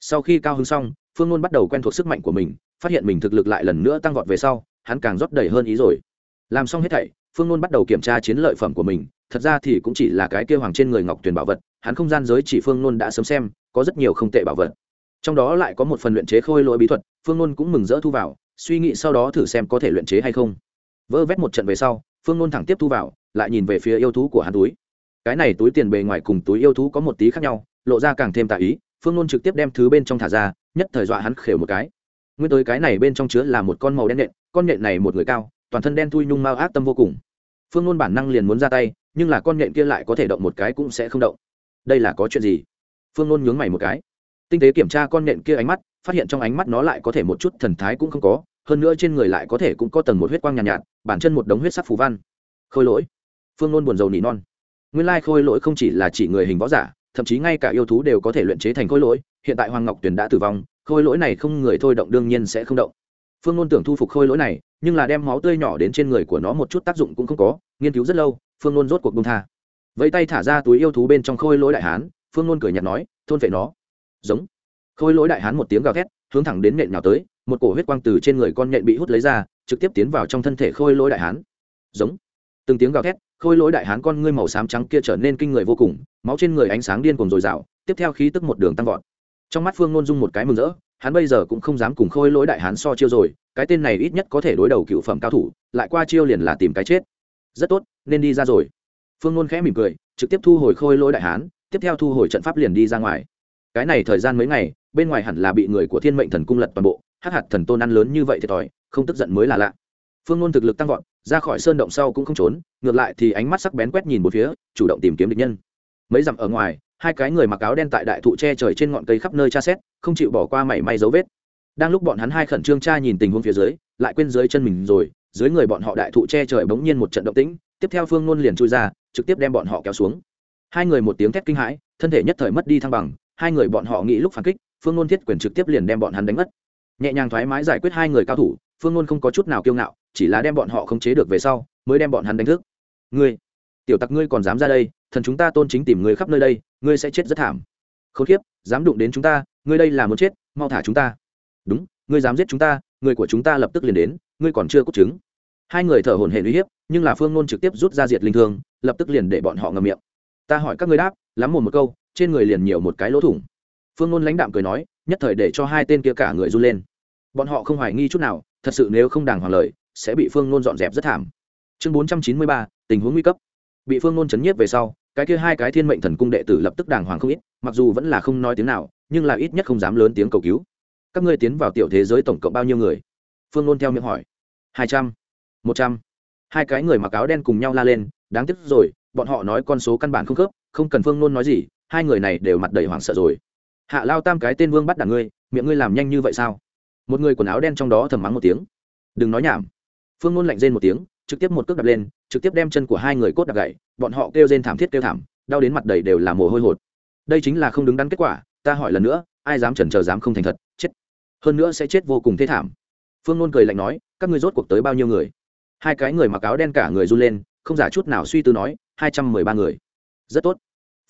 Sau khi cao hứng xong, phương nôn bắt đầu quen thuộc sức mạnh của mình, phát hiện mình thực lực lại lần nữa tăng vọt về sau, hắn càng rót đầy hơn ý rồi. Làm xong hết thảy, phương nôn bắt đầu kiểm tra chiến lợi phẩm của mình, thật ra thì cũng chỉ là cái kêu hoàng trên người ngọc tuyền bảo vật, hắn không gian giới chỉ phương nôn đã sớm xem, có rất nhiều không tệ bảo vật trong đó lại có một phần luyện chế khôi lỗi bí thuật, phương ngôn cũng mừng rỡ thu vào, suy nghĩ sau đó thử xem có thể luyện chế hay không. Vơ vét một trận về sau, phương nôn thẳng tiếp thu vào, lại nhìn về phía yêu thú của hắn túi. Cái này túi tiền bề ngoài cùng túi yêu thú có một tí khác nhau, lộ ra càng thêm tạ ý, phương nôn trực tiếp đem thứ bên trong thả ra, nhất thời dọa hắn khều một cái. Nguyên tới cái này bên trong chứa là một con màu đen nện, con nện này một người cao, toàn thân đen thui nhung mau ác tâm vô cùng. Phương nôn bản năng liền muốn ra tay, nhưng là con nện kia lại có thể động một cái cũng sẽ không động. Đây là có chuyện gì? Phương nôn nhướng mày một cái tinh tế kiểm tra con nện kia ánh mắt phát hiện trong ánh mắt nó lại có thể một chút thần thái cũng không có hơn nữa trên người lại có thể cũng có tầng một huyết quang nhàn nhạt, nhạt bản chân một đống huyết sắc phù văn. Khôi lỗi. Phương nôn buồn rầu nỉ non. Nguyên lai khôi lỗi không chỉ là chỉ người hình võ giả thậm chí ngay cả yêu thú đều có thể luyện chế thành khôi lỗi hiện tại hoàng ngọc tuyền đã tử vong khôi lỗi này không người thôi động đương nhiên sẽ không động. Phương nôn tưởng thu phục khôi lỗi này nhưng là đem máu tươi nhỏ đến trên người của nó một chút tác dụng cũng không có nghiên cứu rất lâu phương nôn rốt cuộc bông tha. Vẫy tay thả ra túi yêu thú bên trong khôi lỗi đại hán phương nôn cười nhạt nói thôn vệ nó giống. Khôi lỗi đại hán một tiếng gào thét, hướng thẳng đến nện nhào tới, một cổ huyết quang từ trên người con nhện bị hút lấy ra, trực tiếp tiến vào trong thân thể khôi lỗi đại hán. Giống. Từng tiếng gào thét, khôi lỗi đại hán con ngươi màu xám trắng kia trở nên kinh người vô cùng, máu trên người ánh sáng điên cuồng dồi dào, tiếp theo khí tức một đường tăng vọt. Trong mắt phương nôn dung một cái mừng rỡ, hắn bây giờ cũng không dám cùng khôi lỗi đại hán so chiêu rồi, cái tên này ít nhất có thể đối đầu cựu phẩm cao thủ, lại qua chiêu liền là tìm cái chết. Rất tốt, nên đi ra rồi. Phương nôn khẽ mỉm cười, trực tiếp thu hồi khôi lỗi đại hán, tiếp theo thu hồi trận pháp liền đi ra ngoài cái này thời gian mấy ngày, bên ngoài hẳn là bị người của thiên mệnh thần cung lật toàn bộ hát hạt thần tôn ăn lớn như vậy thiệt thòi không tức giận mới là lạ. Phương ngôn thực lực tăng vọt, ra khỏi sơn động sau cũng không trốn, ngược lại thì ánh mắt sắc bén quét nhìn một phía, chủ động tìm kiếm địch nhân. Mấy dặm ở ngoài, hai cái người mặc áo đen tại đại thụ che trời trên ngọn cây khắp nơi tra xét, không chịu bỏ qua mảy may dấu vết. Đang lúc bọn hắn hai khẩn trương tra nhìn tình huống phía dưới, lại quên dưới chân mình rồi, dưới người bọn họ đại thụ che trời bỗng nhiên một trận động tĩnh, tiếp theo phương ngôn liền chui ra, trực tiếp đem bọn họ kéo xuống. Hai người một tiếng thét kinh hãi, thân thể nhất thời mất đi thăng bằng hai người bọn họ nghĩ lúc phản kích, phương ngôn thiết quyền trực tiếp liền đem bọn hắn đánh mất. Nhẹ nhàng thoải mái giải quyết hai người cao thủ, phương ngôn không có chút nào kiêu ngạo, chỉ là đem bọn họ khống chế được về sau, mới đem bọn hắn đánh thức. Ngươi, tiểu tặc ngươi còn dám ra đây, thần chúng ta tôn chính tìm ngươi khắp nơi đây, ngươi sẽ chết rất thảm. Không khiếp dám đụng đến chúng ta, ngươi đây là muốn chết, mau thả chúng ta. Đúng, ngươi dám giết chúng ta, người của chúng ta lập tức liền đến, ngươi còn chưa cốt chứng. Hai người thở hổn hển uy hiếp, nhưng là phương ngôn trực tiếp rút ra diệt linh thương, lập tức liền để bọn họ ngầm miệng. Ta hỏi các ngươi đáp, lắm một một câu trên người liền nhiều một cái lỗ thủng. Phương ngôn lãnh đạm cười nói, nhất thời để cho hai tên kia cả người run lên. Bọn họ không hoài nghi chút nào, thật sự nếu không đàng hoàng lời, sẽ bị phương nôn dọn dẹp rất thảm. Chương bốn trăm chín mươi ba, tình huống nguy cấp. Bị phương nôn chấn nhiếp về sau, cái kia hai cái thiên mệnh thần cung đệ tử lập tức đàng hoàng không ít, mặc dù vẫn là không nói tiếng nào, nhưng là ít nhất không dám lớn tiếng cầu cứu. Các ngươi tiến vào tiểu thế giới tổng cộng bao nhiêu người? Phương nôn theo miệng hỏi. Hai trăm, một trăm. Hai cái người mặc áo đen cùng nhau la lên, đáng tiếc rồi, bọn họ nói con số căn bản không khớp, không cần phương nôn nói gì hai người này đều mặt đầy hoảng sợ rồi. Hạ lao tam cái tên vương bắt đảng ngươi, miệng ngươi làm nhanh như vậy sao? Một người quần áo đen trong đó thầm mắng một tiếng. Đừng nói nhảm. Phương nôn lạnh rên một tiếng, trực tiếp một cước đập lên, trực tiếp đem chân của hai người cốt đập gậy, bọn họ kêu rên thảm thiết kêu thảm, đau đến mặt đầy đều là mồ hôi hột. Đây chính là không đứng đắn kết quả, ta hỏi lần nữa, ai dám chần chờ dám không thành thật, chết. Hơn nữa sẽ chết vô cùng thế thảm. Phương nôn cười lạnh nói, các ngươi rốt cuộc tới bao nhiêu người? Hai cái người mặc áo đen cả người run lên, không giả chút nào suy tư nói, hai trăm mười ba người. Rất tốt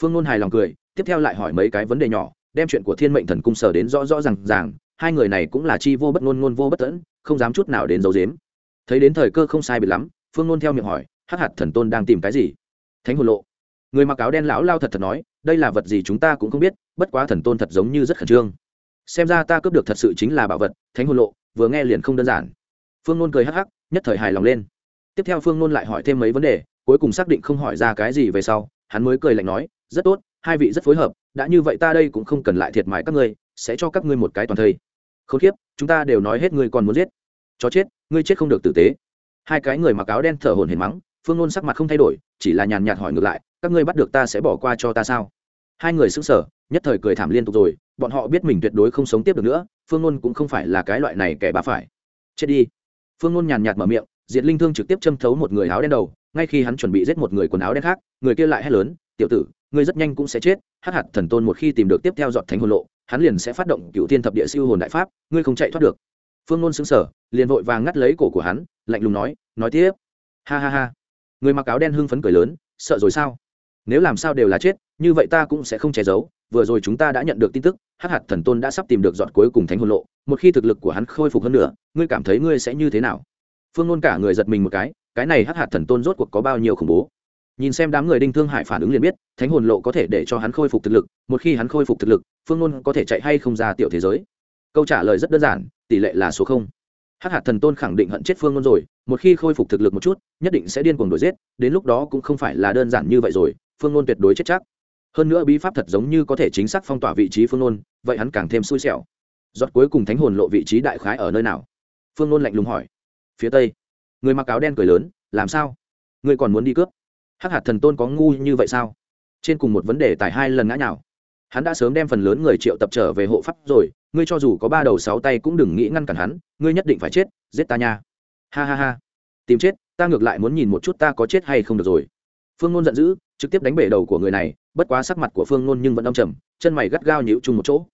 phương nôn hài lòng cười, tiếp theo lại hỏi mấy cái vấn đề nhỏ, đem chuyện của thiên mệnh thần cung sở đến rõ rõ r à n g ràng, hai người này cũng là chi vô bất ngôn ngôn vô bất tẫn không dám chút nào đến giấu dếm thấy đến thời cơ không sai biệt lắm, phương nôn theo miệng hỏi, hắc hạt thần tôn đang tìm cái gì? Thánh hồn lộ. Người mặc áo đen lão lao thật thật nói, đây là vật gì chúng ta cũng không biết, bất quá thần tôn thật giống như rất khẩn trương. Xem ra ta cướp được thật sự chính là bảo vật, thánh hồn lộ, vừa nghe liền không đơn giản. Phương nôn cười hắc hắc, nhất thời hài lòng lên. Tiếp theo phương nôn lại hỏi thêm mấy vấn đề, cuối cùng xác định không hỏi ra cái gì về sau hắn mới cười lạnh nói, rất tốt, hai vị rất phối hợp, đã như vậy ta đây cũng không cần lại thiệt mại các ngươi, sẽ cho các ngươi một cái toàn thây. Không khiếp chúng ta đều nói hết ngươi còn muốn giết. Chó chết, ngươi chết không được tử tế. Hai cái người mặc áo đen thở hồn hển mắng, phương ngôn sắc mặt không thay đổi, chỉ là nhàn nhạt hỏi ngược lại, các ngươi bắt được ta sẽ bỏ qua cho ta sao? Hai người xứng sở nhất thời cười thảm liên tục rồi, bọn họ biết mình tuyệt đối không sống tiếp được nữa, phương ngôn cũng không phải là cái loại này kẻ bá phải. Chết đi. Phương ngôn nhàn nhạt mở miệng diệt linh thương trực tiếp châm thấu một người áo đen đầu, ngay khi hắn chuẩn bị giết một người quần áo đen khác, người kia lại hét lớn, tiểu tử, ngươi rất nhanh cũng sẽ chết, hắc hạt thần tôn một khi tìm được tiếp theo dọn thánh hồn lộ, hắn liền sẽ phát động cựu thiên thập địa siêu hồn đại pháp, ngươi không chạy thoát được. Phương nôn xứng sở liền vội vàng ngắt lấy cổ của hắn, lạnh lùng nói nói tiếp. Ha ha ha. Người mặc áo đen hưng phấn cười lớn, sợ rồi sao? Nếu làm sao đều là chết, như vậy ta cũng sẽ không che giấu, vừa rồi chúng ta đã nhận được tin tức, hắc hạt thần tôn đã sắp tìm được dọn cuối cùng thánh hồn lộ, một khi thực lực của hắn khôi phục hơn nữa, ngươi cảm thấy ngươi sẽ như thế nào? Phương nôn cả người giật mình một cái cái này hắc hạt thần tôn rốt cuộc có bao nhiêu khủng bố? Nhìn xem đám người đinh thương hải phản ứng liền biết, thánh hồn lộ có thể để cho hắn khôi phục thực lực, một khi hắn khôi phục thực lực, phương nôn có thể chạy hay không ra tiểu thế giới. Câu trả lời rất đơn giản, tỷ lệ là số không. Hắc hạt thần tôn khẳng định hận chết phương nôn rồi, một khi khôi phục thực lực một chút, nhất định sẽ điên cuồng đuổi giết, đến lúc đó cũng không phải là đơn giản như vậy rồi, phương nôn tuyệt đối chết chắc. Hơn nữa bí pháp thật giống như có thể chính xác phong tỏa vị trí phương nôn, vậy hắn càng thêm xui xẻo. Giọt cuối cùng thánh hồn lộ vị trí đại khái ở nơi nào? Phương nôn lạnh lùng hỏi phía tây. Người mặc áo đen cười lớn, làm sao? Người còn muốn đi cướp? Hắc hạt thần tôn có ngu như vậy sao? Trên cùng một vấn đề tài hai lần ngã nhào. Hắn đã sớm đem phần lớn người triệu tập trở về hộ pháp rồi, ngươi cho dù có ba đầu sáu tay cũng đừng nghĩ ngăn cản hắn, ngươi nhất định phải chết, giết ta nha. Ha ha ha. Tìm chết, ta ngược lại muốn nhìn một chút ta có chết hay không được rồi. Phương ngôn giận dữ, trực tiếp đánh bể đầu của người này, bất quá sắc mặt của phương ngôn nhưng vẫn âm trầm, chân mày gắt gao nhịu chung một chỗ.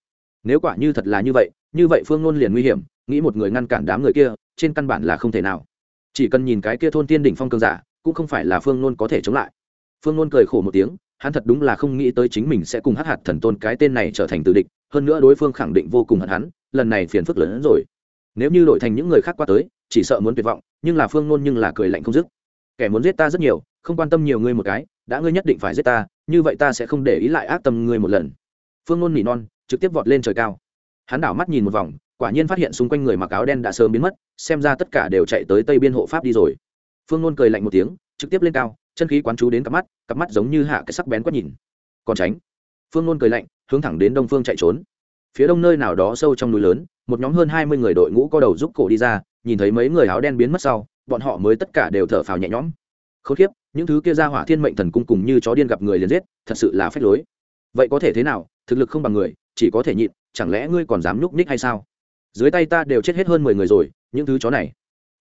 Nếu quả như thật là như vậy như vậy phương ngôn liền nguy hiểm nghĩ một người ngăn cản đám người kia, trên căn bản là không thể nào. Chỉ cần nhìn cái kia thôn tiên đỉnh phong cường giả, cũng không phải là phương nôn có thể chống lại. Phương nôn cười khổ một tiếng, hắn thật đúng là không nghĩ tới chính mình sẽ cùng hắc hạt thần tôn cái tên này trở thành tử địch, hơn nữa đối phương khẳng định vô cùng hận hắn, lần này phiền phức lớn hơn rồi. Nếu như đổi thành những người khác qua tới, chỉ sợ muốn tuyệt vọng, nhưng là phương nôn nhưng là cười lạnh không dứt. Kẻ muốn giết ta rất nhiều, không quan tâm nhiều ngươi một cái, đã ngươi nhất định phải giết ta, như vậy ta sẽ không để ý lại ác tâm ngươi một lần. Phương nôn nỉ non, trực tiếp vọt lên trời cao. Hắn đảo mắt nhìn một vòng quả nhiên phát hiện xung quanh người mặc áo đen đã sớm biến mất, xem ra tất cả đều chạy tới tây biên hộ pháp đi rồi. Phương nôn cười lạnh một tiếng, trực tiếp lên cao, chân khí quán chú đến cặp mắt cặp mắt giống như hạ cái sắc bén quát nhìn. Còn tránh. Phương nôn cười lạnh, hướng thẳng đến đông phương chạy trốn. Phía đông nơi nào đó sâu trong núi lớn, một nhóm hơn hai mươi người đội ngũ có đầu giúp cổ đi ra, nhìn thấy mấy người áo đen biến mất sau, bọn họ mới tất cả đều thở phào nhẹ nhõm. K h ố những thứ kia ra hỏa thiên mệnh thần cung cùng như chó điên gặp người liền giết, thật sự là phép lối. Vậy có thể thế nào, thực lực không bằng người, chỉ có thể nhịn, chẳng lẽ ngươi còn dám nhúc ních hay sao? Dưới tay ta đều chết hết hơn mười người rồi, những thứ chó này.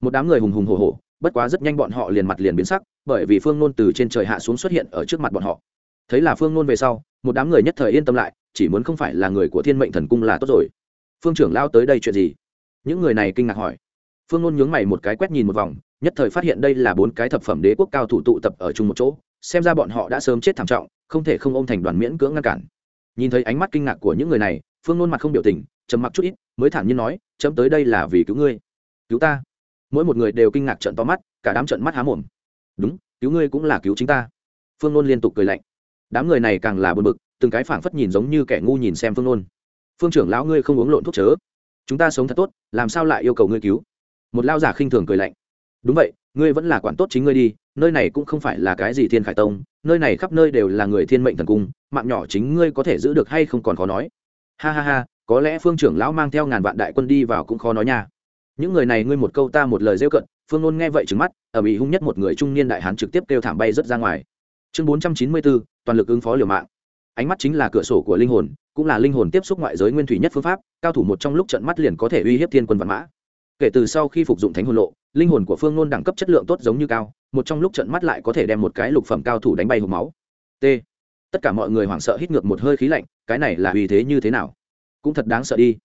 Một đám người hùng hùng hồ hồ bất quá rất nhanh bọn họ liền mặt liền biến sắc, bởi vì phương nôn từ trên trời hạ xuống xuất hiện ở trước mặt bọn họ. Thấy là phương nôn về sau, một đám người nhất thời yên tâm lại, chỉ muốn không phải là người của thiên mệnh thần cung là tốt rồi. Phương trưởng lao tới đây chuyện gì? Những người này kinh ngạc hỏi. Phương nôn nhướng mày một cái quét nhìn một vòng, nhất thời phát hiện đây là bốn cái thập phẩm đế quốc cao thủ tụ tập ở chung một chỗ, xem ra bọn họ đã sớm chết thảm trọng, không thể không ôm thành đoàn miễn cưỡng ngăn cản. Nhìn thấy ánh mắt kinh ngạc của những người này, phương nôn mặt không biểu tình, trầm mặc chút ít mới thản nhiên nói, chấm tới đây là vì cứu ngươi. Cứu ta? Mỗi một người đều kinh ngạc trận to mắt, cả đám trận mắt há mồm. Đúng, cứu ngươi cũng là cứu chính ta. Phương nôn liên tục cười lạnh. Đám người này càng là bực bực, từng cái phảng phất nhìn giống như kẻ ngu nhìn xem phương nôn. Phương trưởng lão ngươi không uống lộn thuốc chớ. Chúng ta sống thật tốt, làm sao lại yêu cầu ngươi cứu? Một lao giả khinh thường cười lạnh. Đúng vậy, ngươi vẫn là quản tốt chính ngươi đi, nơi này cũng không phải là cái gì thiên khải tông, nơi này khắp nơi đều là người thiên mệnh thần cung, mạng nhỏ chính ngươi có thể giữ được hay không còn khó nói. Ha ha ha có lẽ phương trưởng lão mang theo ngàn vạn đại quân đi vào cũng khó nói nha. Những người này ngươi một câu ta một lời rêu cận, phương ngôn nghe vậy trứng mắt ở bị hung nhất một người trung niên đại hán trực tiếp kêu thảm bay rất ra ngoài. Chương bốn trăm chín mươi bốn toàn lực ứng phó liều mạng. Ánh mắt chính là cửa sổ của linh hồn, cũng là linh hồn tiếp xúc ngoại giới nguyên thủy nhất phương pháp, cao thủ một trong lúc trận mắt liền có thể uy hiếp thiên quân văn mã. Kể từ sau khi phục dụng thánh hồn lộ, linh hồn của phương ngôn đẳng cấp chất lượng tốt giống như cao, một trong lúc trận mắt lại có thể đem một cái lục phẩm cao thủ đánh bay hộp máu. T. Tất cả mọi người hoảng sợ hít ngược một hơi khí lạnh, cái này là uy thế như thế nào? Cũng thật đáng sợ đi.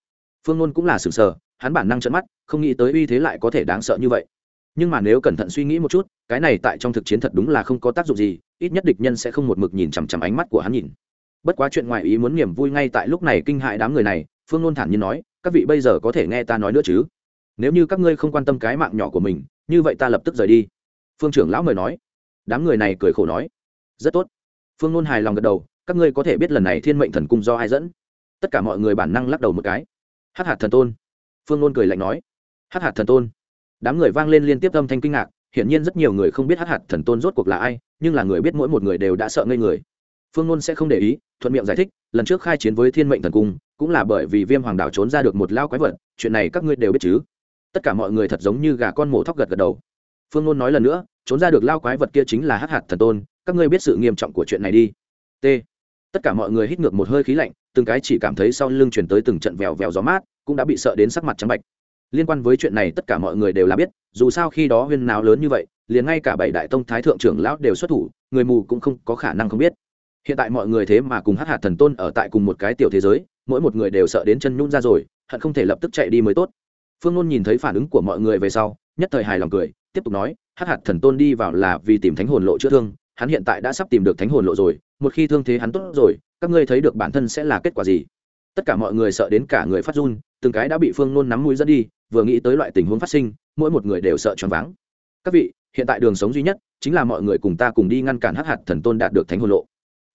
Phương nôn cũng là sừng sờ, hắn bản năng trận mắt, không nghĩ tới uy thế lại có thể đáng sợ như vậy. Nhưng mà nếu cẩn thận suy nghĩ một chút, cái này tại trong thực chiến thật đúng là không có tác dụng gì, ít nhất địch nhân sẽ không một mực nhìn chằm chằm ánh mắt của hắn nhìn. Bất quá chuyện ngoài ý muốn niềm vui ngay tại lúc này kinh hại đám người này, phương nôn thản nhiên nói, các vị bây giờ có thể nghe ta nói nữa chứ? Nếu như các ngươi không quan tâm cái mạng nhỏ của mình, như vậy ta lập tức rời đi. Phương trưởng lão mời nói. Đám người này cười khổ nói. Rất tốt. Phương nôn hài lòng gật đầu, các ngươi có thể biết lần này thiên mệnh thần cung do ai dẫn? Tất cả mọi người bản năng lắc đầu một cái. Hắc hạt thần tôn. Phương nôn cười lạnh nói. Hắc hạt thần tôn. Đám người vang lên liên tiếp âm thanh kinh ngạc, hiển nhiên rất nhiều người không biết hắc hạt thần tôn rốt cuộc là ai, nhưng là người biết mỗi một người đều đã sợ ngây người. Phương nôn sẽ không để ý, thuận miệng giải thích, lần trước khai chiến với thiên mệnh thần cung, cũng là bởi vì viêm hoàng đảo trốn ra được một lao quái vật, chuyện này các ngươi đều biết chứ? Tất cả mọi người thật giống như gà con mổ thóc gật gật đầu. Phương nôn nói lần nữa, trốn ra được lao quái vật kia chính là hắc hạt thần tôn, các ngươi biết sự nghiêm trọng của chuyện này đi. T tất cả mọi người hít ngược một hơi khí lạnh, từng cái chỉ cảm thấy sau lưng chuyển tới từng trận vèo vèo gió mát, cũng đã bị sợ đến sắc mặt trắng bạch. Liên quan với chuyện này tất cả mọi người đều là biết, dù sao khi đó huyên nào lớn như vậy, liền ngay cả bảy đại tông thái thượng trưởng lão đều xuất thủ, người mù cũng không có khả năng không biết. Hiện tại mọi người thế mà cùng hát hạt thần tôn ở tại cùng một cái tiểu thế giới, mỗi một người đều sợ đến chân nhún ra rồi, hận không thể lập tức chạy đi mới tốt. Phương nôn nhìn thấy phản ứng của mọi người về sau, nhất thời hài lòng cười, tiếp tục nói hát hạt thần tôn đi vào là vì tìm thánh hồn lộ chữa thương hắn hiện tại đã sắp tìm được thánh hồn lộ rồi, một khi thương thế hắn tốt rồi, các ngươi thấy được bản thân sẽ là kết quả gì? Tất cả mọi người sợ đến cả người phát run, từng cái đã bị phương nôn nắm mũi dẫn đi, vừa nghĩ tới loại tình huống phát sinh, mỗi một người đều sợ choáng váng. Các vị, hiện tại đường sống duy nhất chính là mọi người cùng ta cùng đi ngăn cản hắc hạt thần tôn đạt được thánh hồn lộ.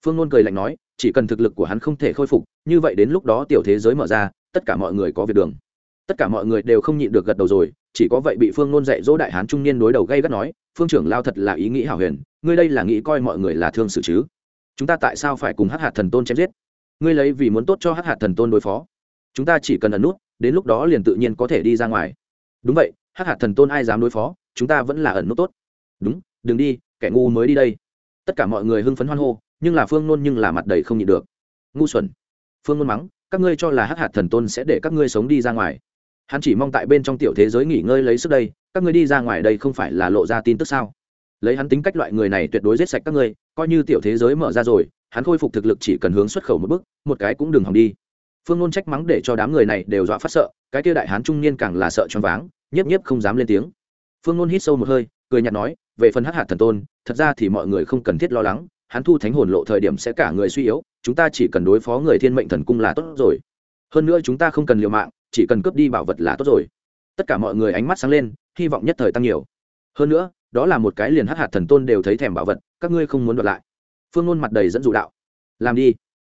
Phương nôn cười lạnh nói, chỉ cần thực lực của hắn không thể khôi phục, như vậy đến lúc đó tiểu thế giới mở ra, tất cả mọi người có việc đường. Tất cả mọi người đều không nhịn được gật đầu rồi, chỉ có vậy bị phương nôn dạy dỗ đại hán trung niên đối đầu gây gắt nói phương trưởng lao thật là ý nghĩ hảo huyền, ngươi đây là nghĩ coi mọi người là thương sự chứ? Chúng ta tại sao phải cùng hắc hạt thần tôn chém giết? Ngươi lấy vì muốn tốt cho hắc hạt thần tôn đối phó. Chúng ta chỉ cần ẩn nút, đến lúc đó liền tự nhiên có thể đi ra ngoài. Đúng vậy, hắc hạt thần tôn ai dám đối phó, chúng ta vẫn là ẩn nút tốt. Đúng, đừng đi, kẻ ngu mới đi đây. Tất cả mọi người hưng phấn hoan hô, nhưng là phương nôn nhưng là mặt đầy không nhịn được. Ngu xuẩn. Phương nôn mắng, các ngươi cho là hắc hạt thần tôn sẽ để các ngươi sống đi ra ngoài hắn chỉ mong tại bên trong tiểu thế giới nghỉ ngơi lấy sức đây, các ngươi đi ra ngoài đây không phải là lộ ra tin tức sao? Lấy hắn tính cách loại người này tuyệt đối giết sạch các ngươi, coi như tiểu thế giới mở ra rồi, hắn khôi phục thực lực chỉ cần hướng xuất khẩu một bước, một cái cũng đừng hòng đi. Phương ngôn trách mắng để cho đám người này đều dọa phát sợ, cái kia đại hán trung niên càng là sợ choáng váng, nhiếp nhiếp không dám lên tiếng. Phương ngôn hít sâu một hơi, cười nhạt nói, về phần hắc hạt thần tôn, thật ra thì mọi người không cần thiết lo lắng, hắn thu thánh hồn lộ thời điểm sẽ cả người suy yếu, chúng ta chỉ cần đối phó người thiên mệnh thần cung là tốt rồi. Hơn nữa chúng ta không cần liều mạng chỉ cần cướp đi bảo vật là tốt rồi. Tất cả mọi người ánh mắt sáng lên, hy vọng nhất thời tăng nhiều. Hơn nữa, đó là một cái liền hắc hạt thần tôn đều thấy thèm bảo vật, các ngươi không muốn đoạt lại. Phương ngôn mặt đầy dẫn dụ đạo. Làm đi.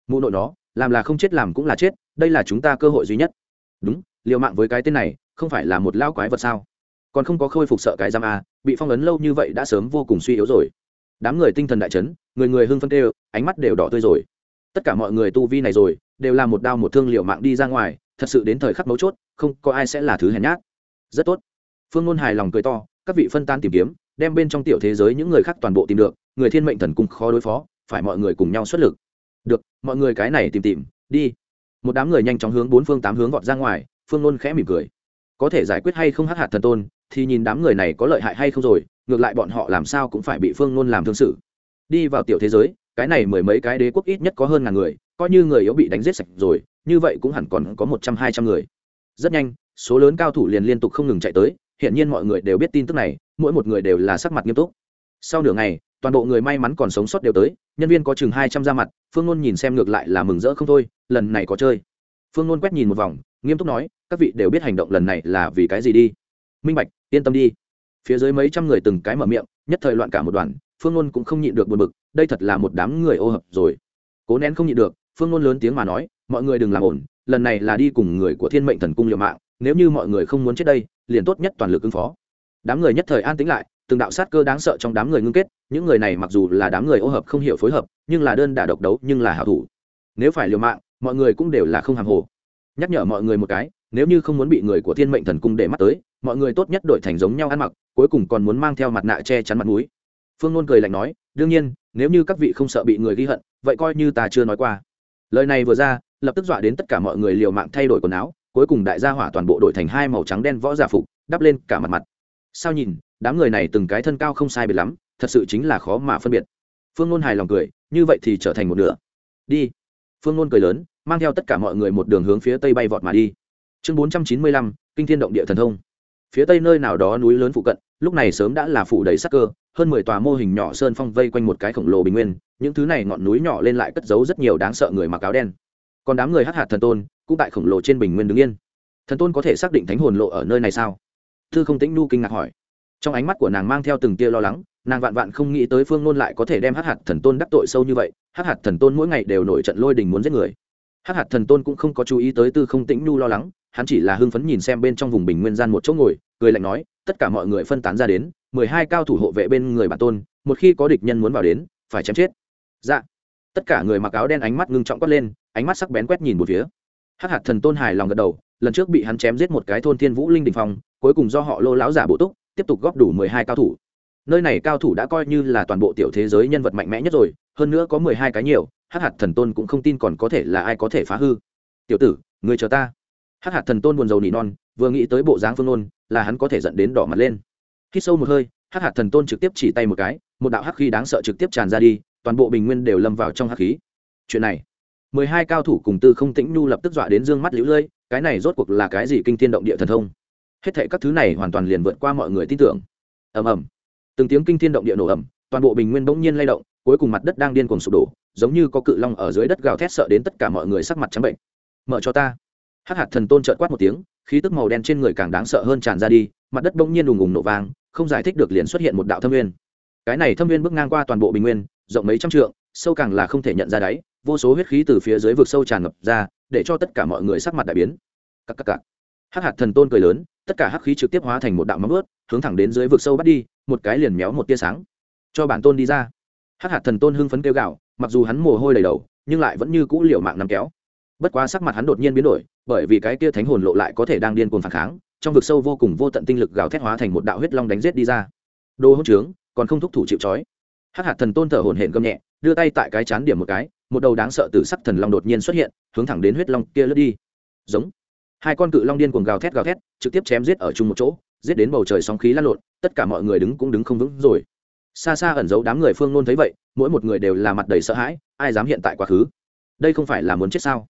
Mụ nội nó, làm là không chết làm cũng là chết, đây là chúng ta cơ hội duy nhất. Đúng, liều mạng với cái tên này, không phải là một lao quái vật sao? Còn không có khôi phục sợ cái giam a bị phong ấn lâu như vậy đã sớm vô cùng suy yếu rồi. Đám người tinh thần đại chấn, người người hưng phân tê ánh mắt đều đỏ tươi rồi. Tất cả mọi người tu vi này rồi, đều là một đao một thương liều mạng đi ra ngoài thật sự đến thời khắc mấu chốt, không có ai sẽ là thứ hèn nhát. Rất tốt. Phương ngôn hài lòng cười to, các vị phân tan tìm kiếm, đem bên trong tiểu thế giới những người khác toàn bộ tìm được, người thiên mệnh thần cung khó đối phó, phải mọi người cùng nhau xuất lực. Được, mọi người cái này tìm tìm, đi. Một đám người nhanh chóng hướng bốn phương tám hướng vọt ra ngoài, phương ngôn khẽ mỉm cười. Có thể giải quyết hay không hắc hạt thần tôn, thì nhìn đám người này có lợi hại hay không rồi, ngược lại bọn họ làm sao cũng phải bị phương ngôn làm thương sự. Đi vào tiểu thế giới cái này mười mấy cái đế quốc ít nhất có hơn ngàn người, coi như người yếu bị đánh giết sạch rồi, như vậy cũng hẳn còn có một trăm hai trăm người. Rất nhanh, số lớn cao thủ liền liên tục không ngừng chạy tới hiện nhiên mọi người đều biết tin tức này, mỗi một người đều là sắc mặt nghiêm túc. Sau nửa ngày, toàn bộ người may mắn còn sống sót đều tới, nhân viên có chừng hai trăm ra mặt, phương ngôn nhìn xem ngược lại là mừng rỡ không thôi, lần này có chơi. Phương ngôn quét nhìn một vòng, nghiêm túc nói, các vị đều biết hành động lần này là vì cái gì đi. Minh bạch, yên tâm đi. Phía dưới mấy trăm người từng cái mở miệng, nhất thời loạn cả một đoàn, phương ngôn cũng không nhịn được buồn bực đây thật là một đám người ô hợp rồi. Cố nén không nhịn được, phương ngôn lớn tiếng mà nói, mọi người đừng làm ổn lần này là đi cùng người của thiên mệnh thần cung liều mạng, nếu như mọi người không muốn chết đây, liền tốt nhất toàn lực ứng phó. Đám người nhất thời an tĩnh lại, từng đạo sát cơ đáng sợ trong đám người ngưng kết, những người này mặc dù là đám người ô hợp không hiểu phối hợp, nhưng là đơn đả độc đấu, nhưng là hảo thủ. Nếu phải liều mạng, mọi người cũng đều là không hàng hồ. Nhắc nhở mọi người một cái, nếu như không muốn bị người của thiên mệnh thần cung để mắt tới, mọi người tốt nhất đổi thành giống nhau ăn mặc, cuối cùng còn muốn mang theo mặt nạ che chắn mặt mũi. Phương nôn cười lạnh nói đương nhiên, nếu như các vị không sợ bị người ghi hận, vậy coi như ta chưa nói qua. Lời này vừa ra, lập tức dọa đến tất cả mọi người liều mạng thay đổi quần áo, cuối cùng đại gia hỏa toàn bộ đổi thành hai màu trắng đen võ giả phục, đắp lên cả mặt mặt. Sao nhìn, đám người này từng cái thân cao không sai biệt lắm, thật sự chính là khó mà phân biệt. Phương ngôn hài lòng cười, như vậy thì trở thành một nửa. Đi. Phương ngôn cười lớn, mang theo tất cả mọi người một đường hướng phía tây bay vọt mà đi. Chương bốn trăm chín mươi lăm, kinh thiên động địa thần thông phía tây nơi nào đó núi lớn phụ cận, lúc này sớm đã là phủ đầy sắc cơ, hơn mười tòa mô hình nhỏ sơn phong vây quanh một cái khổng lồ bình nguyên, những thứ này ngọn núi nhỏ lên lại cất giấu rất nhiều đáng sợ người mặc áo đen. Còn đám người hắc hạt thần tôn cũng tại khổng lồ trên bình nguyên đứng yên. Thần tôn có thể xác định thánh hồn lộ ở nơi này sao? Thư không tĩnh nu kinh ngạc hỏi. Trong ánh mắt của nàng mang theo từng tia lo lắng, nàng vạn vạn không nghĩ tới phương nôn lại có thể đem hắc hạt thần tôn đắc tội sâu như vậy hắc hạt thần tôn mỗi ngày đều nổi trận lôi đình muốn giết người. Hắc hạt thần tôn cũng không có chú ý tới tư không tĩnh nu lo lắng hắn chỉ là hưng phấn nhìn xem bên trong vùng bình nguyên gian một chỗ ngồi, cười lạnh nói, tất cả mọi người phân tán ra đến, mười hai cao thủ hộ vệ bên người bản tôn, một khi có địch nhân muốn vào đến, phải chém chết. Dạ. Tất cả người mặc áo đen ánh mắt ngưng trọng quát lên, ánh mắt sắc bén quét nhìn một phía. Hắc hạt thần tôn hài lòng gật đầu, lần trước bị hắn chém giết một cái thôn thiên vũ linh đình phong, cuối cùng do họ lô láo giả bộ túc, tiếp tục góp đủ mười hai cao thủ. Nơi này cao thủ đã coi như là toàn bộ tiểu thế giới nhân vật mạnh mẽ nhất rồi, hơn nữa có mười hai cái nhiều, hắc hạt thần tôn cũng không tin còn có thể là ai có thể phá hư. Tiểu tử người chờ ta hắc hạt thần tôn buồn rầu nỉ non, vừa nghĩ tới bộ dáng phương nôn, là hắn có thể dẫn đến đỏ mặt lên. Khi sâu một hơi, hắc hạt thần tôn trực tiếp chỉ tay một cái, một đạo hắc khí đáng sợ trực tiếp tràn ra đi, toàn bộ bình nguyên đều lâm vào trong hắc khí. Chuyện này, mười hai cao thủ cùng tư không tĩnh nhu lập tức dọa đến dương mắt lũ lơi, cái này rốt cuộc là cái gì kinh thiên động địa thần thông? Hết thệ các thứ này hoàn toàn liền vượt qua mọi người tin tưởng. Ầm ầm. Từng tiếng kinh thiên động địa nổ ầm, toàn bộ bình nguyên bỗng nhiên lay động, cuối cùng mặt đất đang điên cuồng sụp đổ, giống như có cự long ở dưới đất gào thét sợ đến tất cả mọi người sắc mặt trắng bệnh. Mở cho ta hắc hạt thần tôn trợn quát một tiếng, khí tức màu đen trên người càng đáng sợ hơn tràn ra đi, mặt đất bỗng nhiên đùng ùng nổ vang, không giải thích được liền xuất hiện một đạo thâm nguyên. Cái này thâm nguyên bước ngang qua toàn bộ bình nguyên, rộng mấy trăm trượng, sâu càng là không thể nhận ra đáy, vô số huyết khí từ phía dưới vực sâu tràn ngập ra, để cho tất cả mọi người sắc mặt đại biến. Cắc cắc cắc. hắc hạt thần tôn cười lớn, tất cả hắc khí trực tiếp hóa thành một đạo móng ướt hướng thẳng đến dưới vực sâu bắt đi, một cái liền méo một tia sáng. Cho bản tôn đi ra. Hắc hạt thần tôn hưng phấn kêu gạo mặc dù hắn mồ hôi đầy đầu, nhưng lại vẫn như cũ liều mạng nằm kéo bất quá sắc mặt hắn đột nhiên biến đổi, bởi vì cái kia thánh hồn lộ lại có thể đang điên cuồng phản kháng, trong vực sâu vô cùng vô tận tinh lực gào thét hóa thành một đạo huyết long đánh giết đi ra. Đồ hỗn trướng, còn không thúc thủ chịu trói. Hắc hạt thần tôn thở hổn hển gầm nhẹ, đưa tay tại cái chán điểm một cái, một đầu đáng sợ từ sắc thần long đột nhiên xuất hiện, hướng thẳng đến huyết long kia lướt đi. Giống. Hai con cự long điên cuồng gào thét gào thét, trực tiếp chém giết ở chung một chỗ, giết đến bầu trời sóng khí lăn lộn, tất cả mọi người đứng cũng đứng không vững rồi. Xa xa ẩn giấu đám người phương nôn thấy vậy, mỗi một người đều là mặt đầy sợ hãi, ai dám hiện tại quá khứ? Đây không phải là muốn chết sao?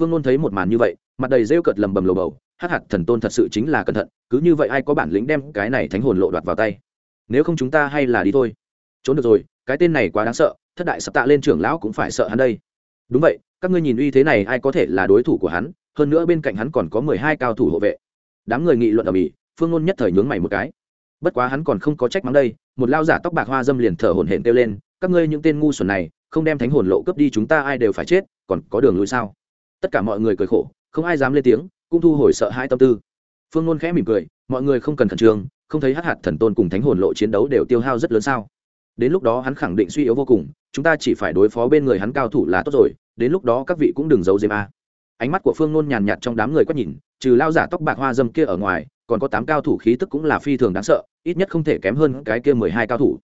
Phương nôn thấy một màn như vậy, mặt đầy rêu cợt lầm bầm lồ bầu, hắc hạt thần tôn thật sự chính là cẩn thận, cứ như vậy ai có bản lĩnh đem cái này thánh hồn lộ đoạt vào tay? Nếu không chúng ta hay là đi thôi. Trốn được rồi, cái tên này quá đáng sợ, thất đại sắp tạ lên trưởng lão cũng phải sợ hắn đây. Đúng vậy, các ngươi nhìn uy thế này, ai có thể là đối thủ của hắn, hơn nữa bên cạnh hắn còn có mười hai cao thủ hộ vệ. Đám người nghị luận ở mỹ, phương ngôn nhất thời nhướng mày một cái. Bất quá hắn còn không có trách mắng đây, một lao giả tóc bạc hoa dâm liền thở hổn hển kêu lên, các ngươi những tên ngu xuẩn này, không đem thánh hồn lộ cướp đi chúng ta ai đều phải chết, còn có đường lui sao? Tất cả mọi người cười khổ, không ai dám lên tiếng, cũng thu hồi sợ hai tâm tư. Phương nôn khẽ mỉm cười, mọi người không cần khẩn trương, không thấy hắc hạt thần tôn cùng thánh hồn lộ chiến đấu đều tiêu hao rất lớn sao? Đến lúc đó hắn khẳng định suy yếu vô cùng, chúng ta chỉ phải đối phó bên người hắn cao thủ là tốt rồi, đến lúc đó các vị cũng đừng giấu dếm a. Ánh mắt của phương nôn nhàn nhạt trong đám người quét nhìn, trừ lao giả tóc bạc hoa dâm kia ở ngoài, còn có tám cao thủ khí tức cũng là phi thường đáng sợ, ít nhất không thể kém hơn cái kia mười hai cao thủ.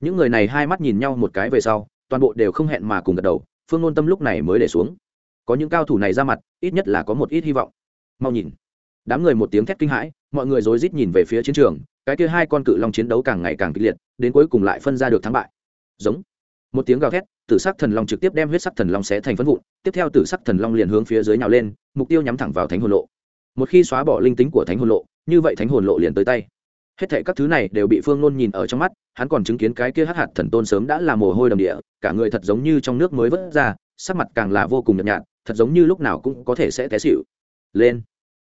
Những người này hai mắt nhìn nhau một cái về sau, toàn bộ đều không hẹn mà cùng gật đầu, phương nôn tâm lúc này mới để xuống có những cao thủ này ra mặt, ít nhất là có một ít hy vọng. Mau nhìn. Đám người một tiếng thét kinh hãi, mọi người rối rít nhìn về phía chiến trường, cái kia hai con cự long chiến đấu càng ngày càng kịch liệt, đến cuối cùng lại phân ra được thắng bại. Giống. Một tiếng gào thét, tử sắc thần long trực tiếp đem huyết sắc thần long xé thành phân vụn, tiếp theo tử sắc thần long liền hướng phía dưới nhào lên, mục tiêu nhắm thẳng vào thánh hồn lộ. Một khi xóa bỏ linh tính của thánh hồn lộ, như vậy thánh hồn lộ liền tới tay. Hết thệ các thứ này đều bị phương nôn nhìn ở trong mắt, hắn còn chứng kiến cái kia hắc hạt thần tôn sớm đã là mồ hôi đầm địa, cả người thật giống như trong nước mới vớt ra, sắc mặt càng là vô cùng nhợt nhạt thật giống như lúc nào cũng có thể sẽ té xịu lên.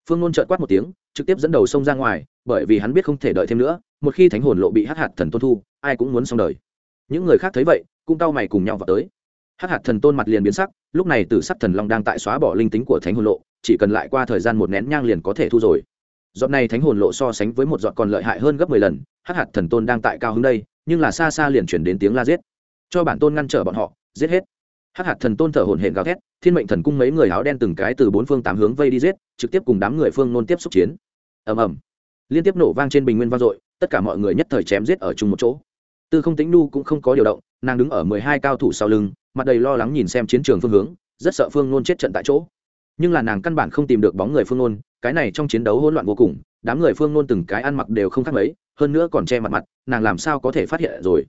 Phương nôn trợn quát một tiếng, trực tiếp dẫn đầu sông ra ngoài, bởi vì hắn biết không thể đợi thêm nữa, một khi thánh hồn lộ bị hắc hạt thần tôn thu, ai cũng muốn xong đời. Những người khác thấy vậy, cũng cau mày cùng nhau vào tới. Hắc hạt thần tôn mặt liền biến sắc, lúc này tử sắc thần long đang tại xóa bỏ linh tính của thánh hồn lộ, chỉ cần lại qua thời gian một nén nhang liền có thể thu rồi. Giọt này thánh hồn lộ so sánh với một giọt còn lợi hại hơn gấp mười lần, hắc hạt thần tôn đang tại cao hứng đây, nhưng là xa xa liền chuyển đến tiếng la giết. Cho bản tôn ngăn trở bọn họ, giết hết hắc hạt thần tôn thở hổn hển gào thét, thiên mệnh thần cung mấy người áo đen từng cái từ bốn phương tám hướng vây đi giết, trực tiếp cùng đám người phương nôn tiếp xúc chiến. Ầm ầm. Liên tiếp nổ vang trên bình nguyên vang dội, tất cả mọi người nhất thời chém giết ở chung một chỗ. Tư không tính nu cũng không có điều động, nàng đứng ở mười hai cao thủ sau lưng, mặt đầy lo lắng nhìn xem chiến trường phương hướng, rất sợ phương nôn chết trận tại chỗ. Nhưng là nàng căn bản không tìm được bóng người phương nôn, cái này trong chiến đấu hỗn loạn vô cùng, đám người phương nôn từng cái ăn mặc đều không khác mấy, hơn nữa còn che mặt mặt, nàng làm sao có thể phát hiện rồi?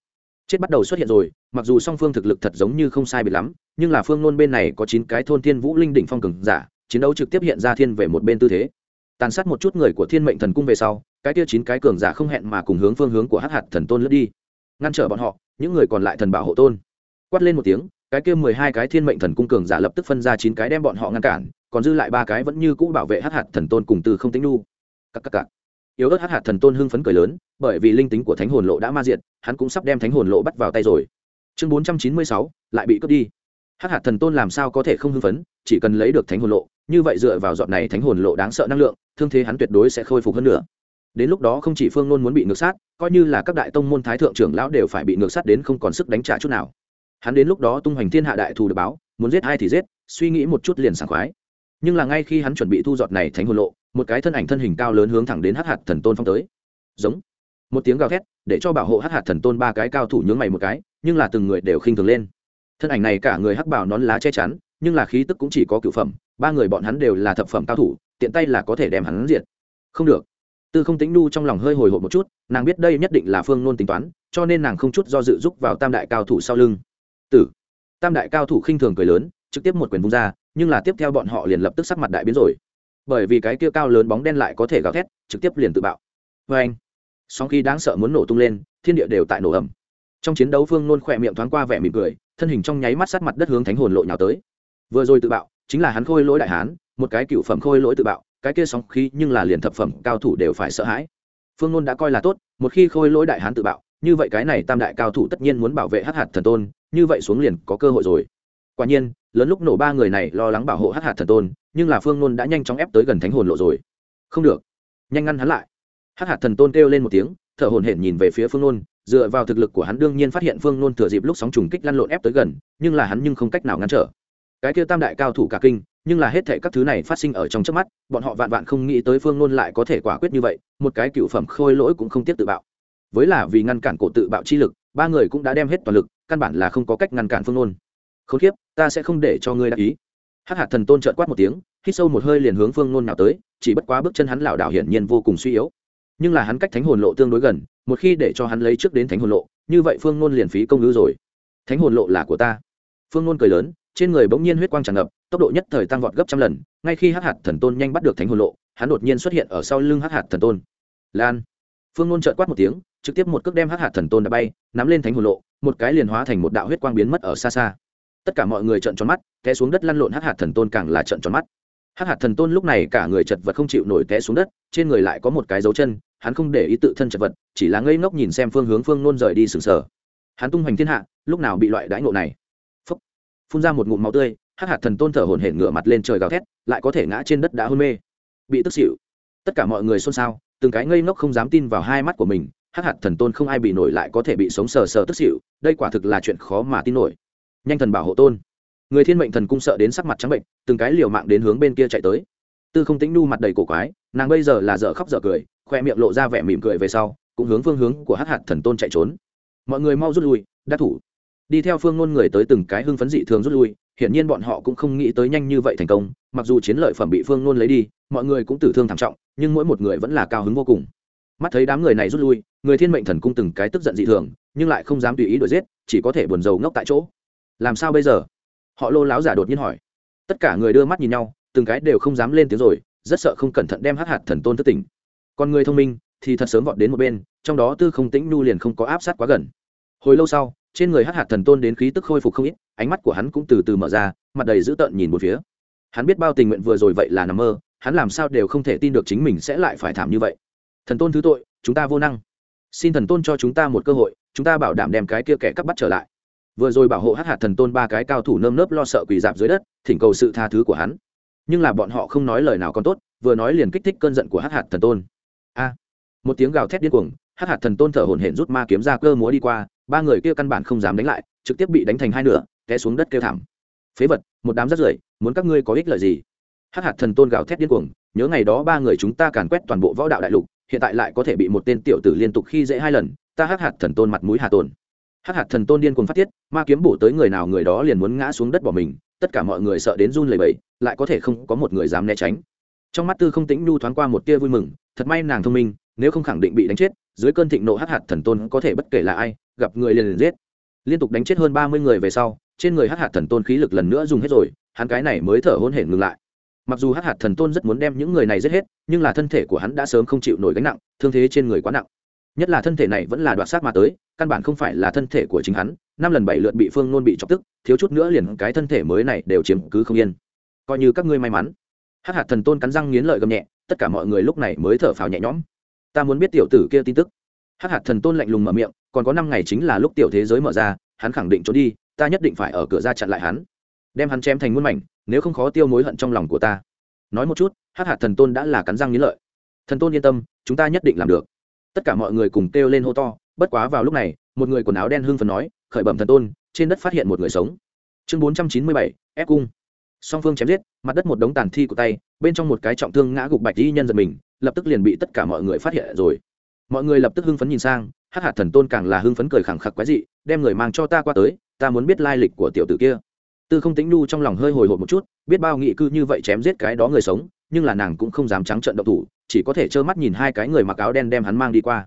Chết bắt đầu xuất hiện rồi, mặc dù song phương thực lực thật giống như không sai bị lắm, nhưng là phương nôn bên này có chín cái thôn thiên vũ linh đỉnh phong cường giả, chiến đấu trực tiếp hiện ra thiên về một bên tư thế. Tàn sát một chút người của thiên mệnh thần cung về sau, cái kia chín cái cường giả không hẹn mà cùng hướng phương hướng của hắc hạt thần tôn lướt đi, ngăn trở bọn họ, những người còn lại thần bảo hộ tôn. Quát lên một tiếng, cái kia mười hai cái thiên mệnh thần cung cường giả lập tức phân ra chín cái đem bọn họ ngăn cản, còn dư lại ba cái vẫn như cũ bảo vệ hắc hạt thần tôn cùng từ không tính nu cắc cắc cắc yếu ớt hắc hạt thần tôn hưng phấn cười lớn, bởi vì linh tính của thánh hồn lộ đã ma diệt, hắn cũng sắp đem thánh hồn lộ bắt vào tay rồi. Chương bốn trăm chín mươi sáu, lại bị cướp đi. Hắc hạt thần tôn làm sao có thể không hưng phấn, chỉ cần lấy được thánh hồn lộ, như vậy dựa vào dọn này thánh hồn lộ đáng sợ năng lượng, thương thế hắn tuyệt đối sẽ khôi phục hơn nữa. Đến lúc đó không chỉ phương nôn muốn bị ngược sát, coi như là các đại tông môn thái thượng trưởng lão đều phải bị ngược sát đến không còn sức đánh trả chút nào. Hắn đến lúc đó tung hoành thiên hạ đại thù được báo, muốn giết ai thì giết, suy nghĩ một chút liền sảng khoái nhưng là ngay khi hắn chuẩn bị thu dọn này thánh hồn lộ, một cái thân ảnh thân hình cao lớn hướng thẳng đến hắc hạt thần tôn phong tới. Giống. Một tiếng gào thét, để cho bảo hộ hắc hạt thần tôn ba cái cao thủ nhướng mày một cái, nhưng là từng người đều khinh thường lên. Thân ảnh này cả người hắc bảo nón lá che chắn, nhưng là khí tức cũng chỉ có cựu phẩm, ba người bọn hắn đều là thập phẩm cao thủ, tiện tay là có thể đem hắn diệt. Không được. Tư không tính nu trong lòng hơi hồi hộp một chút, nàng biết đây nhất định là phương nôn tính toán, cho nên nàng không chút do dự giúp vào tam đại cao thủ sau lưng. Tử. Tam đại cao thủ khinh thường cười lớn, trực tiếp một quyền vung ra nhưng là tiếp theo bọn họ liền lập tức sắc mặt đại biến rồi. Bởi vì cái kia cao lớn bóng đen lại có thể gào thét, trực tiếp liền tự bạo. Vê anh, sóng khi đáng sợ muốn nổ tung lên, thiên địa đều tại nổ ẩm trong chiến đấu phương nôn khỏe miệng thoáng qua vẻ mỉm cười, thân hình trong nháy mắt sát mặt đất hướng thánh hồn lộ nhào tới. Vừa rồi tự bạo, chính là hắn khôi lỗi đại hán, một cái cựu phẩm khôi lỗi tự bạo, cái kia sóng khí nhưng là liền thập phẩm cao thủ đều phải sợ hãi. Phương nôn đã coi là tốt, một khi khôi lỗi đại hán tự bạo, như vậy cái này tam đại cao thủ tất nhiên muốn bảo vệ hắc hạt thần tôn, như vậy xuống liền có cơ hội rồi quả nhiên, lớn lúc nổ ba người này lo lắng bảo hộ hắc hạt thần tôn, nhưng là phương nôn đã nhanh chóng ép tới gần thánh hồn lộ rồi. Không được. Nhanh ngăn hắn lại. Hắc hạt thần tôn kêu lên một tiếng, thở hồn hển nhìn về phía phương nôn, dựa vào thực lực của hắn đương nhiên phát hiện phương nôn thừa dịp lúc sóng trùng kích lăn lộn ép tới gần, nhưng là hắn nhưng không cách nào ngăn trở. Cái kia tam đại cao thủ cả kinh, nhưng là hết thể các thứ này phát sinh ở trong trước mắt, bọn họ vạn vạn không nghĩ tới phương nôn lại có thể quả quyết như vậy, một cái cựu phẩm khôi lỗi cũng không tiếp tự bạo. Với là vì ngăn cản cổ tự bạo chi lực, ba người cũng đã đem hết toàn lực, căn bản là không có cách ngăn cản phương nôn khốn kiếp, ta sẽ không để cho ngươi đắc ý. Hắc hạt thần tôn trợn quát một tiếng, hít sâu một hơi liền hướng phương nôn nào tới, chỉ bất quá bước chân hắn lảo đảo hiển nhiên vô cùng suy yếu. Nhưng là hắn cách thánh hồn lộ tương đối gần, một khi để cho hắn lấy trước đến thánh hồn lộ, như vậy phương nôn liền phí công ngữ rồi. Thánh hồn lộ là của ta. Phương nôn cười lớn, trên người bỗng nhiên huyết quang tràn ngập, tốc độ nhất thời tăng vọt gấp trăm lần, ngay khi hắc hạt thần tôn nhanh bắt được thánh hồn lộ, hắn đột nhiên xuất hiện ở sau lưng hắc hạt thần tôn. Lan. Phương nôn trợn quát một tiếng, trực tiếp một cước đem hắc hạt thần tôn đã bay, nắm lên thánh hồn lộ, một cái liền hóa thành một đạo huyết quang biến mất ở xa xa tất cả mọi người trợn tròn mắt, té xuống đất lăn lộn hắc hạt thần tôn càng là trợn tròn mắt. Hắc hạt thần tôn lúc này cả người chật vật không chịu nổi té xuống đất, trên người lại có một cái dấu chân, hắn không để ý tự thân chật vật, chỉ là ngây ngốc nhìn xem phương hướng phương nôn rời đi sừng sờ. Hắn tung hoành thiên hạ, lúc nào bị loại đãi ngộ này? Phúc. phun ra một ngụm máu tươi, hắc hạt thần tôn thở hổn hển ngửa mặt lên trời gào thét, lại có thể ngã trên đất đã hôn mê. Bị tức xỉu. Tất cả mọi người xôn xao, từng cái ngây ngốc không dám tin vào hai mắt của mình, hắc hạt thần tôn không ai bị nổi lại có thể bị sống sờ sờ tức xỉu, đây quả thực là chuyện khó mà tin nổi nhanh thần bảo hộ tôn. Người thiên mệnh thần cung sợ đến sắc mặt trắng bệnh, từng cái liều mạng đến hướng bên kia chạy tới. Tư không tính nu mặt đầy cổ quái, nàng bây giờ là dở khóc dở cười, khoe miệng lộ ra vẻ mỉm cười về sau, cũng hướng phương hướng của hắc hạt thần tôn chạy trốn. Mọi người mau rút lui, đắc thủ. Đi theo phương ngôn người tới từng cái hưng phấn dị thường rút lui, hiển nhiên bọn họ cũng không nghĩ tới nhanh như vậy thành công, mặc dù chiến lợi phẩm bị phương ngôn lấy đi, mọi người cũng tử thương thảm trọng, nhưng mỗi một người vẫn là cao hứng vô cùng. Mắt thấy đám người này rút lui, người thiên mệnh thần cung từng cái tức giận dị thường, nhưng lại không dám tùy ý đuổi giết, chỉ có thể buồn rầu ngốc tại chỗ làm sao bây giờ? Họ lô láo giả đột nhiên hỏi. Tất cả người đưa mắt nhìn nhau, từng cái đều không dám lên tiếng rồi, rất sợ không cẩn thận đem hắc hạt thần tôn thất tỉnh. Còn người thông minh, thì thật sớm vọt đến một bên, trong đó tư không tĩnh nu liền không có áp sát quá gần. Hồi lâu sau, trên người hắc hạt thần tôn đến khí tức khôi phục không ít, ánh mắt của hắn cũng từ từ mở ra, mặt đầy dữ tợn nhìn một phía. Hắn biết bao tình nguyện vừa rồi vậy là nằm mơ, hắn làm sao đều không thể tin được chính mình sẽ lại phải thảm như vậy. Thần tôn thứ tội, chúng ta vô năng. Xin thần tôn cho chúng ta một cơ hội, chúng ta bảo đảm đem cái kia kẻ cắp bắt trở lại vừa rồi bảo hộ hắc hạt thần tôn ba cái cao thủ nơm nớp lo sợ quỳ dạp dưới đất, thỉnh cầu sự tha thứ của hắn. Nhưng là bọn họ không nói lời nào còn tốt, vừa nói liền kích thích cơn giận của hắc hạt thần tôn. A! Một tiếng gào thét điên cuồng, hắc hạt thần tôn thở hổn hển rút ma kiếm ra cơ múa đi qua, ba người kia căn bản không dám đánh lại, trực tiếp bị đánh thành hai nửa, té xuống đất kêu thảm. Phế vật, một đám rất rưởi, muốn các ngươi có ích lợi gì? Hắc hạt thần tôn gào thét điên cuồng, nhớ ngày đó ba người chúng ta càn quét toàn bộ võ đạo đại lục, hiện tại lại có thể bị một tên tiểu tử liên tục khi dễ hai lần, ta hắc hạt thần tôn mặt mũi hà tồn hắc hạt thần tôn điên cuồng phát tiết, ma kiếm bổ tới người nào người đó liền muốn ngã xuống đất bỏ mình, tất cả mọi người sợ đến run lẩy bẩy, lại có thể không có một người dám né tránh. Trong mắt tư không tĩnh nhu thoáng qua một tia vui mừng, thật may nàng thông minh, nếu không khẳng định bị đánh chết, dưới cơn thịnh nộ hắc hạt thần tôn có thể bất kể là ai, gặp người liền liền giết. Liên tục đánh chết hơn ba mươi người về sau, trên người hắc hạt thần tôn khí lực lần nữa dùng hết rồi, hắn cái này mới thở hôn hển ngừng lại. Mặc dù hắc hạt thần tôn rất muốn đem những người này giết hết, nhưng là thân thể của hắn đã sớm không chịu nổi gánh nặng, thương thế trên người quá nặng. Nhất là thân thể này vẫn là đoạt xác mà tới căn bản không phải là thân thể của chính hắn, năm lần bảy lượt bị phương nôn bị chọc tức, thiếu chút nữa liền cái thân thể mới này đều chiếm cứ không yên. Coi như các ngươi may mắn. Hắc hạt thần tôn cắn răng nghiến lợi gầm nhẹ, tất cả mọi người lúc này mới thở phào nhẹ nhõm. Ta muốn biết tiểu tử kia tin tức. Hắc hạt thần tôn lạnh lùng mở miệng, còn có năm ngày chính là lúc tiểu thế giới mở ra, hắn khẳng định trốn đi, ta nhất định phải ở cửa ra chặn lại hắn. Đem hắn chém thành muôn mảnh, nếu không khó tiêu mối hận trong lòng của ta. Nói một chút, hắc hạt thần tôn đã là cắn răng nghiến lợi. Thần tôn yên tâm, chúng ta nhất định làm được. Tất cả mọi người cùng kêu lên hô to bất quá vào lúc này, một người quần áo đen hưng phần nói, khởi bẩm thần tôn, trên đất phát hiện một người sống. Chương bốn trăm chín mươi bảy, ép cung. Song phương chém giết, mặt đất một đống tàn thi của tay, bên trong một cái trọng thương ngã gục bạch di nhân giật mình, lập tức liền bị tất cả mọi người phát hiện rồi. Mọi người lập tức hưng phấn nhìn sang hắc hạt thần tôn càng là hưng phấn cười khẳng khặc quái dị, đem người mang cho ta qua tới, ta muốn biết lai lịch của tiểu tử kia. Tư không tính nu trong lòng hơi hồi hộp một chút, biết bao nghị cư như vậy chém giết cái đó người sống, nhưng là nàng cũng không dám trắng trợn độc thủ, chỉ có thể trơ mắt nhìn hai cái người mặc áo đen đem hắn mang đi qua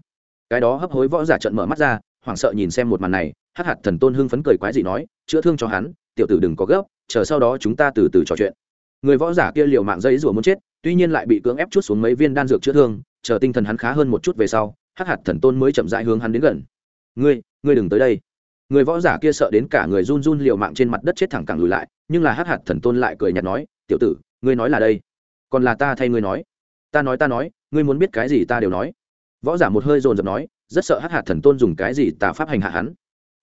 cái đó hấp hối võ giả trận mở mắt ra, hoảng sợ nhìn xem một màn này, hắc hạt thần tôn hưng phấn cười quái dị nói, chữa thương cho hắn, tiểu tử đừng có gấp, chờ sau đó chúng ta từ từ trò chuyện. Người võ giả kia liều mạng dây rủa muốn chết, tuy nhiên lại bị cưỡng ép chút xuống mấy viên đan dược chữa thương, chờ tinh thần hắn khá hơn một chút về sau, hắc hạt thần tôn mới chậm rãi hướng hắn đến gần. Ngươi ngươi đừng tới đây. Người võ giả kia sợ đến cả người run run liều mạng trên mặt đất chết thẳng cẳng lùi lại, nhưng là hắc hạt thần tôn lại cười nhạt nói, tiểu tử, ngươi nói là đây, còn là ta thay ngươi nói. Ta nói ta nói, ngươi muốn biết cái gì ta đều nói võ giả một hơi dồn dập nói, rất sợ hắc hạt thần tôn dùng cái gì tà pháp hành hạ hắn.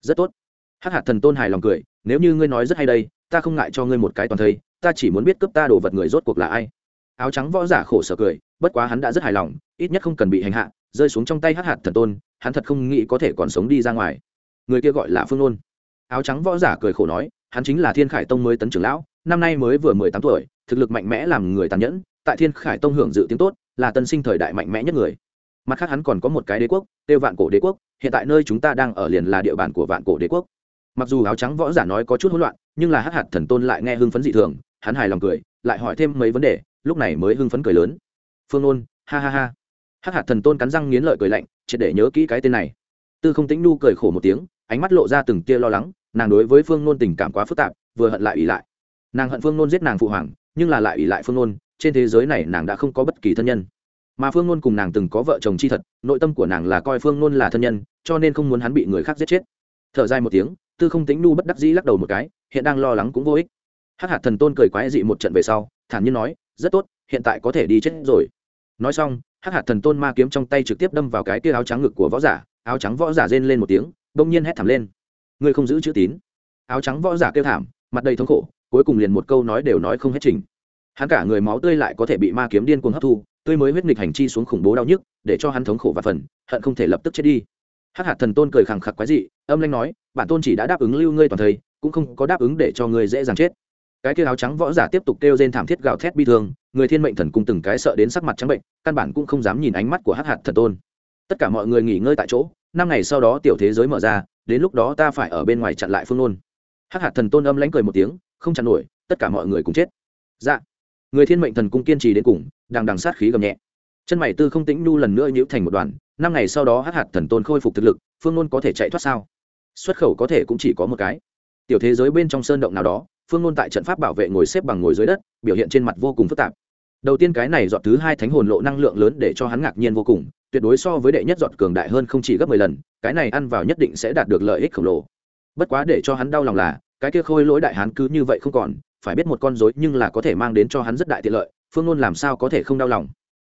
Rất tốt. Hắc hạt thần tôn hài lòng cười, nếu như ngươi nói rất hay đây, ta không ngại cho ngươi một cái toàn thây, ta chỉ muốn biết cướp ta đồ vật người rốt cuộc là ai. Áo trắng võ giả khổ sở cười, bất quá hắn đã rất hài lòng, ít nhất không cần bị hành hạ, rơi xuống trong tay hắc hạt thần tôn, hắn thật không nghĩ có thể còn sống đi ra ngoài. Người kia gọi là phương nôn áo trắng võ giả cười khổ nói, hắn chính là thiên khải tông mới tấn trưởng lão, năm nay mới vừa mười tám tuổi, thực lực mạnh mẽ làm người tàn nhẫn, tại thiên khải tông hưởng dự tiếng tốt, là tân sinh thời đại mạnh mẽ nhất người mặt khác hắn còn có một cái đế quốc tiêu vạn cổ đế quốc, hiện tại nơi chúng ta đang ở liền là địa bàn của vạn cổ đế quốc. Mặc dù áo trắng võ giả nói có chút hỗn loạn, nhưng là hắc hạt thần tôn lại nghe hưng phấn dị thường, hắn hài lòng cười, lại hỏi thêm mấy vấn đề, lúc này mới hưng phấn cười lớn. Phương ôn ha ha ha. Hắc hạt thần tôn cắn răng nghiến lợi cười lạnh, triệt để nhớ kỹ cái tên này. Tư không tĩnh nu cười khổ một tiếng, ánh mắt lộ ra từng tia lo lắng, nàng đối với phương nôn tình cảm quá phức tạp, vừa hận lại ủy lại. Nàng hận phương nôn giết nàng phụ hoàng, nhưng là lại ủy lại phương nôn, trên thế giới này nàng đã không có bất kỳ thân nhân mà phương nôn cùng nàng từng có vợ chồng chi thật, nội tâm của nàng là coi phương nôn là thân nhân, cho nên không muốn hắn bị người khác giết chết. Thở dài một tiếng, tư không tính nu bất đắc dĩ lắc đầu một cái, hiện đang lo lắng cũng vô ích. Hắc hạt thần tôn cười quái dị một trận về sau, thản nhiên nói, rất tốt, hiện tại có thể đi chết rồi. Nói xong, hắc hạt thần tôn ma kiếm trong tay trực tiếp đâm vào cái kia áo trắng ngực của võ giả, áo trắng võ giả rên lên một tiếng, bỗng nhiên hét thảm lên. Ngươi không giữ chữ tín. Áo trắng võ giả kêu thảm, mặt đầy thống khổ, cuối cùng liền một câu nói đều nói không hết trình. Hắn cả người máu tươi lại có thể bị ma kiếm điên cuồng hấp thu tươi mới huyết nghịch hành chi xuống khủng bố đau nhức, để cho hắn thống khổ và phần, hận không thể lập tức chết đi. Hắc hạt thần tôn cười khẳng khặc quái dị, âm lanh nói, bản tôn chỉ đã đáp ứng lưu ngươi toàn thời, cũng không có đáp ứng để cho ngươi dễ dàng chết. Cái kia áo trắng võ giả tiếp tục kêu rên thảm thiết gào thét bi thương, người thiên mệnh thần cung từng cái sợ đến sắc mặt trắng bệnh, căn bản cũng không dám nhìn ánh mắt của hắc hạt thần tôn. Tất cả mọi người nghỉ ngơi tại chỗ, năm ngày sau đó tiểu thế giới mở ra, đến lúc đó ta phải ở bên ngoài chặn lại phương nôn hắc hạt thần tôn âm lánh cười một tiếng, không chặn nổi, tất cả mọi người cùng chết. Dạ người thiên mệnh thần cung kiên trì đến cùng đang đằng sát khí gầm nhẹ. Chân mày tư không tĩnh nhu lần nữa nhữ thành một đoàn, năm ngày sau đó hát hạt thần tôn khôi phục thực lực, phương nôn có thể chạy thoát sao? Xuất khẩu có thể cũng chỉ có một cái. Tiểu thế giới bên trong sơn động nào đó, phương nôn tại trận pháp bảo vệ ngồi xếp bằng ngồi dưới đất, biểu hiện trên mặt vô cùng phức tạp. Đầu tiên cái này dọn thứ hai thánh hồn lộ năng lượng lớn để cho hắn ngạc nhiên vô cùng, tuyệt đối so với đệ nhất dọn cường đại hơn không chỉ gấp mười lần, cái này ăn vào nhất định sẽ đạt được lợi ích khổng lồ. Bất quá để cho hắn đau lòng là, cái kia khôi lỗi đại hắn cứ như vậy không còn phải biết một con rối nhưng là có thể mang đến cho hắn rất đại tiện lợi, phương ngôn làm sao có thể không đau lòng?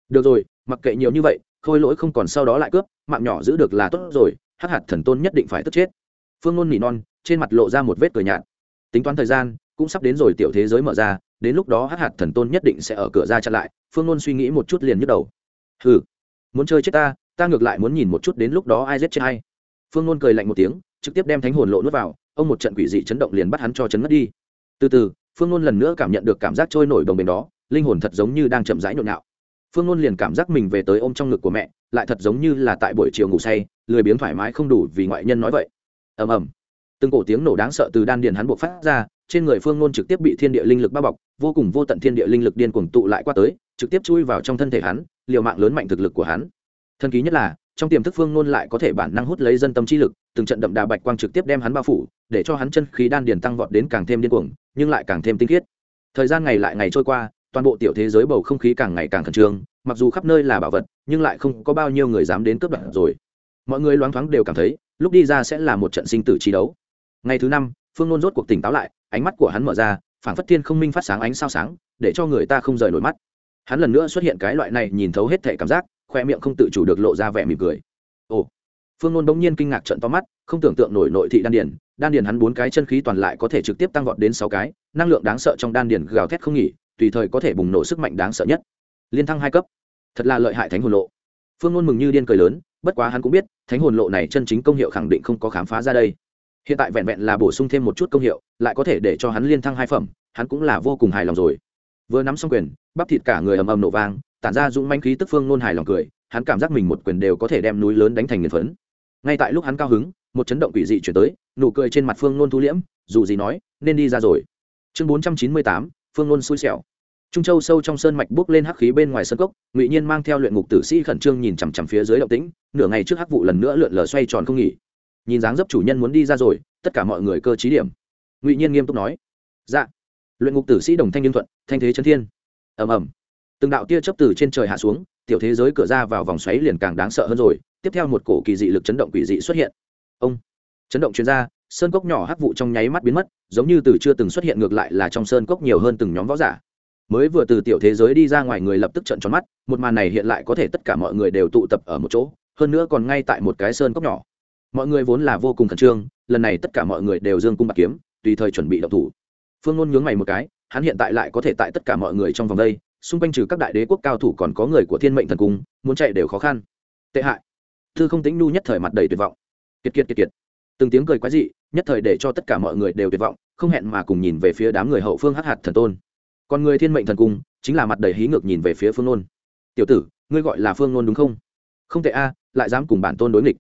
Được rồi, mặc kệ nhiều như vậy, khôi lỗi không còn sau đó lại cướp, mạng nhỏ giữ được là tốt rồi, hắc hạt thần tôn nhất định phải tức chết. Phương ngôn nỉ non, trên mặt lộ ra một vết cười nhạt. Tính toán thời gian, cũng sắp đến rồi tiểu thế giới mở ra, đến lúc đó hắc hạt thần tôn nhất định sẽ ở cửa ra chặn lại, phương ngôn suy nghĩ một chút liền nhức đầu. Hừ, muốn chơi chết ta ta ngược lại muốn nhìn một chút đến lúc đó ai giết chết hay phương ngôn cười lạnh một tiếng, trực tiếp đem thánh hồn lộ nuốt vào, ông một trận quỷ dị chấn động liền bắt hắn cho chấn ngất đi. Từ từ phương ngôn lần nữa cảm nhận được cảm giác trôi nổi đồng bền đó, linh hồn thật giống như đang chậm rãi nhộn nhạo. Phương nôn liền cảm giác mình về tới ôm trong ngực của mẹ, lại thật giống như là tại buổi chiều ngủ say, lười biếng thoải mái không đủ vì ngoại nhân nói vậy. Ầm ầm. Từng cổ tiếng nổ đáng sợ từ đan điền hắn buộc phát ra, trên người phương nôn trực tiếp bị thiên địa linh lực bao bọc, vô cùng vô tận thiên địa linh lực điên cuồng tụ lại qua tới, trực tiếp chui vào trong thân thể hắn, liều mạng lớn mạnh thực lực của hắn. Thân ký nhất là, trong tiềm thức phương nôn lại có thể bản năng hút lấy dân tâm trí lực, từng trận đậm đà bạch quang trực tiếp đem hắn bao phủ, để cho hắn chân khí đan điền tăng vọt đến càng thêm điên cuồng nhưng lại càng thêm tinh khiết. Thời gian ngày lại ngày trôi qua, toàn bộ tiểu thế giới bầu không khí càng ngày càng khẩn trương, mặc dù khắp nơi là bảo vật, nhưng lại không có bao nhiêu người dám đến cướp đoạt rồi. Mọi người loáng thoáng đều cảm thấy, lúc đi ra sẽ là một trận sinh tử chi đấu. Ngày thứ năm, phương nôn rốt cuộc tỉnh táo lại, ánh mắt của hắn mở ra, phảng phất thiên không minh phát sáng ánh sao sáng, để cho người ta không rời nổi mắt. Hắn lần nữa xuất hiện cái loại này nhìn thấu hết thể cảm giác, khoe miệng không tự chủ được lộ ra vẻ mỉm cười. Ồ. Phương nôn bỗng nhiên kinh ngạc trận to mắt, không tưởng tượng nổi nội thị đan điền đan điền hắn bốn cái chân khí toàn lại có thể trực tiếp tăng vọt đến sáu cái, năng lượng đáng sợ trong đan điền gào thét không nghỉ, tùy thời có thể bùng nổ sức mạnh đáng sợ nhất. Liên thăng hai cấp. Thật là lợi hại thánh hồn lộ. Phương ngôn mừng như điên cười lớn, bất quá hắn cũng biết, thánh hồn lộ này chân chính công hiệu khẳng định không có khám phá ra đây. Hiện tại vẹn vẹn là bổ sung thêm một chút công hiệu, lại có thể để cho hắn liên thăng hai phẩm, hắn cũng là vô cùng hài lòng rồi. Vừa nắm xong quyền, bắp thịt cả người ầm ầm nổ vang, tản ra dũng manh khí tức phương nôn hài lòng cười, hắn cảm giác mình một quyền đều có thể đem núi lớn đánh thành nghiền phấn. Ngay tại lúc hắn cao hứng, một chấn động quỷ dị chuyển tới nụ cười trên mặt phương nôn thu liễm, dù gì nói, nên đi ra rồi. Chương bốn trăm chín mươi tám, phương nôn xui xẻo. Trung châu sâu trong sơn mạch bước lên hắc khí bên ngoài sân cốc, ngụy nhiên mang theo luyện ngục tử sĩ khẩn trương nhìn chằm chằm phía dưới động tĩnh, nửa ngày trước hắc vụ lần nữa lượn lờ xoay tròn không nghỉ. Nhìn dáng dấp chủ nhân muốn đi ra rồi, tất cả mọi người cơ trí điểm. Ngụy nhiên nghiêm túc nói dạ. Luyện ngục tử sĩ đồng thanh nghiêm thuận, thanh thế chân thiên. Ầm ầm. Từng đạo tia chấp từ trên trời hạ xuống, tiểu thế giới cửa ra vào vòng xoáy liền càng đáng sợ hơn rồi, tiếp theo một cổ kỳ dị lực chấn động quỷ dị xuất hiện. Ông chấn động chuyên gia, sơn cốc nhỏ hắc vụ trong nháy mắt biến mất, giống như từ chưa từng xuất hiện ngược lại là trong sơn cốc nhiều hơn từng nhóm võ giả. Mới vừa từ tiểu thế giới đi ra ngoài người lập tức trận tròn mắt, một màn này hiện lại có thể tất cả mọi người đều tụ tập ở một chỗ, hơn nữa còn ngay tại một cái sơn cốc nhỏ. Mọi người vốn là vô cùng khẩn trương, lần này tất cả mọi người đều dương cung bạc kiếm, tùy thời chuẩn bị động thủ. Phương ngôn nhướng mày một cái, hắn hiện tại lại có thể tại tất cả mọi người trong vòng đây, xung quanh trừ các đại đế quốc cao thủ còn có người của thiên mệnh thần cung, muốn chạy đều khó khăn. Tệ hại. Thư không tính nu nhất thời mặt đầy tuyệt vọng. Kiệt kiệt kiệt kiệt từng tiếng cười quái dị, nhất thời để cho tất cả mọi người đều tuyệt vọng, không hẹn mà cùng nhìn về phía đám người hậu phương hắc hạt thần tôn. Còn người thiên mệnh thần cung, chính là mặt đầy hí ngược nhìn về phía phương nôn. Tiểu tử, ngươi gọi là phương nôn đúng không? Không tệ a, lại dám cùng bản tôn đối nghịch.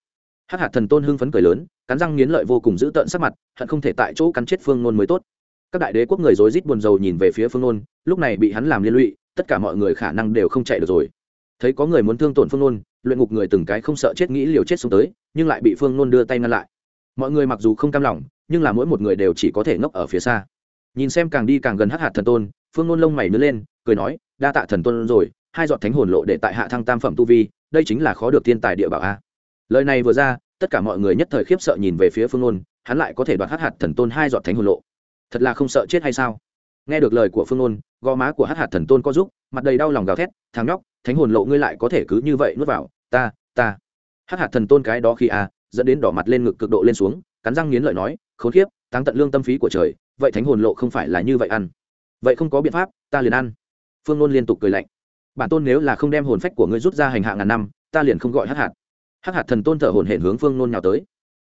Hắc hạt thần tôn hưng phấn cười lớn, cắn răng nghiến lợi vô cùng dữ tợn sắc mặt, hận không thể tại chỗ cắn chết phương nôn mới tốt. Các đại đế quốc người rối rít buồn rầu nhìn về phía phương nôn, lúc này bị hắn làm liên lụy, tất cả mọi người khả năng đều không chạy được rồi. Thấy có người muốn thương tổn phương nôn, luyện ngục người từng cái không sợ chết nghĩ liều chết xuống tới, nhưng lại bị phương nôn đưa tay ngăn lại mọi người mặc dù không cam lòng, nhưng là mỗi một người đều chỉ có thể ngốc ở phía xa. Nhìn xem càng đi càng gần hắc hạt thần tôn, phương nôn lông mày nứa lên, cười nói, đa tạ thần tôn rồi, hai giọt thánh hồn lộ để tại hạ thăng tam phẩm tu vi, đây chính là khó được thiên tài địa bảo a. Lời này vừa ra, tất cả mọi người nhất thời khiếp sợ nhìn về phía phương nôn, hắn lại có thể đoạt hắc hạt thần tôn hai giọt thánh hồn lộ. Thật là không sợ chết hay sao? Nghe được lời của phương nôn, gò má của hắc hạt thần tôn có giúp mặt đầy đau lòng gào thét, thằng nhóc, thánh hồn lộ ngươi lại có thể cứ như vậy nuốt vào, ta ta. Hắc hạt thần tôn cái đó khi a dẫn đến đỏ mặt lên ngực cực độ lên xuống, cắn răng nghiến lợi nói, khốn kiếp tăng tận lương tâm phí của trời, vậy thánh hồn lộ không phải là như vậy ăn. Vậy không có biện pháp, ta liền ăn. Phương nôn liên tục cười lạnh. Bản tôn nếu là không đem hồn phách của ngươi rút ra hành hạ ngàn năm, ta liền không gọi hắc hạt. Hắc hạt thần tôn thở hồn hển hướng phương nôn nhào tới.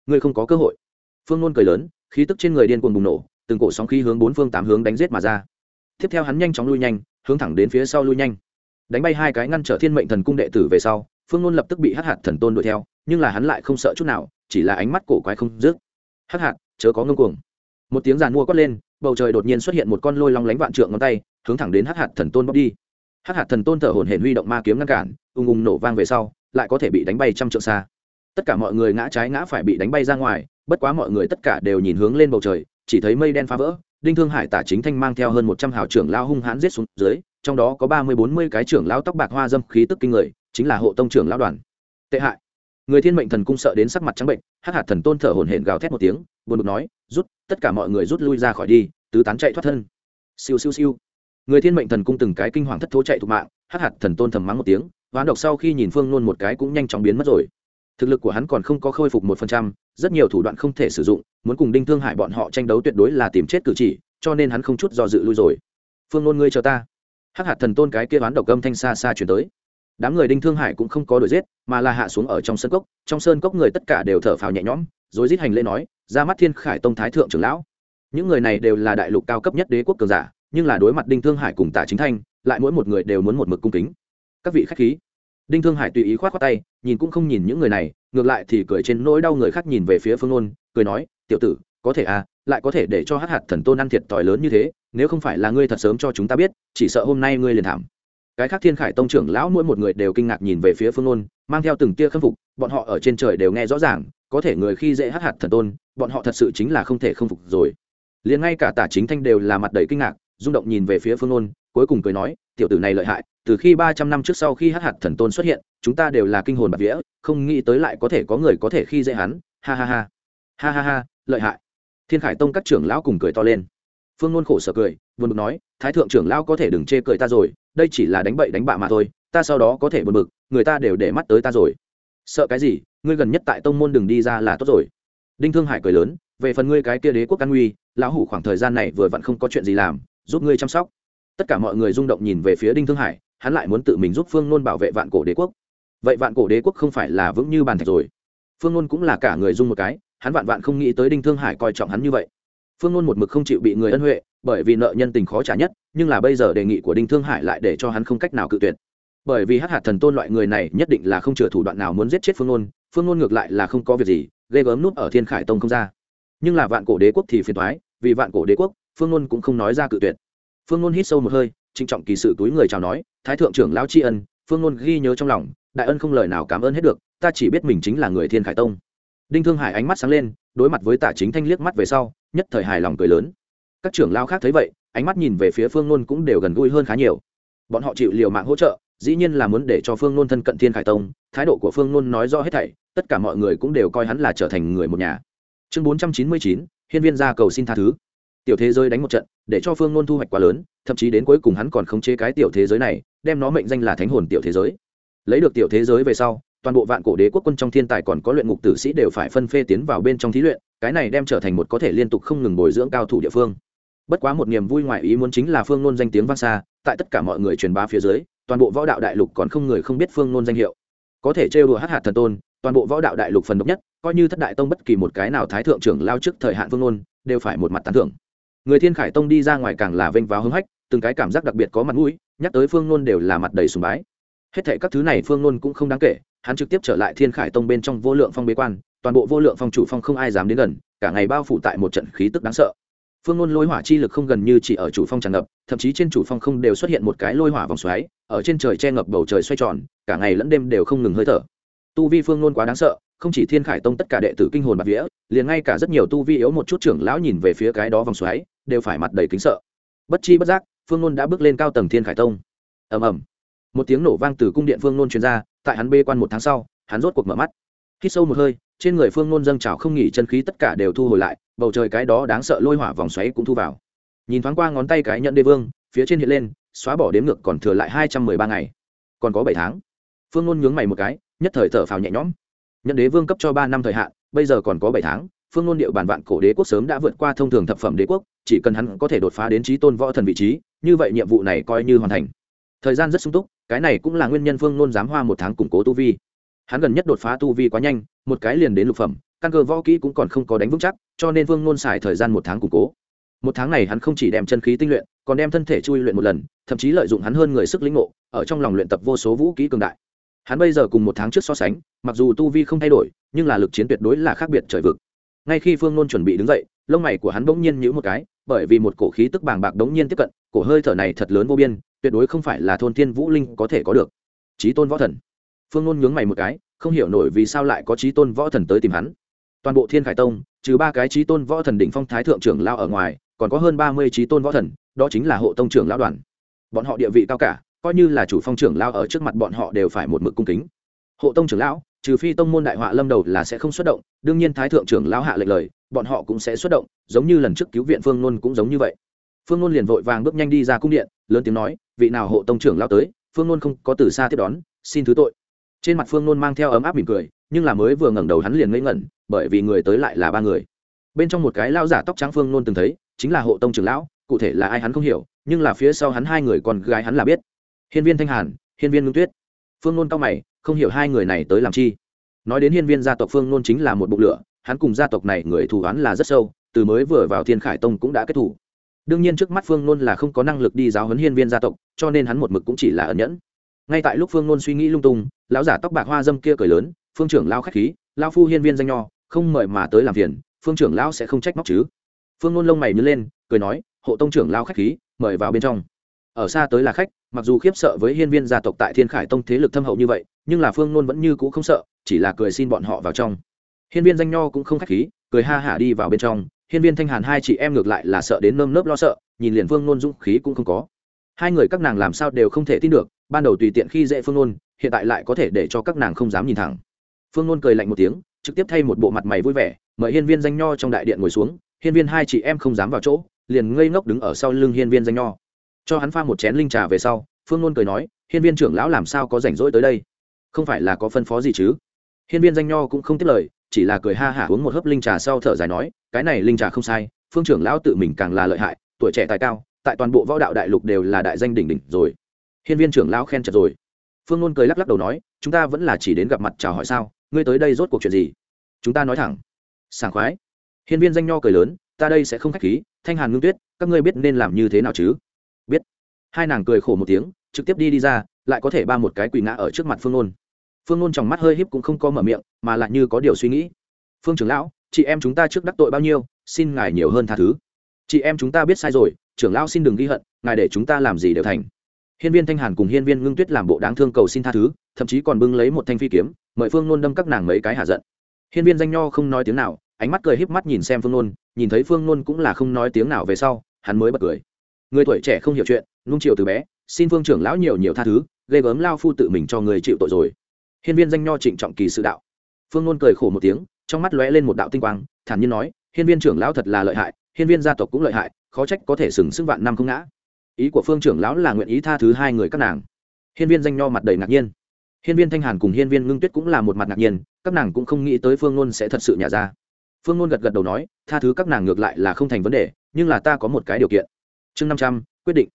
Ngươi không có cơ hội. Phương nôn cười lớn, khí tức trên người điên cuồng bùng nổ, từng cổ sóng khí hướng bốn phương tám hướng đánh giết mà ra. Tiếp theo hắn nhanh chóng lui nhanh, hướng thẳng đến phía sau lui nhanh. Đánh bay hai cái ngăn trở thiên mệnh thần cung đệ tử về sau, phương nôn lập tức bị hắc hạt thần tôn đuổi theo nhưng là hắn lại không sợ chút nào, chỉ là ánh mắt cổ quái không dứt. Hắc hạt, chớ có ngông cuồng. Một tiếng giàn mua quát lên, bầu trời đột nhiên xuất hiện một con lôi long lánh vạn trượng ngón tay, hướng thẳng đến hắc hạt thần tôn bóc đi. Hắc hạt thần tôn thở hổn hển huy động ma kiếm ngăn cản ung ung nổ vang về sau, lại có thể bị đánh bay trăm trượng xa. Tất cả mọi người ngã trái ngã phải bị đánh bay ra ngoài, bất quá mọi người tất cả đều nhìn hướng lên bầu trời, chỉ thấy mây đen phá vỡ, đinh thương hải tả chính thanh mang theo hơn một trăm hào trưởng lao hung hãn giết xuống dưới, trong đó có ba mươi bốn mươi cái trưởng lao tóc bạc hoa dâm khí tức kinh người, chính là hộ tông trưởng lao đoàn. Tệ hại người thiên mệnh thần cung sợ đến sắc mặt trắng bệnh hắc hạt thần tôn thở hổn hển gào thét một tiếng, buồn bực nói, rút, tất cả mọi người rút lui ra khỏi đi, tứ tán chạy thoát thân. Siêu siêu siêu. Người thiên mệnh thần cung từng cái kinh hoàng thất thố chạy thục mạng, hắc hạt thần tôn thầm mắng một tiếng, hoán độc sau khi nhìn phương nôn một cái cũng nhanh chóng biến mất rồi. Thực lực của hắn còn không có khôi phục một phần trăm, rất nhiều thủ đoạn không thể sử dụng, muốn cùng đinh thương hại bọn họ tranh đấu tuyệt đối là tìm chết cử chỉ, cho nên hắn không chút do dự lui rồi. Phương nôn ngươi chờ ta. Hắc hạt thần tôn cái kia đoán độc âm thanh xa xa chuyển tới đám người đinh thương hải cũng không có đuổi giết, mà là hạ xuống ở trong sân cốc. Trong sơn cốc người tất cả đều thở phào nhẹ nhõm, rồi giết hành lễ nói, ra mắt thiên khải tông thái thượng trưởng lão. Những người này đều là đại lục cao cấp nhất đế quốc cường giả, nhưng là đối mặt đinh thương hải cùng tả chính thanh, lại mỗi một người đều muốn một mực cung kính. Các vị khách khí. Đinh thương hải tùy ý khoát khoát tay, nhìn cũng không nhìn những người này, ngược lại thì cười trên nỗi đau người khác nhìn về phía phương nôn, cười nói, tiểu tử, có thể à lại có thể để cho hát hạt thần tôn ăn thiệt tỏi lớn như thế, nếu không phải là ngươi thật sớm cho chúng ta biết, chỉ sợ hôm nay ngươi liền thảm cái khác thiên khải tông trưởng lão mỗi một người đều kinh ngạc nhìn về phía phương nôn, mang theo từng tia khâm phục, bọn họ ở trên trời đều nghe rõ ràng, có thể người khi dễ hát hạt thần tôn, bọn họ thật sự chính là không thể không phục rồi. Liền ngay cả tả chính thanh đều là mặt đầy kinh ngạc, rung động nhìn về phía phương nôn, cuối cùng cười nói, tiểu tử này lợi hại, từ khi ba trăm năm trước sau khi hát hạt thần tôn xuất hiện, chúng ta đều là kinh hồn bạc vía, không nghĩ tới lại có thể có người có thể khi dễ hắn, ha ha ha. Ha ha ha, lợi hại. Thiên khải tông các trưởng lão cùng cười to lên phương nôn khổ sở cười, buồn bực nói, thái thượng trưởng lão có thể đừng chê cười ta rồi, đây chỉ là đánh bậy đánh bạ mà thôi, ta sau đó có thể buồn bực, người ta đều để mắt tới ta rồi. Sợ cái gì, ngươi gần nhất tại tông môn đừng đi ra là tốt rồi. Đinh thương hải cười lớn, về phần ngươi cái kia đế quốc căn nguy, lão hủ khoảng thời gian này vừa vặn không có chuyện gì làm, giúp ngươi chăm sóc. Tất cả mọi người rung động nhìn về phía đinh thương hải, hắn lại muốn tự mình giúp phương nôn bảo vệ vạn cổ đế quốc. Vậy vạn cổ đế quốc không phải là vững như bàn thạch rồi. Phương nôn cũng là cả người dung một cái, hắn vạn vạn không nghĩ tới đinh thương hải coi trọng hắn như vậy phương nôn một mực không chịu bị người ân huệ, bởi vì nợ nhân tình khó trả nhất, nhưng là bây giờ đề nghị của đinh thương hải lại để cho hắn không cách nào cự tuyệt. Bởi vì hát hạt thần tôn loại người này nhất định là không chừa thủ đoạn nào muốn giết chết phương nôn phương nôn ngược lại là không có việc gì, ghê gớm nút ở thiên khải tông không ra. Nhưng là vạn cổ đế quốc thì phiền thoái vì vạn cổ đế quốc, phương nôn cũng không nói ra cự tuyệt. Phương nôn hít sâu một hơi, trịnh trọng kỳ sự túi người chào nói, thái thượng trưởng lao tri ân, phương nôn ghi nhớ trong lòng, đại ân không lời nào cảm ơn hết được, ta chỉ biết mình chính là người thiên khải tông. Đinh thương hải ánh mắt sáng lên, đối mặt với tả chính thanh liếc mắt về sau nhất thời hài lòng cười lớn. Các trưởng lao khác thấy vậy, ánh mắt nhìn về phía phương nôn cũng đều gần gũi hơn khá nhiều. Bọn họ chịu liều mạng hỗ trợ, dĩ nhiên là muốn để cho phương nôn thân cận thiên khải tông, thái độ của phương nôn nói rõ hết thảy, tất cả mọi người cũng đều coi hắn là trở thành người một nhà. Chương bốn trăm chín mươi chín, hiên viên ra cầu xin tha thứ. Tiểu thế giới đánh một trận, để cho phương nôn thu hoạch quá lớn, thậm chí đến cuối cùng hắn còn khống chế cái tiểu thế giới này, đem nó mệnh danh là thánh hồn tiểu thế giới. Lấy được tiểu thế giới về sau, toàn bộ vạn cổ đế quốc quân trong thiên tài còn có luyện ngục tử sĩ đều phải phân phê tiến vào bên trong thí luyện cái này đem trở thành một có thể liên tục không ngừng bồi dưỡng cao thủ địa phương. Bất quá một niềm vui ngoại ý muốn chính là phương nôn danh tiếng vang xa, tại tất cả mọi người truyền bá phía dưới, toàn bộ võ đạo đại lục còn không người không biết phương nôn danh hiệu. Có thể trêu đùa hát hạt thần tôn, toàn bộ võ đạo đại lục phần độc nhất, coi như thất đại tông bất kỳ một cái nào thái thượng trưởng lao trước thời hạn phương nôn đều phải một mặt tán thưởng. Người thiên khải tông đi ra ngoài càng là vênh váo hưng hách, từng cái cảm giác đặc biệt có mặt mũi, nhắc tới phương nôn đều là mặt đầy sùng bái. Hết thệ các thứ này phương nôn cũng không đáng kể, hắn trực tiếp trở lại thiên khải tông bên trong vô lượng phong bế quan toàn bộ vô lượng phong chủ phong không ai dám đến gần, cả ngày bao phủ tại một trận khí tức đáng sợ. Phương ngôn lôi hỏa chi lực không gần như chỉ ở chủ phong tràn ngập, thậm chí trên chủ phong không đều xuất hiện một cái lôi hỏa vòng xoáy, ở trên trời che ngập bầu trời xoay tròn, cả ngày lẫn đêm đều không ngừng hơi thở. Tu vi phương ngôn quá đáng sợ, không chỉ thiên khải tông tất cả đệ tử kinh hồn bạc vía, liền ngay cả rất nhiều tu vi yếu một chút trưởng lão nhìn về phía cái đó vòng xoáy, đều phải mặt đầy kính sợ. Bất chi bất giác, phương ngôn đã bước lên cao tầng thiên khải tông. Ầm ầm. Một tiếng nổ vang từ cung điện phương ngôn truyền ra, tại hắn bê quan một tháng sau, hắn rốt cuộc mở mắt. Hít sâu một hơi trên người phương Nôn dâng trào không nghỉ chân khí tất cả đều thu hồi lại, bầu trời cái đó đáng sợ lôi hỏa vòng xoáy cũng thu vào. Nhìn thoáng qua ngón tay cái nhận đế vương, phía trên hiện lên, xóa bỏ đếm ngược còn thừa lại hai trăm mười ba ngày. Còn có bảy tháng. Phương Nôn nhướng mày một cái, nhất thời thở phào nhẹ nhõm. Nhận đế vương cấp cho ba năm thời hạn, bây giờ còn có bảy tháng, phương Nôn điệu bản vạn cổ đế quốc sớm đã vượt qua thông thường thập phẩm đế quốc, chỉ cần hắn có thể đột phá đến trí tôn võ thần vị trí, như vậy nhiệm vụ này coi như hoàn thành. Thời gian rất sung túc, cái này cũng là nguyên nhân phương Nôn dám hoa một tháng củng cố tu vi. Hắn gần nhất đột phá tu vi quá nhanh một cái liền đến lục phẩm, căn cơ võ kỹ cũng còn không có đánh vững chắc, cho nên vương nôn xài thời gian một tháng củng cố. Một tháng này hắn không chỉ đem chân khí tinh luyện, còn đem thân thể chui luyện một lần, thậm chí lợi dụng hắn hơn người sức lĩnh ngộ, ở trong lòng luyện tập vô số vũ kỹ cường đại. Hắn bây giờ cùng một tháng trước so sánh, mặc dù tu vi không thay đổi, nhưng là lực chiến tuyệt đối là khác biệt trời vực. Ngay khi phương nôn chuẩn bị đứng dậy, lông mày của hắn bỗng nhiên nhữ một cái, bởi vì một cổ khí tức bàng bạc đống nhiên tiếp cận, cổ hơi thở này thật lớn vô biên, tuyệt đối không phải là thôn thiên vũ linh có thể có được. Trí tôn võ thần. Phương nôn nhướng mày một cái không hiểu nổi vì sao lại có trí tôn võ thần tới tìm hắn. Toàn bộ thiên khải tông, trừ ba cái trí tôn võ thần đỉnh phong thái thượng trưởng lao ở ngoài, còn có hơn ba mươi trí tôn võ thần, đó chính là hộ tông trưởng lao đoàn. Bọn họ địa vị cao cả, coi như là chủ phong trưởng lao ở trước mặt bọn họ đều phải một mực cung kính. Hộ tông trưởng lão, trừ phi tông môn đại họa lâm đầu là sẽ không xuất động, đương nhiên thái thượng trưởng lão hạ lệnh lời, bọn họ cũng sẽ xuất động, giống như lần trước cứu viện phương nôn cũng giống như vậy. Phương nôn liền vội vàng bước nhanh đi ra cung điện, lớn tiếng nói, vị nào hộ tông trưởng lao tới, phương nôn không có từ xa tiếp đón, xin thứ tội trên mặt phương nôn mang theo ấm áp mỉm cười, nhưng là mới vừa ngẩng đầu hắn liền ngây ngẩn, bởi vì người tới lại là ba người. Bên trong một cái lao giả tóc trắng phương nôn từng thấy, chính là hộ tông trưởng lão, cụ thể là ai hắn không hiểu, nhưng là phía sau hắn hai người còn gái hắn là biết. Hiên viên thanh hàn, hiên viên ngưng tuyết. Phương nôn cao mày, không hiểu hai người này tới làm chi. Nói đến hiên viên gia tộc phương nôn chính là một bụng lửa, hắn cùng gia tộc này người thù oán là rất sâu, từ mới vừa vào thiên khải tông cũng đã kết thủ đương nhiên trước mắt phương nôn là không có năng lực đi giáo huấn hiên viên gia tộc, cho nên hắn một mực cũng chỉ là ẩn nhẫn. Ngay tại lúc phương nôn suy nghĩ lung tung lão giả tóc bạc hoa dâm kia cười lớn, phương trưởng lao k h á c h khí lao phu hiên viên danh nho, không mời mà tới làm phiền, phương trưởng lão sẽ không trách móc chứ. Phương nôn lông mày nhớ lên, cười nói, hộ tông trưởng lao k h á c h khí, mời vào bên trong. Ở xa tới là khách, mặc dù khiếp sợ với hiên viên gia tộc tại thiên khải tông thế lực thâm hậu như vậy, nhưng là phương nôn vẫn như cũ không sợ, chỉ là cười xin bọn họ vào trong. Hiên viên danh nho cũng không k h á c h khí, cười ha hả đi vào bên trong, hiên viên thanh hàn hai chị em ngược lại là sợ đến nơm nớp lo sợ, nhìn liền phương nôn dũng khí cũng không có. Hai người các nàng làm sao đều không thể tin được ban đầu tùy tiện khi dễ phương nôn hiện tại lại có thể để cho các nàng không dám nhìn thẳng. Phương nôn cười lạnh một tiếng, trực tiếp thay một bộ mặt mày vui vẻ, mời hiên viên danh nho trong đại điện ngồi xuống, hiên viên hai chị em không dám vào chỗ, liền ngây ngốc đứng ở sau lưng hiên viên danh nho. Cho hắn pha một chén linh trà về sau, phương nôn cười nói, hiên viên trưởng lão làm sao có rảnh rỗi tới đây? Không phải là có phân phó gì chứ? Hiên viên danh nho cũng không tiếp lời, chỉ là cười ha hả uống một hớp linh trà sau thở dài nói, cái này linh trà không sai, phương trưởng lão tự mình càng là lợi hại, tuổi trẻ tài cao, tại toàn bộ võ đạo đại lục đều là đại danh đỉnh đỉnh rồi hiên viên trưởng lão khen chật rồi. Phương ngôn cười lắc lắc đầu nói, chúng ta vẫn là chỉ đến gặp mặt chào hỏi sao? Ngươi tới đây rốt cuộc chuyện gì? Chúng ta nói thẳng. Sảng khoái. Hiên viên danh nho cười lớn, ta đây sẽ không khách khí, thanh hàn ngưng tuyết, các ngươi biết nên làm như thế nào chứ? Biết. Hai nàng cười khổ một tiếng, trực tiếp đi đi ra, lại có thể ba một cái quỳ ngã ở trước mặt phương ngôn phương ngôn trong mắt hơi híp cũng không có mở miệng, mà lại như có điều suy nghĩ. Phương trưởng lão, chị em chúng ta trước đắc tội bao nhiêu, xin ngài nhiều hơn tha thứ. Chị em chúng ta biết sai rồi, trưởng lão xin đừng ghi hận, ngài để chúng ta làm gì đều thành hiên viên thanh hàn cùng hiên viên ngưng tuyết làm bộ đáng thương cầu xin tha thứ, thậm chí còn bưng lấy một thanh phi kiếm, mời phương nôn đâm các nàng mấy cái hạ giận. Hiên viên danh nho không nói tiếng nào, ánh mắt cười híp mắt nhìn xem phương nôn, nhìn thấy phương nôn cũng là không nói tiếng nào về sau, hắn mới bật cười. Người tuổi trẻ không hiểu chuyện, nung chiều từ bé, xin phương trưởng lão nhiều nhiều tha thứ gây gớm lao phu tự mình cho người chịu tội rồi. Hiên viên danh nho trịnh trọng kỳ sự đạo. Phương nôn cười khổ một tiếng, trong mắt lóe lên một đạo tinh quang, thản nhiên nói, hiên viên trưởng lão thật là lợi hại, hiên viên gia tộc cũng lợi hại, khó trách có thể sừng sững vạn năm không ngã ý của phương trưởng lão là nguyện ý tha thứ hai người các nàng. Hiên viên danh nho mặt đầy ngạc nhiên. Hiên viên thanh hàn cùng hiên viên ngưng tuyết cũng là một mặt ngạc nhiên, các nàng cũng không nghĩ tới phương ngôn sẽ thật sự nhả ra. Phương ngôn gật gật đầu nói, tha thứ các nàng ngược lại là không thành vấn đề, nhưng là ta có một cái điều kiện. Chương năm trăm, quyết định.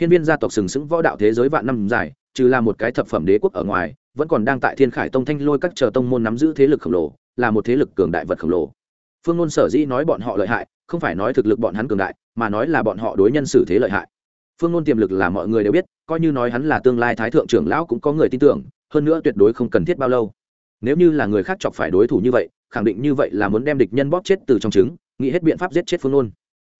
Hiên viên gia tộc sừng sững võ đạo thế giới vạn năm dài, trừ là một cái thập phẩm đế quốc ở ngoài, vẫn còn đang tại thiên khải tông thanh lôi các chờ tông môn nắm giữ thế lực khổng lồ, là một thế lực cường đại vật khổng lồ. Phương ngôn sở dĩ nói bọn họ lợi hại, không phải nói thực lực bọn hắn cường đại, mà nói là bọn họ đối nhân xử thế lợi hại phương ngôn tiềm lực là mọi người đều biết, coi như nói hắn là tương lai thái thượng trưởng lão cũng có người tin tưởng, hơn nữa tuyệt đối không cần thiết bao lâu. Nếu như là người khác chọc phải đối thủ như vậy, khẳng định như vậy là muốn đem địch nhân bóp chết từ trong trứng, nghĩ hết biện pháp giết chết phương ngôn.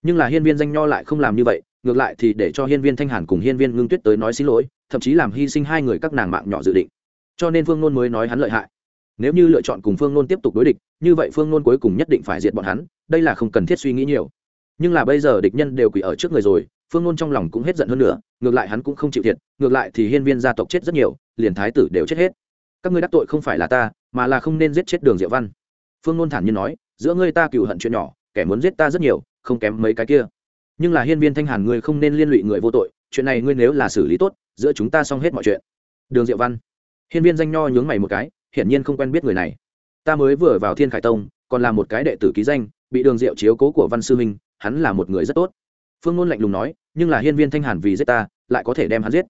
Nhưng là hiên viên danh nho lại không làm như vậy, ngược lại thì để cho hiên viên thanh hàn cùng hiên viên ngưng tuyết tới nói xin lỗi, thậm chí làm hy sinh hai người các nàng mạng nhỏ dự định. Cho nên phương ngôn mới nói hắn lợi hại. Nếu như lựa chọn cùng phương ngôn tiếp tục đối địch, như vậy phương ngôn cuối cùng nhất định phải diệt bọn hắn, đây là không cần thiết suy nghĩ nhiều. Nhưng là bây giờ địch nhân đều quỷ ở trước người rồi phương nôn trong lòng cũng hết giận hơn nữa, ngược lại hắn cũng không chịu thiệt, ngược lại thì hiên viên gia tộc chết rất nhiều, liền thái tử đều chết hết. Các ngươi đắc tội không phải là ta, mà là không nên giết chết đường diệu văn. Phương nôn thản nhiên nói, giữa ngươi ta cựu hận chuyện nhỏ, kẻ muốn giết ta rất nhiều, không kém mấy cái kia. Nhưng là hiên viên thanh hàn ngươi không nên liên lụy người vô tội, chuyện này ngươi nếu là xử lý tốt, giữa chúng ta xong hết mọi chuyện. Đường diệu văn. Hiên viên danh nho nhướng mày một cái, hiển nhiên không quen biết người này. Ta mới vừa vào thiên khải tông, còn là một cái đệ tử ký danh, bị đường diệu chiếu cố của văn sư minh, hắn là một người rất tốt. Phương ngôn lạnh lùng nói nhưng là hiên viên thanh hàn vì giết ta, lại có thể đem hắn giết.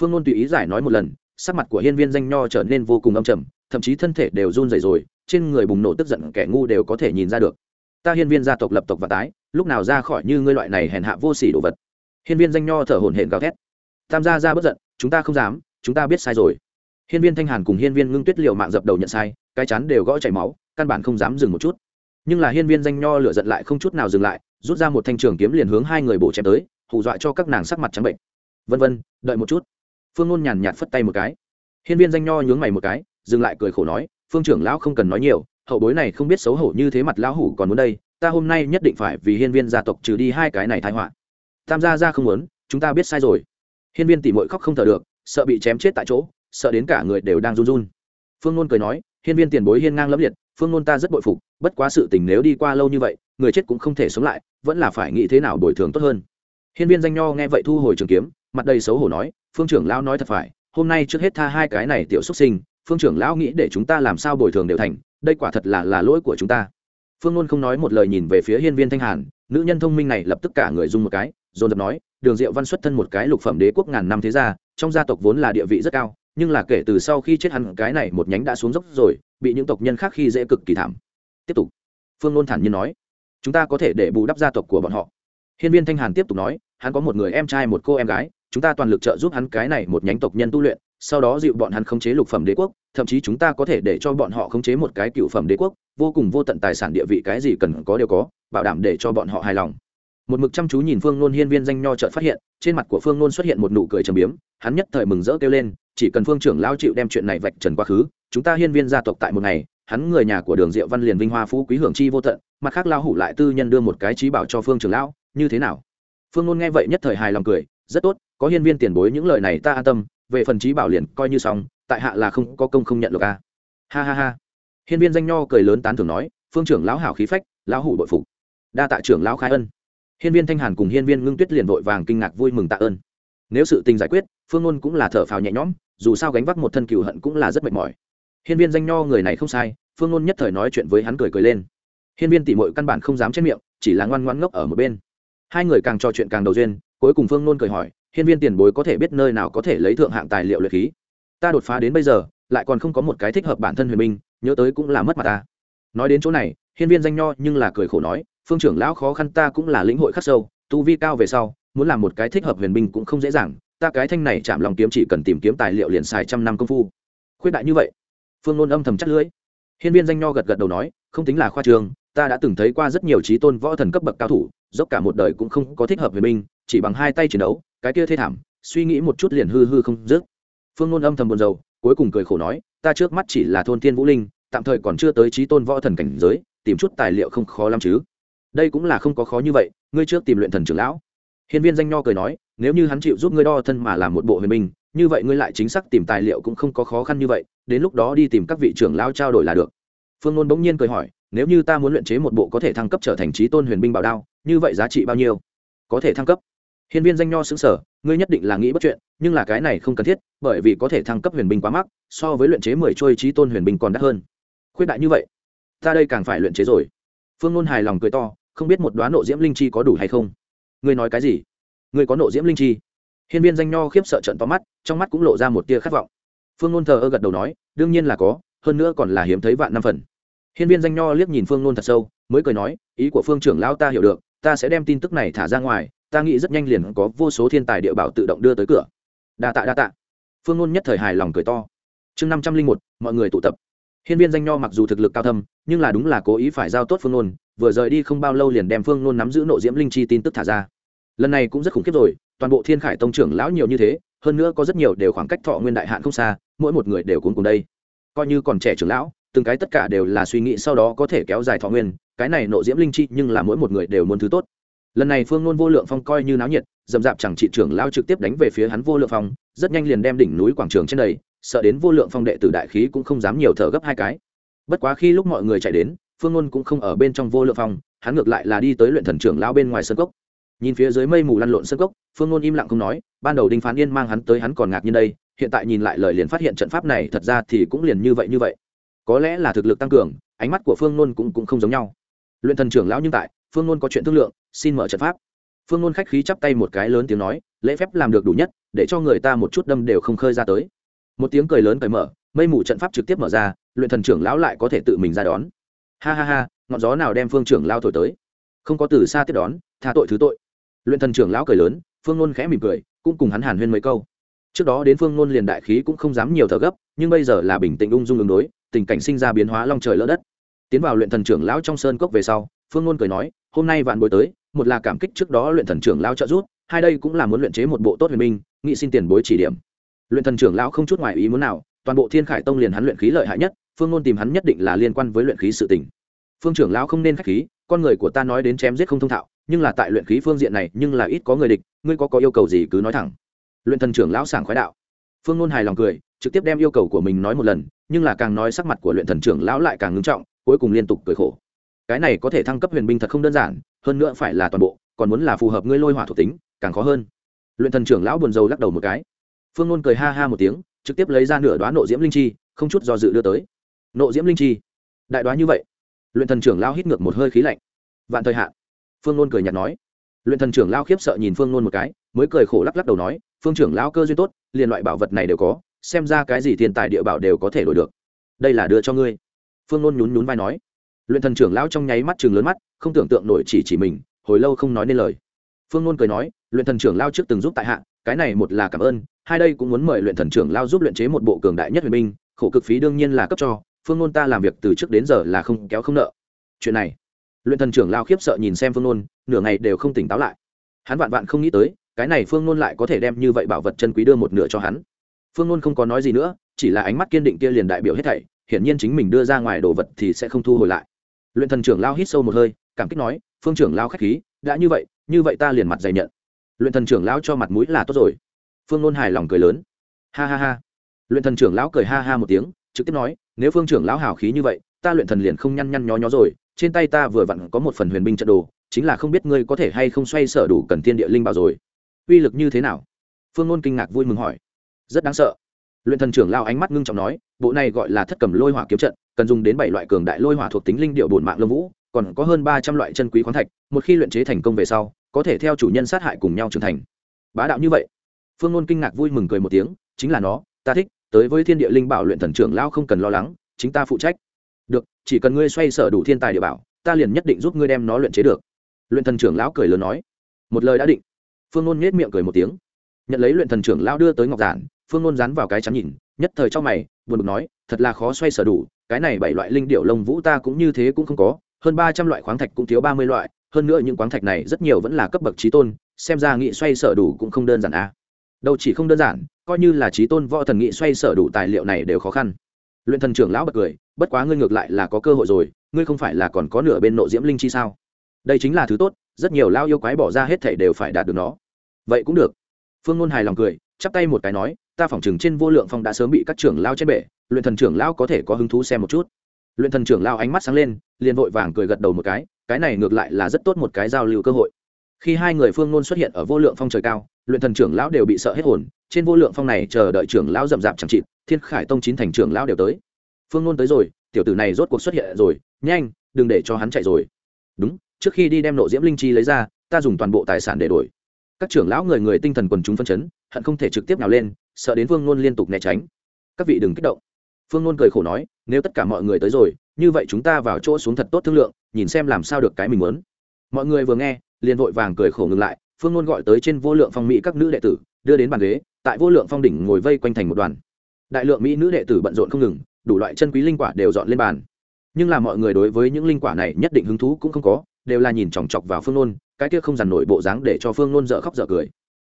Phương ngôn tùy ý giải nói một lần, sắc mặt của hiên viên danh nho trở nên vô cùng âm trầm, thậm chí thân thể đều run rẩy rồi, trên người bùng nổ tức giận, kẻ ngu đều có thể nhìn ra được. Ta hiên viên gia tộc lập tộc và tái, lúc nào ra khỏi như ngươi loại này hèn hạ vô sỉ đồ vật. Hiên viên danh nho thở hổn hển gào thét. Tam gia ra bất giận, chúng ta không dám, chúng ta biết sai rồi. Hiên viên thanh hàn cùng hiên viên ngưng tuyết liều mạng dập đầu nhận sai, cái chắn đều gõ chảy máu, căn bản không dám dừng một chút. Nhưng là hiên viên danh nho lửa giận lại không chút nào dừng lại, rút ra một thanh trường kiếm liền hướng hai người bổ chém tới hù dọa cho các nàng sắc mặt trắng bệnh. Vân vân, đợi một chút. Phương ngôn nhàn nhạt phất tay một cái. Hiên viên danh nho nhướng mày một cái, dừng lại cười khổ nói, phương trưởng lão không cần nói nhiều, hậu bối này không biết xấu hổ như thế mặt lão hủ còn muốn đây, ta hôm nay nhất định phải vì hiên viên gia tộc trừ đi hai cái này thái họa. Tam gia ra không muốn, chúng ta biết sai rồi. Hiên viên tỉ mội khóc không thở được, sợ bị chém chết tại chỗ, sợ đến cả người đều đang run run. Phương ngôn cười nói, hiên viên tiền bối hiên ngang lẫm liệt, phương ngôn ta rất bội phục, bất quá sự tình nếu đi qua lâu như vậy, người chết cũng không thể sống lại, vẫn là phải nghĩ thế nào bồi thường tốt hơn hiên viên danh nho nghe vậy thu hồi trường kiếm, mặt đầy xấu hổ nói, phương trưởng lão nói thật phải, hôm nay trước hết tha hai cái này tiểu xuất sinh, phương trưởng lão nghĩ để chúng ta làm sao bồi thường đều thành, đây quả thật là là lỗi của chúng ta. Phương luôn không nói một lời nhìn về phía hiên viên thanh hàn, nữ nhân thông minh này lập tức cả người dung một cái, dồn dập nói, đường diệu văn xuất thân một cái lục phẩm đế quốc ngàn năm thế gia, trong gia tộc vốn là địa vị rất cao, nhưng là kể từ sau khi chết hắn cái này một nhánh đã xuống dốc rồi, bị những tộc nhân khác khi dễ cực kỳ thảm. Tiếp tục, phương luôn thản nhiên nói, chúng ta có thể để bù đắp gia tộc của bọn họ hiên viên thanh hàn tiếp tục nói, hắn có một người em trai, một cô em gái, chúng ta toàn lực trợ giúp hắn cái này một nhánh tộc nhân tu luyện, sau đó dịu bọn hắn khống chế lục phẩm đế quốc, thậm chí chúng ta có thể để cho bọn họ khống chế một cái cựu phẩm đế quốc, vô cùng vô tận tài sản địa vị cái gì cần có đều có, bảo đảm để cho bọn họ hài lòng. Một mực chăm chú nhìn phương Luân hiên viên danh nho chợt phát hiện, trên mặt của phương Luân xuất hiện một nụ cười trầm biếm, hắn nhất thời mừng rỡ kêu lên, chỉ cần phương trưởng lao chịu đem chuyện này vạch trần quá khứ, chúng ta hiên viên gia tộc tại một ngày, hắn người nhà của đường diệu văn liền vinh hoa phú quý hưởng chi vô tận, mặt khác lao hủ lại tư nhân đưa một cái trí bảo cho phương trưởng lão như thế nào? Phương ngôn nghe vậy nhất thời hài lòng cười, rất tốt, có hiên viên tiền bối những lời này ta an tâm, về phần trí bảo liền coi như xong, tại hạ là không có công không nhận được a. Ha ha ha. Hiên viên danh nho cười lớn tán thưởng nói, phương trưởng lão hảo khí phách, lão hủ bội phục. Đa tạ trưởng lão khai ân. Hiên viên thanh hàn cùng hiên viên ngưng tuyết liền vội vàng kinh ngạc vui mừng tạ ơn. Nếu sự tình giải quyết, phương ngôn cũng là thở phào nhẹ nhõm, dù sao gánh vác một thân cừu hận cũng là rất mệt mỏi. Hiên viên danh nho người này không sai, phương ngôn nhất thời nói chuyện với hắn cười cười lên. Hiên viên tỉ mội căn bản không dám chết miệng, chỉ là ngoan ngoan ngốc ở một bên hai người càng trò chuyện càng đầu duyên, cuối cùng phương nôn cười hỏi, hiên viên tiền bối có thể biết nơi nào có thể lấy thượng hạng tài liệu luyện khí? Ta đột phá đến bây giờ, lại còn không có một cái thích hợp bản thân huyền minh, nhớ tới cũng là mất mặt ta. Nói đến chỗ này, hiên viên danh nho nhưng là cười khổ nói, phương trưởng lão khó khăn ta cũng là lĩnh hội khắc sâu, tu vi cao về sau, muốn làm một cái thích hợp huyền minh cũng không dễ dàng, ta cái thanh này chạm lòng kiếm chỉ cần tìm kiếm tài liệu liền xài trăm năm công phu. Khuyết đại như vậy, phương nôn âm thầm chắc lưỡi. Hiên viên danh nho gật gật đầu nói, không tính là khoa trường ta đã từng thấy qua rất nhiều trí tôn võ thần cấp bậc cao thủ, dốc cả một đời cũng không có thích hợp huyền binh, chỉ bằng hai tay chiến đấu, cái kia thê thảm, suy nghĩ một chút liền hư hư không dứt. Phương nôn âm thầm buồn rầu, cuối cùng cười khổ nói, ta trước mắt chỉ là thôn thiên vũ linh, tạm thời còn chưa tới trí tôn võ thần cảnh giới, tìm chút tài liệu không khó lắm chứ. Đây cũng là không có khó như vậy, ngươi trước tìm luyện thần trưởng lão. Hiên viên danh nho cười nói, nếu như hắn chịu giúp ngươi đo thân mà làm một bộ huyền minh như vậy ngươi lại chính xác tìm tài liệu cũng không có khó khăn như vậy, đến lúc đó đi tìm các vị trưởng lão trao đổi là được. Phương ngôn bỗng nhiên cười hỏi nếu như ta muốn luyện chế một bộ có thể thăng cấp trở thành trí tôn huyền binh bảo đao, như vậy giá trị bao nhiêu? Có thể thăng cấp. Hiên viên danh nho xứng sở ngươi nhất định là nghĩ bất chuyện, nhưng là cái này không cần thiết, bởi vì có thể thăng cấp huyền binh quá mắc, so với luyện chế mười trôi trí tôn huyền binh còn đắt hơn. Khuyết đại như vậy, ta đây càng phải luyện chế rồi. Phương ngôn hài lòng cười to, không biết một đoán nộ diễm linh chi có đủ hay không? Ngươi nói cái gì? Ngươi có nộ diễm linh chi? Hiên viên danh nho khiếp sợ trận to mắt, trong mắt cũng lộ ra một tia khát vọng. Phương nôn thờ ơ gật đầu nói, đương nhiên là có, hơn nữa còn là hiếm thấy vạn năm phần hiên viên danh nho liếc nhìn phương nôn thật sâu, mới cười nói, ý của phương trưởng lão ta hiểu được, ta sẽ đem tin tức này thả ra ngoài, ta nghĩ rất nhanh liền có vô số thiên tài địa bảo tự động đưa tới cửa. Đa tạ đa tạ. Phương nôn nhất thời hài lòng cười to. Chương năm trăm linh một, mọi người tụ tập. Hiên viên danh nho mặc dù thực lực cao thâm, nhưng là đúng là cố ý phải giao tốt phương nôn, vừa rời đi không bao lâu liền đem phương nôn nắm giữ nộ diễm linh chi tin tức thả ra. Lần này cũng rất khủng khiếp rồi, toàn bộ thiên khải tông trưởng lão nhiều như thế, hơn nữa có rất nhiều đều khoảng cách thọ nguyên đại hạn không xa, mỗi một người đều cuốn cùng đây. Coi như còn trẻ trưởng lão từng cái tất cả đều là suy nghĩ sau đó có thể kéo dài thọ nguyên, cái này nộ diễm linh chi nhưng là mỗi một người đều muốn thứ tốt. Lần này phương nôn vô lượng phong coi như náo nhiệt, dầm dạp chẳng trị trưởng lao trực tiếp đánh về phía hắn vô lượng phong, rất nhanh liền đem đỉnh núi quảng trường trên đầy, sợ đến vô lượng phong đệ tử đại khí cũng không dám nhiều thở gấp hai cái. Bất quá khi lúc mọi người chạy đến, phương ngôn cũng không ở bên trong vô lượng phong, hắn ngược lại là đi tới luyện thần trưởng lao bên ngoài sân cốc. Nhìn phía dưới mây mù lăn lộn sân cốc, phương ngôn im lặng không nói, ban đầu đinh phán yên mang hắn tới hắn còn ngạc như đây, hiện tại nhìn lại lời liền phát hiện trận pháp này thật ra thì cũng liền như vậy như vậy có lẽ là thực lực tăng cường ánh mắt của phương nôn cũng, cũng không giống nhau. Luyện thần trưởng lão nhưng tại phương nôn có chuyện thương lượng xin mở trận pháp. Phương nôn khách khí chắp tay một cái lớn tiếng nói lễ phép làm được đủ nhất để cho người ta một chút đâm đều không khơi ra tới. Một tiếng cười lớn cởi mở mây mù trận pháp trực tiếp mở ra luyện thần trưởng lão lại có thể tự mình ra đón. Ha ha ha ngọn gió nào đem phương trưởng lao thổi tới? Không có từ xa tiếp đón tha tội thứ tội. Luyện thần trưởng lão cười lớn phương nôn khẽ mỉm cười cũng cùng hắn hàn huyên mấy câu. Trước đó đến phương nôn liền đại khí cũng không dám nhiều thở gấp nhưng bây giờ là bình tĩnh ung dung ứng đối, tình cảnh sinh ra biến hóa long trời lỡ đất. Tiến vào luyện thần trưởng lão trong sơn cốc về sau, phương ngôn cười nói, hôm nay vạn bối tới, một là cảm kích trước đó luyện thần trưởng lão trợ giúp, hai đây cũng là muốn luyện chế một bộ tốt huyền minh, nghị xin tiền bối chỉ điểm. Luyện thần trưởng lão không chút ngoài ý muốn nào, toàn bộ thiên khải tông liền hắn luyện khí lợi hại nhất, phương ngôn tìm hắn nhất định là liên quan với luyện khí sự tình. Phương trưởng lão không nên khách khí, con người của ta nói đến chém giết không thông thạo, nhưng là tại luyện khí phương diện này, nhưng là ít có người địch, ngươi có có yêu cầu gì cứ nói thẳng. Luyện thần trưởng lão sảng khoái đạo. Phương ngôn hài lòng cười trực tiếp đem yêu cầu của mình nói một lần, nhưng là càng nói sắc mặt của luyện thần trưởng lão lại càng ngưng trọng, cuối cùng liên tục cười khổ. Cái này có thể thăng cấp huyền binh thật không đơn giản, hơn nữa phải là toàn bộ, còn muốn là phù hợp ngươi lôi hỏa thuộc tính, càng khó hơn. Luyện thần trưởng lão buồn rầu lắc đầu một cái. Phương ngôn cười ha ha một tiếng, trực tiếp lấy ra nửa đoán nộ diễm linh chi, không chút do dự đưa tới. Nộ diễm linh chi? Đại đoán như vậy. Luyện thần trưởng lao hít ngược một hơi khí lạnh. Vạn thời hạn. Phương ngôn cười nhạt nói. Luyện thần trưởng lao khiếp sợ nhìn phương ngôn một cái, mới cười khổ lắc lắc đầu nói, phương trưởng lao cơ duyên tốt, liền loại bảo vật này đều có xem ra cái gì thiên tài địa bảo đều có thể đổi được. Đây là đưa cho ngươi. Phương ngôn nhún nhún vai nói. Luyện thần trưởng lao trong nháy mắt chừng lớn mắt, không tưởng tượng nổi chỉ chỉ mình, hồi lâu không nói nên lời. Phương ngôn cười nói, luyện thần trưởng lao trước từng giúp tại hạ, cái này một là cảm ơn, hai đây cũng muốn mời luyện thần trưởng lao giúp luyện chế một bộ cường đại nhất huyền binh, khổ cực phí đương nhiên là cấp cho, phương ngôn ta làm việc từ trước đến giờ là không kéo không nợ. Chuyện này, luyện thần trưởng lao khiếp sợ nhìn xem phương ngôn nửa ngày đều không tỉnh táo lại. Hắn vạn vạn không nghĩ tới, cái này phương ngôn lại có thể đem như vậy bảo vật chân quý đưa một nửa cho hắn phương ngôn không có nói gì nữa, chỉ là ánh mắt kiên định kia liền đại biểu hết thảy, hiển nhiên chính mình đưa ra ngoài đồ vật thì sẽ không thu hồi lại. Luyện thần trưởng lao hít sâu một hơi, cảm kích nói, phương trưởng lao k h á c h khí, đã như vậy như vậy ta liền mặt dày nhận. Luyện thần trưởng lao cho mặt mũi là tốt rồi. Phương ngôn hài lòng cười lớn. Ha ha ha. Luyện thần trưởng lão cười ha ha một tiếng, trực tiếp nói, nếu phương trưởng lão hào khí như vậy, ta luyện thần liền không nhăn nhăn nhó nhó rồi, trên tay ta vừa vặn có một phần huyền binh trận đồ, chính là không biết ngươi có thể hay không xoay sở đủ cần tiên địa linh bảo rồi. Uy lực như thế nào? Phương ngôn kinh ngạc vui mừng hỏi rất đáng sợ. Luyện thần trưởng lao ánh mắt ngưng trọng nói, bộ này gọi là thất cầm lôi hỏa kiếm trận, cần dùng đến bảy loại cường đại lôi hỏa thuộc tính linh điệu bổn mạng lông vũ, còn có hơn ba trăm loại chân quý khoáng thạch, một khi luyện chế thành công về sau, có thể theo chủ nhân sát hại cùng nhau trưởng thành. Bá đạo như vậy. Phương ngôn kinh ngạc vui mừng cười một tiếng, chính là nó, ta thích, tới với thiên địa linh bảo luyện thần trưởng lao không cần lo lắng, chính ta phụ trách. Được, chỉ cần ngươi xoay sở đủ thiên tài địa bảo, ta liền nhất định giúp ngươi đem nó luyện chế được. Luyện thần trưởng lão cười lớn nói. Một lời đã định. Phương ngôn nhếch miệng cười một tiếng. Nhận lấy luyện thần trưởng lão đưa tới ngọc giản phương ngôn dán vào cái chắn nhìn, nhất thời cho mày, buồn bực nói, thật là khó xoay sở đủ, cái này bảy loại linh điệu lông vũ ta cũng như thế cũng không có, hơn ba trăm loại khoáng thạch cũng thiếu ba mươi loại, hơn nữa những khoáng thạch này rất nhiều vẫn là cấp bậc trí tôn, xem ra nghị xoay sở đủ cũng không đơn giản à. đâu chỉ không đơn giản, coi như là trí tôn võ thần nghị xoay sở đủ tài liệu này đều khó khăn. Luyện thần trưởng lão bật cười, bất quá ngươi ngược lại là có cơ hội rồi, ngươi không phải là còn có nửa bên nộ diễm linh chi sao? Đây chính là thứ tốt, rất nhiều lao yêu quái bỏ ra hết thể đều phải đạt được nó. Vậy cũng được. Phương ngôn hài lòng cười, chắp tay một cái nói ta phỏng chừng trên vô lượng phong đã sớm bị các trưởng lao trên bể, luyện thần trưởng lao có thể có hứng thú xem một chút. Luyện thần trưởng lao ánh mắt sáng lên, liền vội vàng cười gật đầu một cái cái này ngược lại là rất tốt một cái giao lưu cơ hội. Khi hai người phương nôn xuất hiện ở vô lượng phong trời cao, luyện thần trưởng lão đều bị sợ hết hồn, trên vô lượng phong này chờ đợi trưởng lão rậm rạp chẳng chịt, thiên khải tông chín thành trưởng lão đều tới. Phương nôn tới rồi, tiểu tử này rốt cuộc xuất hiện rồi, nhanh, đừng để cho hắn chạy rồi. Đúng, trước khi đi đem nộ diễm linh chi lấy ra, ta dùng toàn bộ tài sản để đổi các trưởng lão người người tinh thần quần chúng phân chấn, hận không thể trực tiếp nào lên, sợ đến vương nôn liên tục né tránh. Các vị đừng kích động. Phương nôn cười khổ nói, nếu tất cả mọi người tới rồi, như vậy chúng ta vào chỗ xuống thật tốt thương lượng, nhìn xem làm sao được cái mình muốn. Mọi người vừa nghe, liền vội vàng cười khổ ngừng lại phương nôn gọi tới trên vô lượng phong mỹ các nữ đệ tử, đưa đến bàn ghế, tại vô lượng phong đỉnh ngồi vây quanh thành một đoàn. Đại lượng mỹ nữ đệ tử bận rộn không ngừng, đủ loại chân quý linh quả đều dọn lên bàn. Nhưng là mọi người đối với những linh quả này nhất định hứng thú cũng không có, đều là nhìn chòng chọc vào phương nôn cái kia không dằn nổi bộ dáng để cho phương nôn dở khóc dở cười.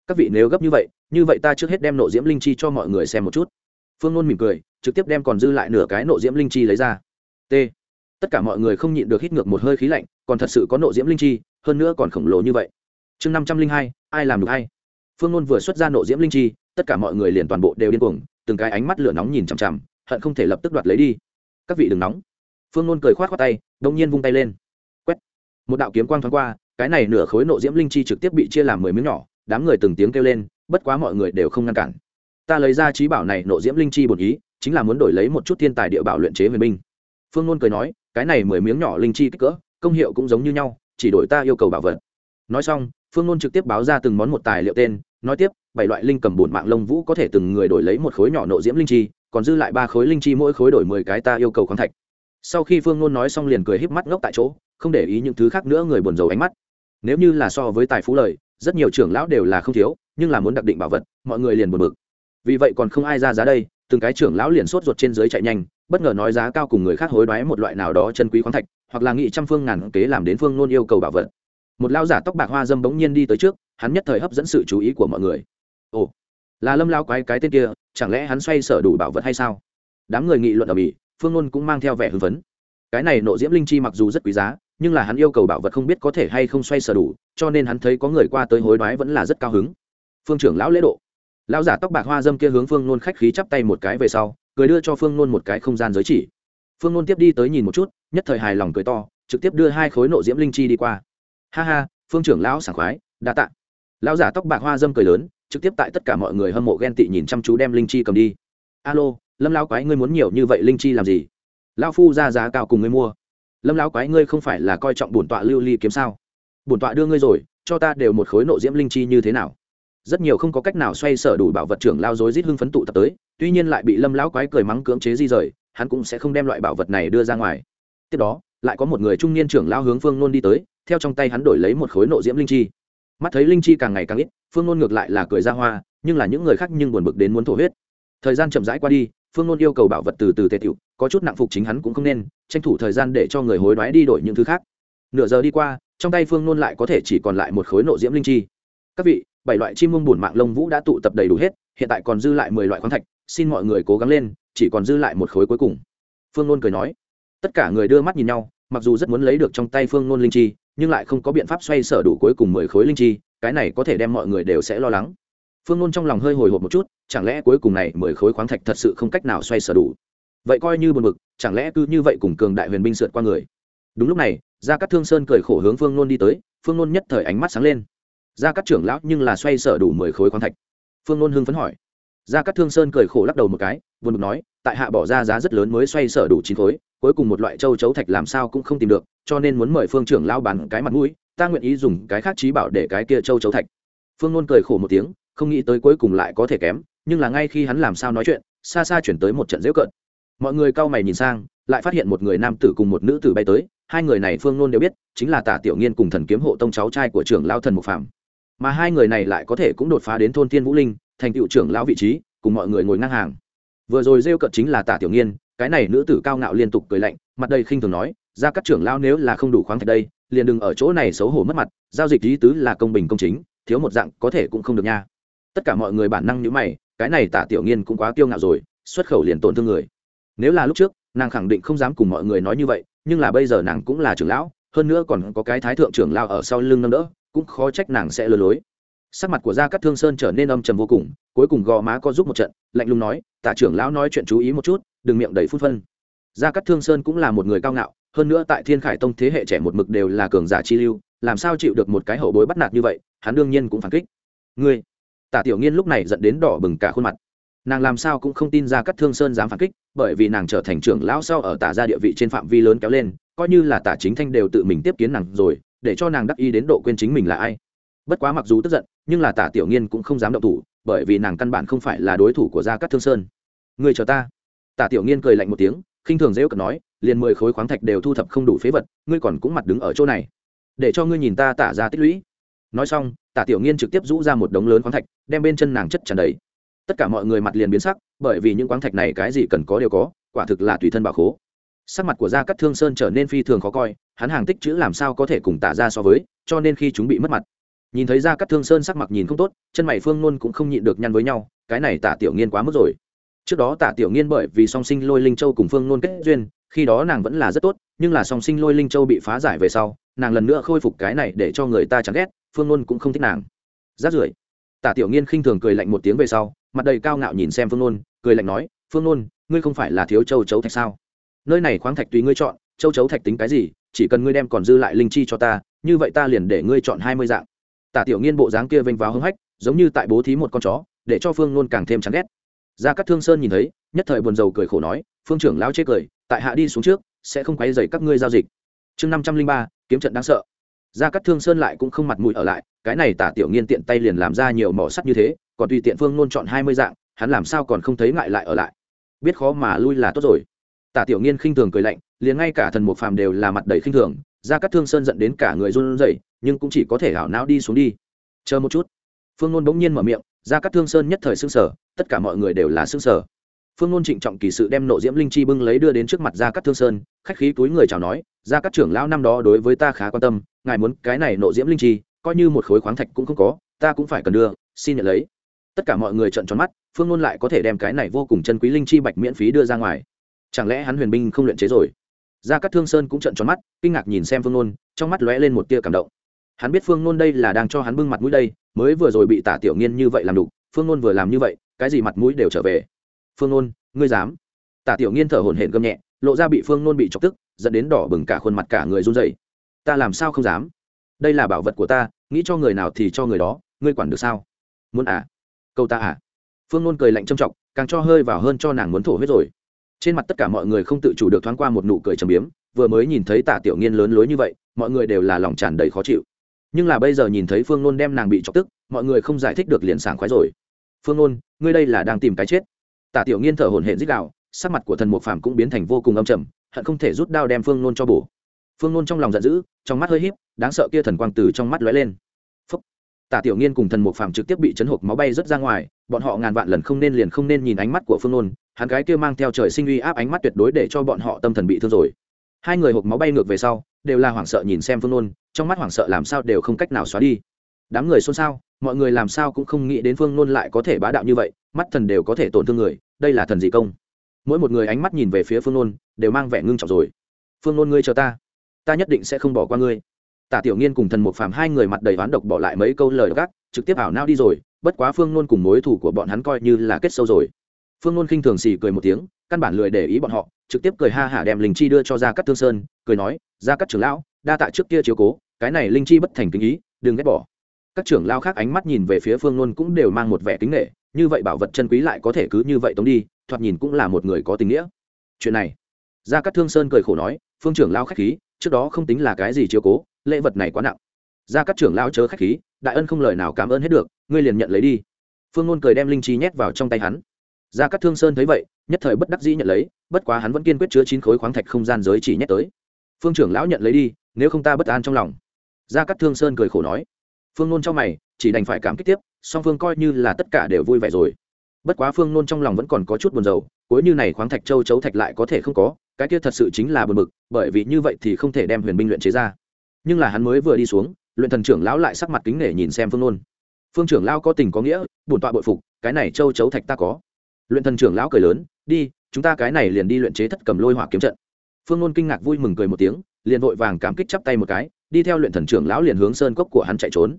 Các vị nếu gấp như vậy như vậy ta trước hết đem nộ diễm linh chi cho mọi người xem một chút. Phương nôn mỉm cười, trực tiếp đem còn dư lại nửa cái nộ diễm linh chi lấy ra. T. Tất cả mọi người không nhịn được hít ngược một hơi khí lạnh, còn thật sự có nộ diễm linh chi, hơn nữa còn khổng lồ như vậy. Chương năm trăm linh hai, ai làm được hay? Phương nôn vừa xuất ra nộ diễm linh chi, tất cả mọi người liền toàn bộ đều điên cuồng, từng cái ánh mắt lửa nóng nhìn chằm chằm, hận không thể lập tức đoạt lấy đi. Các vị đừng nóng. Phương nôn cười khoát khoát tay đông nhiên vung tay lên. Quét. Một đạo kiếm quang thoáng qua cái này nửa khối nộ diễm linh chi trực tiếp bị chia làm mười miếng nhỏ, đám người từng tiếng kêu lên, bất quá mọi người đều không ngăn cản. Ta lấy ra trí bảo này nộ diễm linh chi bổn ý, chính là muốn đổi lấy một chút thiên tài địa bảo luyện chế huyền binh. Phương nôn cười nói, cái này mười miếng nhỏ linh chi kích cỡ, công hiệu cũng giống như nhau, chỉ đổi ta yêu cầu bảo vật. Nói xong, phương nôn trực tiếp báo ra từng món một tài liệu tên, nói tiếp, bảy loại linh cầm bổn mạng lông vũ có thể từng người đổi lấy một khối nhỏ nộ diễm linh chi, còn dư lại ba khối linh chi mỗi khối đổi mười cái ta yêu cầu khoáng thạch. Sau khi phương nôn nói xong liền cười híp mắt ngốc tại chỗ, không để ý những thứ khác nữa người buồn rầu ánh mắt nếu như là so với tài phú lời, rất nhiều trưởng lão đều là không thiếu, nhưng là muốn đặc định bảo vật, mọi người liền buồn bực. Vì vậy còn không ai ra giá đây, từng cái trưởng lão liền sốt ruột trên dưới chạy nhanh, bất ngờ nói giá cao cùng người khác hối đoái một loại nào đó chân quý khoáng thạch, hoặc là nghị trăm phương ngàn kế làm đến phương nôn yêu cầu bảo vật. Một lao giả tóc bạc hoa dâm bỗng nhiên đi tới trước, hắn nhất thời hấp dẫn sự chú ý của mọi người. Ồ, là lâm lao quái cái tên kia, chẳng lẽ hắn xoay sở đủ bảo vật hay sao? Đám người nghị luận ở bỉ phương ngôn cũng mang theo vẻ hưng phấn. Cái này nộ diễm linh chi mặc dù rất quý giá nhưng là hắn yêu cầu bảo vật không biết có thể hay không xoay sở đủ, cho nên hắn thấy có người qua tới hối đoái vẫn là rất cao hứng. Phương trưởng lão lễ độ. Lão giả tóc bạc hoa dâm kia hướng phương nôn khách khí chắp tay một cái về sau, cười đưa cho phương nôn một cái không gian giới chỉ. Phương nôn tiếp đi tới nhìn một chút, nhất thời hài lòng cười to, trực tiếp đưa hai khối nộ diễm linh chi đi qua. Ha ha, phương trưởng lão sảng khoái, đa tạ. Lão giả tóc bạc hoa dâm cười lớn, trực tiếp tại tất cả mọi người hâm mộ ghen tị nhìn chăm chú đem linh chi cầm đi. Alo, lâm lão quái, ngươi muốn nhiều như vậy linh chi làm gì? Lão phu ra giá cao cùng ngươi mua lâm lão quái ngươi không phải là coi trọng bổn tọa lưu ly kiếm sao? Bổn tọa đưa ngươi rồi, cho ta đều một khối nộ diễm linh chi như thế nào? Rất nhiều không có cách nào xoay sở đủ bảo vật trưởng lao dối rít hưng phấn tụ tập tới, tuy nhiên lại bị lâm lão quái cười mắng cưỡng chế di rời, hắn cũng sẽ không đem loại bảo vật này đưa ra ngoài. Tiếp đó, lại có một người trung niên trưởng lao hướng phương nôn đi tới, theo trong tay hắn đổi lấy một khối nộ diễm linh chi. Mắt thấy linh chi càng ngày càng ít, phương nôn ngược lại là cười ra hoa, nhưng là những người khác nhưng buồn bực đến muốn thổ huyết. Thời gian chậm rãi qua đi phương nôn yêu cầu bảo vật từ từ tề tiểu có chút nặng phục chính hắn cũng không nên, tranh thủ thời gian để cho người hối đoái đi đổi những thứ khác. Nửa giờ đi qua, trong tay phương nôn lại có thể chỉ còn lại một khối nộ diễm linh chi. Các vị, bảy loại chim mông bùn mạng lông vũ đã tụ tập đầy đủ hết, hiện tại còn dư lại mười loại khoáng thạch, xin mọi người cố gắng lên, chỉ còn dư lại một khối cuối cùng. Phương nôn cười nói. Tất cả người đưa mắt nhìn nhau, mặc dù rất muốn lấy được trong tay phương nôn linh chi, nhưng lại không có biện pháp xoay sở đủ cuối cùng mười khối linh chi, cái này có thể đem mọi người đều sẽ lo lắng phương nôn trong lòng hơi hồi hộp một chút, chẳng lẽ cuối cùng này mười khối khoáng thạch thật sự không cách nào xoay sở đủ? Vậy coi như buồn bực, chẳng lẽ cứ như vậy cùng cường đại huyền binh sượt qua người? Đúng lúc này, gia cát thương sơn cười khổ hướng phương nôn đi tới, phương nôn nhất thời ánh mắt sáng lên. Gia cát trưởng lão nhưng là xoay sở đủ mười khối khoáng thạch. Phương nôn hưng phấn hỏi. Gia cát thương sơn cười khổ lắc đầu một cái, buồn bực nói, tại hạ bỏ ra giá rất lớn mới xoay sở đủ chín khối, cuối cùng một loại châu chấu thạch làm sao cũng không tìm được, cho nên muốn mời phương trưởng lao bàn cái mặt mũi, ta nguyện ý dùng cái khác trí bảo để cái kia châu chấu thạch. Phương nôn cười khổ một tiếng không nghĩ tới cuối cùng lại có thể kém, nhưng là ngay khi hắn làm sao nói chuyện, xa xa chuyển tới một trận dễu cợt. Mọi người cau mày nhìn sang, lại phát hiện một người nam tử cùng một nữ tử bay tới, hai người này phương nôn đều biết, chính là tả tiểu nghiên cùng thần kiếm hộ tông cháu trai của trưởng lao thần mục phạm mà hai người này lại có thể cũng đột phá đến thôn thiên vũ linh, thành cựu trưởng lão vị trí, cùng mọi người ngồi ngang hàng. Vừa rồi rêu cợt chính là tả tiểu nghiên, cái này nữ tử cao ngạo liên tục cười lạnh, mặt đây khinh thường nói, ra các trưởng lao nếu là không đủ khoáng thạch đây, liền đừng ở chỗ này xấu hổ mất mặt, giao dịch lý tứ là công bình công chính, thiếu một dạng có thể cũng không được nha tất cả mọi người bản năng như mày, cái này tả tiểu nghiên cũng quá kiêu ngạo rồi, xuất khẩu liền tổn thương người. Nếu là lúc trước, nàng khẳng định không dám cùng mọi người nói như vậy, nhưng là bây giờ nàng cũng là trưởng lão, hơn nữa còn có cái thái thượng trưởng lao ở sau lưng nâng đỡ, cũng khó trách nàng sẽ lừa lối. Sắc mặt của gia cát thương sơn trở nên âm trầm vô cùng, cuối cùng gò má có giúp một trận, lạnh lùng nói tạ trưởng lão nói chuyện chú ý một chút, đừng miệng đầy phút phân. Gia cát thương sơn cũng là một người cao ngạo, hơn nữa tại thiên khải tông thế hệ trẻ một mực đều là cường giả chi lưu, làm sao chịu được một cái hậu bối bắt nạt như vậy, hắn đương nhiên cũng phản kích. Ngươi tả tiểu nghiên lúc này dẫn đến đỏ bừng cả khuôn mặt. Nàng làm sao cũng không tin ra cắt thương sơn dám phản kích, bởi vì nàng trở thành trưởng lão sau ở tả gia địa vị trên phạm vi lớn kéo lên, coi như là tả chính thanh đều tự mình tiếp kiến nàng rồi, để cho nàng đắc ý đến độ quên chính mình là ai. Bất quá mặc dù tức giận, nhưng là tả tiểu nghiên cũng không dám động thủ, bởi vì nàng căn bản không phải là đối thủ của gia cắt thương sơn. Người chờ ta. Tả tiểu nghiên cười lạnh một tiếng, khinh thường dễ cận nói, liền mười khối khoáng thạch đều thu thập không đủ phế vật, ngươi còn cũng mặt đứng ở chỗ này, để cho ngươi nhìn ta tả ra tích lũy nói xong, tả tiểu nghiên trực tiếp rũ ra một đống lớn khoáng thạch, đem bên chân nàng chất tràn đầy. Tất cả mọi người mặt liền biến sắc, bởi vì những khoáng thạch này cái gì cần có đều có, quả thực là tùy thân bảo khố. Sắc mặt của gia cắt thương sơn trở nên phi thường khó coi, hắn hàng tích chữ làm sao có thể cùng tả ra so với, cho nên khi chúng bị mất mặt, nhìn thấy gia cắt thương sơn sắc mặt nhìn không tốt, chân mày phương nôn cũng không nhịn được nhăn với nhau, cái này tả tiểu nghiên quá mức rồi. Trước đó tả tiểu nghiên bởi vì song sinh lôi linh châu cùng phương nôn kết duyên khi đó nàng vẫn là rất tốt, nhưng là song sinh lôi linh châu bị phá giải về sau, nàng lần nữa khôi phục cái này để cho người ta chán ghét, phương nôn cũng không thích nàng. Rát rưởi, tả tiểu nghiên khinh thường cười lạnh một tiếng về sau, mặt đầy cao ngạo nhìn xem phương nôn cười lạnh nói, phương nôn ngươi không phải là thiếu châu chấu thạch sao? Nơi này khoáng thạch tùy ngươi chọn, châu chấu thạch tính cái gì, chỉ cần ngươi đem còn dư lại linh chi cho ta, như vậy ta liền để ngươi chọn hai mươi dạng. Tả tiểu nghiên bộ dáng kia vênh vào hưng hách, giống như tại bố thí một con chó, để cho phương nôn càng thêm chán ghét. Gia cát thương sơn nhìn thấy, nhất thời buồn rầu cười khổ nói, phương trưởng lao chê cười tại hạ đi xuống trước, sẽ không quấy dày các ngươi giao dịch. Chương năm trăm linh ba, kiếm trận đáng sợ. Gia cát thương sơn lại cũng không mặt mũi ở lại, cái này tả tiểu nghiên tiện tay liền làm ra nhiều mỏ sắt như thế, còn tùy tiện phương nôn chọn hai mươi dạng, hắn làm sao còn không thấy ngại lại ở lại. Biết khó mà lui là tốt rồi. Tả tiểu nghiên khinh thường cười lạnh, liền ngay cả thần mục phàm đều là mặt đầy khinh thường, gia cát thương sơn giận đến cả người run rẩy, nhưng cũng chỉ có thể hảo não đi xuống đi. Chờ một chút. Phương nôn bỗng nhiên mở miệng, gia cát thương sơn nhất thời xương sở tất cả mọi người đều là xương sở phương nôn trịnh trọng kỳ sự đem nộ diễm linh chi bưng lấy đưa đến trước mặt gia cát thương sơn, khách khí túi người chào nói, gia cát trưởng lão năm đó đối với ta khá quan tâm, ngài muốn cái này nộ diễm linh chi, coi như một khối khoáng thạch cũng không có, ta cũng phải cần đưa, xin nhận lấy. Tất cả mọi người trợn tròn mắt, phương nôn lại có thể đem cái này vô cùng chân quý linh chi bạch miễn phí đưa ra ngoài. Chẳng lẽ hắn huyền binh không luyện chế rồi? Gia cát thương sơn cũng trợn tròn mắt, kinh ngạc nhìn xem phương nôn, trong mắt lóe lên một tia cảm động. Hắn biết phương nôn đây là đang cho hắn bưng mặt mũi đây, mới vừa rồi bị tả tiểu nghiên như vậy làm đủ phương nôn vừa làm như vậy, cái gì mặt mũi đều trở về phương nôn, ngươi dám? Tả tiểu nghiên thở hổn hển gầm nhẹ, lộ ra bị phương nôn bị chọc tức, dẫn đến đỏ bừng cả khuôn mặt cả người run dậy ta làm sao không dám? Đây là bảo vật của ta, nghĩ cho người nào thì cho người đó, ngươi quản được sao? Muốn à? Câu ta à? Phương nôn cười lạnh trầm trọng càng cho hơi vào hơn cho nàng muốn thổ huyết rồi. Trên mặt tất cả mọi người không tự chủ được thoáng qua một nụ cười trầm biếm, vừa mới nhìn thấy tả tiểu nghiên lớn lối như vậy, mọi người đều là lòng tràn đầy khó chịu. Nhưng là bây giờ nhìn thấy phương nôn đem nàng bị chọc tức, mọi người không giải thích được liền sảng khoái rồi. Phương nôn, ngươi đây là đang tìm cái chết tả tiểu nghiên thở hổn hển dích đạo sắc mặt của thần mục phàm cũng biến thành vô cùng âm trầm, hận không thể rút đao đem phương nôn cho bổ. Phương nôn trong lòng giận dữ, trong mắt hơi híp, đáng sợ kia thần quang từ trong mắt lóe lên. Phúc. tả tiểu nghiên cùng thần mục phàm trực tiếp bị chấn hộp máu bay rất ra ngoài, bọn họ ngàn vạn lần không nên liền không nên nhìn ánh mắt của phương nôn, hắn gái kia mang theo trời sinh uy áp ánh mắt tuyệt đối để cho bọn họ tâm thần bị thương rồi. Hai người hộp máu bay ngược về sau, đều là hoảng sợ nhìn xem phương nôn, trong mắt hoảng sợ làm sao đều không cách nào xóa đi. Đám người xôn xao mọi người làm sao cũng không nghĩ đến phương nôn lại có thể bá đạo như vậy, mắt thần đều có thể tổn thương người, đây là thần dị công. Mỗi một người ánh mắt nhìn về phía phương nôn, đều mang vẻ ngưng trọng rồi. Phương nôn ngươi chờ ta ta nhất định sẽ không bỏ qua ngươi. Tả tiểu nghiên cùng thần một phàm hai người mặt đầy oán độc bỏ lại mấy câu lời gác, trực tiếp ảo nao đi rồi, bất quá phương nôn cùng mối thủ của bọn hắn coi như là kết sâu rồi. Phương nôn khinh thường xì cười một tiếng, căn bản lười để ý bọn họ, trực tiếp cười ha hả đem linh chi đưa cho ra cắt thương sơn, cười nói ra cắt trưởng lão, đa tạ trước kia chiếu cố, cái này linh chi bất thành kính ý, đừng ghét bỏ các trưởng lao khác ánh mắt nhìn về phía phương nôn cũng đều mang một vẻ kính nghệ như vậy bảo vật chân quý lại có thể cứ như vậy tống đi, thoạt nhìn cũng là một người có tình nghĩa. Chuyện này ra các thương sơn cười khổ nói, phương trưởng lao k h á c h khí, trước đó không tính là cái gì chiếu cố, lễ vật này quá nặng. Ra các trưởng lao chớ k h á c h khí, đại ân không lời nào cảm ơn hết được, ngươi liền nhận lấy đi. Phương ngôn cười đem linh chi nhét vào trong tay hắn. Ra các thương sơn thấy vậy, nhất thời bất đắc dĩ nhận lấy, bất quá hắn vẫn kiên quyết chứa chín khối khoáng thạch không gian giới chỉ nhét tới. Phương trưởng lão nhận lấy đi, nếu không ta bất an trong lòng. Ra các thương sơn cười khổ nói phương nôn cho mày, chỉ đành phải cảm kích tiếp, song phương coi như là tất cả đều vui vẻ rồi. Bất quá phương nôn trong lòng vẫn còn có chút buồn rầu, cuối như này khoáng thạch châu chấu thạch lại có thể không có, cái kia thật sự chính là buồn bực, bởi vì như vậy thì không thể đem huyền binh luyện chế ra. Nhưng là hắn mới vừa đi xuống, luyện thần trưởng lão lại sắc mặt kính nể nhìn xem phương nôn. Phương trưởng lão có tình có nghĩa, bổn tọa bội phục, cái này châu chấu thạch ta có. Luyện thần trưởng lão cười lớn, đi, chúng ta cái này liền đi luyện chế thất cầm lôi hỏa kiếm trận. Phương nôn kinh ngạc vui mừng cười một tiếng, liền vội vàng cảm kích chắp tay một cái, đi theo luyện thần trưởng lão liền hướng sơn cốc của hắn chạy trốn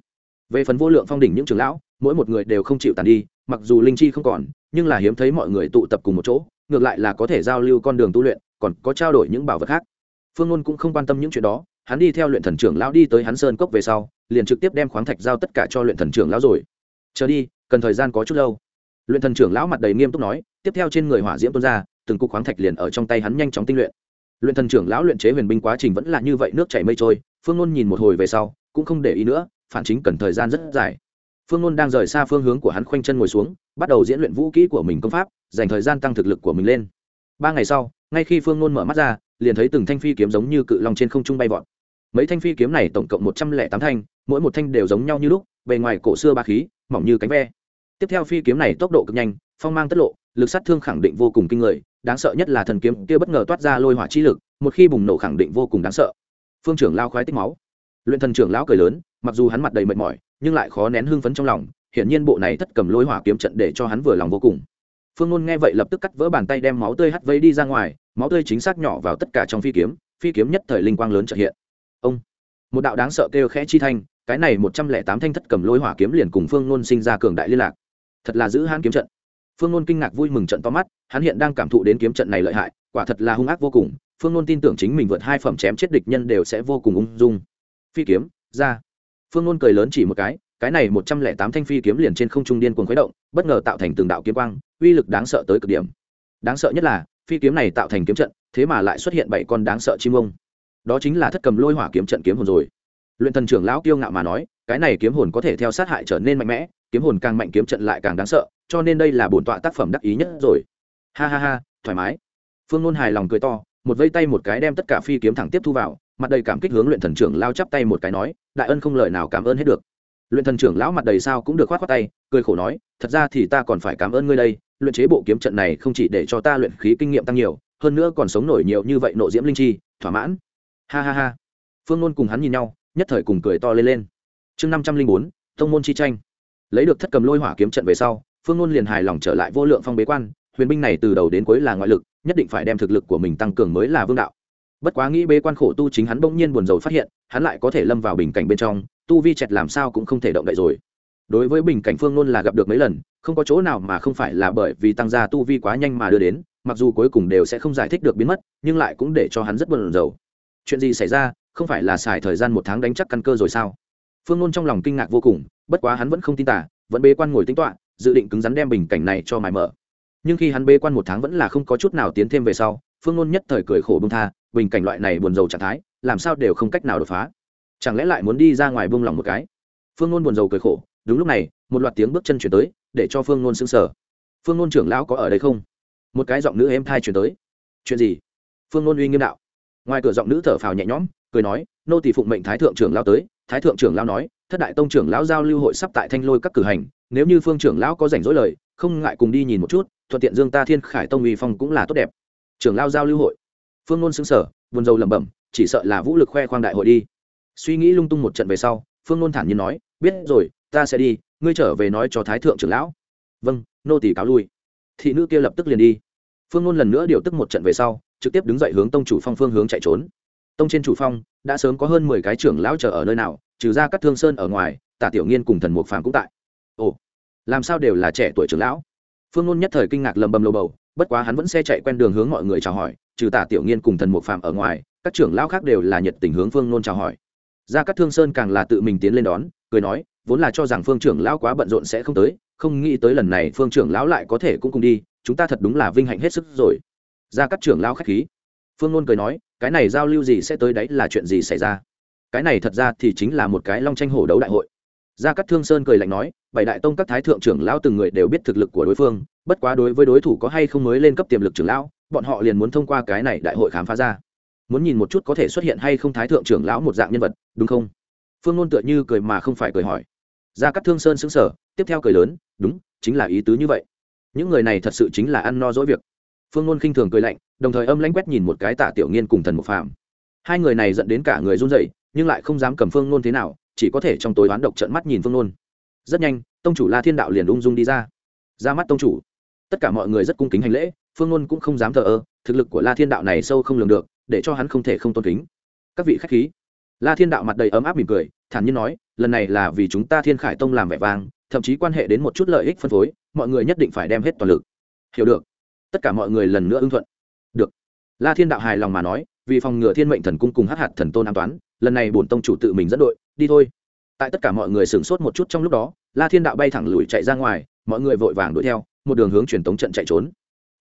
về phần vô lượng phong đỉnh những trưởng lão, mỗi một người đều không chịu tàn đi, mặc dù linh chi không còn, nhưng là hiếm thấy mọi người tụ tập cùng một chỗ, ngược lại là có thể giao lưu con đường tu luyện, còn có trao đổi những bảo vật khác. Phương ngôn cũng không quan tâm những chuyện đó, hắn đi theo luyện thần trưởng lão đi tới hắn sơn cốc về sau, liền trực tiếp đem khoáng thạch giao tất cả cho luyện thần trưởng lão rồi. Chờ đi, cần thời gian có chút lâu. Luyện thần trưởng lão mặt đầy nghiêm túc nói, tiếp theo trên người hỏa diễm tuôn ra, từng cục khoáng thạch liền ở trong tay hắn nhanh chóng tinh luyện. Luyện thần trưởng lão luyện chế huyền binh quá trình vẫn là như vậy, nước chảy mây trôi, phương ngôn nhìn một hồi về sau, cũng không để ý nữa phản chính cần thời gian rất dài. Phương ngôn đang rời xa phương hướng của hắn khoanh chân ngồi xuống, bắt đầu diễn luyện vũ kỹ của mình công pháp, dành thời gian tăng thực lực của mình lên. Ba ngày sau, ngay khi phương ngôn mở mắt ra, liền thấy từng thanh phi kiếm giống như cự long trên không trung bay vọt. Mấy thanh phi kiếm này tổng cộng một trăm lẻ tám thanh, mỗi một thanh đều giống nhau như lúc, bề ngoài cổ xưa ba khí, mỏng như cánh ve. Tiếp theo phi kiếm này tốc độ cực nhanh, phong mang tất lộ, lực sát thương khẳng định vô cùng kinh người, đáng sợ nhất là thần kiếm kia bất ngờ toát ra lôi hỏa chi lực, một khi bùng nổ khẳng định vô cùng đáng sợ. Phương trưởng lao khoái tích máu. Luyện thần trưởng lão cười lớn mặc dù hắn mặt đầy mệt mỏi, nhưng lại khó nén hưng phấn trong lòng, hiển nhiên bộ này thất cầm lôi hỏa kiếm trận để cho hắn vừa lòng vô cùng. Phương nôn nghe vậy lập tức cắt vỡ bàn tay đem máu tươi hắt vấy đi ra ngoài, máu tươi chính xác nhỏ vào tất cả trong phi kiếm phi kiếm nhất thời linh quang lớn trợ hiện. Ông! Một đạo đáng sợ kêu khẽ chi thanh, cái này một trăm lẻ tám thanh thất cầm lôi hỏa kiếm liền cùng phương nôn sinh ra cường đại liên lạc. Thật là giữ hãn kiếm trận. Phương nôn kinh ngạc vui mừng trận to mắt, hắn hiện đang cảm thụ đến kiếm trận này lợi hại, quả thật là hung ác vô cùng. Phương nôn tin tưởng chính mình vượt hai phẩm chém chết địch nhân đều sẽ vô cùng ung dung. Phi kiếm, ra phương ngôn cười lớn chỉ một cái cái này một trăm lẻ tám thanh phi kiếm liền trên không trung điên cuồng khuấy động, bất ngờ tạo thành từng đạo kiếm quang, uy lực đáng sợ tới cực điểm. Đáng sợ nhất là, phi kiếm này tạo thành kiếm trận, thế mà lại xuất hiện bảy con đáng sợ chim ông. Đó chính là thất cầm lôi hỏa kiếm trận kiếm hồn rồi. Luyện thần trưởng lão kiêu ngạo mà nói, cái này kiếm hồn có thể theo sát hại trở nên mạnh mẽ, kiếm hồn càng mạnh kiếm trận lại càng đáng sợ, cho nên đây là bổn tọa tác phẩm đắc ý nhất rồi. Ha ha ha, thoải mái. Phương nôn hài lòng cười to, một vây tay một cái đem tất cả phi kiếm thẳng tiếp thu vào mặt đầy cảm kích hướng luyện thần trưởng lao chắp tay một cái nói, đại ân không lời nào cảm ơn hết được. Luyện thần trưởng lão mặt đầy sao cũng được khoát khoát tay, cười khổ nói, thật ra thì ta còn phải cảm ơn ngươi đây, luyện chế bộ kiếm trận này không chỉ để cho ta luyện khí kinh nghiệm tăng nhiều, hơn nữa còn sống nổi nhiều như vậy nộ diễm linh chi, thỏa mãn. Ha ha ha. Phương luôn cùng hắn nhìn nhau, nhất thời cùng cười to lên lên. Chương năm trăm linh bốn thông môn chi tranh. Lấy được thất cầm lôi hỏa kiếm trận về sau, phương luôn liền hài lòng trở lại vô lượng phong bế quan, huyền binh này từ đầu đến cuối là ngoại lực, nhất định phải đem thực lực của mình tăng cường mới là vương đạo bất quá nghĩ bế quan khổ tu chính hắn bỗng nhiên buồn rầu phát hiện, hắn lại có thể lâm vào bình cảnh bên trong, tu vi chẹt làm sao cũng không thể động đậy rồi. Đối với bình cảnh phương luôn là gặp được mấy lần, không có chỗ nào mà không phải là bởi vì tăng gia tu vi quá nhanh mà đưa đến, mặc dù cuối cùng đều sẽ không giải thích được biến mất, nhưng lại cũng để cho hắn rất buồn rầu. Chuyện gì xảy ra, không phải là xài thời gian một tháng đánh chắc căn cơ rồi sao? Phương luôn trong lòng kinh ngạc vô cùng, bất quá hắn vẫn không tin tả, vẫn bế quan ngồi tính toạ dự định cứng rắn đem bình cảnh này cho mài mở. Nhưng khi hắn bế quan một tháng vẫn là không có chút nào tiến thêm về sau, phương luôn nhất thời cười khổ bông tha bình cảnh loại này buồn rầu trạng thái, làm sao đều không cách nào đột phá. Chẳng lẽ lại muốn đi ra ngoài buông lỏng một cái? Phương nôn buồn rầu cười khổ, đúng lúc này, một loạt tiếng bước chân chuyển tới, để cho phương nôn sững sở phương nôn trưởng lão có ở đây không? Một cái giọng nữ êm thai chuyển tới. Chuyện gì? Phương nôn uy nghiêm đạo. Ngoài cửa giọng nữ thở phào nhẹ nhõm, cười nói, nô tỷ phụng mệnh thái thượng trưởng lao tới. Thái thượng trưởng lao nói, thất đại tông trưởng lão giao lưu hội sắp tại thanh lôi các cử hành, nếu như phương trưởng lão có rảnh rỗi lời, không ngại cùng đi nhìn một chút, thuận tiện dương ta thiên khải tông uy phong cũng là tốt đẹp. Trưởng lao giao lưu hội phương nôn xứng sở buồn rầu lẩm bẩm, chỉ sợ là vũ lực khoe khoang đại hội đi. Suy nghĩ lung tung một trận về sau, phương nôn thản nhiên nói, biết rồi, ta sẽ đi, ngươi trở về nói cho thái thượng trưởng lão. Vâng nô tỷ cáo lui. Thị nữ kia lập tức liền đi. Phương nôn lần nữa điều tức một trận về sau, trực tiếp đứng dậy hướng tông chủ phong phương hướng chạy trốn. Tông trên chủ phong, đã sớm có hơn mười cái trưởng lão chờ ở nơi nào, trừ ra các thương sơn ở ngoài, tả tiểu nghiên cùng thần mục phàm cũng tại. Ồ, làm sao đều là trẻ tuổi trưởng lão? Phương nôn nhất thời kinh ngạc lầm bầm lầu bầu, bất quá hắn vẫn xe chạy quen đường hướng mọi người chào hỏi trừ tả tiểu nghiên cùng thần mục phạm ở ngoài, các trưởng lão khác đều là nhiệt tình hướng phương nôn chào hỏi. Ra các thương sơn càng là tự mình tiến lên đón, cười nói, vốn là cho rằng phương trưởng lão quá bận rộn sẽ không tới, không nghĩ tới lần này phương trưởng lão lại có thể cũng cùng đi, chúng ta thật đúng là vinh hạnh hết sức rồi. Ra các trưởng lão khách khí. Phương nôn cười nói, cái này giao lưu gì sẽ tới đấy là chuyện gì xảy ra? Cái này thật ra thì chính là một cái long tranh hổ đấu đại hội. Gia cát thương sơn cười lạnh nói, bảy đại tông các thái thượng trưởng lão từng người đều biết thực lực của đối phương, bất quá đối với đối thủ có hay không mới lên cấp tiềm lực trưởng lão bọn họ liền muốn thông qua cái này đại hội khám phá ra. Muốn nhìn một chút có thể xuất hiện hay không thái thượng trưởng lão một dạng nhân vật, đúng không? Phương ngôn tựa như cười mà không phải cười hỏi. Ra các thương sơn xứng sở tiếp theo cười lớn, đúng, chính là ý tứ như vậy. Những người này thật sự chính là ăn no dỗi việc. Phương ngôn khinh thường cười lạnh, đồng thời âm lãnh quét nhìn một cái tạ tiểu nghiên cùng thần một phạm hai người này dẫn đến cả người run rẩy, nhưng lại không dám cầm phương ngôn thế nào, chỉ có thể trong tối đoán độc trận mắt nhìn phương ngôn rất nhanh, tông chủ la thiên đạo liền ung dung đi ra. Ra mắt tông chủ. Tất cả mọi người rất cung kính hành lễ phương ngôn cũng không dám thờ ơ, thực lực của la thiên đạo này sâu không lường được, để cho hắn không thể không tôn kính. Các vị khách khí. La thiên đạo mặt đầy ấm áp mỉm cười, thản nhiên nói, lần này là vì chúng ta thiên khải tông làm vẻ vang, thậm chí quan hệ đến một chút lợi ích phân phối, mọi người nhất định phải đem hết toàn lực. Hiểu được. Tất cả mọi người lần nữa ưng thuận. Được. La thiên đạo hài lòng mà nói, vì phòng ngừa thiên mệnh thần cung cùng hát hạt thần tôn an toán lần này bổn tông chủ tự mình dẫn đội, đi thôi. Tại tất cả mọi người sửng sốt một chút trong lúc đó, la thiên đạo bay thẳng lùi chạy ra ngoài, mọi người vội vàng đuổi theo, một đường hướng truyền tống trận chạy trốn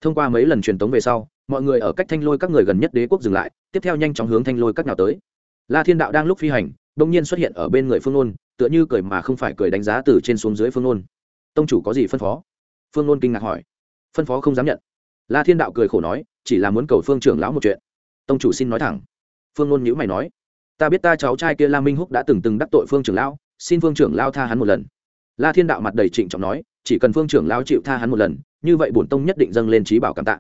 thông qua mấy lần truyền tống về sau, mọi người ở cách thanh lôi các người gần nhất đế quốc dừng lại, tiếp theo nhanh chóng hướng thanh lôi các nào tới. La thiên đạo đang lúc phi hành đông nhiên xuất hiện ở bên người phương nôn, tựa như cười mà không phải cười đánh giá từ trên xuống dưới phương nôn. Tông chủ có gì phân phó? Phương nôn kinh ngạc hỏi. Phân phó không dám nhận. La thiên đạo cười khổ nói, chỉ là muốn cầu phương trưởng lão một chuyện. Tông chủ xin nói thẳng. Phương nôn nhữ mày nói, ta biết ta cháu trai kia la minh húc đã từng từng đắc tội phương trưởng lão, xin phương trưởng lao tha hắn một lần. La thiên đạo mặt đầy trịnh trọng nói, chỉ cần phương trưởng lao chịu tha hắn một lần như vậy bổn tông nhất định dâng lên trí bảo cảm tạ.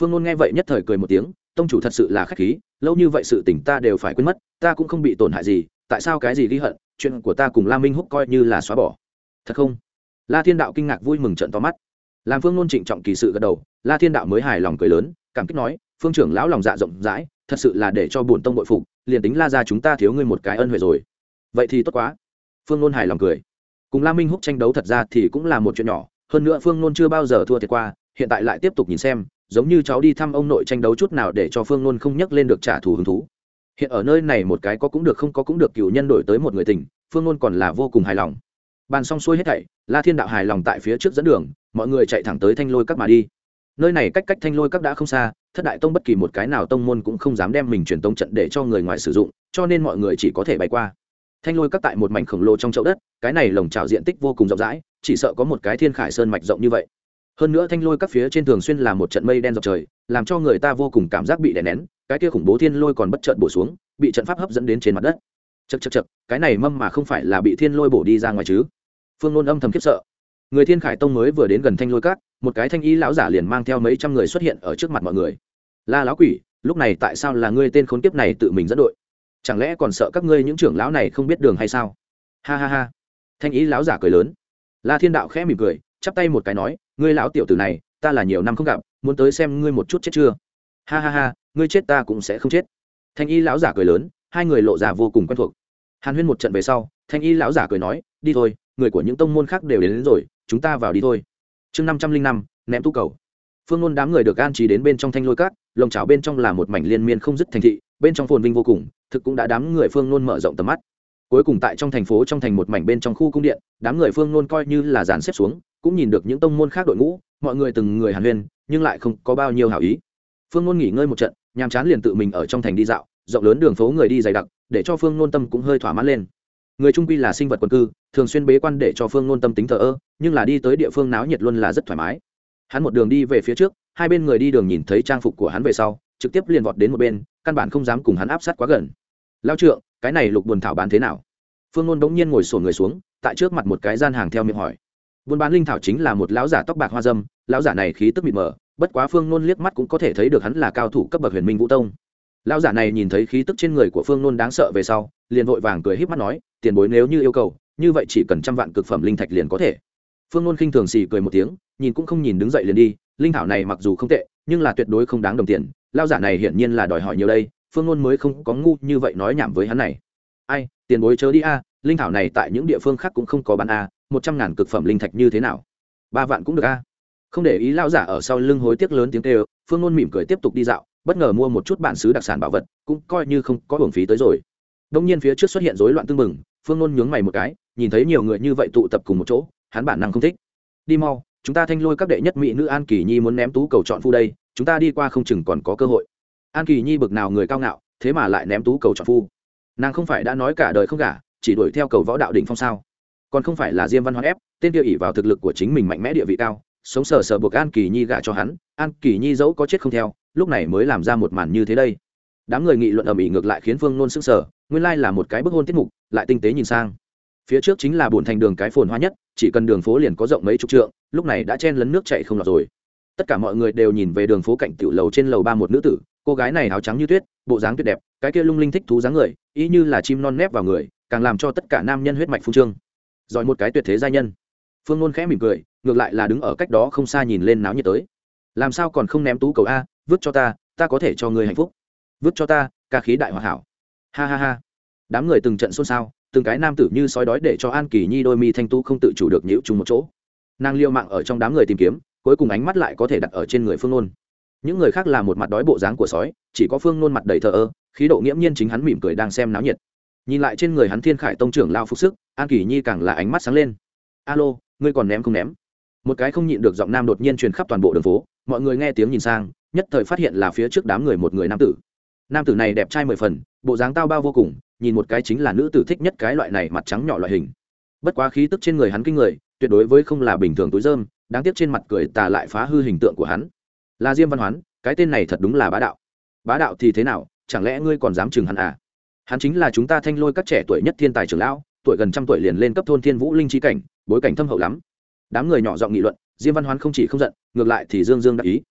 Phương nôn nghe vậy nhất thời cười một tiếng, tông chủ thật sự là k h á c h khí, lâu như vậy sự tỉnh ta đều phải quên mất, ta cũng không bị tổn hại gì, tại sao cái gì ghi hận, chuyện của ta cùng la minh húc coi như là xóa bỏ. Thật không? La thiên đạo kinh ngạc vui mừng trận to mắt. Làm phương nôn trịnh trọng kỳ sự gật đầu, la thiên đạo mới hài lòng cười lớn, cảm kích nói, phương trưởng lão lòng dạ rộng rãi, thật sự là để cho bổn tông bội phục, liền tính la ra chúng ta thiếu ngươi một cái ân huệ rồi. Vậy thì tốt quá. Phương nôn hài lòng cười. Cùng la minh húc tranh đấu thật ra thì cũng là một chuyện nhỏ hơn nữa phương nôn chưa bao giờ thua thiệt qua, hiện tại lại tiếp tục nhìn xem, giống như cháu đi thăm ông nội tranh đấu chút nào để cho phương nôn không nhắc lên được trả thù hứng thú. Hiện ở nơi này một cái có cũng được không có cũng được cựu nhân đổi tới một người tình, phương nôn còn là vô cùng hài lòng. Bàn xong xuôi hết thảy, la thiên đạo hài lòng tại phía trước dẫn đường, mọi người chạy thẳng tới thanh lôi các mà đi. Nơi này cách cách thanh lôi các đã không xa, thất đại tông bất kỳ một cái nào tông môn cũng không dám đem mình truyền tông trận để cho người ngoài sử dụng, cho nên mọi người chỉ có thể bay qua. Thanh lôi các tại một mảnh khổng lồ trong chậu đất, cái này lồng trào diện tích vô cùng rộng rãi chỉ sợ có một cái thiên khải sơn mạch rộng như vậy. Hơn nữa thanh lôi các phía trên thường xuyên là một trận mây đen dọc trời, làm cho người ta vô cùng cảm giác bị đè nén, cái kia khủng bố thiên lôi còn bất chợt bổ xuống, bị trận pháp hấp dẫn đến trên mặt đất. Chật chật chật cái này mâm mà không phải là bị thiên lôi bổ đi ra ngoài chứ? Phương nôn âm thầm khiếp sợ. Người thiên khải tông mới vừa đến gần thanh lôi các, một cái thanh y lão giả liền mang theo mấy trăm người xuất hiện ở trước mặt mọi người. La lão quỷ, lúc này tại sao là ngươi tên khốn kiếp này tự mình dẫn đội? Chẳng lẽ còn sợ các ngươi những trưởng lão này không biết đường hay sao? Ha ha ha. Thanh ý lão giả cười lớn la thiên đạo khẽ mỉm cười chắp tay một cái nói ngươi lão tiểu tử này ta là nhiều năm không gặp muốn tới xem ngươi một chút chết chưa? Ha ha ha ngươi chết ta cũng sẽ không chết. Thanh y lão giả cười lớn hai người lộ ra vô cùng quen thuộc. Hàn huyên một trận về sau thanh y lão giả cười nói đi thôi người của những tông môn khác đều đến, đến rồi chúng ta vào đi thôi. Chương năm trăm linh năm ném tu cầu. Phương ngôn đám người được an trí đến bên trong thanh lôi cát lồng chảo bên trong là một mảnh liên miên không dứt thành thị bên trong phồn vinh vô cùng thực cũng đã đám người phương ngôn mở rộng tầm mắt cuối cùng tại trong thành phố trong thành một mảnh bên trong khu cung điện, đám người phương Nôn coi như là dàn xếp xuống, cũng nhìn được những tông môn khác đội ngũ, mọi người từng người hàn huyên, nhưng lại không có bao nhiêu hảo ý. Phương Nôn nghỉ ngơi một trận, nhàm chán liền tự mình ở trong thành đi dạo, rộng lớn đường phố người đi dày đặc, để cho phương Nôn tâm cũng hơi thỏa mãn lên. Người trung quy là sinh vật quần cư, thường xuyên bế quan để cho phương Nôn tâm tính thờ ơ, nhưng là đi tới địa phương náo nhiệt luôn là rất thoải mái. Hắn một đường đi về phía trước, hai bên người đi đường nhìn thấy trang phục của hắn về sau, trực tiếp liền vọt đến một bên, căn bản không dám cùng hắn áp sát quá gần. Lao trượng cái này lục buồn thảo bán thế nào? Phương ngôn bỗng nhiên ngồi sổ người xuống, tại trước mặt một cái gian hàng theo miệng hỏi. Buôn bán linh thảo chính là một lão giả tóc bạc hoa dâm, lão giả này khí tức mịt mờ, bất quá phương nôn liếc mắt cũng có thể thấy được hắn là cao thủ cấp bậc huyền minh vũ tông. Lão giả này nhìn thấy khí tức trên người của phương nôn đáng sợ về sau, liền vội vàng cười h í p mắt nói, tiền bối nếu như yêu cầu, như vậy chỉ cần trăm vạn cực phẩm linh thạch liền có thể. Phương nôn khinh thường xì cười một tiếng, nhìn cũng không nhìn đứng dậy liền đi, linh thảo này mặc dù không tệ, nhưng là tuyệt đối không đáng đồng tiền, lão giả này hiển nhiên là đòi hỏi nhiều đây phương ngôn mới không có ngu như vậy nói nhảm với hắn này. Ai, tiền bối chớ đi a, linh thảo này tại những địa phương khác cũng không có bán a, một trăm ngàn cực phẩm linh thạch như thế nào? Ba vạn cũng được a. Không để ý lao giả ở sau lưng hối tiếc lớn tiếng kêu, phương ngôn mỉm cười tiếp tục đi dạo, bất ngờ mua một chút bản xứ đặc sản bảo vật, cũng coi như không có hưởng phí tới rồi. Đông nhiên phía trước xuất hiện rối loạn tưng bừng, phương ngôn nhướng mày một cái, nhìn thấy nhiều người như vậy tụ tập cùng một chỗ, hắn bản năng không thích. Đi mau, chúng ta thanh lôi các đệ nhất mỹ nữ an kỳ nhi muốn ném tú cầu chọn phu đây, chúng ta đi qua không chừng còn có cơ hội an kỳ nhi bực nào người cao ngạo, thế mà lại ném tú cầu chọn phu. Nàng không phải đã nói cả đời không gả, chỉ đuổi theo cầu võ đạo đỉnh phong sao? Còn không phải là diêm văn hoán ép, tên kia ỉ vào thực lực của chính mình mạnh mẽ địa vị cao, sống sờ sờ buộc an kỳ nhi gả cho hắn, an kỳ nhi dẫu có chết không theo, lúc này mới làm ra một màn như thế đây. Đám người nghị luận ầm ĩ ngược lại khiến phương nôn sức sở nguyên lai là một cái bức hôn tiết mục, lại tinh tế nhìn sang. Phía trước chính là bồn thành đường cái phồn hoa nhất, chỉ cần đường phố liền có rộng mấy chục trượng, lúc này đã chen lấn nước chạy không lọt rồi tất cả mọi người đều nhìn về đường phố cạnh tiểu lầu trên lầu ba một nữ tử, cô gái này áo trắng như tuyết, bộ dáng tuyệt đẹp, cái kia lung linh thích thú dáng người, ý như là chim non nép vào người, càng làm cho tất cả nam nhân huyết mạch phung trương. Giỏi một cái tuyệt thế gia nhân. Phương ngôn khẽ mỉm cười, ngược lại là đứng ở cách đó không xa nhìn lên náo nhiệt tới. Làm sao còn không ném tú cầu a, vứt cho ta ta có thể cho người hạnh phúc. Vứt cho ta, ca khí đại hòa hảo. Ha ha ha. Đám người từng trận xôn xao, từng cái nam tử như sói đói để cho an kỳ nhi đôi mi thanh tu không tự chủ được nhiễu chung một chỗ. Nàng liêu mạng ở trong đám người tìm kiếm cuối cùng ánh mắt lại có thể đặt ở trên người phương nôn. Những người khác là một mặt đói bộ dáng của sói, chỉ có phương nôn mặt đầy thờ ơ, khí độ nghiễm nhiên chính hắn mỉm cười đang xem náo nhiệt. Nhìn lại trên người hắn thiên khải tông trưởng lao phục sức, an kỳ nhi càng là ánh mắt sáng lên. Alo, ngươi còn ném không ném? Một cái không nhịn được giọng nam đột nhiên truyền khắp toàn bộ đường phố, mọi người nghe tiếng nhìn sang, nhất thời phát hiện là phía trước đám người một người nam tử. Nam tử này đẹp trai mười phần, bộ dáng tao bao vô cùng, nhìn một cái chính là nữ tử thích nhất cái loại này mặt trắng nhỏ loại hình. Bất quá khí tức trên người hắn kinh người, tuyệt đối với không là bình thường túi dơm đáng tiếc trên mặt cười tà lại phá hư hình tượng của hắn. Là diêm văn hoán, cái tên này thật đúng là bá đạo. Bá đạo thì thế nào, chẳng lẽ ngươi còn dám chừng hắn à? Hắn chính là chúng ta thanh lôi các trẻ tuổi nhất thiên tài trưởng lão, tuổi gần trăm tuổi liền lên cấp thôn thiên vũ linh trí cảnh, bối cảnh thâm hậu lắm. Đám người nhỏ giọng nghị luận, diêm văn hoán không chỉ không giận, ngược lại thì dương dương đắc ý.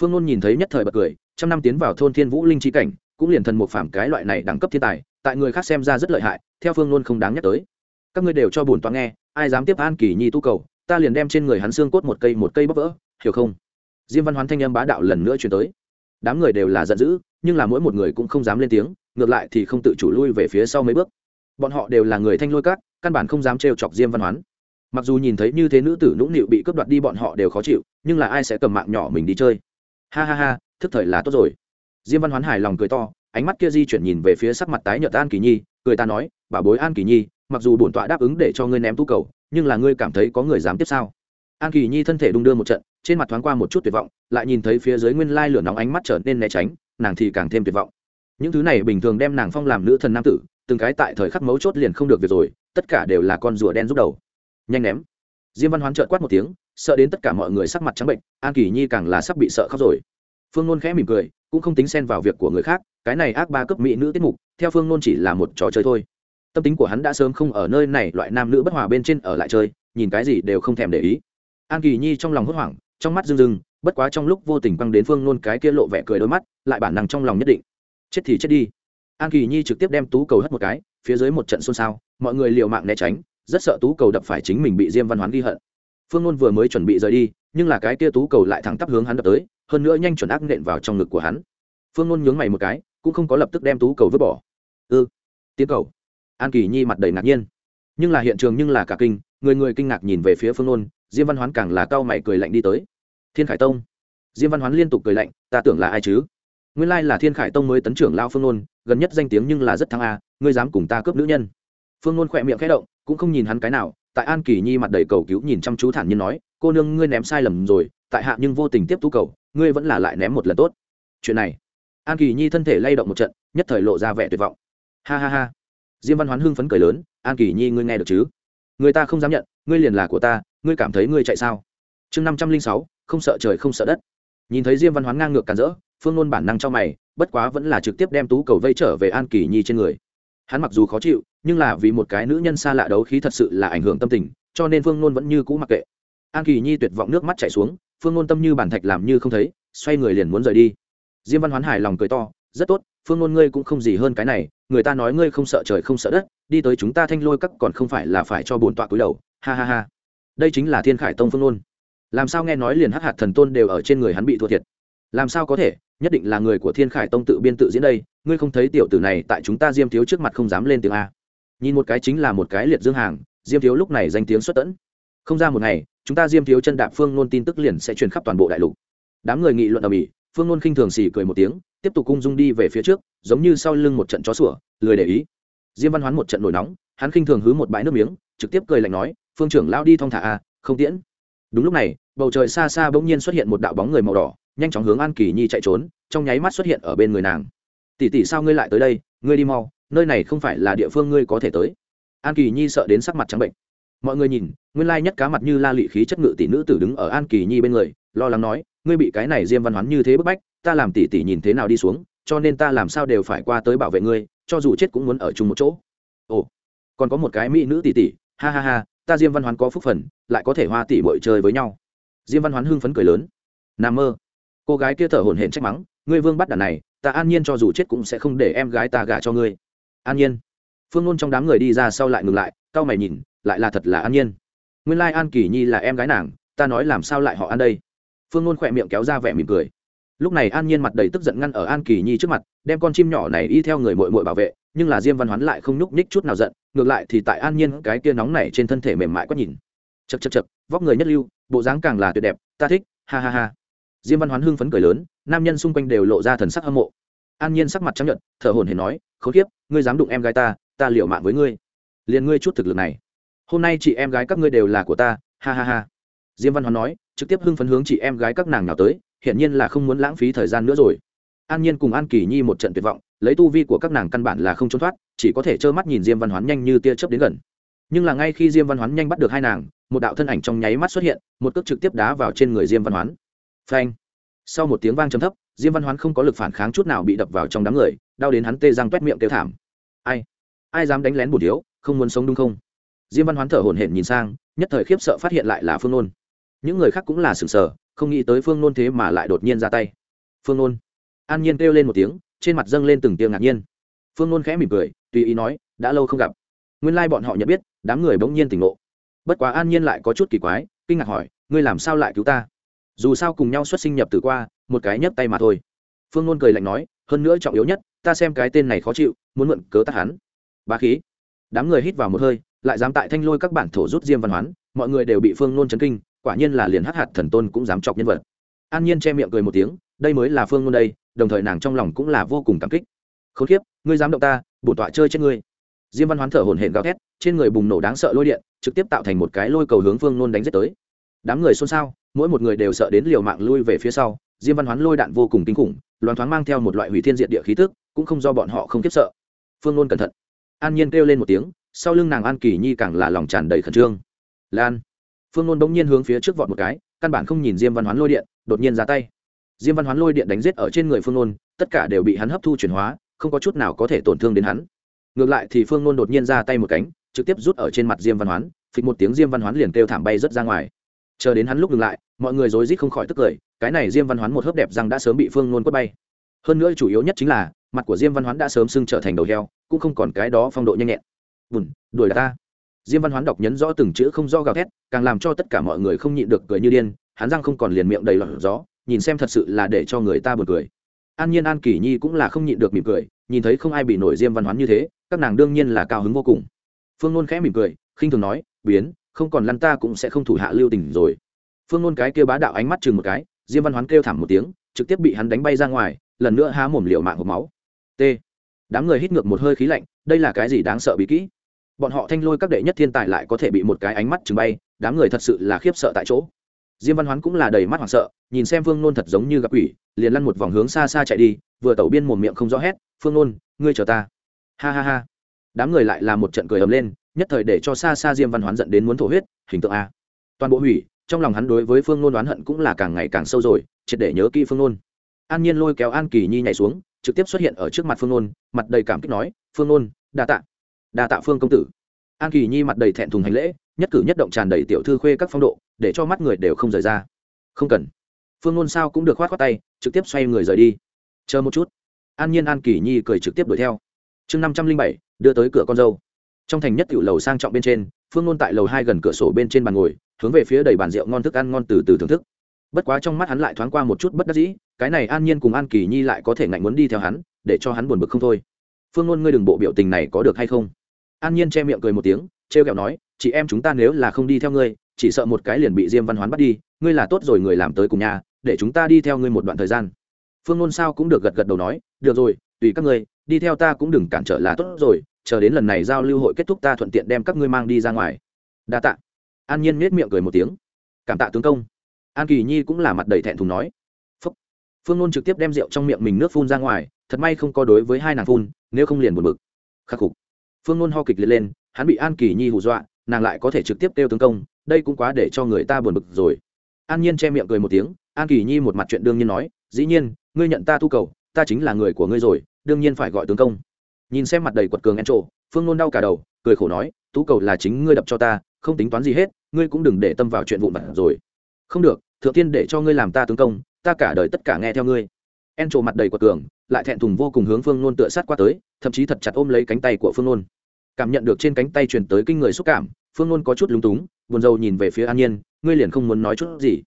Phương ngôn nhìn thấy nhất thời bật cười, trăm năm tiến vào thôn thiên vũ linh trí cảnh, cũng liền thần một phạm cái loại này đẳng cấp thiên tài, tại người khác xem ra rất lợi hại, theo phương ngôn không đáng nhắc tới. Các ngươi đều cho bổn toán nghe, ai dám tiếp an kỳ nhi tu cầu ta liền đem trên người hắn xương cốt một cây một cây bóc vỡ, hiểu không? Diêm văn hoán thanh âm bá đạo lần nữa chuyển tới. Đám người đều là giận dữ, nhưng là mỗi một người cũng không dám lên tiếng, ngược lại thì không tự chủ lui về phía sau mấy bước. Bọn họ đều là người thanh lôi cát, căn bản không dám trêu chọc diêm văn hoán. Mặc dù nhìn thấy như thế nữ tử nũng nịu bị cướp đoạt đi bọn họ đều khó chịu, nhưng là ai sẽ cầm mạng nhỏ mình đi chơi? Ha ha ha, thức thời là tốt rồi. Diêm văn hoán hài lòng cười to, ánh mắt kia di chuyển nhìn về phía sắc mặt tái nhợt an kỳ nhi, cười ta nói, bà bối an kỳ nhi, mặc dù bổn tọa đáp ứng để cho ngươi ném tú cầu nhưng là ngươi cảm thấy có người dám tiếp sao? An kỳ nhi thân thể đung đưa một trận, trên mặt thoáng qua một chút tuyệt vọng, lại nhìn thấy phía dưới nguyên lai lửa nóng ánh mắt trở nên né tránh, nàng thì càng thêm tuyệt vọng. Những thứ này bình thường đem nàng phong làm nữ thần nam tử, từng cái tại thời khắc mấu chốt liền không được việc rồi, tất cả đều là con rùa đen giúp đầu. Nhanh ném. Diêm văn hoán trợn quát một tiếng, sợ đến tất cả mọi người sắc mặt trắng bệnh, an kỳ nhi càng là sắp bị sợ khóc rồi. Phương nôn khẽ mỉm cười, cũng không tính xen vào việc của người khác, cái này ác ba cấp mỹ nữ tiết mục, theo phương nôn chỉ là một trò chơi thôi tâm tính của hắn đã sớm không ở nơi này loại nam nữ bất hòa bên trên ở lại chơi nhìn cái gì đều không thèm để ý. An kỳ nhi trong lòng hốt hoảng trong mắt rưng rưng bất quá trong lúc vô tình quăng đến phương nôn cái kia lộ vẻ cười đôi mắt lại bản năng trong lòng nhất định. Chết thì chết đi. An kỳ nhi trực tiếp đem tú cầu hất một cái phía dưới một trận xôn xao mọi người liều mạng né tránh rất sợ tú cầu đập phải chính mình bị diêm văn hoán ghi hận. Phương nôn vừa mới chuẩn bị rời đi nhưng là cái kia tú cầu lại thẳng tắp hướng hắn đập tới hơn nữa nhanh chuẩn ác nện vào trong ngực của hắn. Phương nôn nhướng mày một cái cũng không có lập tức đem tú cầu vứt bỏ. Ư ừ, tiến cầu an kỳ nhi mặt đầy ngạc nhiên nhưng là hiện trường nhưng là cả kinh người người kinh ngạc nhìn về phía phương nôn diêm văn hoán càng là cao mày cười lạnh đi tới thiên khải tông diêm văn hoán liên tục cười lạnh ta tưởng là ai chứ nguyên lai là thiên khải tông mới tấn trưởng lao phương nôn gần nhất danh tiếng nhưng là rất thăng a à, ngươi dám cùng ta cướp nữ nhân phương nôn khỏe miệng khẽ động cũng không nhìn hắn cái nào tại an kỳ nhi mặt đầy cầu cứu nhìn chăm chú thản nhiên nói cô nương ngươi ném sai lầm rồi tại hạ nhưng vô tình tiếp thu cầu ngươi vẫn là lại ném một lần tốt chuyện này an kỳ nhi thân thể lay động một trận nhất thời lộ ra vẻ tuyệt vọng ha ha ha diêm văn hoán hưng phấn cười lớn, an kỳ nhi ngươi nghe được chứ? Người ta không dám nhận, ngươi liền là của ta, ngươi cảm thấy ngươi chạy sao? Chương năm trăm linh sáu, không sợ trời không sợ đất. Nhìn thấy diêm văn hoán ngang ngược càn rỡ, phương nôn bản năng cho mày, bất quá vẫn là trực tiếp đem tú cầu vây trở về an kỳ nhi trên người. Hắn mặc dù khó chịu, nhưng là vì một cái nữ nhân xa lạ đấu khí thật sự là ảnh hưởng tâm tình, cho nên phương nôn vẫn như cũ mặc kệ. An kỳ nhi tuyệt vọng nước mắt chảy xuống, phương nôn tâm như bản thạch làm như không thấy, xoay người liền muốn rời đi. Diêm văn hoán hài lòng cười to rất tốt phương ngôn ngươi cũng không gì hơn cái này người ta nói ngươi không sợ trời không sợ đất đi tới chúng ta thanh lôi các còn không phải là phải cho bổn tọa cúi đầu ha ha ha. Đây chính là thiên khải tông phương ngôn, làm sao nghe nói liền hắc hạt thần tôn đều ở trên người hắn bị thua thiệt? Làm sao có thể? Nhất định là người của thiên khải tông tự biên tự diễn đây ngươi không thấy tiểu tử này tại chúng ta diêm thiếu trước mặt không dám lên tiếng a. Nhìn một cái chính là một cái liệt dương hàng diêm thiếu lúc này danh tiếng xuất tẫn không ra một ngày chúng ta diêm thiếu chân đạp phương nôn tin tức liền sẽ truyền khắp toàn bộ đại lục. Đám người nghị luận ở mỹ phương nôn khinh thường xì cười một tiếng, tiếp tục cung dung đi về phía trước, giống như sau lưng một trận chó sủa, lười để ý. Diêm văn hoán một trận nổi nóng, hắn khinh thường hứ một bãi nước miếng, trực tiếp cười lạnh nói, phương trưởng lao đi thong thả a không tiễn. Đúng lúc này, bầu trời xa xa bỗng nhiên xuất hiện một đạo bóng người màu đỏ, nhanh chóng hướng an kỳ nhi chạy trốn, trong nháy mắt xuất hiện ở bên người nàng. Tỷ tỷ sao ngươi lại tới đây? Ngươi đi mau, nơi này không phải là địa phương ngươi có thể tới. An kỳ nhi sợ đến sắc mặt trắng bệnh. Mọi người nhìn, nguyên lai nhất cá mặt như la lị khí chất ngự tỷ nữ tử đứng ở an kỳ nhi bên người, lo lắng nói ngươi bị cái này diêm văn hoán như thế bức bách, ta làm tỷ tỷ nhìn thế nào đi xuống, cho nên ta làm sao đều phải qua tới bảo vệ ngươi, cho dù chết cũng muốn ở chung một chỗ. Ồ, còn có một cái mỹ nữ tỷ tỷ ha ha ha, ta diêm văn hoán có phúc phần, lại có thể hoa tỷ bội chơi với nhau. Diêm văn hoán hưng phấn cười lớn. N mơ, cô gái kia thở hổn hển trách mắng, ngươi vương bắt đàn này, ta an nhiên cho dù chết cũng sẽ không để em gái ta gả cho ngươi. An nhiên. Phương nôn trong đám người đi ra sau lại ngừng lại, cau mày nhìn, lại là thật là an nhiên. Nguyên lai an kỳ nhi là em gái nàng, ta nói làm sao lại họ ăn đây? Phương nôn khỏe miệng kéo ra vẻ mỉm cười. Lúc này an nhiên mặt đầy tức giận ngăn ở an kỳ nhi trước mặt đem con chim nhỏ này y theo người mội mội bảo vệ nhưng là diêm văn hoán lại không nhúc nhích chút nào giận ngược lại thì tại an nhiên cái kia nóng này trên thân thể mềm mại quá nhìn. Chật chật chật vóc người nhất lưu bộ dáng càng là tuyệt đẹp ta thích ha ha ha. Diêm văn hoán hưng phấn cười lớn nam nhân xung quanh đều lộ ra thần sắc hâm mộ. An nhiên sắc mặt trắng nhợt, thở hồn hển nói khốn kiếp ngươi dám đụng em gái ta ta liệu mạng với ngươi. Liền ngươi chút thực lực này. Hôm nay chị em gái các ngươi đều là của ta ha ha ha diêm văn hoán nói, trực tiếp hưng phấn hướng chị em gái các nàng nào tới hiện nhiên là không muốn lãng phí thời gian nữa rồi. An nhiên cùng an kỳ nhi một trận tuyệt vọng, lấy tu vi của các nàng căn bản là không trốn thoát, chỉ có thể trơ mắt nhìn diêm văn hoán nhanh như tia chớp đến gần. Nhưng là ngay khi diêm văn hoán nhanh bắt được hai nàng, một đạo thân ảnh trong nháy mắt xuất hiện, một cước trực tiếp đá vào trên người diêm văn hoán. Phanh! Sau một tiếng vang trầm thấp, diêm văn hoán không có lực phản kháng chút nào bị đập vào trong đám người, đau đến hắn tê răng toét miệng kêu thảm. Ai? Ai dám đánh lén bùn thiếu không muốn sống đúng không? Diêm văn hoán thở hổn hển nhìn sang, nhất thời khiếp sợ phát hiện lại là phương nôn những người khác cũng là sừng sờ, không nghĩ tới phương nôn thế mà lại đột nhiên ra tay. Phương nôn, an nhiên kêu lên một tiếng, trên mặt dâng lên từng tiếng ngạc nhiên. Phương nôn khẽ mỉm cười, tùy ý nói, đã lâu không gặp. Nguyên lai bọn họ nhận biết, đám người bỗng nhiên tỉnh ngộ. Bất quá an nhiên lại có chút kỳ quái, kinh ngạc hỏi, ngươi làm sao lại cứu ta? Dù sao cùng nhau xuất sinh nhập từ qua, một cái nhấp tay mà thôi. Phương nôn cười lạnh nói, hơn nữa trọng yếu nhất, ta xem cái tên này khó chịu, muốn mượn cớ tắt hắn. Bá khí. Đám người hít vào một hơi, lại dám tại thanh lôi các bản thổ rút diêm văn hoán, mọi người đều bị phương nôn chấn kinh quả nhiên là liền hắc hạt thần tôn cũng dám chọc nhân vật. An nhiên che miệng cười một tiếng đây mới là phương ngôn đây đồng thời nàng trong lòng cũng là vô cùng cảm kích. Khốn kiếp, ngươi dám động ta bổn tọa chơi chết ngươi. Diêm văn hoán thở hổn hển gào thét trên người bùng nổ đáng sợ lôi điện trực tiếp tạo thành một cái lôi cầu hướng phương nôn đánh giết tới. Đám người xôn xao mỗi một người đều sợ đến liều mạng lui về phía sau diêm văn hoán lôi đạn vô cùng kinh khủng loan thoáng mang theo một loại hủy thiên diện địa khí tức cũng không do bọn họ không kiếp sợ. Phương nôn cẩn thận. An nhiên kêu lên một tiếng sau lưng nàng an kỳ nhi càng là lòng tràn đầy khẩn trương. Lan phương nôn bỗng nhiên hướng phía trước vọt một cái, căn bản không nhìn diêm văn hoán lôi điện, đột nhiên ra tay. Diêm văn hoán lôi điện đánh giết ở trên người phương nôn, tất cả đều bị hắn hấp thu chuyển hóa, không có chút nào có thể tổn thương đến hắn. Ngược lại thì phương nôn đột nhiên ra tay một cánh, trực tiếp rút ở trên mặt diêm văn hoán, phịch một tiếng diêm văn hoán liền kêu thảm bay rớt ra ngoài. Chờ đến hắn lúc ngừng lại, mọi người rối rít không khỏi tức cười, cái này diêm văn hoán một hớp đẹp răng đã sớm bị phương nôn quất bay. Hơn nữa chủ yếu nhất chính là, mặt của diêm văn hoán đã sớm sưng trở thành đầu heo, cũng không còn cái đó phong độ nhanh nhẹn. Bùn, đuổi ta diêm văn hoán đọc nhấn rõ từng chữ không do gào thét, càng làm cho tất cả mọi người không nhịn được cười như điên, hắn răng không còn liền miệng đầy lọt gió, nhìn xem thật sự là để cho người ta buồn cười. An nhiên an kỳ nhi cũng là không nhịn được mỉm cười, nhìn thấy không ai bị nổi diêm văn hoán như thế, các nàng đương nhiên là cao hứng vô cùng. Phương nôn khẽ mỉm cười, khinh thường nói, biến, không còn lăn ta cũng sẽ không thủ hạ lưu tình rồi. Phương nôn cái kêu bá đạo ánh mắt chừng một cái, diêm văn hoán kêu thảm một tiếng, trực tiếp bị hắn đánh bay ra ngoài, lần nữa há mồm liều mạng hộp máu. T. Đám người hít ngược một hơi khí lạnh, đây là cái gì đáng sợ bị kỹ? Bọn họ thanh lôi các đệ nhất thiên tài lại có thể bị một cái ánh mắt chừng bay, đám người thật sự là khiếp sợ tại chỗ. Diêm văn hoán cũng là đầy mắt hoảng sợ, nhìn xem phương nôn thật giống như gặp quỷ, liền lăn một vòng hướng xa xa chạy đi, vừa tẩu biên một miệng không rõ hét, phương nôn, ngươi chờ ta. Ha ha ha. Đám người lại là một trận cười ầm lên, nhất thời để cho xa xa diêm văn hoán giận đến muốn thổ huyết, hình tượng a. Toàn bộ hủy, trong lòng hắn đối với phương nôn oán hận cũng là càng ngày càng sâu rồi, triệt để nhớ kỹ phương nôn. An nhiên lôi kéo an kỳ nhi nhảy xuống, trực tiếp xuất hiện ở trước mặt phương nôn, mặt đầy cảm kích nói, phương nôn, đa tạ đa tạ phương công tử. An kỳ nhi mặt đầy thẹn thùng hành lễ, nhất cử nhất động tràn đầy tiểu thư khuê các phong độ, để cho mắt người đều không rời ra. Không cần. Phương ngôn sao cũng được khoát khoát tay, trực tiếp xoay người rời đi. Chờ một chút. An nhiên an kỳ nhi cười trực tiếp đuổi theo. Chương năm trăm linh bảy, đưa tới cửa con dâu. Trong thành nhất tiểu lầu sang trọng bên trên, phương ngôn tại lầu hai gần cửa sổ bên trên bàn ngồi, hướng về phía đầy bàn rượu ngon thức ăn ngon từ từ thưởng thức. Bất quá trong mắt hắn lại thoáng qua một chút bất đắc dĩ, cái này an nhiên cùng an kỳ nhi lại có thể ngạnh muốn đi theo hắn, để cho hắn buồn bực không thôi. Phương ngôn ngươi đừng bộ biểu tình này có được hay không? An nhiên che miệng cười một tiếng, trêu kẹo nói, chị em chúng ta nếu là không đi theo ngươi, chỉ sợ một cái liền bị diêm văn hoán bắt đi, ngươi là tốt rồi, người làm tới cùng nhà, để chúng ta đi theo ngươi một đoạn thời gian. Phương ngôn sao cũng được gật gật đầu nói, được rồi, tùy các ngươi, đi theo ta cũng đừng cản trở là tốt rồi, chờ đến lần này giao lưu hội kết thúc ta thuận tiện đem các ngươi mang đi ra ngoài. Đa tạ. An nhiên nết miệng cười một tiếng. Cảm tạ tướng công. An kỳ nhi cũng là mặt đầy thẹn thùng nói. Phúc. phương ngôn trực tiếp đem rượu trong miệng mình nước phun ra ngoài, thật may không có đối với hai nàng phun, nếu không liền buồn bực. Khắc phục phương nôn ho kịch liệt lên, hắn bị an kỳ nhi hù dọa, nàng lại có thể trực tiếp kêu tướng công, đây cũng quá để cho người ta buồn bực rồi. An nhiên che miệng cười một tiếng, an kỳ nhi một mặt chuyện đương nhiên nói, dĩ nhiên, ngươi nhận ta tu cầu, ta chính là người của ngươi rồi, đương nhiên phải gọi tướng công. Nhìn xem mặt đầy quật cường en trộ, phương nôn đau cả đầu, cười khổ nói, tú cầu là chính ngươi đập cho ta, không tính toán gì hết, ngươi cũng đừng để tâm vào chuyện vụn vặt rồi. Không được, thượng tiên để cho ngươi làm ta tướng công, ta cả đời tất cả nghe theo ngươi en trộ mặt đầy quật cường, lại thẹn thùng vô cùng hướng phương nôn tựa sát qua tới, thậm chí thật chặt ôm lấy cánh tay của phương nôn. Cảm nhận được trên cánh tay truyền tới kinh người xúc cảm, phương nôn có chút lúng túng, buồn rầu nhìn về phía an nhiên, ngươi liền không muốn nói chút gì?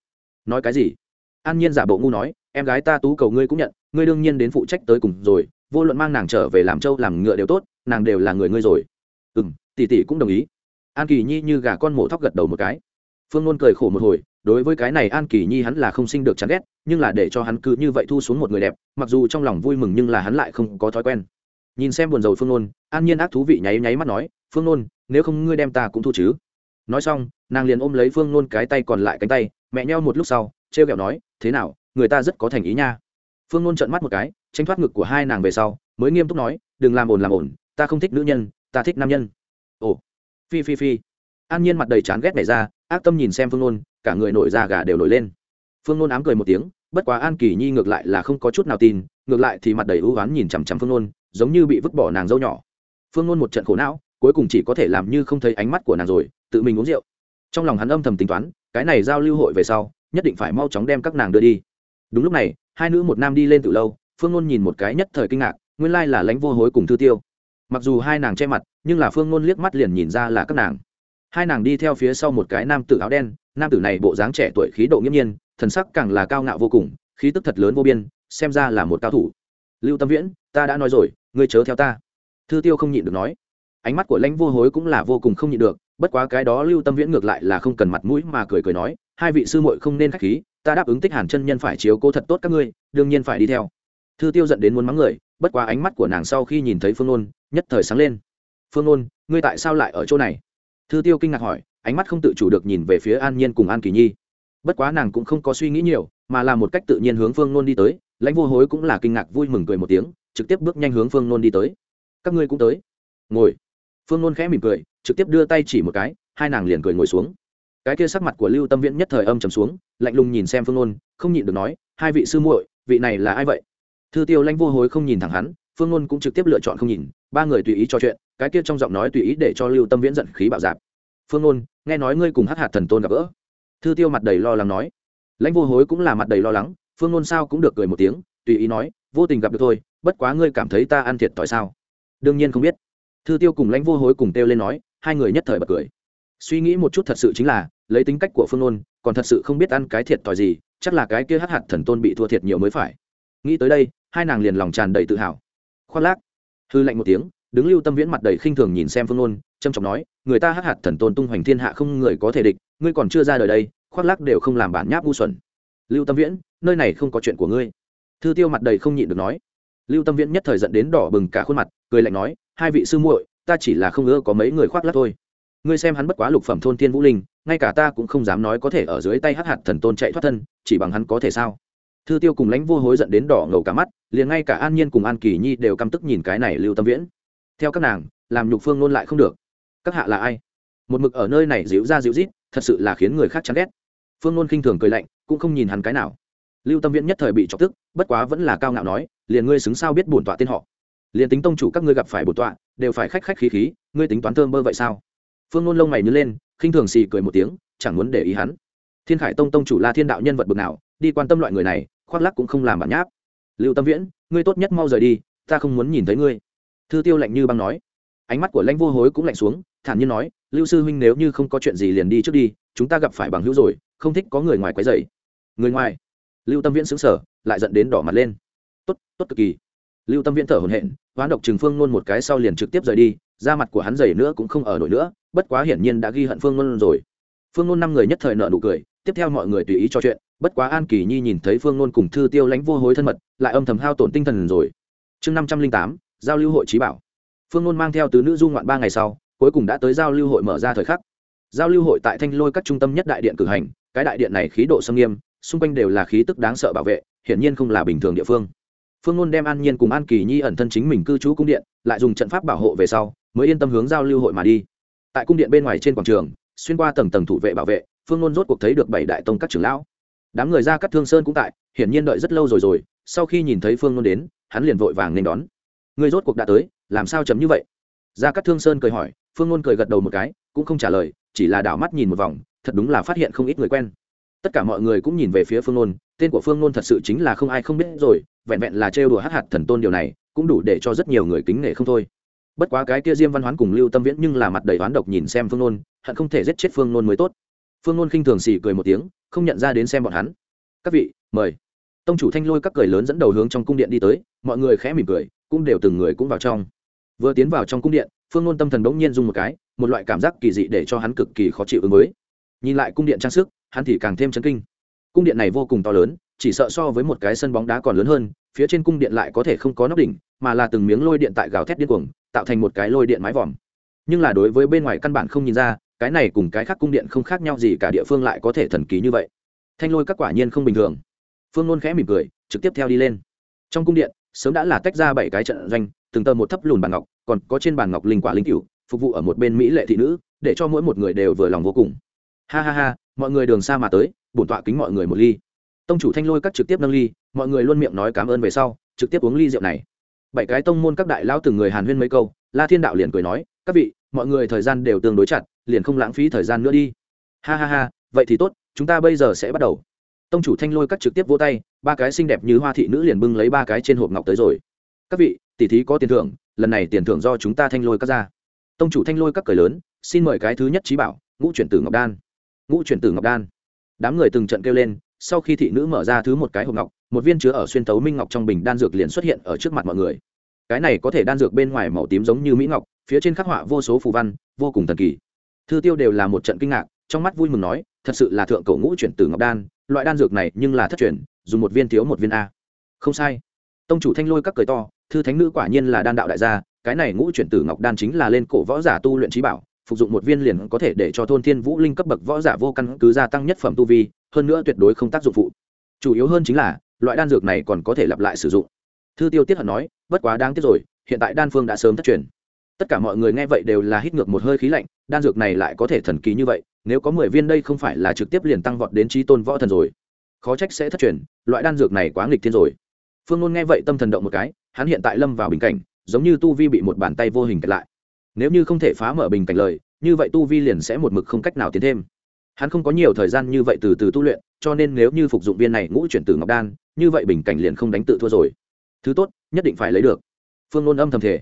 Nói cái gì? An nhiên giả bộ ngu nói, em gái ta tú cầu ngươi cũng nhận, ngươi đương nhiên đến phụ trách tới cùng rồi, vô luận mang nàng trở về làm trâu làm ngựa đều tốt, nàng đều là người ngươi rồi. Ừ m tỷ tỷ cũng đồng ý. An kỳ nhi như gà con mổ thóc gật đầu một cái. Phương nôn cười khổ một hồi đối với cái này an kỳ nhi hắn là không sinh được chán ghét, nhưng là để cho hắn cứ như vậy thu xuống một người đẹp, mặc dù trong lòng vui mừng nhưng là hắn lại không có thói quen. Nhìn xem buồn rầu phương nôn, an nhiên ác thú vị nháy nháy mắt nói, phương nôn, nếu không ngươi đem ta cũng thu chứ? Nói xong, nàng liền ôm lấy phương nôn cái tay còn lại cánh tay, mẹ nheo một lúc sau t r e o kẹo nói, thế nào, người ta rất có thành ý nha. Phương nôn trợn mắt một cái, tranh thoát ngực của hai nàng về sau, mới nghiêm túc nói, đừng làm ồn làm ồn, ta không thích nữ nhân, ta thích nam nhân. Ồ, phi phi phi. An nhiên mặt đầy chán ghét này ra, ác tâm nhìn xem phương nôn cả người nổi da gà đều nổi lên. Phương nôn ám cười một tiếng, bất quá an kỳ nhi ngược lại là không có chút nào tin, ngược lại thì mặt đầy ưu oán nhìn chằm chằm phương nôn, giống như bị vứt bỏ nàng dâu nhỏ. Phương nôn một trận khổ não, cuối cùng chỉ có thể làm như không thấy ánh mắt của nàng rồi, tự mình uống rượu. Trong lòng hắn âm thầm tính toán, cái này giao lưu hội về sau, nhất định phải mau chóng đem các nàng đưa đi. Đúng lúc này, hai nữ một nam đi lên từ lâu, phương nôn nhìn một cái nhất thời kinh ngạc, nguyên lai là lãnh vô hối cùng thư tiêu. Mặc dù hai nàng che mặt, nhưng là phương nôn liếc mắt liền nhìn ra là các nàng hai nàng đi theo phía sau một cái nam tử áo đen, nam tử này bộ dáng trẻ tuổi khí độ nghiêm nhiên, thần sắc càng là cao ngạo vô cùng, khí tức thật lớn vô biên, xem ra là một cao thủ. Lưu tâm viễn, ta đã nói rồi, ngươi chớ theo ta. Thư tiêu không nhịn được nói. Ánh mắt của lãnh vô hối cũng là vô cùng không nhịn được, bất quá cái đó lưu tâm viễn ngược lại là không cần mặt mũi mà cười cười nói, hai vị sư muội không nên khách khí, ta đáp ứng tích hàn chân nhân phải chiếu cố thật tốt các ngươi, đương nhiên phải đi theo. Thư tiêu giận đến muốn mắng người, bất quá ánh mắt của nàng sau khi nhìn thấy phương ôn nhất thời sáng lên. Phương ôn ngươi tại sao lại ở chỗ này? Thư tiêu kinh ngạc hỏi, ánh mắt không tự chủ được nhìn về phía an nhiên cùng an kỳ nhi. Bất quá nàng cũng không có suy nghĩ nhiều, mà là một cách tự nhiên hướng phương nôn đi tới, lãnh vô hối cũng là kinh ngạc vui mừng cười một tiếng, trực tiếp bước nhanh hướng phương nôn đi tới. Các ngươi cũng tới. Ngồi. Phương nôn khẽ mỉm cười, trực tiếp đưa tay chỉ một cái, hai nàng liền cười ngồi xuống. Cái kia sắc mặt của lưu tâm viễn nhất thời âm trầm xuống, lạnh lùng nhìn xem phương nôn, không nhịn được nói, hai vị sư muội, vị này là ai vậy? Thư tiêu lãnh vô hối không nhìn thẳng hắn, phương nôn cũng trực tiếp lựa chọn không nhìn ba người tùy ý trò chuyện, cái kia trong giọng nói tùy ý để cho lưu tâm viễn giận khí bạo dạp. Phương ôn nghe nói ngươi cùng hát hạt thần tôn gặp gỡ. Thư tiêu mặt đầy lo lắng nói. Lãnh vô hối cũng là mặt đầy lo lắng, phương ôn sao cũng được cười một tiếng, tùy ý nói, vô tình gặp được thôi, bất quá ngươi cảm thấy ta ăn thiệt thòi sao? Đương nhiên không biết. Thư tiêu cùng lãnh vô hối cùng têu lên nói, hai người nhất thời bật cười. Suy nghĩ một chút thật sự chính là, lấy tính cách của phương ôn còn thật sự không biết ăn cái thiệt thòi gì, chắc là cái kia hát hạt thần tôn bị thua thiệt nhiều mới phải. Nghĩ tới đây, hai nàng liền lòng tràn đầy tự hào. Khoác lác hư lạnh một tiếng, đứng lưu tâm viễn mặt đầy khinh thường nhìn xem phương nôn trâm trọng nói, người ta hắc hạt thần tôn tung hoành thiên hạ không người có thể địch, ngươi còn chưa ra đời đây, khoác lác đều không làm bản nháp ngu xuẩn. Lưu tâm viễn, nơi này không có chuyện của ngươi. Thư tiêu mặt đầy không nhịn được nói. Lưu tâm viễn nhất thời dẫn đến đỏ bừng cả khuôn mặt, cười lạnh nói, hai vị sư muội, ta chỉ là không ngỡ có mấy người khoác lác thôi. Ngươi xem hắn bất quá lục phẩm thôn thiên vũ linh, ngay cả ta cũng không dám nói có thể ở dưới tay hắc hạt thần tôn chạy thoát thân, chỉ bằng hắn có thể sao? Thư tiêu cùng lãnh vô hối dẫn đến đỏ ngầu cả mắt, liền ngay cả an nhiên cùng an kỳ nhi đều căm tức nhìn cái này lưu tâm viễn. Theo các nàng, làm nhục phương nôn lại không được. Các hạ là ai? Một mực ở nơi này dịu ra dịu rít, thật sự là khiến người khác chán ghét. Phương nôn khinh thường cười lạnh, cũng không nhìn hắn cái nào. Lưu tâm viễn nhất thời bị chọc tức, bất quá vẫn là cao ngạo nói, liền ngươi xứng sao biết bổn tọa tên họ? Liền tính tông chủ các ngươi gặp phải bổn tọa, đều phải khách khách khí khí, ngươi tính toán thơm bơ vậy sao? Phương nôn lông mày nhớ lên, khinh thường xì cười một tiếng, chẳng muốn để ý hắn. Thiên khải tông tông chủ la thiên đạo nhân vật bực nào đi quan tâm loại người này, khoác lắc cũng không làm bản nháp. Lưu tâm viễn, ngươi tốt nhất mau rời đi, ta không muốn nhìn thấy ngươi. Thư tiêu lạnh như băng nói. Ánh mắt của lãnh vô hối cũng lạnh xuống, thản nhiên nói, lưu sư huynh nếu như không có chuyện gì liền đi trước đi, chúng ta gặp phải bằng hữu rồi, không thích có người ngoài quấy dày người ngoài? Lưu tâm viễn xứng sở lại dẫn đến đỏ mặt lên. Tốt tốt cực kỳ. Lưu tâm viễn thở hồn hện hoán độc trừng phương nôn một cái sau liền trực tiếp rời đi, da mặt của hắn dày nữa cũng không ở nổi nữa, bất quá hiển nhiên đã ghi hận phương nôn rồi. Phương nôn năm người nhất thời nợ nụ cười, tiếp theo mọi người tùy ý trò chuyện bất quá an kỳ nhi nhìn thấy phương nôn cùng thư tiêu lãnh vô hối thân mật, lại âm thầm hao tổn tinh thần rồi. Chương năm trăm linh tám, giao lưu hội trí bảo. Phương nôn mang theo tứ nữ du ngoạn ba ngày sau, cuối cùng đã tới giao lưu hội mở ra thời khắc. Giao lưu hội tại thanh lôi các trung tâm nhất đại điện cử hành, cái đại điện này khí độ xâm nghiêm, xung quanh đều là khí tức đáng sợ bảo vệ, hiển nhiên không là bình thường địa phương. Phương nôn đem an nhiên cùng an kỳ nhi ẩn thân chính mình cư trú cung điện, lại dùng trận pháp bảo hộ về sau, mới yên tâm hướng giao lưu hội mà đi. Tại cung điện bên ngoài trên quảng trường, xuyên qua tầng tầng thủ vệ bảo vệ, phương nôn rốt cuộc thấy được bảy đại tông các trưởng lão đám người ra cắt thương sơn cũng tại, hiển nhiên đợi rất lâu rồi rồi, sau khi nhìn thấy phương ngôn đến, hắn liền vội vàng nên đón. Người rốt cuộc đã tới, làm sao chấm như vậy? Ra cắt thương sơn cười hỏi, phương ngôn cười gật đầu một cái, cũng không trả lời, chỉ là đảo mắt nhìn một vòng, thật đúng là phát hiện không ít người quen. Tất cả mọi người cũng nhìn về phía phương ngôn tên của phương ngôn thật sự chính là không ai không biết rồi, vẹn vẹn là trêu đùa hát hạt thần tôn điều này, cũng đủ để cho rất nhiều người kính nể không thôi. Bất quá cái kia diêm văn hoán cùng lưu tâm viễn nhưng là mặt đầy hoán độc nhìn xem phương ngôn hận không thể giết chết phương ngôn mới tốt phương ngôn khinh thường xỉ cười một tiếng, không nhận ra đến xem bọn hắn. Các vị, mời. Tông chủ thanh lôi các cười lớn dẫn đầu hướng trong cung điện đi tới, mọi người khẽ mỉm cười, cũng đều từng người cũng vào trong. Vừa tiến vào trong cung điện, phương ngôn tâm thần bỗng nhiên dùng một cái, một loại cảm giác kỳ dị để cho hắn cực kỳ khó chịu ứng với. Nhìn lại cung điện trang sức, hắn thì càng thêm chấn kinh. Cung điện này vô cùng to lớn, chỉ sợ so với một cái sân bóng đá còn lớn hơn, phía trên cung điện lại có thể không có nóc đỉnh, mà là từng miếng lôi điện tại gào thét điên cuồng, tạo thành một cái lôi điện mái vòm. Nhưng là đối với bên ngoài căn bản không nhìn ra cái này cùng cái khác cung điện không khác nhau gì cả địa phương lại có thể thần kỳ như vậy. Thanh lôi các quả nhiên không bình thường. Phương nôn khẽ mỉm cười, trực tiếp theo đi lên. Trong cung điện, sớm đã là tách ra bảy cái trận doanh, từng tờ một thấp lùn bàn ngọc, còn có trên bàn ngọc linh quả linh cựu phục vụ ở một bên mỹ lệ thị nữ, để cho mỗi một người đều vừa lòng vô cùng. Ha ha ha, mọi người đường xa mà tới, bổn tọa kính mọi người một ly. Tông chủ thanh lôi các trực tiếp nâng ly, mọi người luôn miệng nói cảm ơn về sau, trực tiếp uống ly rượu này. Bảy cái tông môn các đại lao từng người hàn huyên mấy câu, la thiên đạo liền cười nói, các vị, mọi người thời gian đều tương đối chặt liền không lãng phí thời gian nữa đi. Ha ha ha, vậy thì tốt, chúng ta bây giờ sẽ bắt đầu. Tông chủ thanh lôi các trực tiếp vỗ tay, ba cái xinh đẹp như hoa thị nữ liền bưng lấy ba cái trên hộp ngọc tới rồi. Các vị, tỷ thí có tiền thưởng, lần này tiền thưởng do chúng ta thanh lôi các ra. Tông chủ thanh lôi các cười lớn, xin mời cái thứ nhất trí bảo, ngũ chuyển tử ngọc đan. Ngũ chuyển tử ngọc đan. Đám người từng trận kêu lên, sau khi thị nữ mở ra thứ một cái hộp ngọc, một viên chứa ở xuyên tấu minh ngọc trong bình đan dược liền xuất hiện ở trước mặt mọi người. Cái này có thể đan dược bên ngoài màu tím giống như mỹ ngọc, phía trên khắc họa vô số phù văn, vô cùng thần kỳ thư tiêu đều là một trận kinh ngạc, trong mắt vui mừng nói, thật sự là thượng cổ ngũ chuyển từ ngọc đan, loại đan dược này nhưng là thất truyền, dùng một viên thiếu một viên a. Không sai. Tông chủ thanh lôi các cười to, thư thánh nữ quả nhiên là đan đạo đại gia, cái này ngũ chuyển tử ngọc đan chính là lên cổ võ giả tu luyện trí bảo, phục dụng một viên liền có thể để cho thôn thiên vũ linh cấp bậc võ giả vô căn cứ gia tăng nhất phẩm tu vi, hơn nữa tuyệt đối không tác dụng phụ. Chủ yếu hơn chính là, loại đan dược này còn có thể lặp lại sử dụng. Thư tiêu tiết hận nói, bất quá đáng tiếc rồi, hiện tại đan phương đã sớm thất truyền tất cả mọi người nghe vậy đều là hít ngược một hơi khí lạnh, đan dược này lại có thể thần kỳ như vậy, nếu có mười viên đây không phải là trực tiếp liền tăng vọt đến trí tôn võ thần rồi. Khó trách sẽ thất truyền, loại đan dược này quá nghịch thiên rồi. Phương ngôn nghe vậy tâm thần động một cái, hắn hiện tại lâm vào bình cảnh, giống như tu vi bị một bàn tay vô hình kẹt lại. Nếu như không thể phá mở bình cảnh lời, như vậy tu vi liền sẽ một mực không cách nào tiến thêm. Hắn không có nhiều thời gian như vậy từ từ tu luyện, cho nên nếu như phục dụng viên này ngũ chuyển từ ngọc đan, như vậy bình cảnh liền không đánh tự thua rồi. Thứ tốt, nhất định phải lấy được. Phương ngôn âm thầm thể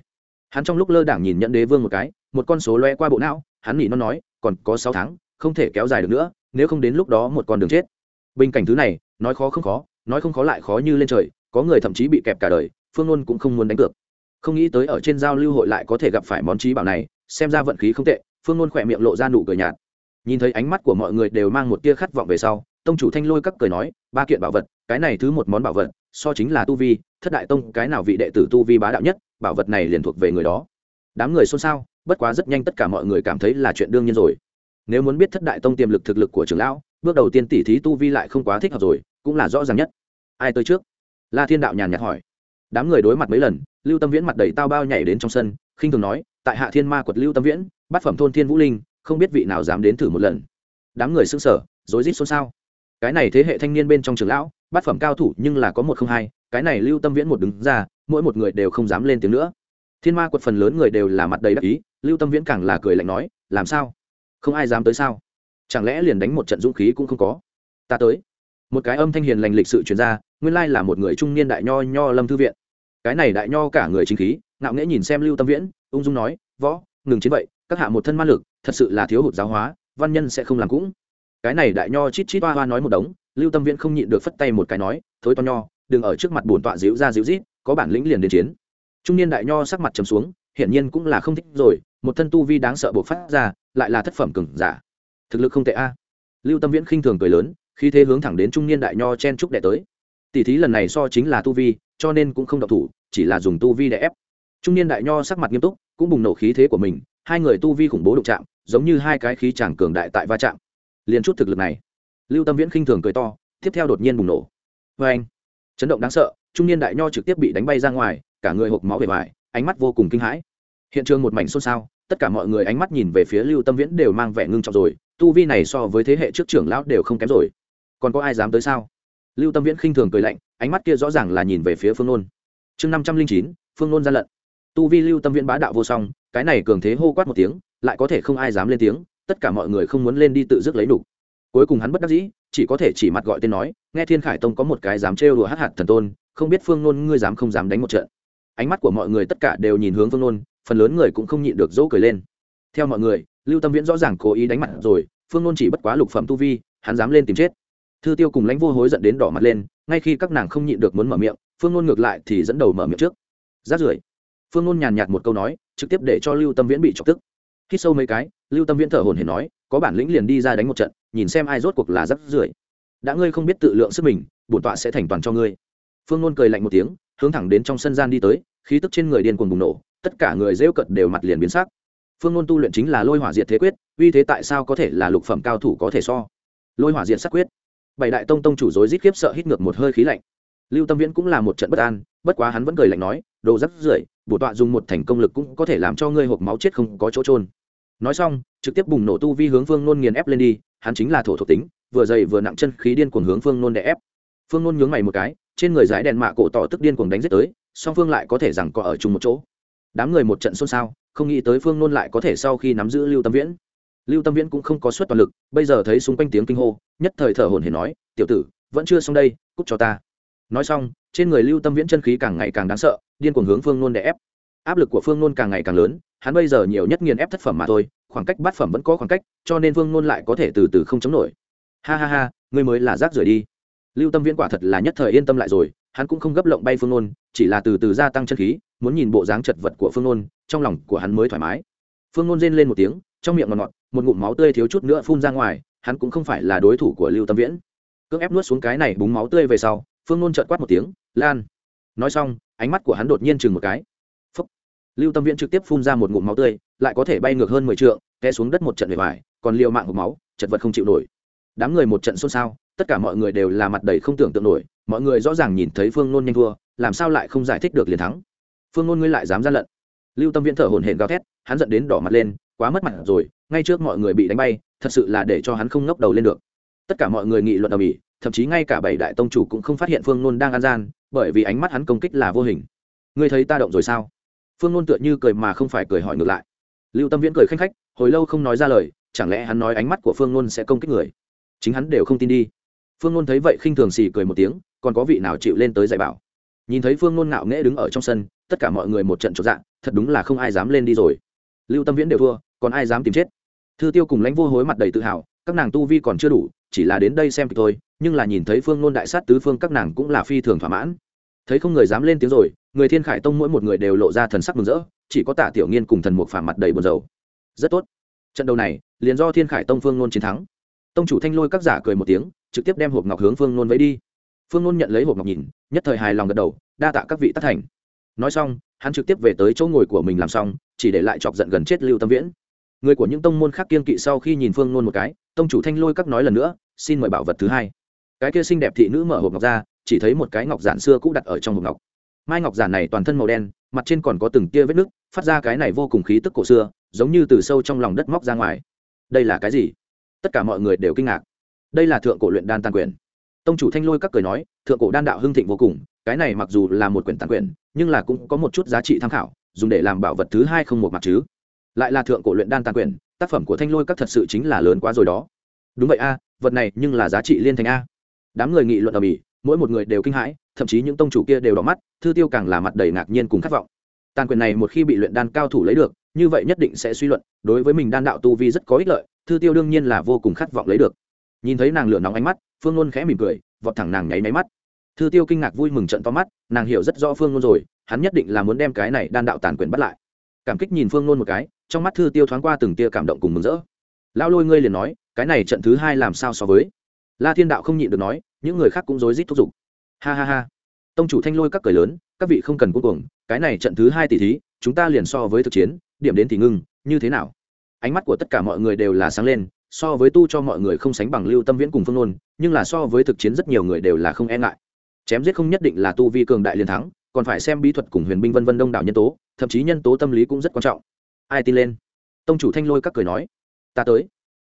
hắn trong lúc lơ đảng nhìn nhận đế vương một cái, một con số loe qua bộ não, hắn nghĩ nó nói, còn có sáu tháng, không thể kéo dài được nữa, nếu không đến lúc đó một con đường chết. Bình cảnh thứ này, nói khó không khó, nói không khó lại khó như lên trời, có người thậm chí bị kẹp cả đời, phương ngôn cũng không muốn đánh cược. Không nghĩ tới ở trên giao lưu hội lại có thể gặp phải món trí bảo này, xem ra vận khí không tệ, phương ngôn khỏe miệng lộ ra nụ cười nhạt. Nhìn thấy ánh mắt của mọi người đều mang một tia khát vọng về sau, tông chủ thanh lôi các cười nói, ba kiện bảo vật, cái này thứ một món bảo vật, so chính là tu vi, thất đại tông, cái nào vị đệ tử tu vi bá đạo nhất bảo vật này liền thuộc về người đó. Đám người xôn xao, bất quá rất nhanh tất cả mọi người cảm thấy là chuyện đương nhiên rồi. Nếu muốn biết thất đại tông tiềm lực thực lực của trưởng lão, bước đầu tiên tỷ thí tu vi lại không quá thích hợp rồi, cũng là rõ ràng nhất. Ai tới trước? La thiên đạo nhàn nhạt hỏi. Đám người đối mặt mấy lần, lưu tâm viễn mặt đầy tao bao nhảy đến trong sân, khinh thường nói, tại hạ thiên ma quật lưu tâm viễn, bát phẩm thôn thiên vũ linh, không biết vị nào dám đến thử một lần. Đám người xưng sở rối rít xôn xao. Cái này thế hệ thanh niên bên trong trường lão, bát phẩm cao thủ nhưng là có một không hai, cái này lưu tâm viễn một đứng ra mỗi một người đều không dám lên tiếng nữa. Thiên ma quật phần lớn người đều là mặt đầy đắc ý, lưu tâm viễn càng là cười lạnh nói, làm sao? Không ai dám tới sao? Chẳng lẽ liền đánh một trận dũng khí cũng không có? Ta tới. Một cái âm thanh hiền lành lịch sự chuyển ra, nguyên lai là một người trung niên đại nho nho lâm thư viện. Cái này đại nho cả người chính khí, ngạo nghễ nhìn xem lưu tâm viễn, ung dung nói, võ, ngừng chiến vậy, các hạ một thân ma lực, thật sự là thiếu hụt giáo hóa, văn nhân sẽ không làm cũng. Cái này đại nho chít chít hoa hoa nói một đống, lưu tâm viễn không nhịn được phất tay một cái nói, thối to nho, đừng ở trước mặt bổn tọa díu ra díu rít có bản lĩnh liền đến chiến. Trung niên đại nho sắc mặt trầm xuống, hiển nhiên cũng là không thích rồi, một thân tu vi đáng sợ buộc phát ra, lại là thất phẩm cừng giả. Thực lực không tệ a. Lưu tâm viễn khinh thường cười lớn khi thế hướng thẳng đến trung niên đại nho chen trúc đệ tới. Tỷ thí lần này so chính là tu vi, cho nên cũng không độc thủ, chỉ là dùng tu vi để ép. Trung niên đại nho sắc mặt nghiêm túc, cũng bùng nổ khí thế của mình, hai người tu vi khủng bố đụng chạm, giống như hai cái khí chàng cường đại tại va chạm. Liền chút thực lực này. Lưu tâm viễn khinh thường cười to, tiếp theo đột nhiên bùng nổ. Vê anh. Chấn động đáng sợ trung niên đại nho trực tiếp bị đánh bay ra ngoài, cả người hộp máu bề ngoài ánh mắt vô cùng kinh hãi. Hiện trường một mảnh xôn xao, tất cả mọi người ánh mắt nhìn về phía lưu tâm viễn đều mang vẻ ngưng trọng rồi, tu vi này so với thế hệ trước trưởng lão đều không kém rồi. Còn có ai dám tới sao? Lưu tâm viễn khinh thường cười lạnh, ánh mắt kia rõ ràng là nhìn về phía phương nôn. Chương năm trăm linh chín, phương nôn gian lận. Tu vi lưu tâm viễn bá đạo vô song, cái này cường thế hô quát một tiếng, lại có thể không ai dám lên tiếng, tất cả mọi người không muốn lên đi tự dứt lấy đủ. cuối cùng hắn bất đắc dĩ, chỉ có thể chỉ mặt gọi tên nói, nghe thiên khải tông có một cái dám trêu đùa hát hạt thần tôn không biết phương nôn, ngươi dám không dám đánh một trận. Ánh mắt của mọi người tất cả đều nhìn hướng phương nôn, phần lớn người cũng không nhịn được dỗ cười lên. Theo mọi người, lưu tâm viễn rõ ràng cố ý đánh mặt rồi, phương nôn chỉ bất quá lục phẩm tu vi, hắn dám lên tìm chết. Thư tiêu cùng lãnh vô hối dẫn đến đỏ mặt lên, ngay khi các nàng không nhịn được muốn mở miệng, phương nôn ngược lại thì dẫn đầu mở miệng trước. Rát rưởi, phương nôn nhàn nhạt một câu nói, trực tiếp để cho lưu tâm viễn bị chọc tức. Khi sâu mấy cái, lưu tâm viễn thở hồn hển nói, có bản lĩnh liền đi ra đánh một trận, nhìn xem ai rốt cuộc là rát rưởi. Đã ngươi không biết tự lượng sức mình, bổn tọa sẽ thành toàn cho ngươi phương nôn cười lạnh một tiếng, hướng thẳng đến trong sân gian đi tới, khí tức trên người điên cuồng bùng nổ, tất cả người rêu cận đều mặt liền biến sắc. Phương nôn tu luyện chính là lôi hỏa diệt thế quyết, uy thế tại sao có thể là lục phẩm cao thủ có thể so? Lôi hỏa diệt sắc quyết. Bảy đại tông tông chủ dối rít khiếp sợ hít ngược một hơi khí lạnh. Lưu tâm viễn cũng là một trận bất an, bất quá hắn vẫn cười lạnh nói, đồ rắc rưởi, bổ tọa dùng một thành công lực cũng có thể làm cho ngươi hộp máu chết không có chỗ trôn nói xong, trực tiếp bùng nổ tu vi hướng phương nôn nghiền ép lên đi, hắn chính là thổ thuộc tính, vừa dày vừa nặng chân khí điên cuồng hướng phương nôn đè ép. Phương nôn nhướng mày một cái trên người giải đèn mạ cổ tỏ tức điên cuồng đánh giết tới, song phương lại có thể rằng có ở chung một chỗ. Đám người một trận xôn xao, không nghĩ tới phương nôn lại có thể sau khi nắm giữ lưu tâm viễn. Lưu tâm viễn cũng không có suất toàn lực, bây giờ thấy xung quanh tiếng kinh hô, nhất thời thở hồn hển nói, tiểu tử, vẫn chưa xong đây, cút cho ta. Nói xong, trên người lưu tâm viễn chân khí càng ngày càng đáng sợ, điên cuồng hướng phương nôn để ép. Áp lực của phương nôn càng ngày càng lớn, hắn bây giờ nhiều nhất nghiền ép thất phẩm mà thôi, khoảng cách bát phẩm vẫn có khoảng cách, cho nên phương nôn lại có thể từ từ không chống nổi. Ha ha ha, ngươi mới là rác rưởi đi lưu tâm viễn quả thật là nhất thời yên tâm lại rồi, hắn cũng không gấp lộng bay phương nôn chỉ là từ từ gia tăng chân khí, muốn nhìn bộ dáng chật vật của phương nôn trong lòng của hắn mới thoải mái. Phương nôn rên lên một tiếng, trong miệng ngọt ngọt, một ngụm máu tươi thiếu chút nữa phun ra ngoài, hắn cũng không phải là đối thủ của lưu tâm viễn. Cưỡng ép nuốt xuống cái này búng máu tươi về sau, phương nôn trợt quát một tiếng, lan! Nói xong, ánh mắt của hắn đột nhiên chừng một cái. Phúc. lưu tâm viễn trực tiếp phun ra một ngụm máu tươi, lại có thể bay ngược hơn mười t r ư ợ n g té xuống đất một trận bề bài còn liều mạng hộp máu, chật vật không chịu nổi đám người một trận xôn xao, tất cả mọi người đều là mặt đầy không tưởng tượng nổi, mọi người rõ ràng nhìn thấy phương nôn nhanh thua, làm sao lại không giải thích được liền thắng. Phương nôn ngươi lại dám gian lận. Lưu tâm viễn thở hồn hển gào thét, hắn giận đến đỏ mặt lên, quá mất mặt rồi, ngay trước mọi người bị đánh bay, thật sự là để cho hắn không ngóc đầu lên được. Tất cả mọi người nghị luận ở mỹ thậm chí ngay cả bảy đại tông chủ cũng không phát hiện phương nôn đang ăn gian, bởi vì ánh mắt hắn công kích là vô hình. Ngươi thấy ta động rồi sao? Phương nôn tựa như cười mà không phải cười hỏi ngược lại. Lưu tâm viễn cười khanh khách, hồi lâu không nói ra lời, chẳng lẽ hắn nói ánh mắt của phương nôn sẽ công kích người? Chính hắn đều không tin đi. Phương nôn thấy vậy khinh thường xì cười một tiếng, còn có vị nào chịu lên tới dạy bảo? Nhìn thấy phương nôn ngạo nghễ đứng ở trong sân, tất cả mọi người một trận trọn dạng thật đúng là không ai dám lên đi rồi. Lưu tâm viễn đều thua, còn ai dám tìm chết? Thư tiêu cùng lãnh vô hối mặt đầy tự hào, các nàng tu vi còn chưa đủ, chỉ là đến đây xem kịch thôi, nhưng là nhìn thấy phương nôn đại sát tứ phương các nàng cũng là phi thường thỏa mãn. Thấy không người dám lên tiếng rồi, người thiên khải tông mỗi một người đều lộ ra thần sắc mừng rỡ, chỉ có tả tiểu nghiên cùng thần mục phàm mặt đầy buồn rầu. Rất tốt. Trận đấu này, liền do thiên khải tông phương nôn chiến thắng tông chủ thanh lôi các giả cười một tiếng, trực tiếp đem hộp ngọc hướng phương nôn vẫy đi. Phương nôn nhận lấy hộp ngọc nhìn, nhất thời hài lòng gật đầu, đa tạ các vị tác thành. Nói xong, hắn trực tiếp về tới chỗ ngồi của mình làm xong, chỉ để lại chọc giận gần chết lưu tâm viễn. Người của những tông môn khác kiên kỵ sau khi nhìn phương nôn một cái, tông chủ thanh lôi các nói lần nữa, xin mời bảo vật thứ hai. Cái kia xinh đẹp thị nữ mở hộp ngọc ra, chỉ thấy một cái ngọc giản xưa cũ đặt ở trong hộp ngọc. Mai ngọc giản này toàn thân màu đen, mặt trên còn có từng tia vết nứt, phát ra cái này vô cùng khí tức cổ xưa, giống như từ sâu trong lòng đất móc ra ngoài. Đây là cái gì? Tất cả mọi người đều kinh ngạc. Đây là thượng cổ luyện đan tàn quyền tông chủ thanh lôi các cười nói, thượng cổ đan đạo hưng thịnh vô cùng, cái này mặc dù là một quyển tàn quyển, nhưng là cũng có một chút giá trị tham khảo, dùng để làm bảo vật thứ hai không một mặt chứ. Lại là thượng cổ luyện đan tàn quyển, tác phẩm của thanh lôi các thật sự chính là lớn quá rồi đó. Đúng vậy a, vật này nhưng là giá trị liên thành a. Đám người nghị luận ở mỹ mỗi một người đều kinh hãi, thậm chí những tông chủ kia đều đỏ mắt, thư tiêu càng là mặt đầy ngạc nhiên cùng khát vọng. Tàn quyền này một khi bị luyện đan cao thủ lấy được, như vậy nhất định sẽ suy luận, đối với mình đan đạo tu vi rất có ích lợi thư tiêu đương nhiên là vô cùng khát vọng lấy được. Nhìn thấy nàng lửa nóng ánh mắt, phương ngôn khẽ mỉm cười, vọt thẳng nàng nháy máy mắt. Thư tiêu kinh ngạc vui mừng trận to mắt, nàng hiểu rất rõ phương ngôn rồi, hắn nhất định là muốn đem cái này đan đạo tàn quyền bắt lại. Cảm kích nhìn phương ngôn một cái, trong mắt thư tiêu thoáng qua từng tia cảm động cùng mừng rỡ. Lão lôi ngươi liền nói, cái này trận thứ hai làm sao so với? La thiên đạo không nhịn được nói, những người khác cũng rối rít thúc giục. Ha ha ha. Tông chủ thanh lôi các cười lớn, các vị không cần cuối cùng cái này trận thứ hai tỷ thí, chúng ta liền so với thực chiến, điểm đến thì ngưng, như thế nào? Ánh mắt của tất cả mọi người đều là sáng lên, so với tu cho mọi người không sánh bằng lưu tâm viễn cùng phương nôn, nhưng là so với thực chiến rất nhiều người đều là không e ngại. Chém giết không nhất định là tu vi cường đại liền thắng, còn phải xem bí thuật cùng huyền binh vân vân đông đảo nhân tố, thậm chí nhân tố tâm lý cũng rất quan trọng. Ai tin lên? Tông chủ thanh lôi các cười nói. Ta tới.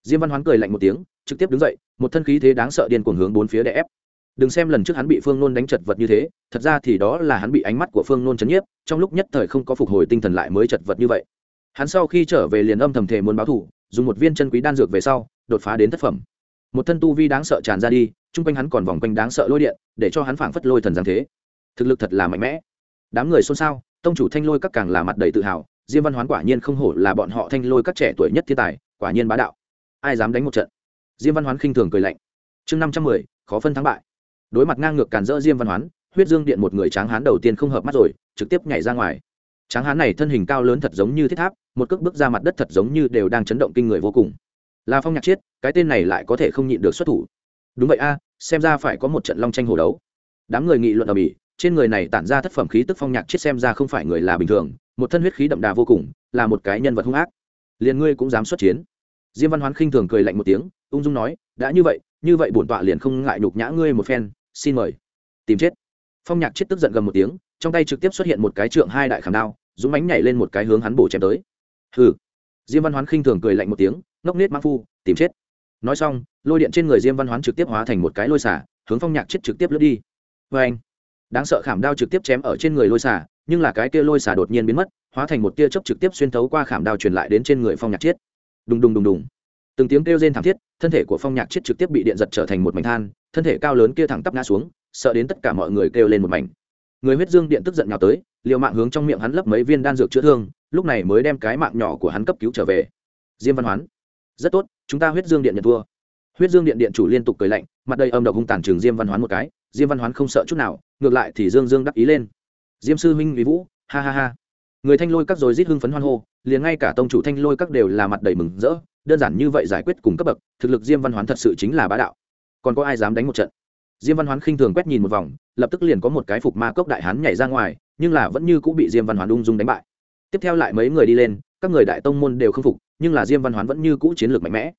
Diêm văn hoán cười lạnh một tiếng, trực tiếp đứng dậy, một thân khí thế đáng sợ điên cuồng hướng bốn phía đè ép. Đừng xem lần trước hắn bị phương nôn đánh chật vật như thế, thật ra thì đó là hắn bị ánh mắt của phương nôn chấn nhiếp, trong lúc nhất thời không có phục hồi tinh thần lại mới chật vật như vậy hắn sau khi trở về liền âm thầm thể muốn báo thủ, dùng một viên chân quý đan dược về sau, đột phá đến thất phẩm. Một thân tu vi đáng sợ tràn ra đi, chung quanh hắn còn vòng quanh đáng sợ lôi điện, để cho hắn phảng phất lôi thần giáng thế. Thực lực thật là mạnh mẽ. Đám người xôn xao, tông chủ thanh lôi các càng là mặt đầy tự hào, diêm văn hoán quả nhiên không hổ là bọn họ thanh lôi các trẻ tuổi nhất thiên tài, quả nhiên bá đạo. Ai dám đánh một trận? Diêm văn hoán khinh thường cười lạnh. Chương năm trăm mười, khó phân thắng bại. Đối mặt ngang ngược càn rỡ diêm văn hoán, huyết dương điện một người tráng hán đầu tiên không hợp mắt rồi, trực tiếp nhảy ra ngoài tráng hán này thân hình cao lớn thật giống như thiết tháp, một cước bước ra mặt đất thật giống như đều đang chấn động kinh người vô cùng. Là phong nhạc chiết, cái tên này lại có thể không nhịn được xuất thủ. Đúng vậy a, xem ra phải có một trận long tranh hồ đấu. Đám người nghị luận ở bỉ, trên người này tản ra thất phẩm khí tức phong nhạc chiết xem ra không phải người là bình thường, một thân huyết khí đậm đà vô cùng, là một cái nhân vật hung ác. Liền ngươi cũng dám xuất chiến. Diêm văn hoán khinh thường cười lạnh một tiếng, ung dung nói, đã như vậy như vậy bổn tọa liền không ngại nhục nhã ngươi một phen, xin mời. Tìm chết. Phong nhạc chết tức giận gầm một tiếng trong tay trực tiếp xuất hiện một cái trượng hai đại khảm đao, dũng bánh nhảy lên một cái hướng hắn bổ chém tới. Hừ. Diêm văn hoán khinh thường cười lạnh một tiếng, ngốc nết mang phu, tìm chết. Nói xong, lôi điện trên người diêm văn hoán trực tiếp hóa thành một cái lôi xả hướng phong nhạc chết trực tiếp lướt đi. Vê anh, đáng sợ khảm đao trực tiếp chém ở trên người lôi xả nhưng là cái kia lôi xả đột nhiên biến mất, hóa thành một tia chớp trực tiếp xuyên thấu qua khảm đao truyền lại đến trên người phong nhạc chết. Đùng đùng đùng đùng. Từng tiếng kêu rên thảm thiết, thân thể của phong nhạc chết trực tiếp bị điện giật trở thành một mảnh than, thân thể cao lớn kia thẳng tắp ngã xuống, sợ đến tất cả mọi người kêu lên một mảnh người huyết dương điện tức giận nhào tới, liều mạng hướng trong miệng hắn lấp mấy viên đan dược chữa thương, lúc này mới đem cái mạng nhỏ của hắn cấp cứu trở về. Diêm văn hoán, rất tốt, chúng ta huyết dương điện nhận thua. Huyết dương điện điện chủ liên tục cười lạnh, mặt đầy âm độc hung tàn trường diêm văn hoán một cái, diêm văn hoán không sợ chút nào, ngược lại thì dương dương đắc ý lên. Diêm sư huynh vĩ vũ, ha ha ha. Người thanh lôi các rồi rít hưng phấn hoan hô, liền ngay cả tông chủ thanh lôi các đều là mặt đầy mừng rỡ, đơn giản như vậy giải quyết cùng cấp bậc, thực lực diêm văn hoán thật sự chính là bá đạo. Còn có ai dám đánh một trận? Diêm văn hoán khinh thường quét nhìn một vòng, lập tức liền có một cái phục ma cốc đại hán nhảy ra ngoài, nhưng là vẫn như cũng bị diêm văn hoán ung dung đánh bại. Tiếp theo lại mấy người đi lên, các người đại tông môn đều không phục, nhưng là diêm văn hoán vẫn như cũ chiến lược mạnh mẽ.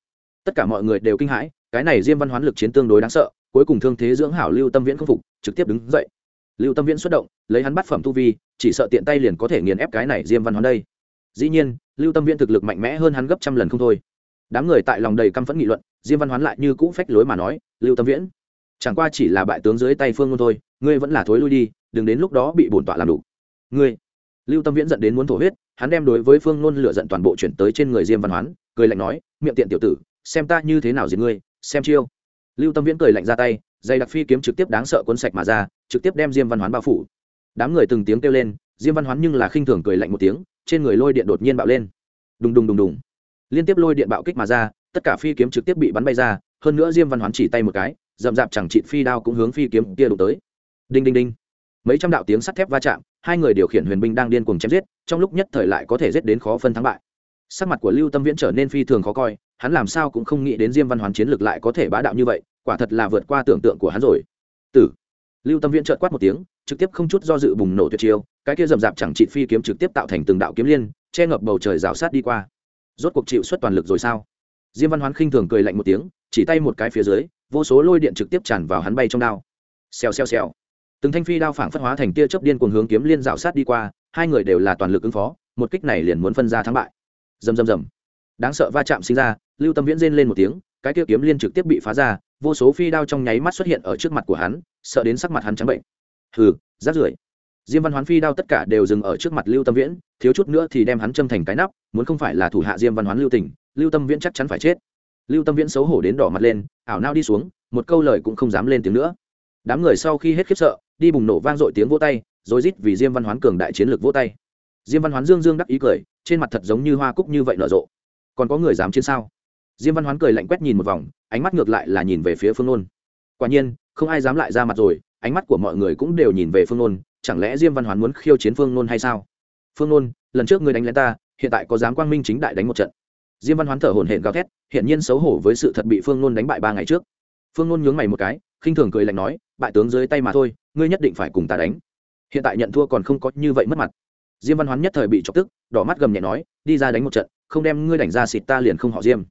Tất cả mọi người đều kinh hãi, cái này diêm văn hoán lực chiến tương đối đáng sợ, cuối cùng thương thế dưỡng hảo lưu tâm viễn không phục, trực tiếp đứng dậy. Lưu tâm viễn xuất động, lấy hắn bắt phẩm tu vi, chỉ sợ tiện tay liền có thể nghiền ép cái này diêm văn hoán đây. Dĩ nhiên, lưu tâm viễn thực lực mạnh mẽ hơn hắn gấp trăm lần không thôi. Đám người tại lòng đầy căm phẫn nghị luận, diêm văn hoán lại như cũ phách lối mà nói, lưu tâm viễn chẳng qua chỉ là bại tướng dưới tay phương ngôn thôi, ngươi vẫn là thối lui đi, đừng đến lúc đó bị bổn tọa làm đủ ngươi. Lưu tâm viễn dẫn đến muốn thổ huyết, hắn đem đối với phương ngôn lựa giận toàn bộ chuyển tới trên người diêm văn hoán, cười lạnh nói, miệng tiện tiểu tử, xem ta như thế nào gì ngươi, xem chiêu. Lưu tâm viễn cười lạnh ra tay, dây đặc phi kiếm trực tiếp đáng sợ cuốn sạch mà ra, trực tiếp đem diêm văn hoán bao phủ. Đám người từng tiếng kêu lên, diêm văn hoán nhưng là khinh thường cười lạnh một tiếng, trên người lôi điện đột nhiên bạo lên. Đùng đùng đùng đùng. Liên tiếp lôi điện bạo kích mà ra, tất cả phi kiếm trực tiếp bị bắn bay ra, hơn nữa diêm văn hoán chỉ tay một cái rậm rạp chẳng chịt phi đao cũng hướng phi kiếm kia đụng tới. Đinh đinh đinh. Mấy trăm đạo tiếng sắt thép va chạm, hai người điều khiển huyền binh đang điên cuồng chém giết, trong lúc nhất thời lại có thể giết đến khó phân thắng bại. Sắc mặt của lưu tâm viễn trở nên phi thường khó coi, hắn làm sao cũng không nghĩ đến diêm văn hoàn chiến lược lại có thể bá đạo như vậy, quả thật là vượt qua tưởng tượng của hắn rồi. Tử. Lưu tâm viễn trợt quát một tiếng, trực tiếp không chút do dự bùng nổ tuyệt chiêu, cái kia rậm rạp chẳng trị phi kiếm trực tiếp tạo thành từng đạo kiếm liên, che ngập bầu trời rào sát đi qua. Rốt cuộc chịu xuất toàn lực rồi sao? Diêm văn hoán khinh thường cười lạnh một tiếng, chỉ tay một cái phía dưới vô số lôi điện trực tiếp tràn vào hắn bay trong đao. Xèo xèo xèo. Từng thanh phi đao phảng phất hóa thành tia chớp điên cuồng hướng kiếm liên rào sát đi qua hai người đều là toàn lực ứng phó một kích này liền muốn phân ra thắng bại. Rầm rầm rầm. Đáng sợ va chạm sinh ra lưu tâm viễn rên lên một tiếng cái kia kiếm liên trực tiếp bị phá ra vô số phi đao trong nháy mắt xuất hiện ở trước mặt của hắn sợ đến sắc mặt hắn trắng bệnh. Hừ rát rưởi. Diêm văn hoán phi đao tất cả đều dừng ở trước mặt lưu tâm viễn thiếu chút nữa thì đem hắn châm thành cái nắp muốn không phải là thủ hạ diêm văn hoán lưu Tỉnh, lưu tâm viễn chắc chắn phải chết lưu tâm viễn xấu hổ đến đỏ mặt lên, ảo nao đi xuống, một câu lời cũng không dám lên tiếng nữa. Đám người sau khi hết khiếp sợ, đi bùng nổ vang dội tiếng vỗ tay, rồi rít vì diêm văn hoán cường đại chiến lược vỗ tay. Diêm văn hoán dương dương đắc ý cười, trên mặt thật giống như hoa cúc như vậy nở rộ. Còn có người dám chiến sao? Diêm văn hoán cười lạnh quét nhìn một vòng, ánh mắt ngược lại là nhìn về phía phương nôn. Quả nhiên, không ai dám lại ra mặt rồi, ánh mắt của mọi người cũng đều nhìn về phương nôn, chẳng lẽ diêm văn hoán muốn khiêu chiến phương nôn hay sao? Phương nôn, lần trước ngươi đánh lén ta, hiện tại có dám quang minh chính đại đánh một trận diêm văn hoán thở hổn hển gào thét hiện nhiên xấu hổ với sự thật bị phương nôn đánh bại ba ngày trước. Phương nôn nhướng mày một cái, khinh thường cười lạnh nói, bại tướng dưới tay mà thôi, ngươi nhất định phải cùng ta đánh. Hiện tại nhận thua còn không có như vậy mất mặt. Diêm văn hoán nhất thời bị chọc tức, đỏ mắt gầm nhẹ nói, đi ra đánh một trận, không đem ngươi đánh ra xịt ta liền không họ diêm.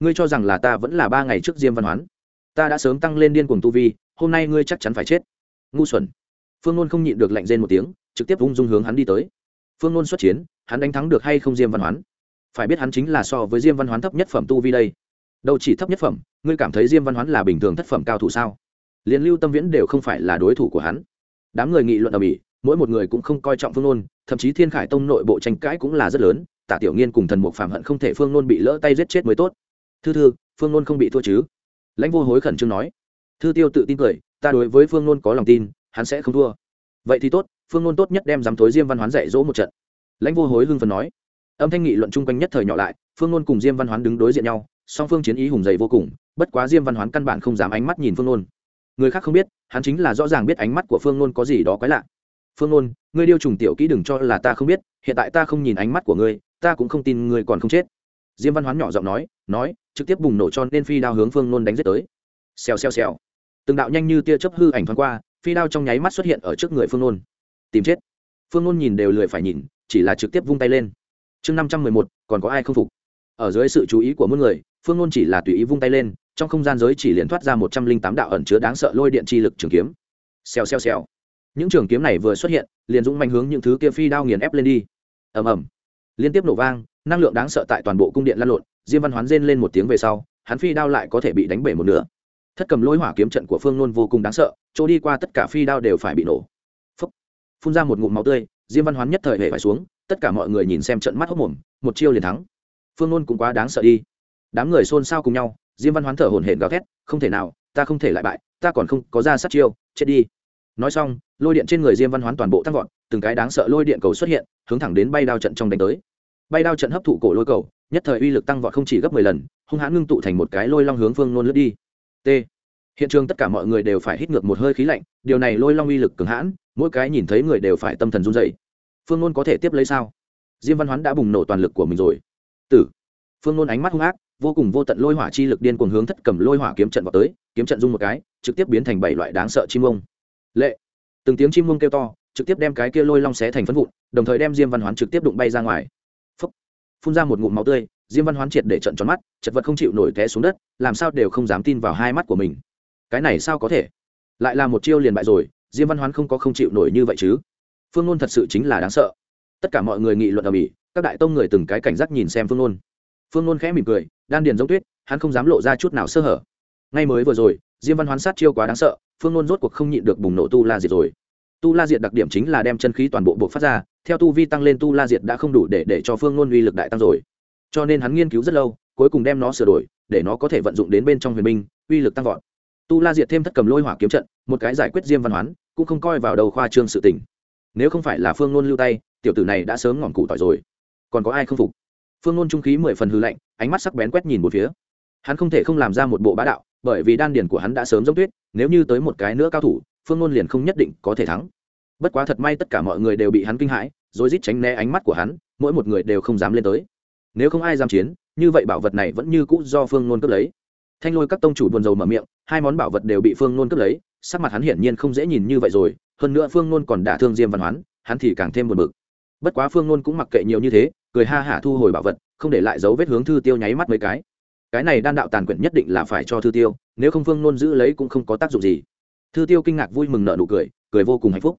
Ngươi cho rằng là ta vẫn là ba ngày trước diêm văn hoán. Ta đã sớm tăng lên điên cuồng tu vi, hôm nay ngươi chắc chắn phải chết. Ngu xuẩn. Phương nôn không nhịn được lạnh rên một tiếng, trực tiếp ung dung hướng hắn đi tới. Phương nôn xuất chiến, hắn đánh thắng được hay không diêm văn hoán? Phải biết hắn chính là so với diêm văn hoán thấp nhất phẩm tu vi đây. Đâu chỉ thấp nhất phẩm, ngươi cảm thấy diêm văn hoán là bình thường thất phẩm cao thủ sao? Liền lưu tâm viễn đều không phải là đối thủ của hắn. Đám người nghị luận ở mỹ, mỗi một người cũng không coi trọng phương nôn, thậm chí thiên khải tông nội bộ tranh cãi cũng là rất lớn, tả tiểu nghiên cùng thần mục phạm hận không thể phương nôn bị lỡ tay giết chết mới tốt. Thư thư, phương nôn không bị thua chứ? Lãnh vô hối khẩn trương nói. Thư tiêu tự tin cười, ta đối với phương nôn có lòng tin, hắn sẽ không thua. Vậy thì tốt, phương nôn tốt nhất đem dám thối diêm văn hoán dạy dỗ một trận. Lãnh vô hối hưng phần nói âm thanh nghị luận chung quanh nhất thời nhỏ lại, phương nôn cùng diêm văn hoán đứng đối diện nhau, song phương chiến ý hùng dày vô cùng, bất quá diêm văn hoán căn bản không dám ánh mắt nhìn phương nôn. Người khác không biết, hắn chính là rõ ràng biết ánh mắt của phương nôn có gì đó quái lạ. Phương nôn, ngươi điêu trùng tiểu kỹ đừng cho là ta không biết, hiện tại ta không nhìn ánh mắt của ngươi, ta cũng không tin ngươi còn không chết. Diêm văn hoán nhỏ giọng nói nói, trực tiếp bùng nổ cho nên phi đao hướng phương nôn đánh giết tới. Xèo xèo xèo. Từng đạo nhanh như tia chớp hư ảnh thoáng qua, phi đao trong nháy mắt xuất hiện ở trước người phương nôn. Tìm chết. Phương nôn nhìn đều lười phải nhìn, chỉ là trực tiếp vung tay lên chương năm trăm mười một, còn có ai không phục? Ở dưới sự chú ý của mỗi người, phương ngôn chỉ là tùy ý vung tay lên, trong không gian giới chỉ liền thoát ra một trăm linh tám đạo ẩn chứa đáng sợ lôi điện chi lực trường kiếm. Xèo xèo xèo. Những trường kiếm này vừa xuất hiện, liền dũng manh hướng những thứ kia phi đao nghiền ép lên đi. Ầm ầm. Liên tiếp nổ vang, năng lượng đáng sợ tại toàn bộ cung điện lan lộn, diêm văn hoán rên lên một tiếng về sau, hắn phi đao lại có thể bị đánh bể một nửa. Thất cầm lôi hỏa kiếm trận của phương nôn vô cùng đáng sợ, chỗ đi qua tất cả phi đao đều phải bị nổ. Phúc. phun ra một ngụm máu tươi diêm văn hoán nhất thời hệ phải xuống, tất cả mọi người nhìn xem trận mắt hốc mồm, một chiêu liền thắng. Phương nôn cũng quá đáng sợ đi. Đám người xôn xao cùng nhau, diêm văn hoán thở hổn hển gào thét, không thể nào, ta không thể lại bại, ta còn không có ra sát chiêu, chết đi. Nói xong, lôi điện trên người diêm văn hoán toàn bộ tăng vọt, từng cái đáng sợ lôi điện cầu xuất hiện, hướng thẳng đến bay đao trận trong đánh tới. Bay đao trận hấp thụ cổ lôi cầu, nhất thời uy lực tăng vọt không chỉ gấp mười lần, hung hãn ngưng tụ thành một cái lôi long hướng phương nôn lướt đi. T hiện trường tất cả mọi người đều phải hít ngược một hơi khí lạnh, điều này lôi long uy lực cường hãn, mỗi cái nhìn thấy người đều phải tâm thần run dậy phương nôn có thể tiếp lấy sao? Diêm văn hoán đã bùng nổ toàn lực của mình rồi. Tử. Phương nôn ánh mắt hung ác, vô cùng vô tận lôi hỏa chi lực điên cuồng hướng thất cầm lôi hỏa kiếm trận vào tới, kiếm trận dung một cái, trực tiếp biến thành bảy loại đáng sợ chim ông lệ. Từng tiếng chim ông kêu to, trực tiếp đem cái kia lôi long xé thành phân vụn, đồng thời đem diêm văn hoán trực tiếp đụng bay ra ngoài. Phúc. phun ra một ngụm máu tươi, diêm văn hoán triệt để trận tròn mắt, chật vật không chịu nổi té xuống đất, làm sao đều không dám tin vào hai mắt của mình cái này sao có thể? Lại là một chiêu liền bại rồi, diêm văn hoán không có không chịu nổi như vậy chứ? Phương nôn thật sự chính là đáng sợ. Tất cả mọi người nghị luận ở mỹ các đại tông người từng cái cảnh giác nhìn xem phương nôn. Phương nôn khẽ mỉm cười, đan điền giống tuyết, hắn không dám lộ ra chút nào sơ hở. Ngay mới vừa rồi, diêm văn hoán sát chiêu quá đáng sợ, phương nôn rốt cuộc không nhịn được bùng nổ tu la diệt rồi. Tu la diệt đặc điểm chính là đem chân khí toàn bộ buộc phát ra, theo tu vi tăng lên tu la diệt đã không đủ để để cho phương nôn uy lực đại tăng rồi. Cho nên hắn nghiên cứu rất lâu, cuối cùng đem nó sửa đổi, để nó có thể vận dụng đến bên trong huyền minh uy lực tăng vọt tu la diệt thêm thất cầm lôi hỏa kiếm trận, một cái giải quyết diêm văn hoán, cũng không coi vào đầu khoa trương sự tình. Nếu không phải là phương nôn lưu tay, tiểu tử này đã sớm ngỏm cụ tỏi rồi. Còn có ai không phục? Phương nôn trung khí mười phần hư lạnh, ánh mắt sắc bén quét nhìn một phía. Hắn không thể không làm ra một bộ bá đạo, bởi vì đan điền của hắn đã sớm giống tuyết, nếu như tới một cái nữa cao thủ, phương nôn liền không nhất định có thể thắng. Bất quá thật may tất cả mọi người đều bị hắn kinh hãi, rồi rít tránh né ánh mắt của hắn, mỗi một người đều không dám lên tới. Nếu không ai dám chiến, như vậy bảo vật này vẫn như cũ do phương nôn cướp lấy thanh lôi các tông chủ buồn rầu mở miệng, hai món bảo vật đều bị phương nôn cướp lấy, sắc mặt hắn hiển nhiên không dễ nhìn như vậy rồi, hơn nữa phương nôn còn đả thương diêm văn hoán, hắn thì càng thêm buồn bực. Bất quá phương nôn cũng mặc kệ nhiều như thế, cười ha hả thu hồi bảo vật, không để lại dấu vết hướng thư tiêu nháy mắt mấy cái. Cái này đan đạo tàn quyển nhất định là phải cho thư tiêu, nếu không phương nôn giữ lấy cũng không có tác dụng gì. Thư tiêu kinh ngạc vui mừng nợ nụ cười cười vô cùng hạnh phúc.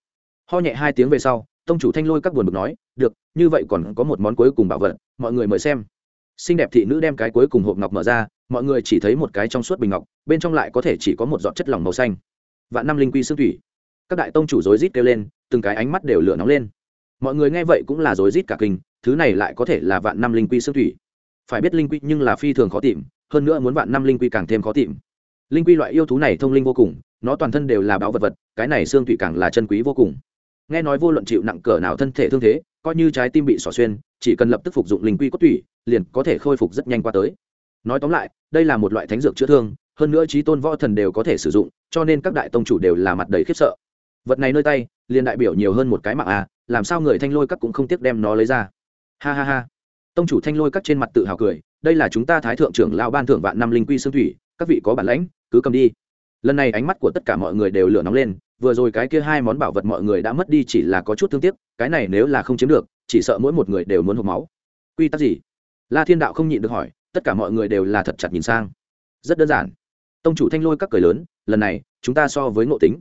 Ho nhẹ hai tiếng về sau, tông chủ thanh lôi các buồn bực nói, được, như vậy còn có một món cuối cùng bảo vật, mọi người mời xem xinh đẹp thị nữ đem cái cuối cùng hộp ngọc mở ra, mọi người chỉ thấy một cái trong suốt bình ngọc, bên trong lại có thể chỉ có một giọt chất lỏng màu xanh. Vạn năm linh quy xương thủy. Các đại tông chủ rối rít kêu lên, từng cái ánh mắt đều lửa nóng lên. Mọi người nghe vậy cũng là rối rít cả kinh, thứ này lại có thể là vạn năm linh quy xương thủy. Phải biết linh quy nhưng là phi thường khó tìm, hơn nữa muốn vạn năm linh quy càng thêm khó tìm. Linh quy loại yêu thú này thông linh vô cùng, nó toàn thân đều là báu vật vật, cái này xương thủy càng là chân quý vô cùng. Nghe nói vô luận chịu nặng cỡ nào thân thể thương thế coi như trái tim bị xỏ xuyên, chỉ cần lập tức phục dụng linh quy cốt thủy liền có thể khôi phục rất nhanh qua tới. Nói tóm lại, đây là một loại thánh dược chữa thương, hơn nữa trí tôn võ thần đều có thể sử dụng, cho nên các đại tông chủ đều là mặt đầy khiếp sợ. Vật này nơi tay, liền đại biểu nhiều hơn một cái mạng a làm sao người thanh lôi các cũng không tiếc đem nó lấy ra. Ha ha ha. Tông chủ thanh lôi các trên mặt tự hào cười, đây là chúng ta thái thượng trưởng lao ban thưởng vạn năm linh quy xương thủy, các vị có bản lãnh, cứ cầm đi. Lần này ánh mắt của tất cả mọi người đều lửa nóng lên vừa rồi cái kia hai món bảo vật mọi người đã mất đi chỉ là có chút thương tiếc, cái này nếu là không chiếm được, chỉ sợ mỗi một người đều muốn hộp máu. Quy tắc gì? La thiên đạo không nhịn được hỏi, tất cả mọi người đều là thật chặt nhìn sang. Rất đơn giản. Tông chủ thanh lôi các cười lớn, lần này, chúng ta so với ngộ tính.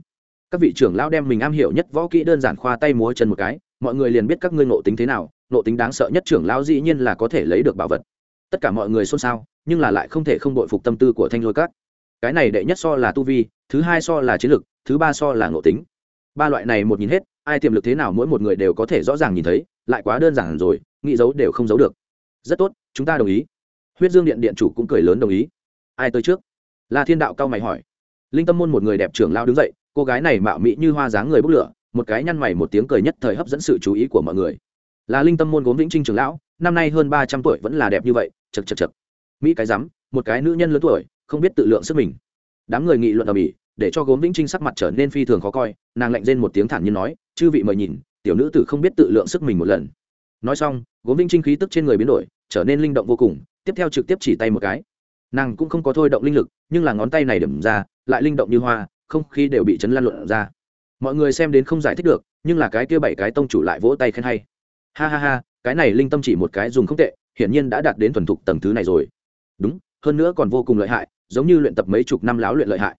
Các vị trưởng lão đem mình am hiểu nhất võ kỹ đơn giản khoa tay múa chân một cái, mọi người liền biết các ngươi ngộ tính thế nào, ngộ tính đáng sợ nhất trưởng lão dĩ nhiên là có thể lấy được bảo vật. Tất cả mọi người xôn xao, nhưng là lại không thể không đội phục tâm tư của thanh lôi các cái này đệ nhất so là tu vi, thứ hai so là chiến lực, thứ ba so là ngộ tính. Ba loại này một nhìn hết, ai tiềm lực thế nào mỗi một người đều có thể rõ ràng nhìn thấy, lại quá đơn giản rồi, nghĩ giấu đều không giấu được. Rất tốt, chúng ta đồng ý. Huyết dương điện điện chủ cũng cười lớn đồng ý. Ai tới trước? La thiên đạo cao mày hỏi. Linh tâm môn một người đẹp trưởng lao đứng dậy, cô gái này mạo mỹ như hoa dáng người bốc lửa, một cái nhăn mày một tiếng cười nhất thời hấp dẫn sự chú ý của mọi người. Là linh tâm môn gốm vĩnh trinh trưởng lão, năm nay hơn ba trăm tuổi vẫn là đẹp như vậy chật chật chật mỹ cái rắm, một cái nữ nhân lớn tuổi không biết tự lượng sức mình. Đám người nghị luận ở mỹ để cho gốm vĩnh trinh sắc mặt trở nên phi thường khó coi, nàng lạnh rên một tiếng thản nhiên nói, chư vị mời nhìn, tiểu nữ tử không biết tự lượng sức mình một lần. Nói xong, gốm vĩnh trinh khí tức trên người biến đổi, trở nên linh động vô cùng, tiếp theo trực tiếp chỉ tay một cái. Nàng cũng không có thôi động linh lực, nhưng là ngón tay này điểm ra, lại linh động như hoa, không khí đều bị chấn lan luận ra. Mọi người xem đến không giải thích được, nhưng là cái kia bảy cái tông chủ lại vỗ tay khen hay. Ha ha ha, cái này linh tâm chỉ một cái dùng không tệ, hiển nhiên đã đạt đến thuần thục tầng thứ này rồi. Đúng, hơn nữa còn vô cùng lợi hại giống như luyện tập mấy chục năm láo luyện lợi hại.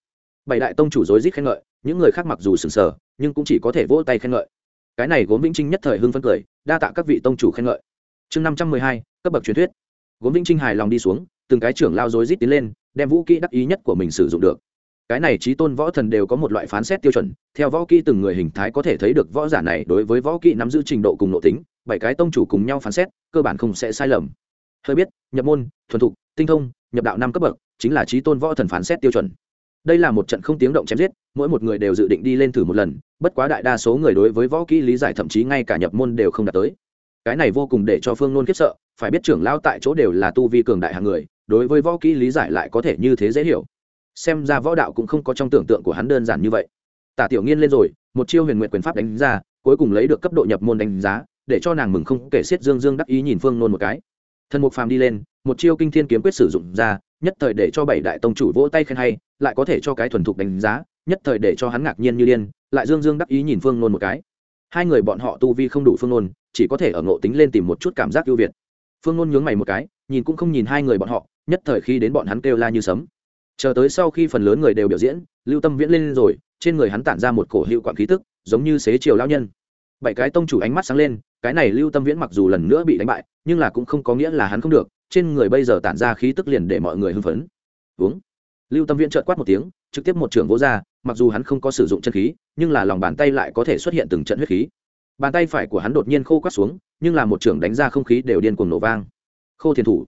Bảy đại tông chủ rối rít khen ngợi, những người khác mặc dù sừng sờ, nhưng cũng chỉ có thể vỗ tay khen ngợi. Cái này gốm vĩnh trinh nhất thời hưng phấn cười, đa tạ các vị tông chủ khen ngợi. Chương năm trăm mười hai, cấp bậc truyền thuyết. Gốm vĩnh trinh hài lòng đi xuống, từng cái trưởng lao rối rít tiến lên, đem vũ kỹ đắc ý nhất của mình sử dụng được. Cái này trí tôn võ thần đều có một loại phán xét tiêu chuẩn, theo võ kỹ từng người hình thái có thể thấy được võ giả này đối với võ kỹ nắm giữ trình độ cùng nội tính, bảy cái tông chủ cùng nhau phán xét, cơ bản không sẽ sai lầm. Hơi biết, nhập môn, thuần thục, tinh thông, nhập đạo năm cấp bậc chính là trí tôn võ thần phán xét tiêu chuẩn. Đây là một trận không tiếng động chém giết, mỗi một người đều dự định đi lên thử một lần, bất quá đại đa số người đối với võ kỹ lý giải thậm chí ngay cả nhập môn đều không đạt tới. Cái này vô cùng để cho phương nôn khiếp sợ, phải biết trưởng lao tại chỗ đều là tu vi cường đại hàng người, đối với võ kỹ lý giải lại có thể như thế dễ hiểu. Xem ra võ đạo cũng không có trong tưởng tượng của hắn đơn giản như vậy. Tả tiểu nghiên lên rồi, một chiêu huyền nguyện quyền pháp đánh ra, cuối cùng lấy được cấp độ nhập môn đánh giá, để cho nàng mừng không kể xiết dương dương đắc ý nhìn phương nôn một cái. Thần mục phàm đi lên, một chiêu kinh thiên kiếm quyết sử dụng ra nhất thời để cho bảy đại tông chủ vỗ tay khen hay, lại có thể cho cái thuần thục đánh giá, nhất thời để cho hắn ngạc nhiên như điên, lại dương dương đắc ý nhìn phương nôn một cái. Hai người bọn họ tu vi không đủ phương nôn, chỉ có thể ở ngộ tính lên tìm một chút cảm giác ưu việt. Phương nôn nhướng mày một cái, nhìn cũng không nhìn hai người bọn họ, nhất thời khi đến bọn hắn kêu la như sấm. Chờ tới sau khi phần lớn người đều biểu diễn, lưu tâm viễn lên rồi, trên người hắn tản ra một cổ hiệu quản khí tức, giống như xế chiều lao nhân. Bảy cái tông chủ ánh mắt sáng lên, cái này lưu tâm viễn mặc dù lần nữa bị đánh bại, nhưng là cũng không có nghĩa là hắn không được trên người bây giờ tản ra khí tức liền để mọi người hưng phấn. Uống. Lưu tâm viễn trợt quát một tiếng, trực tiếp một trường vỗ ra, mặc dù hắn không có sử dụng chân khí, nhưng là lòng bàn tay lại có thể xuất hiện từng trận huyết khí. Bàn tay phải của hắn đột nhiên khô quát xuống, nhưng là một trường đánh ra không khí đều điên cuồng nổ vang. Khô thiền thủ.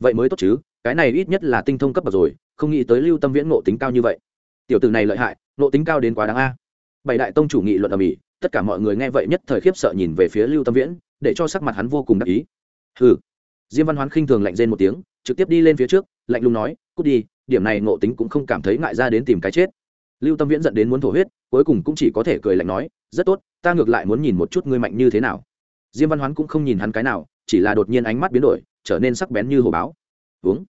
Vậy mới tốt chứ, cái này ít nhất là tinh thông cấp bậc rồi, không nghĩ tới lưu tâm viễn ngộ tính cao như vậy. Tiểu tử này lợi hại, ngộ tính cao đến quá đáng a. Bảy đại tông chủ nghị luận ở mỹ tất cả mọi người nghe vậy nhất thời khiếp sợ nhìn về phía lưu tâm viễn, để cho sắc mặt hắn vô cùng đắc ý. Hừ diêm văn hoán khinh thường lạnh rên một tiếng, trực tiếp đi lên phía trước, lạnh lùng nói, cút đi, điểm này ngộ tính cũng không cảm thấy ngại ra đến tìm cái chết. Lưu tâm viễn dẫn đến muốn thổ huyết, cuối cùng cũng chỉ có thể cười lạnh nói, rất tốt, ta ngược lại muốn nhìn một chút ngươi mạnh như thế nào. Diêm văn hoán cũng không nhìn hắn cái nào, chỉ là đột nhiên ánh mắt biến đổi, trở nên sắc bén như hồ báo. Uống.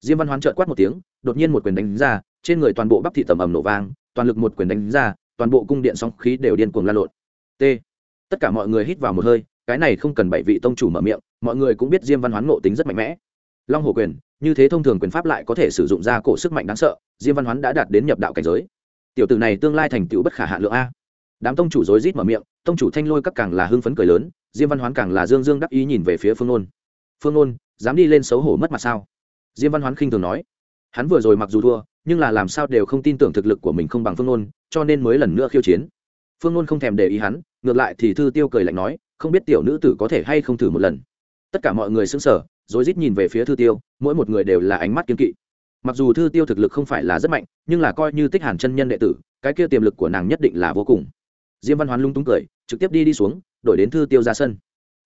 Diêm văn hoán trợn quát một tiếng, đột nhiên một quyền đánh ra, trên người toàn bộ bắp thị tầm ầm nổ vang, toàn lực một quyền đánh ra, toàn bộ cung điện sóng khí đều điên cuồng lan lộn. T. Tất cả mọi người hít vào một hơi cái này không cần bảy vị tông chủ mở miệng, mọi người cũng biết diêm văn hoán ngộ tính rất mạnh mẽ. Long hồ quyền, như thế thông thường quyền pháp lại có thể sử dụng ra cổ sức mạnh đáng sợ, diêm văn hoán đã đạt đến nhập đạo cảnh giới. Tiểu tử này tương lai thành tựu bất khả hạ lượng a. Đám tông chủ rối rít mở miệng, tông chủ thanh lôi các càng là hưng phấn cười lớn, diêm văn hoán càng là dương dương đắc ý nhìn về phía phương ôn phương ôn dám đi lên xấu hổ mất mặt sao? Diêm văn hoán khinh thường nói. Hắn vừa rồi mặc dù thua, nhưng là làm sao đều không tin tưởng thực lực của mình không bằng phương ôn cho nên mới lần nữa khiêu chiến. Phương nôn không thèm để ý hắn, ngược lại thì thư tiêu cười lạnh nói không biết tiểu nữ tử có thể hay không thử một lần. Tất cả mọi người xứng sở rối rít nhìn về phía thư tiêu, mỗi một người đều là ánh mắt kiên kỵ. Mặc dù thư tiêu thực lực không phải là rất mạnh, nhưng là coi như tích hàn chân nhân đệ tử, cái kia tiềm lực của nàng nhất định là vô cùng. Diêm văn hoán lung túng cười, trực tiếp đi đi xuống, đổi đến thư tiêu ra sân.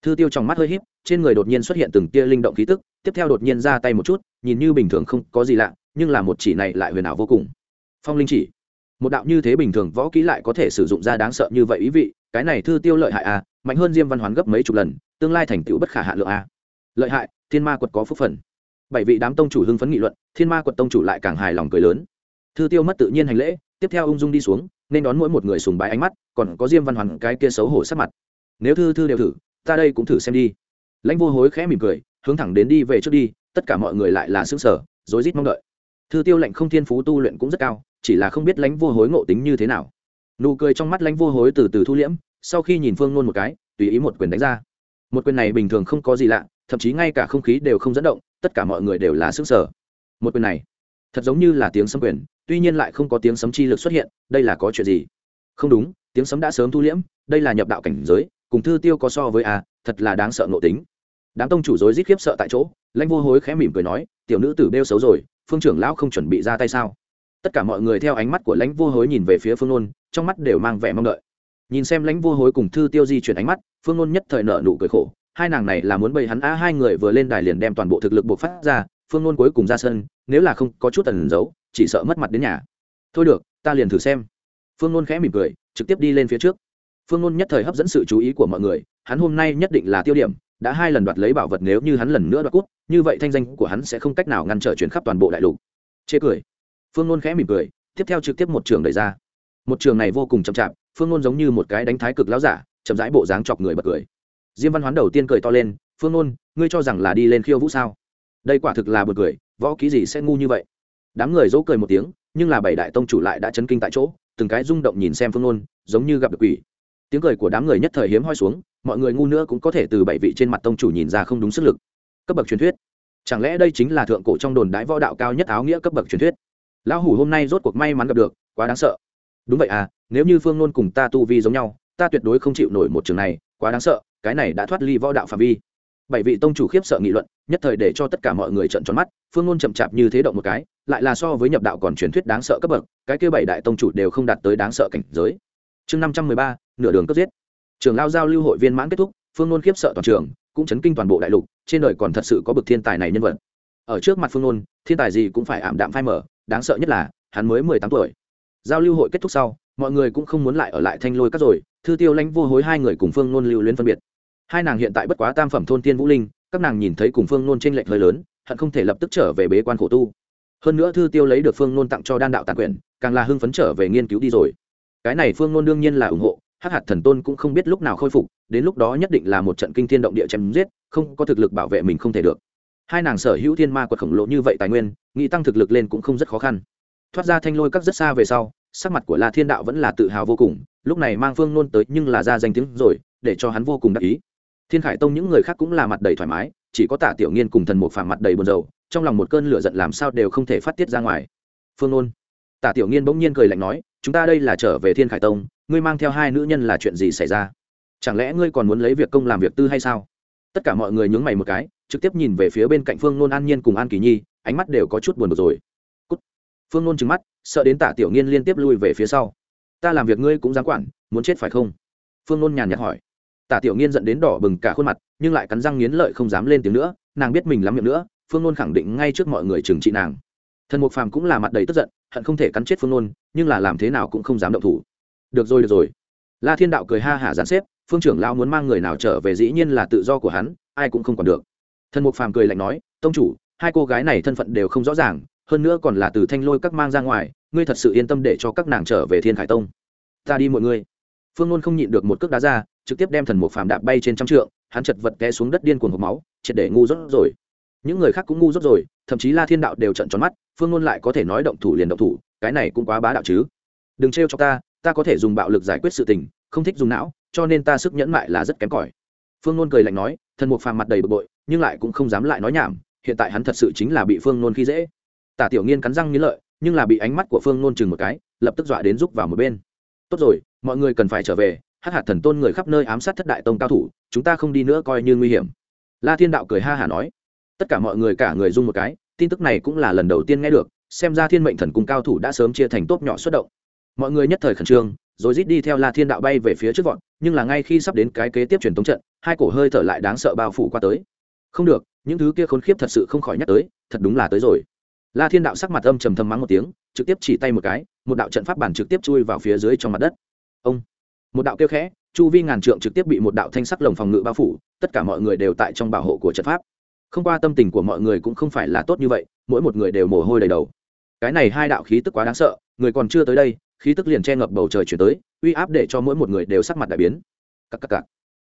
Thư tiêu trong mắt hơi híp, trên người đột nhiên xuất hiện từng tia linh động khí tức, tiếp theo đột nhiên ra tay một chút, nhìn như bình thường không có gì lạ, nhưng là một chỉ này lại huyền ảo vô cùng. Phong linh chỉ, một đạo như thế bình thường võ kỹ lại có thể sử dụng ra đáng sợ như vậy ý vị, cái này thư tiêu lợi hại à mạnh hơn diêm văn hoán gấp mấy chục lần, tương lai thành tựu bất khả hạ lượng a. Lợi hại, thiên ma quật có phúc phần. Bảy vị đám tông chủ hưng phấn nghị luận, thiên ma quật tông chủ lại càng hài lòng cười lớn. Thư tiêu mất tự nhiên hành lễ, tiếp theo ung dung đi xuống, nên đón mỗi một người sùng bái ánh mắt, còn có diêm văn hoàn cái kia xấu hổ sắc mặt. Nếu thư thư đều thử, ta đây cũng thử xem đi. Lãnh vô hối khẽ mỉm cười, hướng thẳng đến đi về trước đi, tất cả mọi người lại là xương sở rối rít mong đợi. Thư tiêu lệnh không thiên phú tu luyện cũng rất cao, chỉ là không biết lãnh vô hối ngộ tính như thế nào. Nụ cười trong mắt lãnh vô hối từ từ thu liễm sau khi nhìn phương nôn một cái, tùy ý một quyền đánh ra. Một quyền này bình thường không có gì lạ, thậm chí ngay cả không khí đều không dẫn động, tất cả mọi người đều là xương sở một quyền này, thật giống như là tiếng sấm quyền, tuy nhiên lại không có tiếng sấm chi lực xuất hiện, đây là có chuyện gì? Không đúng, tiếng sấm đã sớm thu liễm, đây là nhập đạo cảnh giới, cùng thư tiêu có so với a thật là đáng sợ nội tính. Đám tông chủ dối rít khiếp sợ tại chỗ, lãnh vô hối khẽ mỉm cười nói, tiểu nữ tử bêu xấu rồi, phương trưởng lão không chuẩn bị ra tay sao? Tất cả mọi người theo ánh mắt của lãnh vô hối nhìn về phía phương nôn, trong mắt đều mang vẻ mong đợi nhìn xem lãnh vô hối cùng thư tiêu di chuyển ánh mắt, phương ngôn nhất thời nợ nụ cười khổ. Hai nàng này là muốn bày hắn á, hai người vừa lên đài liền đem toàn bộ thực lực buộc phát ra, phương ngôn cuối cùng ra sân, nếu là không có chút tần giấu, chỉ sợ mất mặt đến nhà. Thôi được, ta liền thử xem. Phương ngôn khẽ mỉm cười, trực tiếp đi lên phía trước. Phương ngôn nhất thời hấp dẫn sự chú ý của mọi người, hắn hôm nay nhất định là tiêu điểm, đã hai lần đoạt lấy bảo vật nếu như hắn lần nữa đoạt cút, như vậy thanh danh của hắn sẽ không cách nào ngăn trở chuyển khắp toàn bộ đại lục. Chê cười. Phương ngôn khẽ mỉm cười, tiếp theo trực tiếp một trường đẩy ra một trường này vô cùng chậm chạp phương ngôn giống như một cái đánh thái cực láo giả chậm rãi bộ dáng chọc người bật cười. Diêm văn hoán đầu tiên cười to lên phương ngôn, ngươi cho rằng là đi lên khiêu vũ sao? Đây quả thực là bật cười võ ký gì sẽ ngu như vậy? Đám người dỗ cười một tiếng nhưng là bảy đại tông chủ lại đã chấn kinh tại chỗ từng cái rung động nhìn xem phương ngôn, giống như gặp được quỷ. Tiếng cười của đám người nhất thời hiếm hoi xuống mọi người ngu nữa cũng có thể từ bảy vị trên mặt tông chủ nhìn ra không đúng sức lực. Cấp bậc truyền thuyết. Chẳng lẽ đây chính là thượng cổ trong đồn đái võ đạo cao nhất áo nghĩa cấp bậc truyền thuyết? Lão hủ hôm nay rốt cuộc may mắn gặp được quá đáng sợ đúng vậy à nếu như phương nôn cùng ta tu vi giống nhau, ta tuyệt đối không chịu nổi một trường này, quá đáng sợ, cái này đã thoát ly võ đạo phạm vi. Bảy vị tông chủ khiếp sợ nghị luận, nhất thời để cho tất cả mọi người trận tròn mắt, phương nôn chậm chạp như thế động một cái, lại là so với nhập đạo còn truyền thuyết đáng sợ cấp bậc, cái kia bảy đại tông chủ đều không đạt tới đáng sợ cảnh giới. Chương năm trăm mười ba, nửa đường cấp giết. Trường lao giao lưu hội viên mãn kết thúc, phương nôn khiếp sợ toàn trường, cũng chấn kinh toàn bộ đại lục, trên đời còn thật sự có bậc thiên tài này nhân vật. Ở trước mặt phương nôn, thiên tài gì cũng phải ảm đạm phai mở đáng sợ nhất là, hắn mới mười tám tuổi giao lưu hội kết thúc sau, mọi người cũng không muốn lại ở lại thanh lôi các rồi, thư tiêu lãnh vô hối hai người cùng phương nôn lưu luyến phân biệt. Hai nàng hiện tại bất quá tam phẩm thôn tiên vũ linh, các nàng nhìn thấy cùng phương nôn t r ê n lệch hơi lớn, hận không thể lập tức trở về bế quan khổ tu. Hơn nữa thư tiêu lấy được phương nôn tặng cho đan đạo tàn quyền càng là hưng phấn trở về nghiên cứu đi rồi. Cái này phương nôn đương nhiên là ủng hộ, hắc hạt thần tôn cũng không biết lúc nào khôi phục, đến lúc đó nhất định là một trận kinh thiên động địa chém giết, không có thực lực bảo vệ mình không thể được. Hai nàng sở hữu thiên ma quật khổng lồ như vậy tài nguyên, nghĩ tăng thực lực lên cũng không rất khó khăn. Thoát ra thanh lôi các rất xa về sau sắc mặt của la thiên đạo vẫn là tự hào vô cùng lúc này mang phương nôn tới nhưng là ra danh tiếng rồi để cho hắn vô cùng đắc ý. Thiên khải tông những người khác cũng là mặt đầy thoải mái chỉ có tả tiểu nghiên cùng thần một phàm mặt đầy buồn rầu trong lòng một cơn lửa giận làm sao đều không thể phát tiết ra ngoài. Phương Luân, tả tiểu nghiên bỗng nhiên cười lạnh nói chúng ta đây là trở về thiên khải tông ngươi mang theo hai nữ nhân là chuyện gì xảy ra? Chẳng lẽ ngươi còn muốn lấy việc công làm việc tư hay sao? Tất cả mọi người nhướng mày một cái trực tiếp nhìn về phía bên cạnh phương nôn an nhiên cùng an kỳ nhi ánh mắt đều có chút buồn bực rồi. Cút. phương nôn trừng mắt sợ đến tả tiểu nghiên liên tiếp lui về phía sau. Ta làm việc ngươi cũng dám quản, muốn chết phải không? Phương nôn nhàn nhạt hỏi. Tả tiểu nghiên dẫn đến đỏ bừng cả khuôn mặt, nhưng lại cắn răng nghiến lợi không dám lên tiếng nữa, nàng biết mình lắm miệng nữa, phương nôn khẳng định ngay trước mọi người trừng trị nàng. Thần mục phàm cũng là mặt đầy tức giận, hận không thể cắn chết phương nôn, nhưng là làm thế nào cũng không dám động thủ. Được rồi được rồi. La thiên đạo cười ha hả gián xếp, phương trưởng lao muốn mang người nào trở về dĩ nhiên là tự do của hắn, ai cũng không còn được. Thần mục phàm cười lạnh nói, tông chủ, hai cô gái này thân phận đều không rõ ràng hơn nữa còn là từ thanh lôi các mang ra ngoài, ngươi thật sự yên tâm để cho các nàng trở về thiên khải tông. Ta đi mọi người phương nôn không nhịn được một cước đá ra, trực tiếp đem thần mục phàm đạp bay trên trăm trượng, hắn chật vật té xuống đất điên cuồng hộp máu, triệt để ngu dốt rồi. Những người khác cũng ngu dốt rồi, thậm chí la thiên đạo đều trận tròn mắt, phương ngôn lại có thể nói động thủ liền động thủ, cái này cũng quá bá đạo chứ. Đừng trêu cho ta ta có thể dùng bạo lực giải quyết sự tình, không thích dùng não, cho nên ta sức nhẫn mại là rất kém cỏi. Phương ngôn cười lạnh nói, thần mục phàm mặt đầy bực bội, nhưng lại cũng không dám lại nói nhảm, hiện tại hắn thật sự chính là bị phương ngôn khi dễ tả tiểu nghiên cắn răng nghĩ lợi, nhưng là bị ánh mắt của phương Nôn chừng một cái, lập tức dọa đến rúc vào một bên. Tốt rồi, mọi người cần phải trở về, hắc hạt thần tôn người khắp nơi ám sát thất đại tông cao thủ, chúng ta không đi nữa coi như nguy hiểm. La thiên đạo cười ha hả nói. Tất cả mọi người cả người dung một cái, tin tức này cũng là lần đầu tiên nghe được, xem ra thiên mệnh thần cung cao thủ đã sớm chia thành tốt nhỏ xuất động. Mọi người nhất thời khẩn trương, rồi rít đi theo la thiên đạo bay về phía trước vọn nhưng là ngay khi sắp đến cái kế tiếp truyền tống trận, hai cổ hơi thở lại đáng sợ bao phủ qua tới. Không được, những thứ kia khốn khiếp thật sự không khỏi nhắc tới, thật đúng là tới rồi la thiên đạo sắc mặt âm trầm thầm mắng một tiếng, trực tiếp chỉ tay một cái, một đạo trận pháp bản trực tiếp chui vào phía dưới trong mặt đất. Ông! Một đạo kêu khẽ, chu vi ngàn trượng trực tiếp bị một đạo thanh sắc lồng phòng ngự bao phủ, tất cả mọi người đều tại trong bảo hộ của trận pháp. Không qua tâm tình của mọi người cũng không phải là tốt như vậy, mỗi một người đều mồ hôi đầy đầu. Cái này hai đạo khí tức quá đáng sợ, người còn chưa tới đây, khí tức liền che ngập bầu trời chuyển tới, uy áp để cho mỗi một người đều sắc mặt đại biến. Cắc cắc cắc.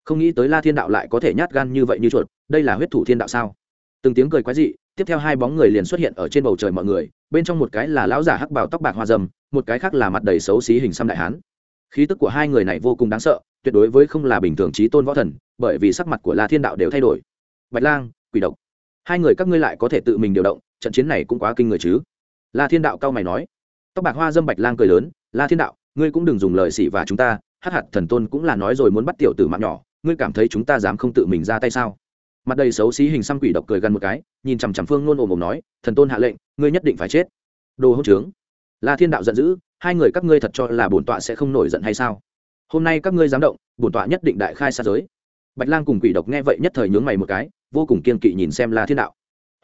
không nghĩ tới la thiên đạo lại có thể nhát gan như vậy như chuột, đây là huyết thủ thiên đạo sao? Từng tiếng cười quái dị tiếp theo hai bóng người liền xuất hiện ở trên bầu trời mọi người, bên trong một cái là lão giả hắc bào tóc bạc hoa dầm một cái khác là mặt đầy xấu xí hình xăm đại hán. Khí tức của hai người này vô cùng đáng sợ, tuyệt đối với không là bình thường trí tôn võ thần, bởi vì sắc mặt của la thiên đạo đều thay đổi. Bạch lang, quỷ độc. Hai người các ngươi lại có thể tự mình điều động, trận chiến này cũng quá kinh người chứ? La thiên đạo cao mày nói. Tóc bạc hoa dâm bạch lang cười lớn, la thiên đạo, ngươi cũng đừng dùng lời xỉ và chúng ta hát hạt thần tôn cũng là nói rồi muốn bắt tiểu tử mạng nhỏ, ngươi cảm thấy chúng ta dám không tự mình ra tay sao? Mặt đầy xấu xí hình xăm quỷ độc cười gần một cái, nhìn chằm chằm phương nôn ồm ồm nói, thần tôn hạ lệnh, ngươi nhất định phải chết. Đồ hỗn trướng. La thiên đạo giận dữ, hai người các ngươi thật cho là bổn tọa sẽ không nổi giận hay sao? Hôm nay các ngươi dám động, bổn tọa nhất định đại khai xa giới. Bạch lang cùng quỷ độc nghe vậy nhất thời nhướng mày một cái, vô cùng kiên kỵ nhìn xem la thiên đạo.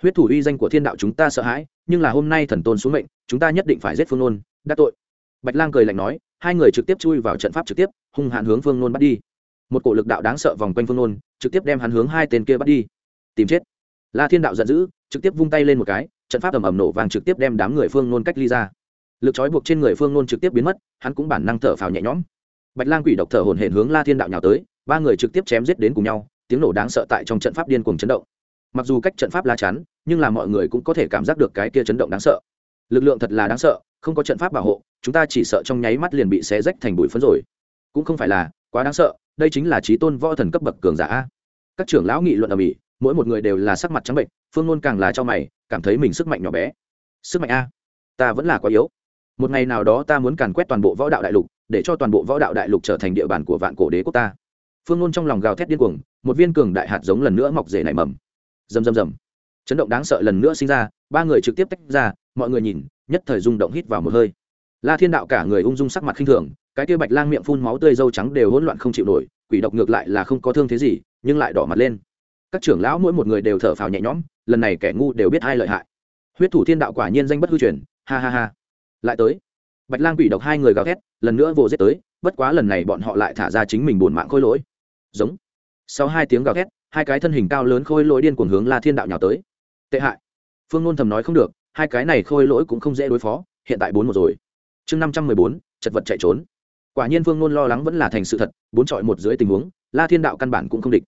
Huyết thủ uy danh của thiên đạo chúng ta sợ hãi, nhưng là hôm nay thần tôn xuống mệnh, chúng ta nhất định phải giết phương nôn đắc tội. Bạch lang cười lạnh nói, hai người trực tiếp chui vào trận pháp trực tiếp, hung hạn hướng phương nôn bắt đi. Một cổ lực đạo đáng sợ vòng quanh phương nôn trực tiếp đem hắn hướng hai tên kia bắt đi. Tìm chết. La thiên đạo giận dữ, trực tiếp vung tay lên một cái, trận pháp ầm ầm nổ vàng trực tiếp đem đám người phương nôn cách ly ra. Lực trói buộc trên người phương nôn trực tiếp biến mất, hắn cũng bản năng thở phào nhẹ nhõm. Bạch lang quỷ độc thở hồn hển hướng la thiên đạo nhào tới, ba người trực tiếp chém giết đến cùng nhau, tiếng nổ đáng sợ tại trong trận pháp điên cuồng chấn động. Mặc dù cách trận pháp la chắn, nhưng là mọi người cũng có thể cảm giác được cái kia chấn động đáng sợ. Lực lượng thật là đáng sợ, không có trận pháp bảo hộ, chúng ta chỉ sợ trong nháy mắt liền bị xé rách thành bụi phấn rồi. Cũng không phải là quá đáng sợ đây chính là trí tôn võ thần cấp bậc cường giả các trưởng lão nghị luận ở mỹ, mỗi một người đều là sắc mặt trắng bệnh, phương ngôn càng là cho mày, cảm thấy mình sức mạnh nhỏ bé. Sức mạnh a? Ta vẫn là quá yếu. Một ngày nào đó ta muốn càn quét toàn bộ võ đạo đại lục, để cho toàn bộ võ đạo đại lục trở thành địa bàn của vạn cổ đế quốc ta. Phương ngôn trong lòng gào thét điên cuồng, một viên cường đại hạt giống lần nữa mọc rể nảy mầm. Rầm rầm rầm. Chấn động đáng sợ lần nữa sinh ra, ba người trực tiếp tách ra, mọi người nhìn, nhất thời rung động hít vào một hơi. La thiên đạo cả người ung dung sắc mặt khinh thường cái kia bạch lang miệng phun máu tươi dâu trắng đều hỗn loạn không chịu nổi, quỷ độc ngược lại là không có thương thế gì, nhưng lại đỏ mặt lên. Các trưởng lão mỗi một người đều thở phào nhẹ nhõm, lần này kẻ ngu đều biết hai lợi hại. Huyết thủ thiên đạo quả nhiên danh bất hư truyền, ha ha ha. Lại tới. Bạch lang quỷ độc hai người gào thét, lần nữa vồ giết tới, bất quá lần này bọn họ lại thả ra chính mình buồn mạng khôi lỗi. Giống. Sau hai tiếng gào thét, hai cái thân hình cao lớn khôi lỗi điên cuồng hướng la thiên đạo nhào tới. Tệ hại. Phương ngôn thầm nói không được, hai cái này khôi lỗi cũng không dễ đối phó, hiện tại bốn một rồi. Chương năm trăm mười bốn, chật vật chạy trốn quả nhiên phương nôn lo lắng vẫn là thành sự thật bốn trọi một dưới tình huống la thiên đạo căn bản cũng không địch.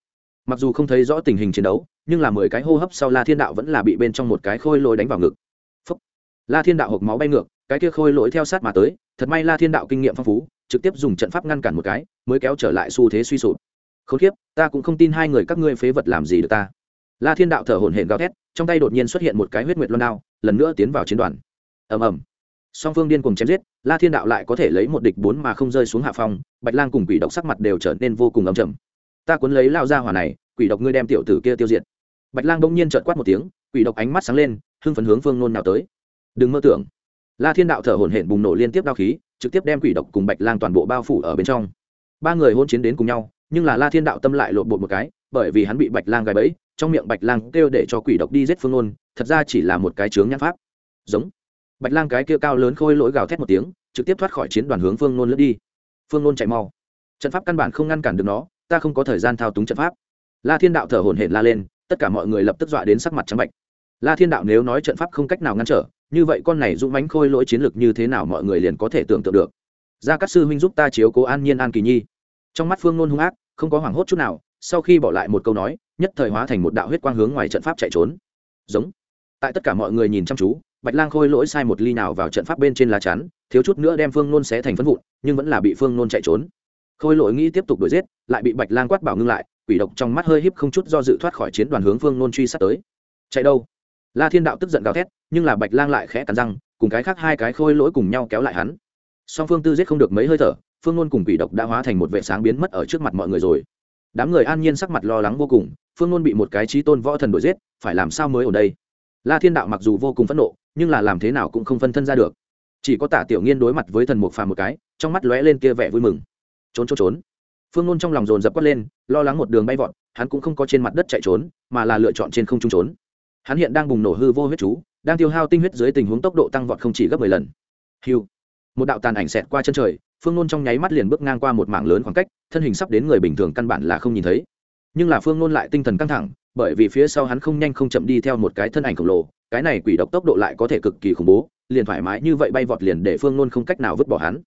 Mặc dù không thấy rõ tình hình chiến đấu nhưng là mười cái hô hấp sau la thiên đạo vẫn là bị bên trong một cái khôi lỗi đánh vào ngực. Phúc. la thiên đạo hộp máu bay ngược cái kia khôi lỗi theo sát mà tới thật may la thiên đạo kinh nghiệm phong phú trực tiếp dùng trận pháp ngăn cản một cái mới kéo trở lại xu thế suy sụp. Khốn kiếp, ta cũng không tin hai người các ngươi phế vật làm gì được ta. La thiên đạo thở hổn hển gào thét trong tay đột nhiên xuất hiện một cái huyết nguyệt loan đao lần nữa tiến vào chiến đoàn. Ầm ầm song phương điên cùng chém giết, la thiên đạo lại có thể lấy một địch bốn mà không rơi xuống hạ phong, bạch lang cùng quỷ độc sắc mặt đều trở nên vô cùng ấm chầm ta cuốn lấy lao ra hỏa này, quỷ độc ngươi đem tiểu tử kia tiêu diệt. Bạch lang bỗng nhiên trợn quát một tiếng, quỷ độc ánh mắt sáng lên, hưng phấn hướng phương nôn nào tới. Đừng mơ tưởng. La thiên đạo thở hổn hển bùng nổ liên tiếp đao khí, trực tiếp đem quỷ độc cùng bạch lang toàn bộ bao phủ ở bên trong. Ba người hôn chiến đến cùng nhau, nhưng là la thiên đạo tâm lại lộn bột một cái, bởi vì hắn bị bạch lang gài bẫy, trong miệng bạch lang kêu để cho quỷ độc đi giết phương nôn, thật ra chỉ là một cái chướng nhãn pháp. Giống bạch lang cái kia cao lớn khôi lỗi gào thét một tiếng, trực tiếp thoát khỏi chiến đoàn hướng phương nôn lướt đi. Phương nôn chạy mau. Trận pháp căn bản không ngăn cản được nó, ta không có thời gian thao túng trận pháp. La thiên đạo thở hổn hển la lên, tất cả mọi người lập tức dọa đến sắc mặt trắng bạch la thiên đạo nếu nói trận pháp không cách nào ngăn trở, như vậy con này dũng mánh khôi lỗi chiến lược như thế nào mọi người liền có thể tưởng tượng được. Ra các sư huynh giúp ta chiếu cố an nhiên an kỳ nhi. Trong mắt phương nôn hung ác, không có hoảng hốt chút nào, sau khi bỏ lại một câu nói, nhất thời hóa thành một đạo huyết quang hướng ngoài trận pháp chạy trốn. Giống. Tại tất cả mọi người nhìn chăm chú bạch lang khôi lỗi sai một ly nào vào trận pháp bên trên lá chắn, thiếu chút nữa đem phương nôn xé thành phân vụn, nhưng vẫn là bị phương nôn chạy trốn. Khôi lỗi nghĩ tiếp tục đuổi giết, lại bị bạch lang quát bảo ngưng lại, quỷ độc trong mắt hơi híp không chút do dự thoát khỏi chiến đoàn hướng phương nôn truy sát tới. Chạy đâu? La thiên đạo tức giận gào thét, nhưng là bạch lang lại khẽ cắn răng, cùng cái khác hai cái khôi lỗi cùng nhau kéo lại hắn. Song phương tư giết không được mấy hơi thở, phương nôn cùng quỷ độc đã hóa thành một vệ sáng biến mất ở trước mặt mọi người rồi. Đám người an nhiên sắc mặt lo lắng vô cùng, phương nôn bị một cái trí tôn võ thần đuổi giết, phải làm sao mới ở đây? La thiên đạo mặc dù vô cùng phẫn nộ nhưng là làm thế nào cũng không phân thân ra được. Chỉ có tả tiểu nghiên đối mặt với thần mục phàm một cái, trong mắt lóe lên kia vẻ vui mừng. Trốn trốn trốn. Phương nôn trong lòng dồn dập quát lên, lo lắng một đường bay vọt, hắn cũng không có trên mặt đất chạy trốn, mà là lựa chọn trên không trung trốn. Hắn hiện đang bùng nổ hư vô huyết chú, đang tiêu hao tinh huyết dưới tình huống tốc độ tăng vọt không chỉ gấp mười lần. Hiu một đạo tàn ảnh xẹt qua chân trời, phương nôn trong nháy mắt liền bước ngang qua một mảng lớn khoảng cách, thân hình sắp đến người bình thường căn bản là không nhìn thấy. Nhưng là phương nôn lại tinh thần căng thẳng, bởi vì phía sau hắn không nhanh không chậm đi theo một cái thân ảnh khổng lồ cái này quỷ độc tốc độ lại có thể cực kỳ khủng bố, liền thoải mái như vậy bay vọt liền để phương nôn không cách nào vứt bỏ hắn.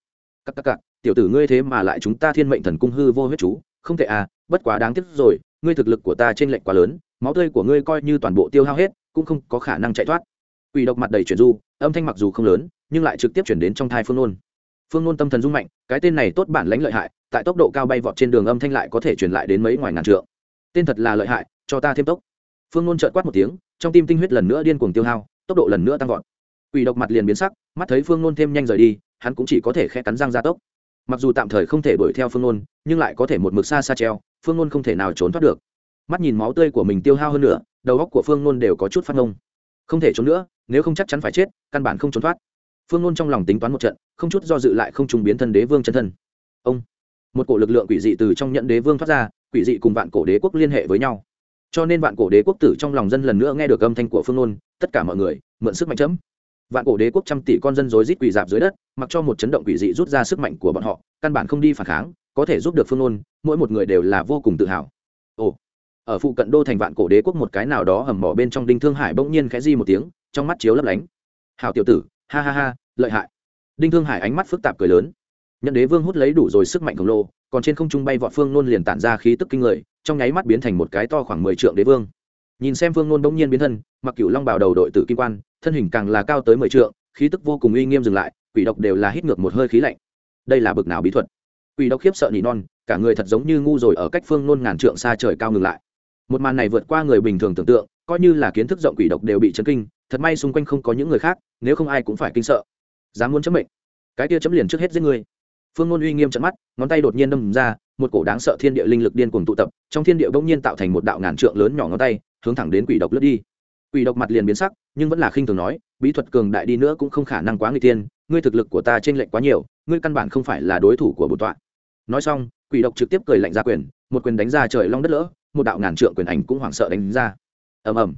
Cắc cắc cắc tiểu tử ngươi thế mà lại chúng ta thiên mệnh thần cung hư vô huyết chú, không thể à bất quá đáng tiếc rồi, ngươi thực lực của ta trên lệnh quá lớn, máu tươi của ngươi coi như toàn bộ tiêu hao hết, cũng không có khả năng chạy thoát. Quỷ độc mặt đầy chuyển du, âm thanh mặc dù không lớn, nhưng lại trực tiếp chuyển đến trong thai phương nôn phương nôn tâm thần rung mạnh, cái tên này tốt bản lãnh lợi hại, tại tốc độ cao bay vọt trên đường âm thanh lại có thể truyền lại đến mấy ngoài ngàn trượng. Tên thật là lợi hại, cho ta thêm tốc. Phương nôn trợn quát một tiếng trong tim tinh huyết lần nữa điên cuồng tiêu hao, tốc độ lần nữa tăng vọt. Quỷ độc mặt liền biến sắc, mắt thấy phương nôn thêm nhanh rời đi, hắn cũng chỉ có thể khe cắn răng ra tốc. Mặc dù tạm thời không thể đuổi theo phương nôn, nhưng lại có thể một mực xa xa treo, phương nôn không thể nào trốn thoát được. Mắt nhìn máu tươi của mình tiêu hao hơn nữa, đầu óc của phương nôn đều có chút phát ngông. Không thể trốn nữa, nếu không chắc chắn phải chết, căn bản không trốn thoát. Phương nôn trong lòng tính toán một trận, không chút do dự lại không trùng biến thân đế vương chân thân. Ông! Một cổ lực lượng quỷ dị từ trong nhận đế vương thoát ra, quỷ dị cùng vạn cổ đế quốc liên hệ với nhau cho nên vạn cổ đế quốc tử trong lòng dân lần nữa nghe được âm thanh của phương nôn, tất cả mọi người, mượn sức mạnh chấm. Vạn cổ đế quốc trăm tỷ con dân rối rít quỷ dạp dưới đất, mặc cho một chấn động quỷ dị rút ra sức mạnh của bọn họ, căn bản không đi phản kháng, có thể giúp được phương nôn, mỗi một người đều là vô cùng tự hào. Ồ, ở phụ cận đô thành vạn cổ đế quốc một cái nào đó hầm mỏ bên trong đinh thương hải bỗng nhiên khẽ di một tiếng, trong mắt chiếu lấp lánh. Hào tiểu tử, ha ha ha, lợi hại. Đinh thương hải ánh mắt phức tạp cười lớn. Nhận đế vương hút lấy đủ rồi sức mạnh khổng lồ còn trên không trung bay vọt phương nôn liền tản ra khí tức kinh người, trong nháy mắt biến thành một cái to khoảng mười triệu đế vương. Nhìn xem phương nôn bỗng nhiên biến thân, mặc cựu long bào đầu đội tử kim quan, thân hình càng là cao tới mười trượng, khí tức vô cùng uy nghiêm dừng lại, quỷ độc đều là hít ngược một hơi khí lạnh. Đây là bực nào bí thuật? Quỷ độc khiếp sợ nỉ non, cả người thật giống như ngu rồi ở cách phương nôn ngàn trượng xa trời cao ngừng lại. Một màn này vượt qua người bình thường tưởng tượng, coi như là kiến thức rộng quỷ độc đều bị chấn kinh, thật may xung quanh không có những người khác, nếu không ai cũng phải kinh sợ. Dám muốn chấm mệnh, cái kia chấm liền trước hết giết người phương ngôn uy nghiêm trận mắt, ngón tay đột nhiên đâm ra, một cổ đáng sợ thiên địa linh lực điên cuồng tụ tập, trong thiên địa bỗng nhiên tạo thành một đạo ngàn trượng lớn nhỏ ngón tay, hướng thẳng đến quỷ độc lướt đi. Quỷ độc mặt liền biến sắc, nhưng vẫn là khinh thường nói, bí thuật cường đại đi nữa cũng không khả năng quá người tiên ngươi thực lực của ta trên lệnh quá nhiều, ngươi căn bản không phải là đối thủ của bổn tọa. Nói xong, quỷ độc trực tiếp cười lạnh ra quyền, một quyền đánh ra trời long đất lỡ, một đạo ngàn trượng quyền ảnh cũng hoảng sợ đánh ra. Ầm ầm.